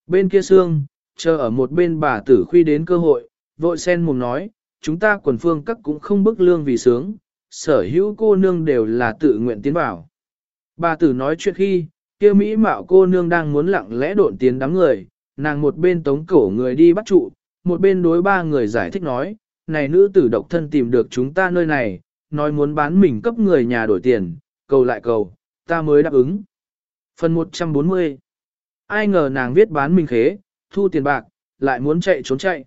Bên kia xương, chờ ở một bên bà tử khuy đến cơ hội, vội sen mồm nói, chúng ta quần phương các cũng không bức lương vì sướng, sở hữu cô nương đều là tự nguyện tiến bảo Bà tử nói chuyện khi, kia Mỹ mạo cô nương đang muốn lặng lẽ độn tiến đám người, nàng một bên tống cổ người đi bắt trụ, một bên đối ba người giải thích nói, này nữ tử độc thân tìm được chúng ta nơi này, nói muốn bán mình cấp người nhà đổi tiền, cầu lại cầu, ta mới đáp ứng. Phần 140 Ai ngờ nàng viết bán mình khế, thu tiền bạc, lại muốn chạy trốn chạy.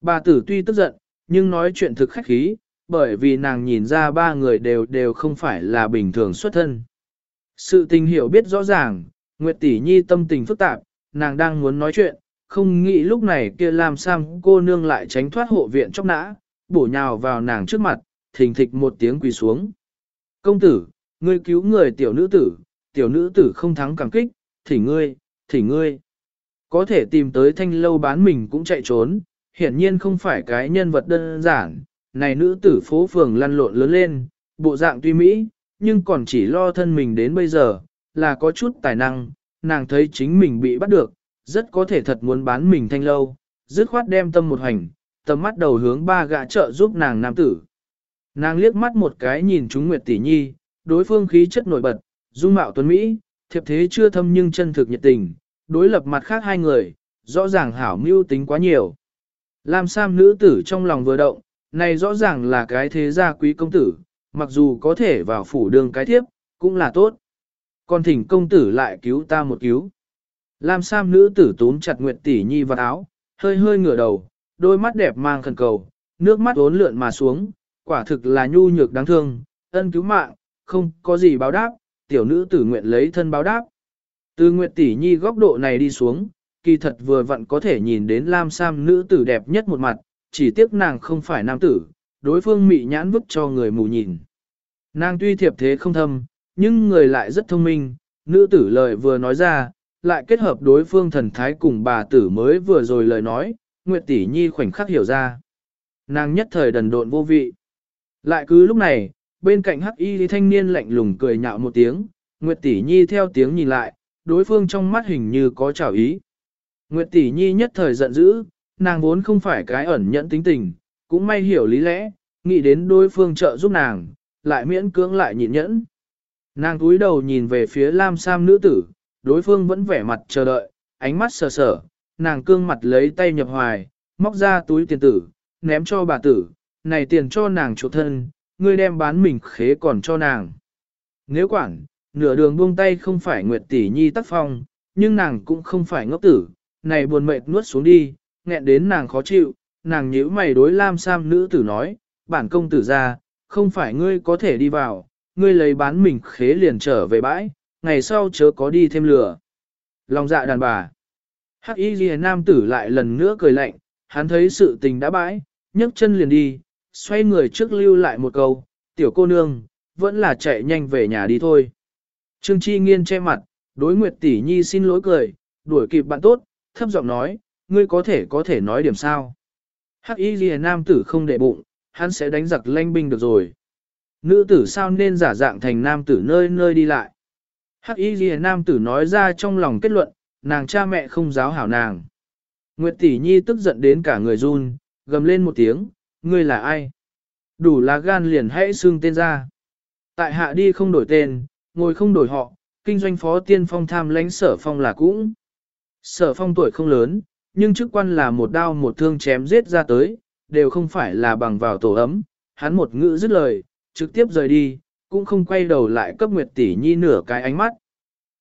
Bà tử tuy tức giận, nhưng nói chuyện thực khách khí, bởi vì nàng nhìn ra ba người đều đều không phải là bình thường xuất thân. Sự tình hiểu biết rõ ràng, Nguyệt Tỷ Nhi tâm tình phức tạp, nàng đang muốn nói chuyện, không nghĩ lúc này kia làm sam cô nương lại tránh thoát hộ viện chóc nã, bổ nhào vào nàng trước mặt, thình thịch một tiếng quỳ xuống. Công tử, ngươi cứu người tiểu nữ tử, tiểu nữ tử không thắng càng kích, thỉ ngươi, thỉ ngươi. Có thể tìm tới thanh lâu bán mình cũng chạy trốn, hiển nhiên không phải cái nhân vật đơn giản, này nữ tử phố phường lăn lộn lớn lên, bộ dạng tuy mỹ, nhưng còn chỉ lo thân mình đến bây giờ, là có chút tài năng, nàng thấy chính mình bị bắt được, rất có thể thật muốn bán mình thanh lâu, dứt khoát đem tâm một hành, tầm mắt đầu hướng ba gã trợ giúp nàng nam tử. Nàng liếc mắt một cái nhìn chúng Nguyệt Tỷ Nhi, đối phương khí chất nổi bật, dung mạo tuấn Mỹ, thiệp thế chưa thâm nhưng chân thực nhiệt tình, đối lập mặt khác hai người, rõ ràng hảo mưu tính quá nhiều. Lam Sam nữ tử trong lòng vừa động, này rõ ràng là cái thế gia quý công tử, mặc dù có thể vào phủ đường cái thiếp, cũng là tốt. Còn thỉnh công tử lại cứu ta một cứu. Lam Sam nữ tử túm chặt Nguyệt Tỷ Nhi vào áo, hơi hơi ngửa đầu, đôi mắt đẹp mang khẩn cầu, nước mắt ốn lượn mà xuống, quả thực là nhu nhược đáng thương, ân cứu mạng, không có gì báo đáp, tiểu nữ tử nguyện lấy thân báo đáp. Từ Nguyệt Tỷ Nhi góc độ này đi xuống, kỳ thật vừa vặn có thể nhìn đến Lam Sam nữ tử đẹp nhất một mặt, chỉ tiếc nàng không phải nam tử, đối phương mị nhãn vứt cho người mù nhìn. Nàng tuy thiệp thế không thâm, nhưng người lại rất thông minh, nữ tử lời vừa nói ra, lại kết hợp đối phương thần thái cùng bà tử mới vừa rồi lời nói, Nguyệt Tỷ Nhi khoảnh khắc hiểu ra. Nàng nhất thời đần độn vô vị. Lại cứ lúc này, bên cạnh hắc y thanh niên lạnh lùng cười nhạo một tiếng, Nguyệt Tỷ Nhi theo tiếng nhìn lại, đối phương trong mắt hình như có trào ý. Nguyệt Tỷ Nhi nhất thời giận dữ, nàng vốn không phải cái ẩn nhẫn tính tình, cũng may hiểu lý lẽ, nghĩ đến đối phương trợ giúp nàng, lại miễn cưỡng lại nhịn nhẫn. Nàng cúi đầu nhìn về phía Lam Sam nữ tử, đối phương vẫn vẻ mặt chờ đợi, ánh mắt sờ sờ, nàng cương mặt lấy tay nhập hoài, móc ra túi tiền tử, ném cho bà tử, này tiền cho nàng chỗ thân, ngươi đem bán mình khế còn cho nàng. Nếu quản, nửa đường buông tay không phải Nguyệt Tỷ Nhi tác phong, nhưng nàng cũng không phải ngốc tử, này buồn mệt nuốt xuống đi, nghẹn đến nàng khó chịu, nàng nhíu mày đối Lam Sam nữ tử nói, bản công tử ra, không phải ngươi có thể đi vào, ngươi lấy bán mình khế liền trở về bãi, ngày sau chớ có đi thêm lửa. Lòng dạ đàn bà. Hắc y ghi nam tử lại lần nữa cười lạnh, hắn thấy sự tình đã bãi, nhấc chân liền đi, xoay người trước lưu lại một câu, tiểu cô nương, vẫn là chạy nhanh về nhà đi thôi. Trương Chi Nghiên che mặt, đối Nguyệt Tỷ Nhi xin lỗi cười, đuổi kịp bạn tốt, thấp giọng nói, ngươi có thể có thể nói điểm sao. Hắc y Lìa nam tử không để bụng, hắn sẽ đánh giặc lanh binh được rồi. Nữ tử sao nên giả dạng thành nam tử nơi nơi đi lại. Hắc y Lìa nam tử nói ra trong lòng kết luận, nàng cha mẹ không giáo hảo nàng. Nguyệt tỷ nhi tức giận đến cả người run, gầm lên một tiếng, ngươi là ai? Đủ lá gan liền hãy xưng tên ra. Tại hạ đi không đổi tên, ngồi không đổi họ, kinh doanh phó tiên phong tham lãnh sở phong là cũng. Sở phong tuổi không lớn, nhưng chức quan là một đao một thương chém giết ra tới, đều không phải là bằng vào tổ ấm. Hắn một ngữ dứt lời, trực tiếp rời đi, cũng không quay đầu lại cấp Nguyệt Tỷ Nhi nửa cái ánh mắt.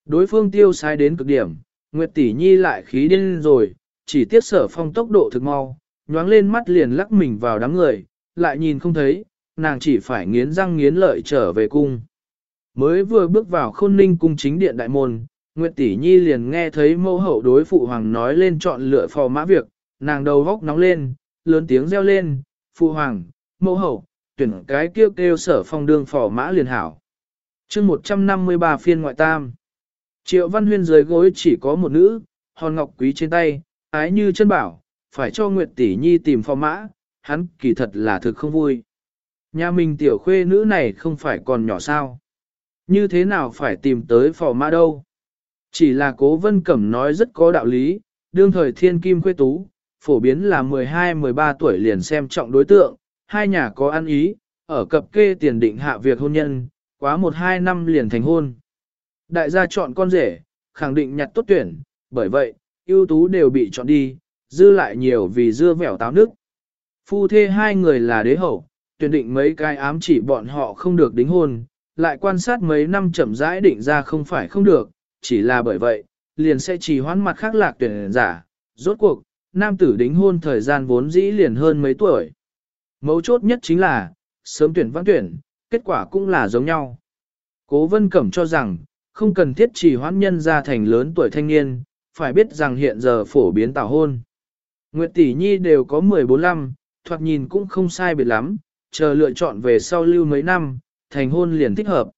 Đối phương tiêu sai đến cực điểm, Nguyệt Tỷ Nhi lại khí điên rồi, chỉ tiếc sở phong tốc độ thực mau, nhoáng lên mắt liền lắc mình vào đám người, lại nhìn không thấy, nàng chỉ phải nghiến răng nghiến lợi trở về cung. Mới vừa bước vào khôn ninh cung chính điện đại môn, Nguyệt Tỷ Nhi liền nghe thấy mẫu hậu đối phụ hoàng nói lên chọn lựa phò mã việc, nàng đầu góc nóng lên, lớn tiếng reo lên, phụ hoàng, mẫu hậu, tuyển cái kêu kêu sở phong đương phò mã liền hảo. chương 153 phiên ngoại tam. Triệu Văn Huyên dưới gối chỉ có một nữ, hòn ngọc quý trên tay, ái như chân bảo, phải cho Nguyệt Tỷ Nhi tìm phò mã, hắn kỳ thật là thực không vui. Nhà mình tiểu khuê nữ này không phải còn nhỏ sao. Như thế nào phải tìm tới phò mã đâu. Chỉ là cố vân cẩm nói rất có đạo lý, đương thời thiên kim khuê tú, phổ biến là 12-13 tuổi liền xem trọng đối tượng, hai nhà có ăn ý, ở cập kê tiền định hạ việc hôn nhân, quá 1-2 năm liền thành hôn. Đại gia chọn con rể, khẳng định nhặt tốt tuyển, bởi vậy, ưu tú đều bị chọn đi, dư lại nhiều vì dưa vẻo táo nước. Phu thê hai người là đế hậu, tuyển định mấy cái ám chỉ bọn họ không được đính hôn, lại quan sát mấy năm chậm rãi định ra không phải không được, chỉ là bởi vậy, liền sẽ trì hoãn mặt khác lạc tuyển giả. Rốt cuộc, nam tử đính hôn thời gian vốn dĩ liền hơn mấy tuổi. Mấu chốt nhất chính là, sớm tuyển vãn tuyển, kết quả cũng là giống nhau. Cố vân cẩm cho rằng, không cần thiết trì hoãn nhân ra thành lớn tuổi thanh niên, phải biết rằng hiện giờ phổ biến tảo hôn. Nguyệt tỷ nhi đều có 14 năm, thoạt nhìn cũng không sai biệt lắm, chờ lựa chọn về sau lưu mấy năm, thành hôn liền thích hợp.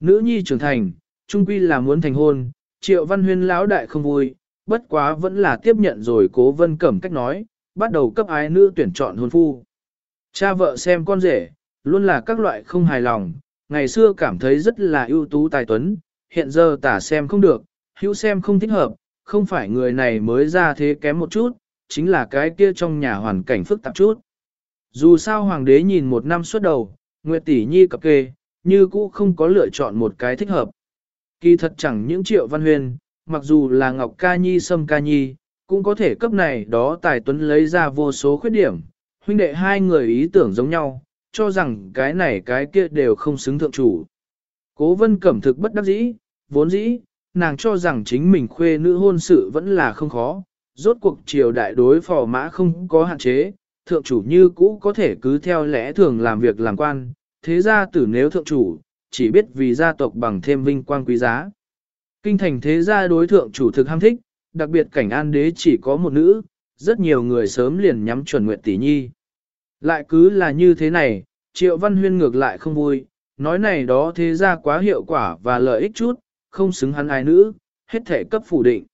Nữ nhi trưởng thành, trung quy là muốn thành hôn, triệu văn huyên lão đại không vui, bất quá vẫn là tiếp nhận rồi cố vân cẩm cách nói, bắt đầu cấp ái nữ tuyển chọn hôn phu. Cha vợ xem con rể, luôn là các loại không hài lòng, ngày xưa cảm thấy rất là ưu tú tài tuấn, hiện giờ tả xem không được, hữu xem không thích hợp, không phải người này mới ra thế kém một chút, chính là cái kia trong nhà hoàn cảnh phức tạp chút. Dù sao hoàng đế nhìn một năm suốt đầu, Nguyệt Tỷ Nhi cập kê, như cũ không có lựa chọn một cái thích hợp. Kỳ thật chẳng những triệu văn huyền, mặc dù là Ngọc Ca Nhi Sâm Ca Nhi, cũng có thể cấp này đó tài tuấn lấy ra vô số khuyết điểm, huynh đệ hai người ý tưởng giống nhau, cho rằng cái này cái kia đều không xứng thượng chủ. Cố vân cẩm thực bất đắc dĩ, vốn dĩ, nàng cho rằng chính mình khuê nữ hôn sự vẫn là không khó, rốt cuộc triều đại đối phò mã không có hạn chế, thượng chủ như cũ có thể cứ theo lẽ thường làm việc làm quan, thế gia tử nếu thượng chủ, chỉ biết vì gia tộc bằng thêm vinh quang quý giá. Kinh thành thế gia đối thượng chủ thực ham thích, đặc biệt cảnh an đế chỉ có một nữ, rất nhiều người sớm liền nhắm chuẩn nguyện tỷ nhi. Lại cứ là như thế này, triệu văn huyên ngược lại không vui, nói này đó thế ra quá hiệu quả và lợi ích chút, không xứng hắn ai nữ, hết thể cấp phủ định.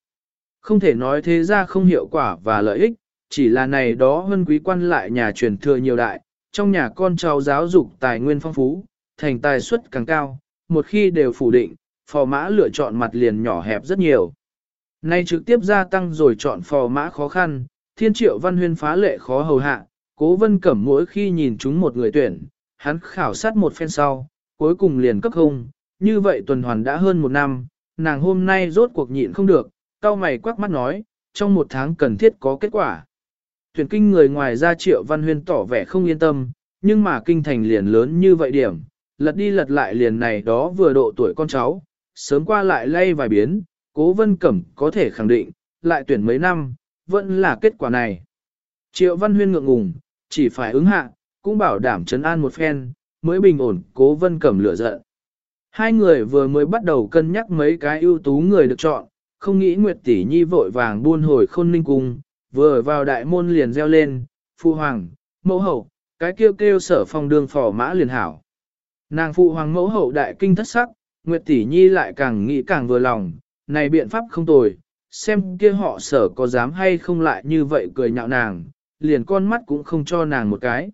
Không thể nói thế ra không hiệu quả và lợi ích, chỉ là này đó hơn quý quan lại nhà truyền thừa nhiều đại, trong nhà con cháu giáo dục tài nguyên phong phú, thành tài suất càng cao, một khi đều phủ định, phò mã lựa chọn mặt liền nhỏ hẹp rất nhiều. Nay trực tiếp gia tăng rồi chọn phò mã khó khăn, thiên triệu văn huyên phá lệ khó hầu hạ, cố vân cẩm mỗi khi nhìn chúng một người tuyển, hắn khảo sát một phen sau, cuối cùng liền cấp không, như vậy tuần hoàn đã hơn một năm, nàng hôm nay rốt cuộc nhịn không được, cao mày quắc mắt nói, trong một tháng cần thiết có kết quả. Tuyển kinh người ngoài ra triệu văn huyên tỏ vẻ không yên tâm, nhưng mà kinh thành liền lớn như vậy điểm, lật đi lật lại liền này đó vừa độ tuổi con cháu, sớm qua lại lay vài biến, cố vân cẩm có thể khẳng định, lại tuyển mấy năm, vẫn là kết quả này. Triệu văn huyên ngượng ngùng, chỉ phải ứng hạ, cũng bảo đảm trấn an một phen, mới bình ổn cố vân cẩm lửa giận. Hai người vừa mới bắt đầu cân nhắc mấy cái ưu tú người được chọn, không nghĩ Nguyệt Tỷ Nhi vội vàng buôn hồi khôn ninh cung, vừa vào đại môn liền reo lên, phu hoàng, mẫu hậu, cái kêu kêu sở phong đường phò mã liền hảo. Nàng phụ hoàng mẫu hậu đại kinh thất sắc, Nguyệt Tỷ Nhi lại càng nghĩ càng vừa lòng, này biện pháp không tồi, xem kia họ sở có dám hay không lại như vậy cười nhạo nàng, liền con mắt cũng không cho nàng một cái.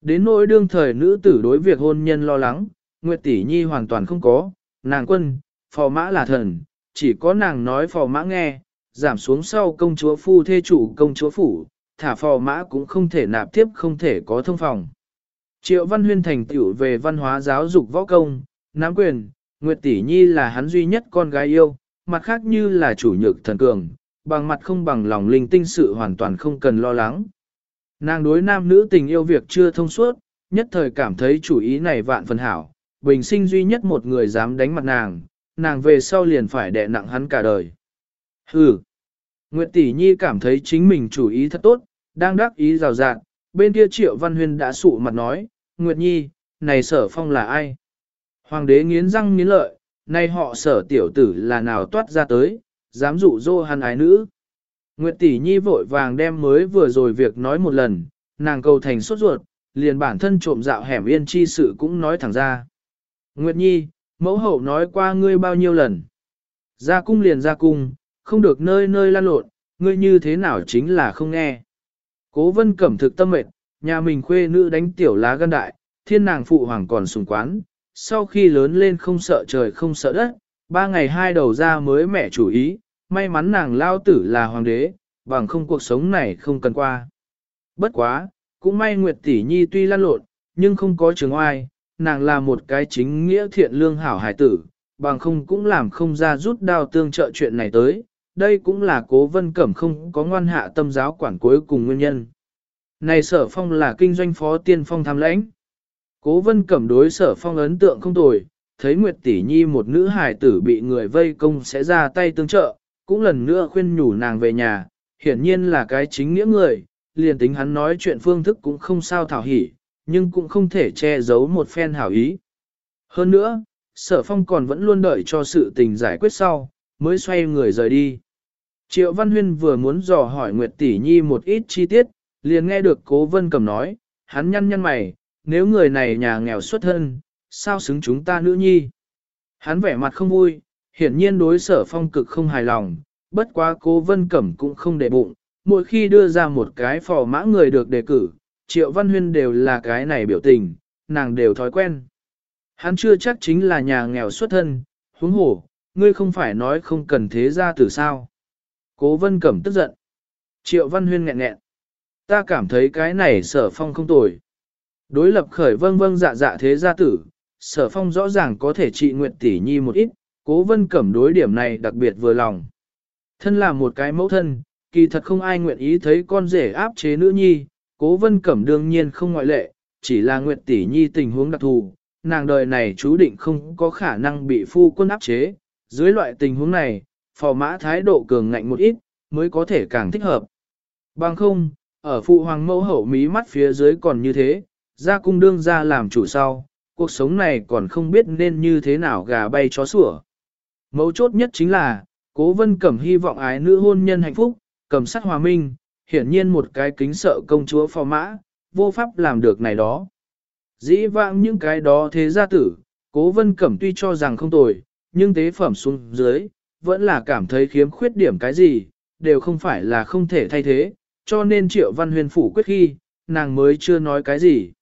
Đến nỗi đương thời nữ tử đối việc hôn nhân lo lắng, Nguyệt Tỷ Nhi hoàn toàn không có, nàng quân, phò mã là thần, chỉ có nàng nói phò mã nghe, giảm xuống sau công chúa phu thê chủ công chúa phủ, thả phò mã cũng không thể nạp tiếp không thể có thông phòng. Triệu Văn Huyên thành tựu về văn hóa giáo dục võ công, nắm quyền, Nguyệt Tỷ Nhi là hắn duy nhất con gái yêu, mặt khác như là chủ nhược thần cường, bằng mặt không bằng lòng linh tinh sự hoàn toàn không cần lo lắng. Nàng đối nam nữ tình yêu việc chưa thông suốt, nhất thời cảm thấy chủ ý này vạn phần hảo, bình sinh duy nhất một người dám đánh mặt nàng, nàng về sau liền phải đè nặng hắn cả đời. Hừ! Nguyệt Tỷ Nhi cảm thấy chính mình chủ ý thật tốt, đang đắc ý rào rạng, bên kia Triệu Văn Huyên đã sụ mặt nói, Nguyệt Nhi, này sở phong là ai? Hoàng đế nghiến răng nghiến lợi, nay họ sở tiểu tử là nào toát ra tới, dám dụ dỗ hắn ái nữ. Nguyệt tỷ nhi vội vàng đem mới vừa rồi việc nói một lần, nàng cầu thành sốt ruột, liền bản thân trộm dạo hẻm yên chi sự cũng nói thẳng ra. Nguyệt nhi, mẫu hậu nói qua ngươi bao nhiêu lần. Ra cung liền ra cung, không được nơi nơi lan lộn, ngươi như thế nào chính là không nghe. Cố vân cẩm thực tâm mệt, nhà mình khuê nữ đánh tiểu lá gan đại, thiên nàng phụ hoàng còn sùng quán, sau khi lớn lên không sợ trời không sợ đất, ba ngày hai đầu ra mới mẹ chủ ý, may mắn nàng lao tử là hoàng đế, bằng không cuộc sống này không cần qua. Bất quá, cũng may Nguyệt Tỷ Nhi tuy lan lộn, nhưng không có trường oai, nàng là một cái chính nghĩa thiện lương hảo hải tử, bằng không cũng làm không ra rút đao tương trợ chuyện này tới, đây cũng là cố vân cẩm không có ngoan hạ tâm giáo quản cuối cùng nguyên nhân. Này sở phong là kinh doanh phó tiên phong tham lãnh. Cố vân cẩm đối sở phong ấn tượng không tồi, thấy Nguyệt Tỷ Nhi một nữ hài tử bị người vây công sẽ ra tay tương trợ, cũng lần nữa khuyên nhủ nàng về nhà, hiển nhiên là cái chính nghĩa người, liền tính hắn nói chuyện phương thức cũng không sao thảo hỉ, nhưng cũng không thể che giấu một phen hảo ý. Hơn nữa, sở phong còn vẫn luôn đợi cho sự tình giải quyết sau, mới xoay người rời đi. Triệu Văn Huyên vừa muốn dò hỏi Nguyệt Tỷ Nhi một ít chi tiết, liền nghe được Cố Vân Cầm nói, hắn nhăn nhăn mày, nếu người này nhà nghèo xuất thân, sao xứng chúng ta nữ nhi? Hắn vẻ mặt không vui, hiển nhiên đối sở phong cực không hài lòng, bất quá cố vân cẩm cũng không để bụng, mỗi khi đưa ra một cái phò mã người được đề cử, triệu văn huyên đều là cái này biểu tình, nàng đều thói quen. Hắn chưa chắc chính là nhà nghèo xuất thân, huống hổ, ngươi không phải nói không cần thế ra từ sao. Cố vân cẩm tức giận. Triệu văn huyên nghẹn nghẹn. Ta cảm thấy cái này sở phong không tồi. Đối lập khởi vâng vâng dạ dạ thế gia tử, sở phong rõ ràng có thể trị nguyện tỷ nhi một ít, cố vân cẩm đối điểm này đặc biệt vừa lòng. Thân là một cái mẫu thân, kỳ thật không ai nguyện ý thấy con rể áp chế nữ nhi, cố vân cẩm đương nhiên không ngoại lệ, chỉ là Nguyệt tỷ nhi tình huống đặc thù, nàng đời này chú định không có khả năng bị phu quân áp chế, dưới loại tình huống này, phò mã thái độ cường ngạnh một ít, mới có thể càng thích hợp. Bằng không, ở phụ hoàng mẫu hậu mí mắt phía dưới còn như thế, ra cung đương ra làm chủ sau, cuộc sống này còn không biết nên như thế nào gà bay chó sủa. Mấu chốt nhất chính là, cố vân cẩm hy vọng ái nữ hôn nhân hạnh phúc, cầm sát hòa minh, hiển nhiên một cái kính sợ công chúa phò mã, vô pháp làm được này đó. Dĩ vãng những cái đó thế gia tử, cố vân cẩm tuy cho rằng không tồi, nhưng tế phẩm xuống dưới, vẫn là cảm thấy khiếm khuyết điểm cái gì, đều không phải là không thể thay thế, cho nên triệu văn huyền phủ quyết khi, nàng mới chưa nói cái gì.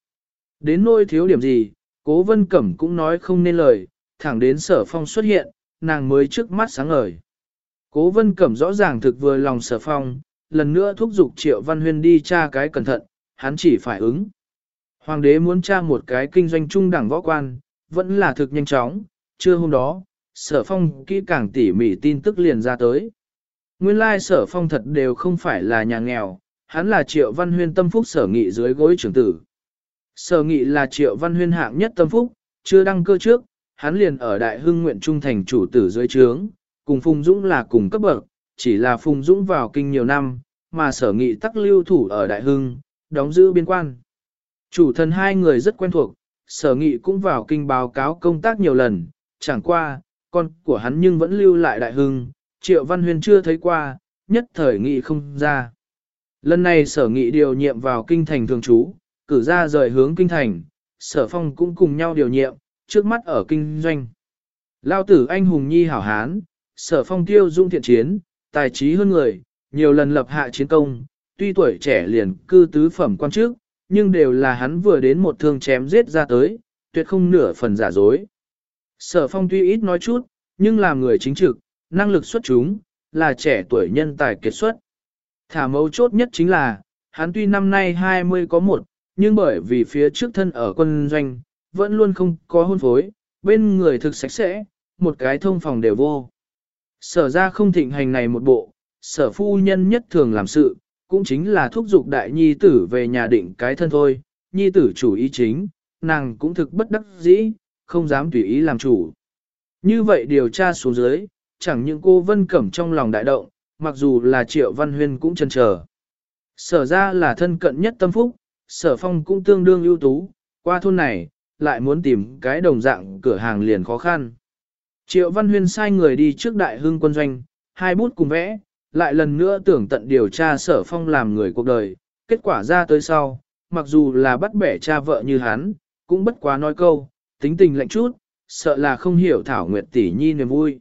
Đến nôi thiếu điểm gì, cố vân cẩm cũng nói không nên lời, thẳng đến sở phong xuất hiện, nàng mới trước mắt sáng ngời. Cố vân cẩm rõ ràng thực vừa lòng sở phong, lần nữa thúc giục triệu văn huyên đi tra cái cẩn thận, hắn chỉ phải ứng. Hoàng đế muốn tra một cái kinh doanh trung đẳng võ quan, vẫn là thực nhanh chóng, trưa hôm đó, sở phong kỹ càng tỉ mỉ tin tức liền ra tới. Nguyên lai sở phong thật đều không phải là nhà nghèo, hắn là triệu văn huyên tâm phúc sở nghị dưới gối trưởng tử. Sở nghị là triệu văn huyên hạng nhất tâm phúc, chưa đăng cơ trước, hắn liền ở đại hưng nguyện trung thành chủ tử dưới trướng, cùng Phùng Dũng là cùng cấp bậc, chỉ là Phùng Dũng vào kinh nhiều năm, mà sở nghị tắc lưu thủ ở đại hưng, đóng giữ biên quan. Chủ thần hai người rất quen thuộc, sở nghị cũng vào kinh báo cáo công tác nhiều lần, chẳng qua, con của hắn nhưng vẫn lưu lại đại hưng, triệu văn huyền chưa thấy qua, nhất thời nghị không ra. Lần này sở nghị điều nhiệm vào kinh thành thường trú, cử ra rời hướng kinh thành, sở phong cũng cùng nhau điều nhiệm, trước mắt ở kinh doanh. Lao tử anh hùng nhi hảo hán, sở phong tiêu dung thiện chiến, tài trí hơn người, nhiều lần lập hạ chiến công, tuy tuổi trẻ liền cư tứ phẩm quan trước, nhưng đều là hắn vừa đến một thương chém giết ra tới, tuyệt không nửa phần giả dối. Sở phong tuy ít nói chút, nhưng làm người chính trực, năng lực xuất chúng, là trẻ tuổi nhân tài kiệt xuất. Thả mấu chốt nhất chính là, hắn tuy năm nay 20 có một, nhưng bởi vì phía trước thân ở quân doanh, vẫn luôn không có hôn phối, bên người thực sạch sẽ, một cái thông phòng đều vô. Sở ra không thịnh hành này một bộ, sở phu nhân nhất thường làm sự, cũng chính là thúc giục đại nhi tử về nhà định cái thân thôi, nhi tử chủ ý chính, nàng cũng thực bất đắc dĩ, không dám tùy ý làm chủ. Như vậy điều tra xuống dưới, chẳng những cô Vân Cẩm trong lòng đại động, mặc dù là Triệu Văn Huyên cũng chần chờ. Sở ra là thân cận nhất tâm phúc, sở phong cũng tương đương ưu tú, qua thôn này, lại muốn tìm cái đồng dạng cửa hàng liền khó khăn. Triệu Văn Huyên sai người đi trước đại hương quân doanh, hai bút cùng vẽ, lại lần nữa tưởng tận điều tra sở phong làm người cuộc đời, kết quả ra tới sau, mặc dù là bắt bẻ cha vợ như hắn, cũng bất quá nói câu, tính tình lạnh chút, sợ là không hiểu Thảo Nguyệt tỷ nhi niềm vui.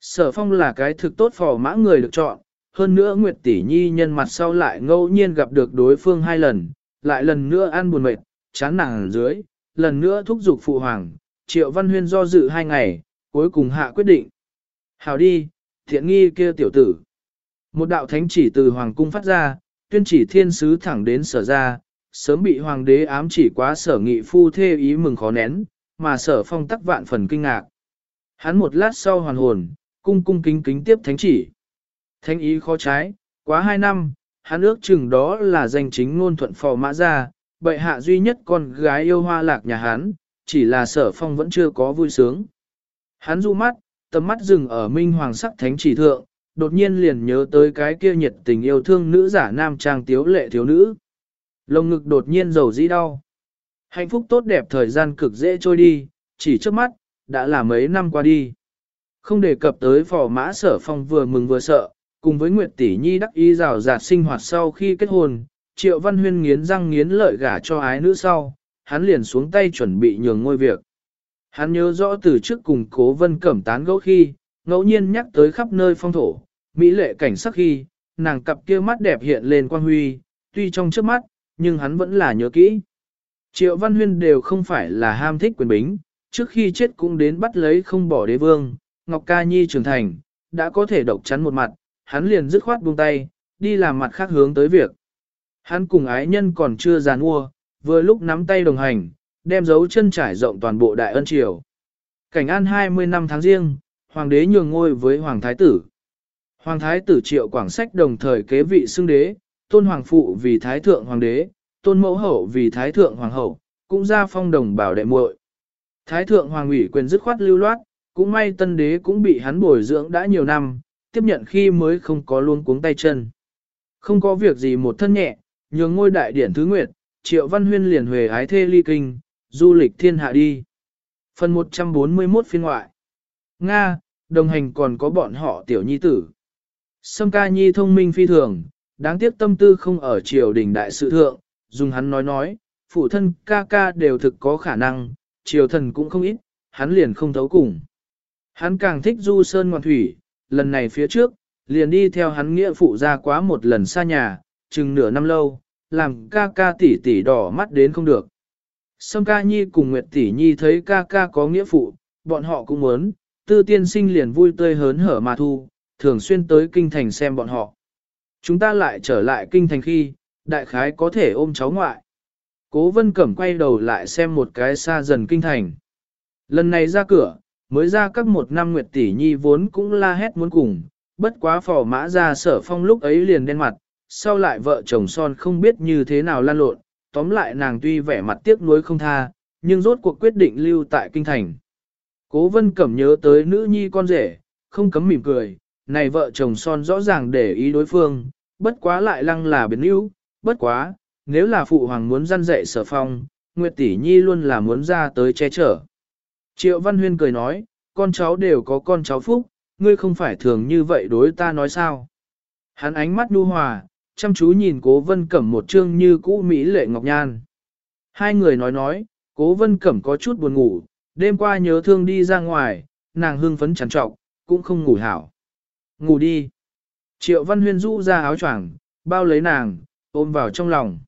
Sở phong là cái thực tốt phò mã người được chọn, hơn nữa Nguyệt tỷ nhi nhân mặt sau lại ngẫu nhiên gặp được đối phương hai lần, lại lần nữa ăn buồn mệt, chán nản dưới, lần nữa thúc giục phụ hoàng, triệu văn huyên do dự hai ngày, cuối cùng hạ quyết định. Hào đi, thiện nghi kia tiểu tử. Một đạo thánh chỉ từ hoàng cung phát ra, tuyên chỉ thiên sứ thẳng đến sở ra, sớm bị hoàng đế ám chỉ quá sở nghị phu thê ý mừng khó nén, mà sở phong tắc vạn phần kinh ngạc. Hắn một lát sau hoàn hồn, cung cung kính kính tiếp thánh chỉ. Thánh ý khó trái, quá hai năm, hắn ước chừng đó là danh chính ngôn thuận phò mã ra, bệ hạ duy nhất con gái yêu hoa lạc nhà hắn, chỉ là sở phong vẫn chưa có vui sướng. Hắn du mắt, tầm mắt dừng ở minh hoàng sắc thánh chỉ thượng, đột nhiên liền nhớ tới cái kia nhiệt tình yêu thương nữ giả nam trang tiếu lệ thiếu nữ. Lồng ngực đột nhiên dầu dĩ đau. Hạnh phúc tốt đẹp thời gian cực dễ trôi đi, chỉ trước mắt, đã là mấy năm qua đi. Không đề cập tới phò mã sở phong vừa mừng vừa sợ, cùng với Nguyệt Tỷ Nhi đắc ý rào rạt sinh hoạt sau khi kết hôn, Triệu Văn Huyên nghiến răng nghiến lợi gả cho ái nữ sau, hắn liền xuống tay chuẩn bị nhường ngôi việc. Hắn nhớ rõ từ trước cùng cố vân cẩm tán gẫu khi, ngẫu nhiên nhắc tới khắp nơi phong thổ, mỹ lệ cảnh sắc khi, nàng cặp kia mắt đẹp hiện lên quang huy, tuy trong trước mắt, nhưng hắn vẫn là nhớ kỹ. Triệu Văn Huyên đều không phải là ham thích quyền bính, trước khi chết cũng đến bắt lấy không bỏ đế vương, Ngọc Ca Nhi trưởng thành, đã có thể độc chắn một mặt, hắn liền dứt khoát buông tay, đi làm mặt khác hướng tới việc. Hắn cùng ái nhân còn chưa giàn mua, vừa lúc nắm tay đồng hành, đem dấu chân trải rộng toàn bộ đại ân triều. Cảnh an 20 năm tháng riêng, hoàng đế nhường ngôi với hoàng thái tử. Hoàng thái tử triệu quảng sách đồng thời kế vị xưng đế, tôn hoàng phụ vì thái thượng hoàng đế, tôn mẫu hậu vì thái thượng hoàng hậu, cũng ra phong đồng bảo đệ muội. Thái thượng hoàng ủy quyền dứt khoát lưu loát, cũng may tân đế cũng bị hắn bồi dưỡng đã nhiều năm, tiếp nhận khi mới không có luôn cuống tay chân. Không có việc gì một thân nhẹ, nhường ngôi đại điển thứ nguyệt, triệu văn huyên liền huề ái thê ly kinh, du lịch thiên hạ đi. Phần 141 phiên ngoại Nga, đồng hành còn có bọn họ tiểu nhi tử. Sâm ca nhi thông minh phi thường, đáng tiếc tâm tư không ở triều đình đại sự thượng, dùng hắn nói nói, phụ thân ca ca đều thực có khả năng, triều thần cũng không ít, hắn liền không thấu cùng. Hắn càng thích du sơn ngoan thủy, lần này phía trước, liền đi theo hắn nghĩa phụ ra quá một lần xa nhà, chừng nửa năm lâu, làm ca ca tỷ tỷ đỏ mắt đến không được. Sâm ca nhi cùng Nguyệt tỷ nhi thấy ca ca có nghĩa phụ, bọn họ cũng muốn, tư tiên sinh liền vui tươi hớn hở mà thu, thường xuyên tới kinh thành xem bọn họ. Chúng ta lại trở lại kinh thành khi, đại khái có thể ôm cháu ngoại. Cố vân cẩm quay đầu lại xem một cái xa dần kinh thành. Lần này ra cửa, mới ra các một năm Nguyệt tỷ nhi vốn cũng la hét muốn cùng, bất quá phò mã ra sở phong lúc ấy liền đen mặt, sau lại vợ chồng son không biết như thế nào lan lộn, tóm lại nàng tuy vẻ mặt tiếc nuối không tha, nhưng rốt cuộc quyết định lưu tại kinh thành. Cố vân cẩm nhớ tới nữ nhi con rể, không cấm mỉm cười, này vợ chồng son rõ ràng để ý đối phương, bất quá lại lăng là biến yếu, bất quá, nếu là phụ hoàng muốn răn dạy sở phong, Nguyệt tỷ nhi luôn là muốn ra tới che chở. Triệu Văn Huyên cười nói, con cháu đều có con cháu phúc, ngươi không phải thường như vậy đối ta nói sao. Hắn ánh mắt nu hòa, chăm chú nhìn cố vân cẩm một chương như cũ Mỹ lệ ngọc nhan. Hai người nói nói, cố vân cẩm có chút buồn ngủ, đêm qua nhớ thương đi ra ngoài, nàng hương phấn trằn trọc, cũng không ngủ hảo. Ngủ đi. Triệu văn huyên rũ ra áo choàng, bao lấy nàng, ôm vào trong lòng.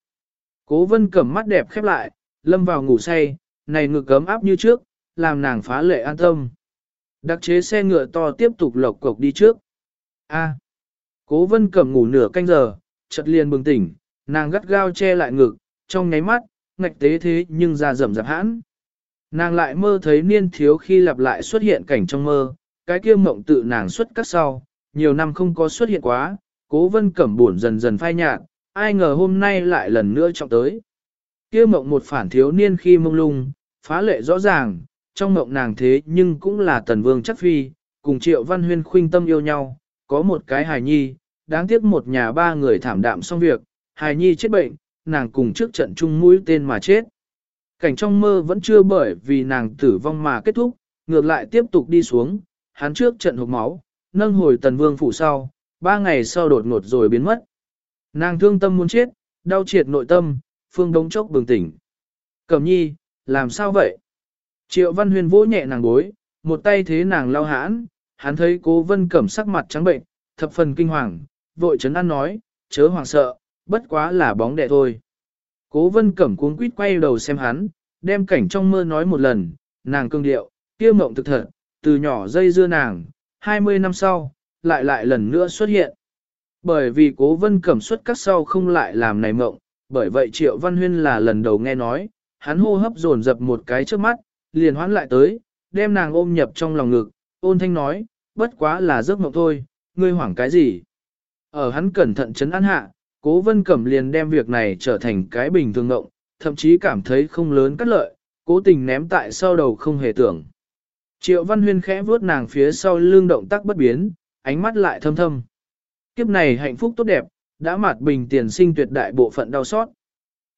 Cố vân cẩm mắt đẹp khép lại, lâm vào ngủ say, này ngực cấm áp như trước, làm nàng phá lệ an tâm. Đặc chế xe ngựa to tiếp tục lộc cộc đi trước. A. Cố vân cẩm ngủ nửa canh giờ, chợt liền bừng tỉnh, nàng gắt gao che lại ngực, trong nháy mắt, ngạch tế thế nhưng ra rầm rạp hãn. Nàng lại mơ thấy niên thiếu khi lặp lại xuất hiện cảnh trong mơ, cái kia mộng tự nàng xuất cắt sau, nhiều năm không có xuất hiện quá, cố vân cẩm buồn dần dần phai nhạt, ai ngờ hôm nay lại lần nữa trọng tới. Kia mộng một phản thiếu niên khi mông lung, phá lệ rõ ràng, trong mộng nàng thế nhưng cũng là tần vương chắc phi, cùng triệu văn huyên khuynh tâm yêu nhau, có một cái hài nhi, đáng tiếc một nhà ba người thảm đạm xong việc, hài nhi chết bệnh, nàng cùng trước trận chung mũi tên mà chết. Cảnh trong mơ vẫn chưa bởi vì nàng tử vong mà kết thúc, ngược lại tiếp tục đi xuống, hắn trước trận hộp máu, nâng hồi tần vương phủ sau, ba ngày sau đột ngột rồi biến mất. Nàng thương tâm muốn chết, đau triệt nội tâm, phương đống chốc bừng tỉnh. Cẩm nhi, làm sao vậy? Triệu văn huyền vỗ nhẹ nàng bối, một tay thế nàng lao hãn, hắn thấy cố vân cẩm sắc mặt trắng bệnh, thập phần kinh hoàng, vội chấn an nói, chớ hoàng sợ, bất quá là bóng đẻ thôi. Cố vân cẩm cuốn quýt quay đầu xem hắn, đem cảnh trong mơ nói một lần, nàng cương điệu, kia mộng thực thật, từ nhỏ dây dưa nàng, 20 năm sau, lại lại lần nữa xuất hiện. Bởi vì cố vân cẩm xuất các sau không lại làm này mộng, bởi vậy triệu văn huyên là lần đầu nghe nói, hắn hô hấp dồn dập một cái trước mắt, liền hoán lại tới, đem nàng ôm nhập trong lòng ngực, ôn thanh nói, bất quá là giấc mộng thôi, ngươi hoảng cái gì. Ở hắn cẩn thận chấn an hạ, cố vân cẩm liền đem việc này trở thành cái bình thường ngộng, thậm chí cảm thấy không lớn cắt lợi, cố tình ném tại sau đầu không hề tưởng. Triệu Văn Huyên khẽ vuốt nàng phía sau lưng động tác bất biến, ánh mắt lại thâm thâm. Kiếp này hạnh phúc tốt đẹp, đã mạt bình tiền sinh tuyệt đại bộ phận đau xót.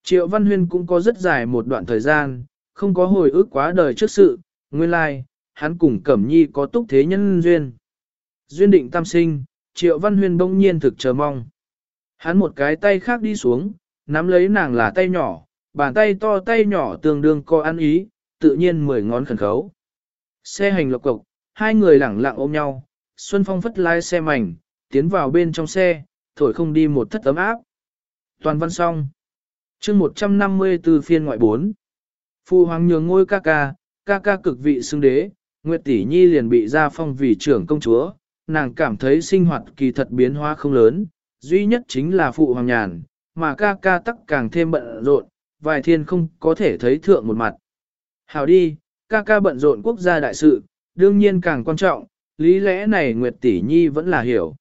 Triệu Văn Huyên cũng có rất dài một đoạn thời gian, không có hồi ức quá đời trước sự, nguyên lai, hắn cùng Cẩm Nhi có túc thế nhân duyên. Duyên định tam sinh, Triệu Văn Huyên bỗng nhiên thực chờ mong. Hắn một cái tay khác đi xuống, nắm lấy nàng là tay nhỏ, bàn tay to tay nhỏ tương đương co ăn ý, tự nhiên mười ngón khẩn khấu. Xe hành lộc cộc, hai người lẳng lặng ôm nhau, Xuân Phong phất lái xe mảnh, tiến vào bên trong xe, thổi không đi một thất tấm áp. Toàn văn xong. chương 154 phiên ngoại 4. Phu hoàng nhường ngôi ca ca, ca ca cực vị xưng đế, Nguyệt Tỷ Nhi liền bị ra phong vì trưởng công chúa, nàng cảm thấy sinh hoạt kỳ thật biến hóa không lớn, duy nhất chính là phụ hoàng nhàn, mà ca ca tắc càng thêm bận rộn, vài thiên không có thể thấy thượng một mặt. Hảo đi, ca ca bận rộn quốc gia đại sự, đương nhiên càng quan trọng, lý lẽ này Nguyệt Tỷ Nhi vẫn là hiểu.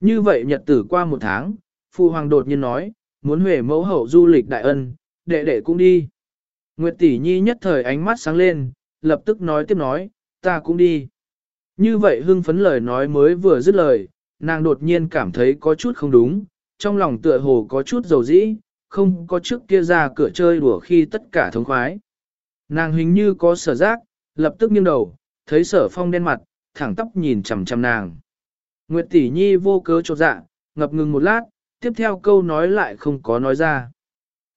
Như vậy nhật tử qua một tháng, phụ Hoàng đột nhiên nói, muốn huệ mẫu hậu du lịch đại ân, đệ đệ cũng đi. Nguyệt Tỷ Nhi nhất thời ánh mắt sáng lên, lập tức nói tiếp nói, ta cũng đi. Như vậy hưng phấn lời nói mới vừa dứt lời, nàng đột nhiên cảm thấy có chút không đúng, trong lòng tựa hồ có chút dầu dĩ, không có trước kia ra cửa chơi đùa khi tất cả thống khoái. Nàng hình như có sở giác, lập tức nghiêng đầu, thấy sở phong đen mặt, thẳng tóc nhìn chằm chằm nàng. Nguyệt tỷ nhi vô cớ trột dạ, ngập ngừng một lát, tiếp theo câu nói lại không có nói ra.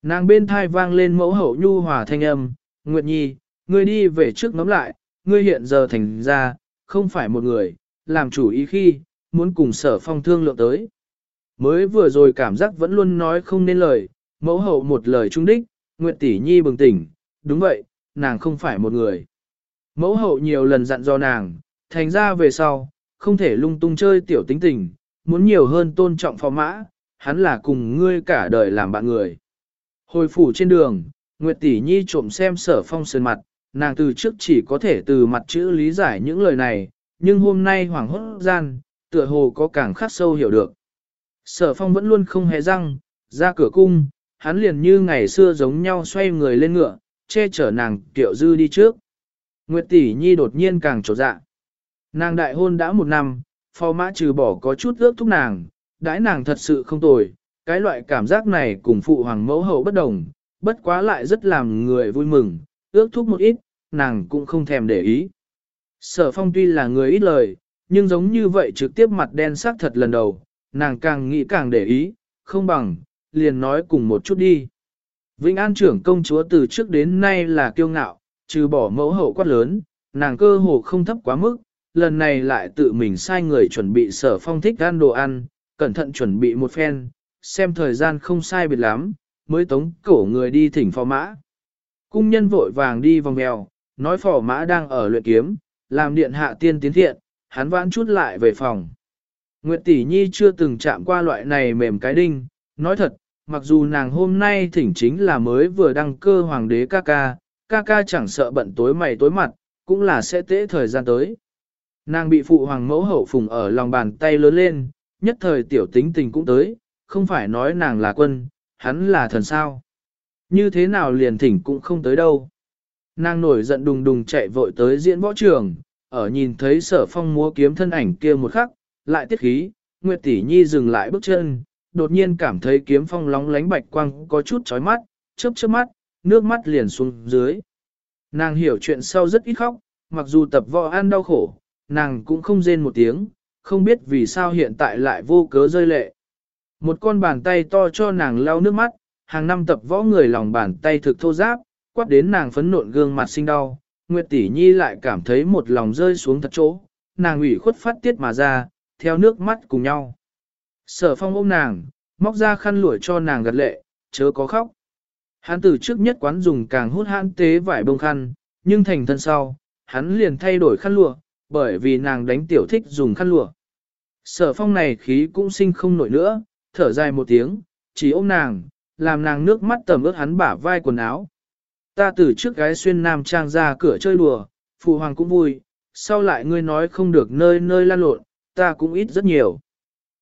Nàng bên thai vang lên mẫu hậu nhu hòa thanh âm, Nguyệt nhi, ngươi đi về trước ngắm lại, ngươi hiện giờ thành ra, không phải một người, làm chủ ý khi, muốn cùng sở phong thương lượng tới. Mới vừa rồi cảm giác vẫn luôn nói không nên lời, mẫu hậu một lời trung đích, Nguyệt tỷ nhi bừng tỉnh, đúng vậy, nàng không phải một người. Mẫu hậu nhiều lần dặn dò nàng, thành ra về sau, không thể lung tung chơi tiểu tính tình, muốn nhiều hơn tôn trọng phò mã, hắn là cùng ngươi cả đời làm bạn người. Hồi phủ trên đường, Nguyệt tỷ nhi trộm xem sở phong sơn mặt, nàng từ trước chỉ có thể từ mặt chữ lý giải những lời này, nhưng hôm nay hoàng hốt gian, tựa hồ có càng khắc sâu hiểu được. Sở phong vẫn luôn không hề răng, ra cửa cung, hắn liền như ngày xưa giống nhau xoay người lên ngựa, che chở nàng tiểu dư đi trước. Nguyệt tỷ nhi đột nhiên càng trột dạ. Nàng đại hôn đã một năm, phò mã trừ bỏ có chút ước thúc nàng, đãi nàng thật sự không tồi, cái loại cảm giác này cùng phụ hoàng mẫu hậu bất đồng, bất quá lại rất làm người vui mừng, ước thúc một ít, nàng cũng không thèm để ý. Sở phong tuy là người ít lời, nhưng giống như vậy trực tiếp mặt đen sắc thật lần đầu, nàng càng nghĩ càng để ý, không bằng, liền nói cùng một chút đi. Vĩnh An trưởng công chúa từ trước đến nay là kiêu ngạo, trừ bỏ mẫu hậu quát lớn, nàng cơ hồ không thấp quá mức, lần này lại tự mình sai người chuẩn bị sở phong thích ăn đồ ăn, cẩn thận chuẩn bị một phen, xem thời gian không sai biệt lắm, mới tống cổ người đi thỉnh phò mã. Cung nhân vội vàng đi vòng mèo, nói phò mã đang ở luyện kiếm, làm điện hạ tiên tiến thiện, hắn vãn chút lại về phòng. Nguyệt tỷ nhi chưa từng chạm qua loại này mềm cái đinh, nói thật, mặc dù nàng hôm nay thỉnh chính là mới vừa đăng cơ hoàng đế ca ca, ca ca chẳng sợ bận tối mày tối mặt, cũng là sẽ tễ thời gian tới. Nàng bị phụ hoàng mẫu hậu phùng ở lòng bàn tay lớn lên, nhất thời tiểu tính tình cũng tới, không phải nói nàng là quân, hắn là thần sao. Như thế nào liền thỉnh cũng không tới đâu. Nàng nổi giận đùng đùng chạy vội tới diễn võ trường, ở nhìn thấy sở phong múa kiếm thân ảnh kia một khắc, lại tiết khí, Nguyệt Tỷ Nhi dừng lại bước chân, đột nhiên cảm thấy kiếm phong lóng lánh bạch quang có chút chói mắt, chớp chớp mắt, nước mắt liền xuống dưới. Nàng hiểu chuyện sau rất ít khóc, mặc dù tập võ ăn đau khổ, nàng cũng không rên một tiếng, không biết vì sao hiện tại lại vô cớ rơi lệ. Một con bàn tay to cho nàng lau nước mắt, hàng năm tập võ người lòng bàn tay thực thô giáp, quát đến nàng phấn nộn gương mặt sinh đau, Nguyệt Tỷ Nhi lại cảm thấy một lòng rơi xuống thật chỗ, nàng ủy khuất phát tiết mà ra, theo nước mắt cùng nhau. Sở phong ôm nàng, móc ra khăn lụa cho nàng gật lệ, chớ có khóc. Hắn từ trước nhất quán dùng càng hút hãn tế vải bông khăn, nhưng thành thân sau, hắn liền thay đổi khăn lụa, bởi vì nàng đánh tiểu thích dùng khăn lụa. Sở phong này khí cũng sinh không nổi nữa, thở dài một tiếng, chỉ ôm nàng, làm nàng nước mắt tầm ướt hắn bả vai quần áo. Ta từ trước gái xuyên nam trang ra cửa chơi đùa, phụ hoàng cũng vui, sau lại ngươi nói không được nơi nơi lan lộn, ta cũng ít rất nhiều.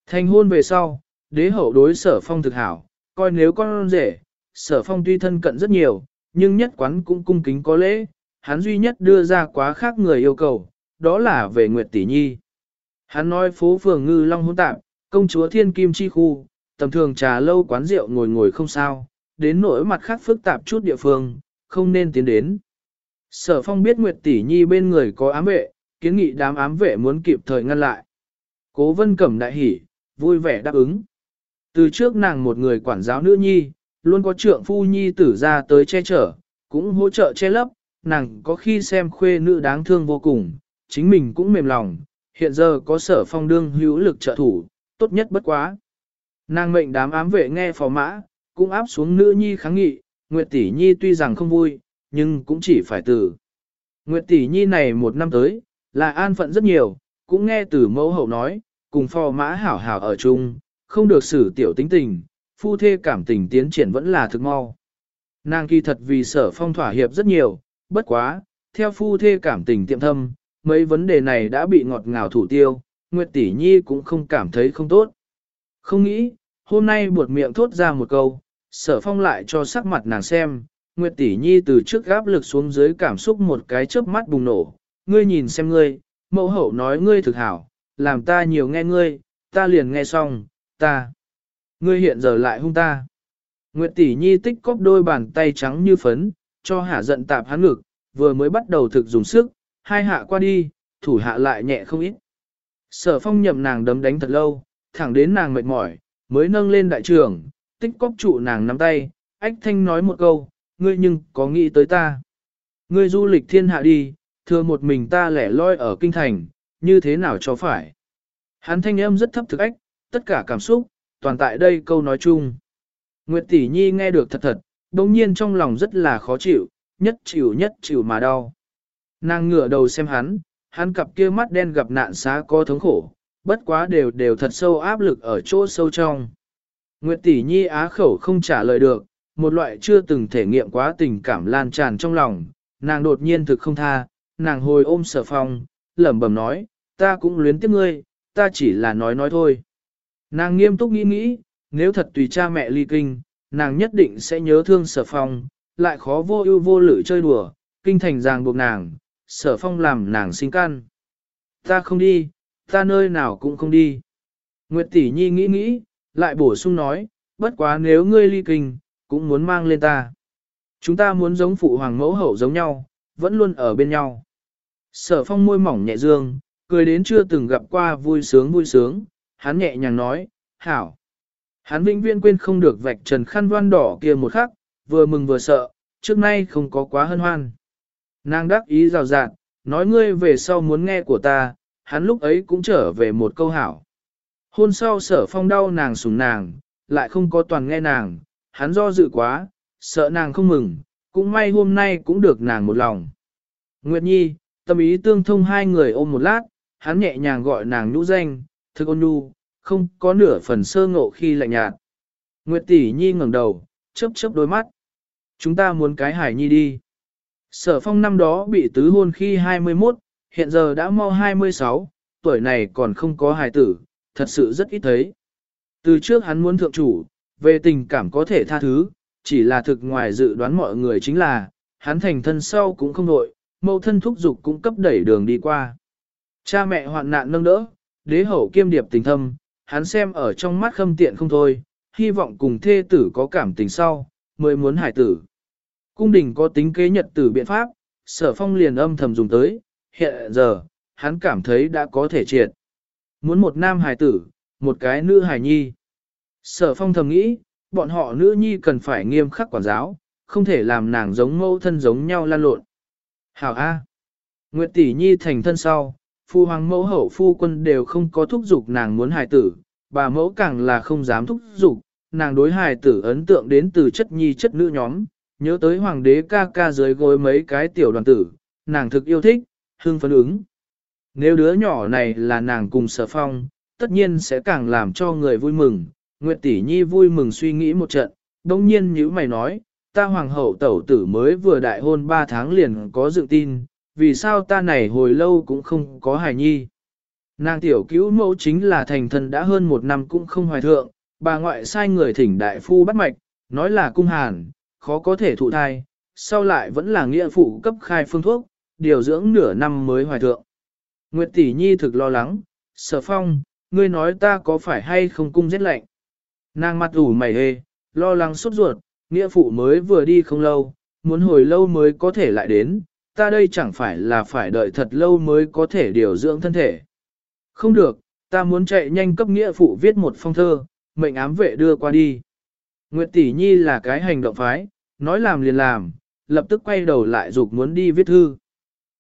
Thành hôn về sau, đế hậu đối sở phong thực hảo, coi nếu con rể, sở phong tuy thân cận rất nhiều, nhưng nhất quán cũng cung kính có lễ, hắn duy nhất đưa ra quá khác người yêu cầu, đó là về Nguyệt Tỷ Nhi. Hắn nói phố phường ngư long hôn tạm, công chúa thiên kim chi khu, tầm thường trà lâu quán rượu ngồi ngồi không sao, đến nỗi mặt khác phức tạp chút địa phương, không nên tiến đến. Sở phong biết Nguyệt Tỷ Nhi bên người có ám vệ, kiến nghị đám ám vệ muốn kịp thời ngăn lại. Cố vân cẩm đại hỉ, vui vẻ đáp ứng. Từ trước nàng một người quản giáo nữ nhi, luôn có trượng phu nhi tử ra tới che chở, cũng hỗ trợ che lấp, nàng có khi xem khuê nữ đáng thương vô cùng, chính mình cũng mềm lòng, hiện giờ có sở phong đương hữu lực trợ thủ, tốt nhất bất quá. Nàng mệnh đám ám vệ nghe phò mã, cũng áp xuống nữ nhi kháng nghị, Nguyệt tỷ nhi tuy rằng không vui, nhưng cũng chỉ phải tử. Nguyệt tỷ nhi này một năm tới, là an phận rất nhiều, cũng nghe từ mẫu hậu nói, cùng phò mã hảo hảo ở chung, không được xử tiểu tính tình, phu thê cảm tình tiến triển vẫn là thực mau. Nàng kỳ thật vì sở phong thỏa hiệp rất nhiều, bất quá, theo phu thê cảm tình tiệm thâm, mấy vấn đề này đã bị ngọt ngào thủ tiêu, Nguyệt Tỷ Nhi cũng không cảm thấy không tốt. Không nghĩ, hôm nay buột miệng thốt ra một câu, sở phong lại cho sắc mặt nàng xem, Nguyệt Tỷ Nhi từ trước gáp lực xuống dưới cảm xúc một cái chớp mắt bùng nổ, ngươi nhìn xem ngươi, mẫu hậu nói ngươi thực hảo, làm ta nhiều nghe ngươi, ta liền nghe xong, ta. Ngươi hiện giờ lại hung ta. Nguyệt tỷ nhi tích cóp đôi bàn tay trắng như phấn, cho hạ giận tạp hắn ngực, vừa mới bắt đầu thực dùng sức, hai hạ qua đi, thủ hạ lại nhẹ không ít. Sở phong nhậm nàng đấm đánh thật lâu, thẳng đến nàng mệt mỏi, mới nâng lên đại trường tích cóp trụ nàng nắm tay, ách thanh nói một câu, ngươi nhưng có nghĩ tới ta. Ngươi du lịch thiên hạ đi, thừa một mình ta lẻ loi ở kinh thành, như thế nào cho phải. Hắn thanh âm rất thấp thực ách, tất cả cảm xúc, toàn tại đây câu nói chung. Nguyệt tỷ nhi nghe được thật thật, đồng nhiên trong lòng rất là khó chịu, nhất chịu nhất chịu mà đau. Nàng ngửa đầu xem hắn, hắn cặp kia mắt đen gặp nạn xá có thống khổ, bất quá đều đều thật sâu áp lực ở chỗ sâu trong. Nguyệt tỷ nhi á khẩu không trả lời được, một loại chưa từng thể nghiệm quá tình cảm lan tràn trong lòng, nàng đột nhiên thực không tha, nàng hồi ôm sở phong, lẩm bẩm nói, ta cũng luyến tiếc ngươi, ta chỉ là nói nói thôi. Nàng nghiêm túc nghĩ nghĩ, nếu thật tùy cha mẹ ly kinh, nàng nhất định sẽ nhớ thương sở phong, lại khó vô ưu vô lự chơi đùa, kinh thành ràng buộc nàng, sở phong làm nàng sinh căn. Ta không đi, ta nơi nào cũng không đi. Nguyệt tỷ nhi nghĩ nghĩ, lại bổ sung nói, bất quá nếu ngươi ly kinh, cũng muốn mang lên ta. Chúng ta muốn giống phụ hoàng mẫu hậu giống nhau, vẫn luôn ở bên nhau. Sở phong môi mỏng nhẹ dương, cười đến chưa từng gặp qua vui sướng vui sướng, hắn nhẹ nhàng nói, hảo. Hắn vĩnh viễn quên không được vạch trần khăn đoan đỏ kia một khắc, vừa mừng vừa sợ, trước nay không có quá hân hoan. Nàng đắc ý rào rạt, nói ngươi về sau muốn nghe của ta, hắn lúc ấy cũng trở về một câu hảo. Hôn sau sở phong đau nàng sủng nàng, lại không có toàn nghe nàng, hắn do dự quá, sợ nàng không mừng, cũng may hôm nay cũng được nàng một lòng. Nguyệt Nhi, tâm ý tương thông hai người ôm một lát, hắn nhẹ nhàng gọi nàng nhũ danh, thức ôn nhu, không có nửa phần sơ ngộ khi lạnh nhạt. Nguyệt tỷ nhi ngẩng đầu, chớp chớp đôi mắt. Chúng ta muốn cái hải nhi đi. Sở phong năm đó bị tứ hôn khi 21, hiện giờ đã mau 26, tuổi này còn không có hài tử, thật sự rất ít thấy. Từ trước hắn muốn thượng chủ, về tình cảm có thể tha thứ, chỉ là thực ngoài dự đoán mọi người chính là, hắn thành thân sau cũng không nội, mâu thân thúc dục cũng cấp đẩy đường đi qua. Cha mẹ hoạn nạn nâng đỡ, đế hậu kiêm điệp tình thâm, hắn xem ở trong mắt khâm tiện không thôi, hy vọng cùng thê tử có cảm tình sau, mới muốn hải tử. Cung đình có tính kế nhật tử biện pháp, sở phong liền âm thầm dùng tới, hiện giờ, hắn cảm thấy đã có thể triệt. Muốn một nam hài tử, một cái nữ hài nhi. Sở phong thầm nghĩ, bọn họ nữ nhi cần phải nghiêm khắc quản giáo, không thể làm nàng giống mẫu thân giống nhau lan lộn. Hảo A. Nguyệt tỷ nhi thành thân sau, phu hoàng mẫu hậu phu quân đều không có thúc giục nàng muốn hài tử, bà mẫu càng là không dám thúc giục, nàng đối hài tử ấn tượng đến từ chất nhi chất nữ nhóm, nhớ tới hoàng đế ca ca dưới gối mấy cái tiểu đoàn tử, nàng thực yêu thích, hương phấn ứng. Nếu đứa nhỏ này là nàng cùng sở phong, tất nhiên sẽ càng làm cho người vui mừng, Nguyệt tỷ nhi vui mừng suy nghĩ một trận, đồng nhiên như mày nói, ta hoàng hậu tẩu tử mới vừa đại hôn 3 tháng liền có dự tin, vì sao ta này hồi lâu cũng không có hài nhi. Nàng tiểu cứu mẫu chính là thành thân đã hơn một năm cũng không hoài thượng, bà ngoại sai người thỉnh đại phu bắt mạch, nói là cung hàn, khó có thể thụ thai, sau lại vẫn là nghĩa phụ cấp khai phương thuốc, điều dưỡng nửa năm mới hoài thượng. Nguyệt tỷ nhi thực lo lắng, sở phong, ngươi nói ta có phải hay không cung giết lạnh. Nàng mặt ủ mày hê, lo lắng sốt ruột, nghĩa phụ mới vừa đi không lâu, muốn hồi lâu mới có thể lại đến, ta đây chẳng phải là phải đợi thật lâu mới có thể điều dưỡng thân thể. Không được, ta muốn chạy nhanh cấp nghĩa phụ viết một phong thơ, mệnh ám vệ đưa qua đi. Nguyệt tỷ nhi là cái hành động phái, nói làm liền làm, lập tức quay đầu lại dục muốn đi viết thư.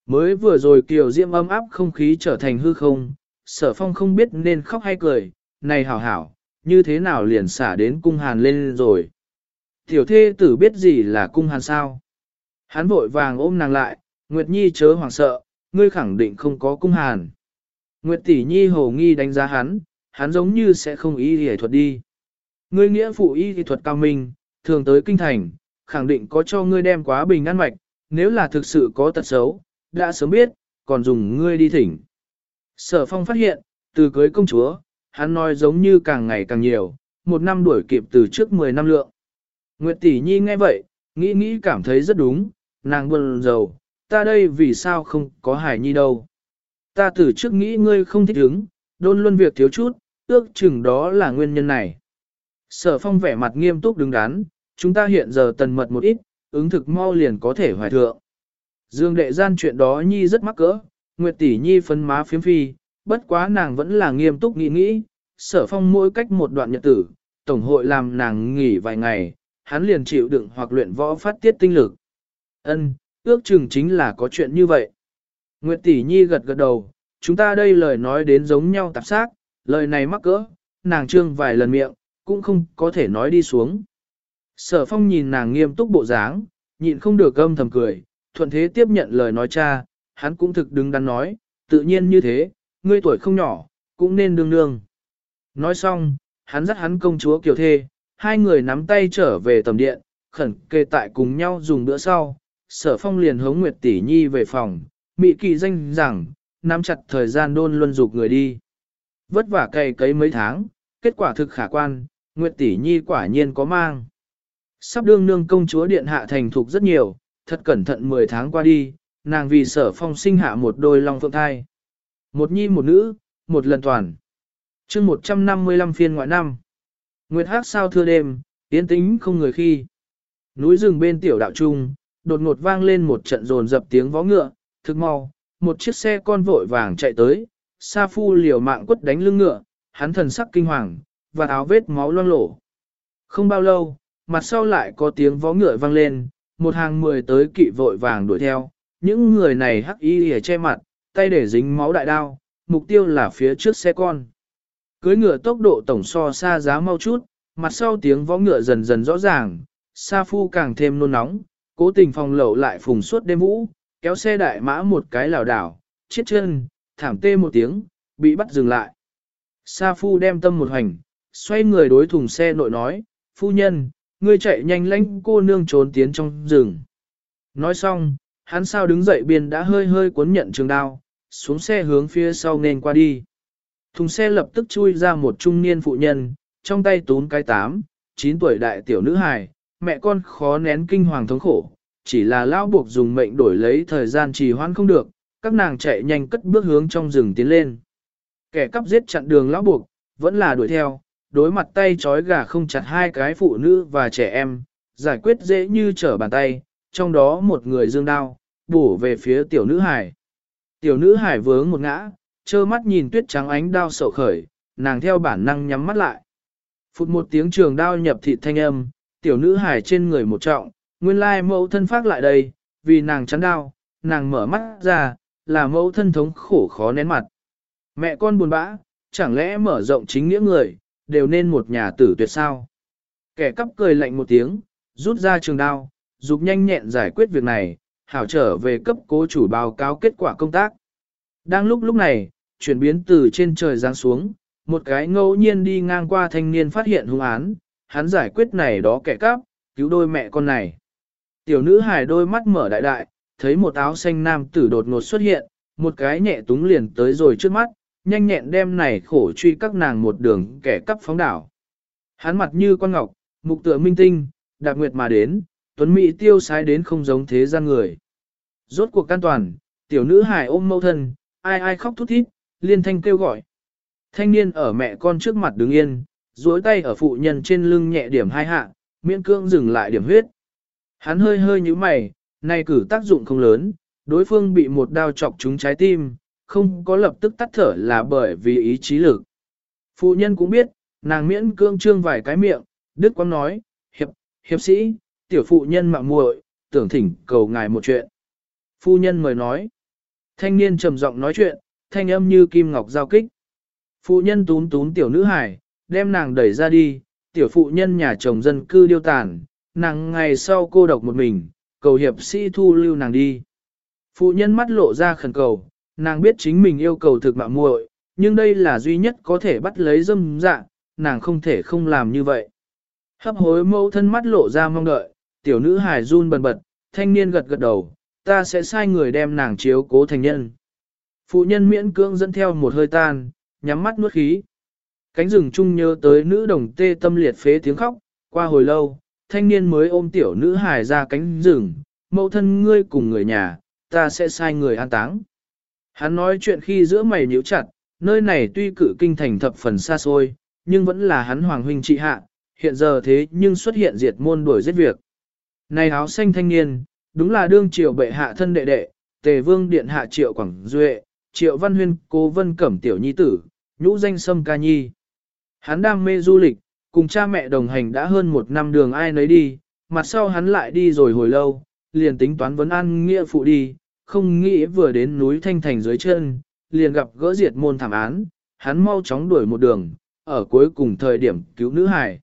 Mới vừa rồi kiều diễm âm áp không khí trở thành hư không, sở phong không biết nên khóc hay cười, này hảo hảo, như thế nào liền xả đến cung hàn lên rồi. Tiểu thê tử biết gì là cung hàn sao? Hắn vội vàng ôm nàng lại, Nguyệt Nhi chớ hoảng sợ, ngươi khẳng định không có cung hàn. Nguyệt tỷ nhi hồ nghi đánh giá hắn, hắn giống như sẽ không y y thuật đi. Ngươi nghĩa phụ y y thuật cao minh, thường tới kinh thành, khẳng định có cho ngươi đem quá bình ăn mạch, nếu là thực sự có tật xấu, đã sớm biết, còn dùng ngươi đi thỉnh. Sở phong phát hiện, từ cưới công chúa, hắn nói giống như càng ngày càng nhiều, một năm đuổi kịp từ trước 10 năm lượng. Nguyệt tỷ nhi nghe vậy, nghĩ nghĩ cảm thấy rất đúng, nàng buồn rầu, ta đây vì sao không có hải nhi đâu. Ta từ trước nghĩ ngươi không thích ứng, đôn luôn việc thiếu chút, ước chừng đó là nguyên nhân này. Sở phong vẻ mặt nghiêm túc đứng đắn, chúng ta hiện giờ tần mật một ít, ứng thực mau liền có thể hoài thượng. Dương đệ gian chuyện đó nhi rất mắc cỡ, Nguyệt tỷ nhi phấn má phiếm phi, bất quá nàng vẫn là nghiêm túc nghĩ nghĩ, sở phong mỗi cách một đoạn nhật tử, tổng hội làm nàng nghỉ vài ngày, hắn liền chịu đựng hoặc luyện võ phát tiết tinh lực. Ân, ước chừng chính là có chuyện như vậy. Nguyệt tỷ nhi gật gật đầu, chúng ta đây lời nói đến giống nhau tạp xác, lời này mắc cỡ, nàng trương vài lần miệng, cũng không có thể nói đi xuống. Sở phong nhìn nàng nghiêm túc bộ dáng, nhịn không được âm thầm cười, thuận thế tiếp nhận lời nói cha, hắn cũng thực đứng đắn nói, tự nhiên như thế, ngươi tuổi không nhỏ, cũng nên đương đương. Nói xong, hắn dắt hắn công chúa kiều thê, hai người nắm tay trở về tầm điện, khẩn kề tại cùng nhau dùng bữa sau. Sở phong liền hống Nguyệt Tỷ Nhi về phòng, mị kỳ danh rằng, nắm chặt thời gian đôn luân dục người đi. Vất vả cày cấy mấy tháng, kết quả thực khả quan, Nguyệt Tỷ Nhi quả nhiên có mang. Sắp đương nương công chúa điện hạ thành thục rất nhiều, thật cẩn thận 10 tháng qua đi, nàng vì sở phong sinh hạ một đôi long phượng thai. Một nhi một nữ, một lần toàn. chương 155 phiên ngoại năm. Nguyệt hát sao thưa đêm, tiến tính không người khi. Núi rừng bên tiểu đạo trung, đột ngột vang lên một trận rồn dập tiếng vó ngựa, thực mau, một chiếc xe con vội vàng chạy tới, Sa Phu liều mạng quất đánh lưng ngựa, hắn thần sắc kinh hoàng, và áo vết máu loang lổ. Không bao lâu, mặt sau lại có tiếng vó ngựa vang lên, một hàng mười tới kỵ vội vàng đuổi theo, những người này hắc y hề che mặt, tay để dính máu đại đao, mục tiêu là phía trước xe con. Cưới ngựa tốc độ tổng so xa giá mau chút, mặt sau tiếng võ ngựa dần dần rõ ràng, Sa Phu càng thêm nôn nóng, cố tình phòng lậu lại phùng suốt đêm vũ, kéo xe đại mã một cái lảo đảo, chết chân, thảm tê một tiếng, bị bắt dừng lại. Sa Phu đem tâm một hành, xoay người đối thùng xe nội nói, phu nhân, ngươi chạy nhanh lánh cô nương trốn tiến trong rừng. Nói xong, hắn sao đứng dậy biên đã hơi hơi cuốn nhận trường đao, xuống xe hướng phía sau nên qua đi. Thùng xe lập tức chui ra một trung niên phụ nhân, trong tay tún cái tám, 9 tuổi đại tiểu nữ hài, mẹ con khó nén kinh hoàng thống khổ, chỉ là lao buộc dùng mệnh đổi lấy thời gian trì hoãn không được, các nàng chạy nhanh cất bước hướng trong rừng tiến lên. Kẻ cắp giết chặn đường lão buộc, vẫn là đuổi theo, đối mặt tay trói gà không chặt hai cái phụ nữ và trẻ em, giải quyết dễ như trở bàn tay, trong đó một người dương đao, bổ về phía tiểu nữ hải. Tiểu nữ hải vướng một ngã, trơ mắt nhìn tuyết trắng ánh đao sầu khởi, nàng theo bản năng nhắm mắt lại. Phụt một tiếng trường đao nhập thịt thanh âm, tiểu nữ hải trên người một trọng, nguyên lai mẫu thân phát lại đây, vì nàng chắn đao, nàng mở mắt ra, là mẫu thân thống khổ khó nén mặt. Mẹ con buồn bã, chẳng lẽ mở rộng chính nghĩa người, đều nên một nhà tử tuyệt sao. Kẻ cắp cười lạnh một tiếng, rút ra trường đao, dục nhanh nhẹn giải quyết việc này, hảo trở về cấp cố chủ báo cáo kết quả công tác. Đang lúc lúc này, chuyển biến từ trên trời giáng xuống, một cái ngẫu nhiên đi ngang qua thanh niên phát hiện hung án, hắn giải quyết này đó kẻ cắp, cứu đôi mẹ con này. Tiểu nữ hài đôi mắt mở đại đại, thấy một áo xanh nam tử đột ngột xuất hiện, một cái nhẹ túng liền tới rồi trước mắt, nhanh nhẹn đem này khổ truy các nàng một đường kẻ cắp phóng đảo. Hắn mặt như con ngọc, mục tựa minh tinh, đạp nguyệt mà đến, tuấn mỹ tiêu sái đến không giống thế gian người. Rốt cuộc an toàn, tiểu nữ hài ôm mâu thân, ai ai khóc thút thít, liên thanh kêu gọi. Thanh niên ở mẹ con trước mặt đứng yên, duỗi tay ở phụ nhân trên lưng nhẹ điểm hai hạ, miễn cương dừng lại điểm huyết. Hắn hơi hơi như mày, này cử tác dụng không lớn, đối phương bị một đao chọc trúng trái tim, không có lập tức tắt thở là bởi vì ý chí lực. Phụ nhân cũng biết, nàng miễn cương trương vài cái miệng, Đức Quang nói, hiệp, hiệp sĩ, tiểu phụ nhân mạng muội, tưởng thỉnh cầu ngài một chuyện. Phu nhân mời nói, thanh niên trầm giọng nói chuyện, thanh âm như kim ngọc giao kích. Phụ nhân tún tún tiểu nữ hải, đem nàng đẩy ra đi, tiểu phụ nhân nhà chồng dân cư điêu tàn, nàng ngày sau cô độc một mình, cầu hiệp sĩ thu lưu nàng đi. Phụ nhân mắt lộ ra khẩn cầu, nàng biết chính mình yêu cầu thực mạng muội, nhưng đây là duy nhất có thể bắt lấy dâm dạ, nàng không thể không làm như vậy. Hấp hối mẫu thân mắt lộ ra mong đợi, tiểu nữ hài run bần bật, thanh niên gật gật đầu, ta sẽ sai người đem nàng chiếu cố thành nhân. Phụ nhân miễn cưỡng dẫn theo một hơi tan, nhắm mắt nuốt khí. Cánh rừng chung nhớ tới nữ đồng tê tâm liệt phế tiếng khóc, qua hồi lâu, thanh niên mới ôm tiểu nữ hài ra cánh rừng, mẫu thân ngươi cùng người nhà, ta sẽ sai người an táng. Hắn nói chuyện khi giữa mày nhíu chặt, nơi này tuy cử kinh thành thập phần xa xôi, nhưng vẫn là hắn hoàng huynh trị hạ, hiện giờ thế nhưng xuất hiện diệt môn đuổi giết việc. Này áo xanh thanh niên, đúng là đương triều bệ hạ thân đệ đệ, tề vương điện hạ triệu quảng duệ, triệu văn huyên cố vân cẩm tiểu nhi tử, nhũ danh sâm ca nhi. Hắn đam mê du lịch, cùng cha mẹ đồng hành đã hơn một năm đường ai nấy đi, mặt sau hắn lại đi rồi hồi lâu, liền tính toán vấn an nghĩa phụ đi, không nghĩ vừa đến núi Thanh Thành dưới chân, liền gặp gỡ diệt môn thảm án, hắn mau chóng đuổi một đường, ở cuối cùng thời điểm cứu nữ hải.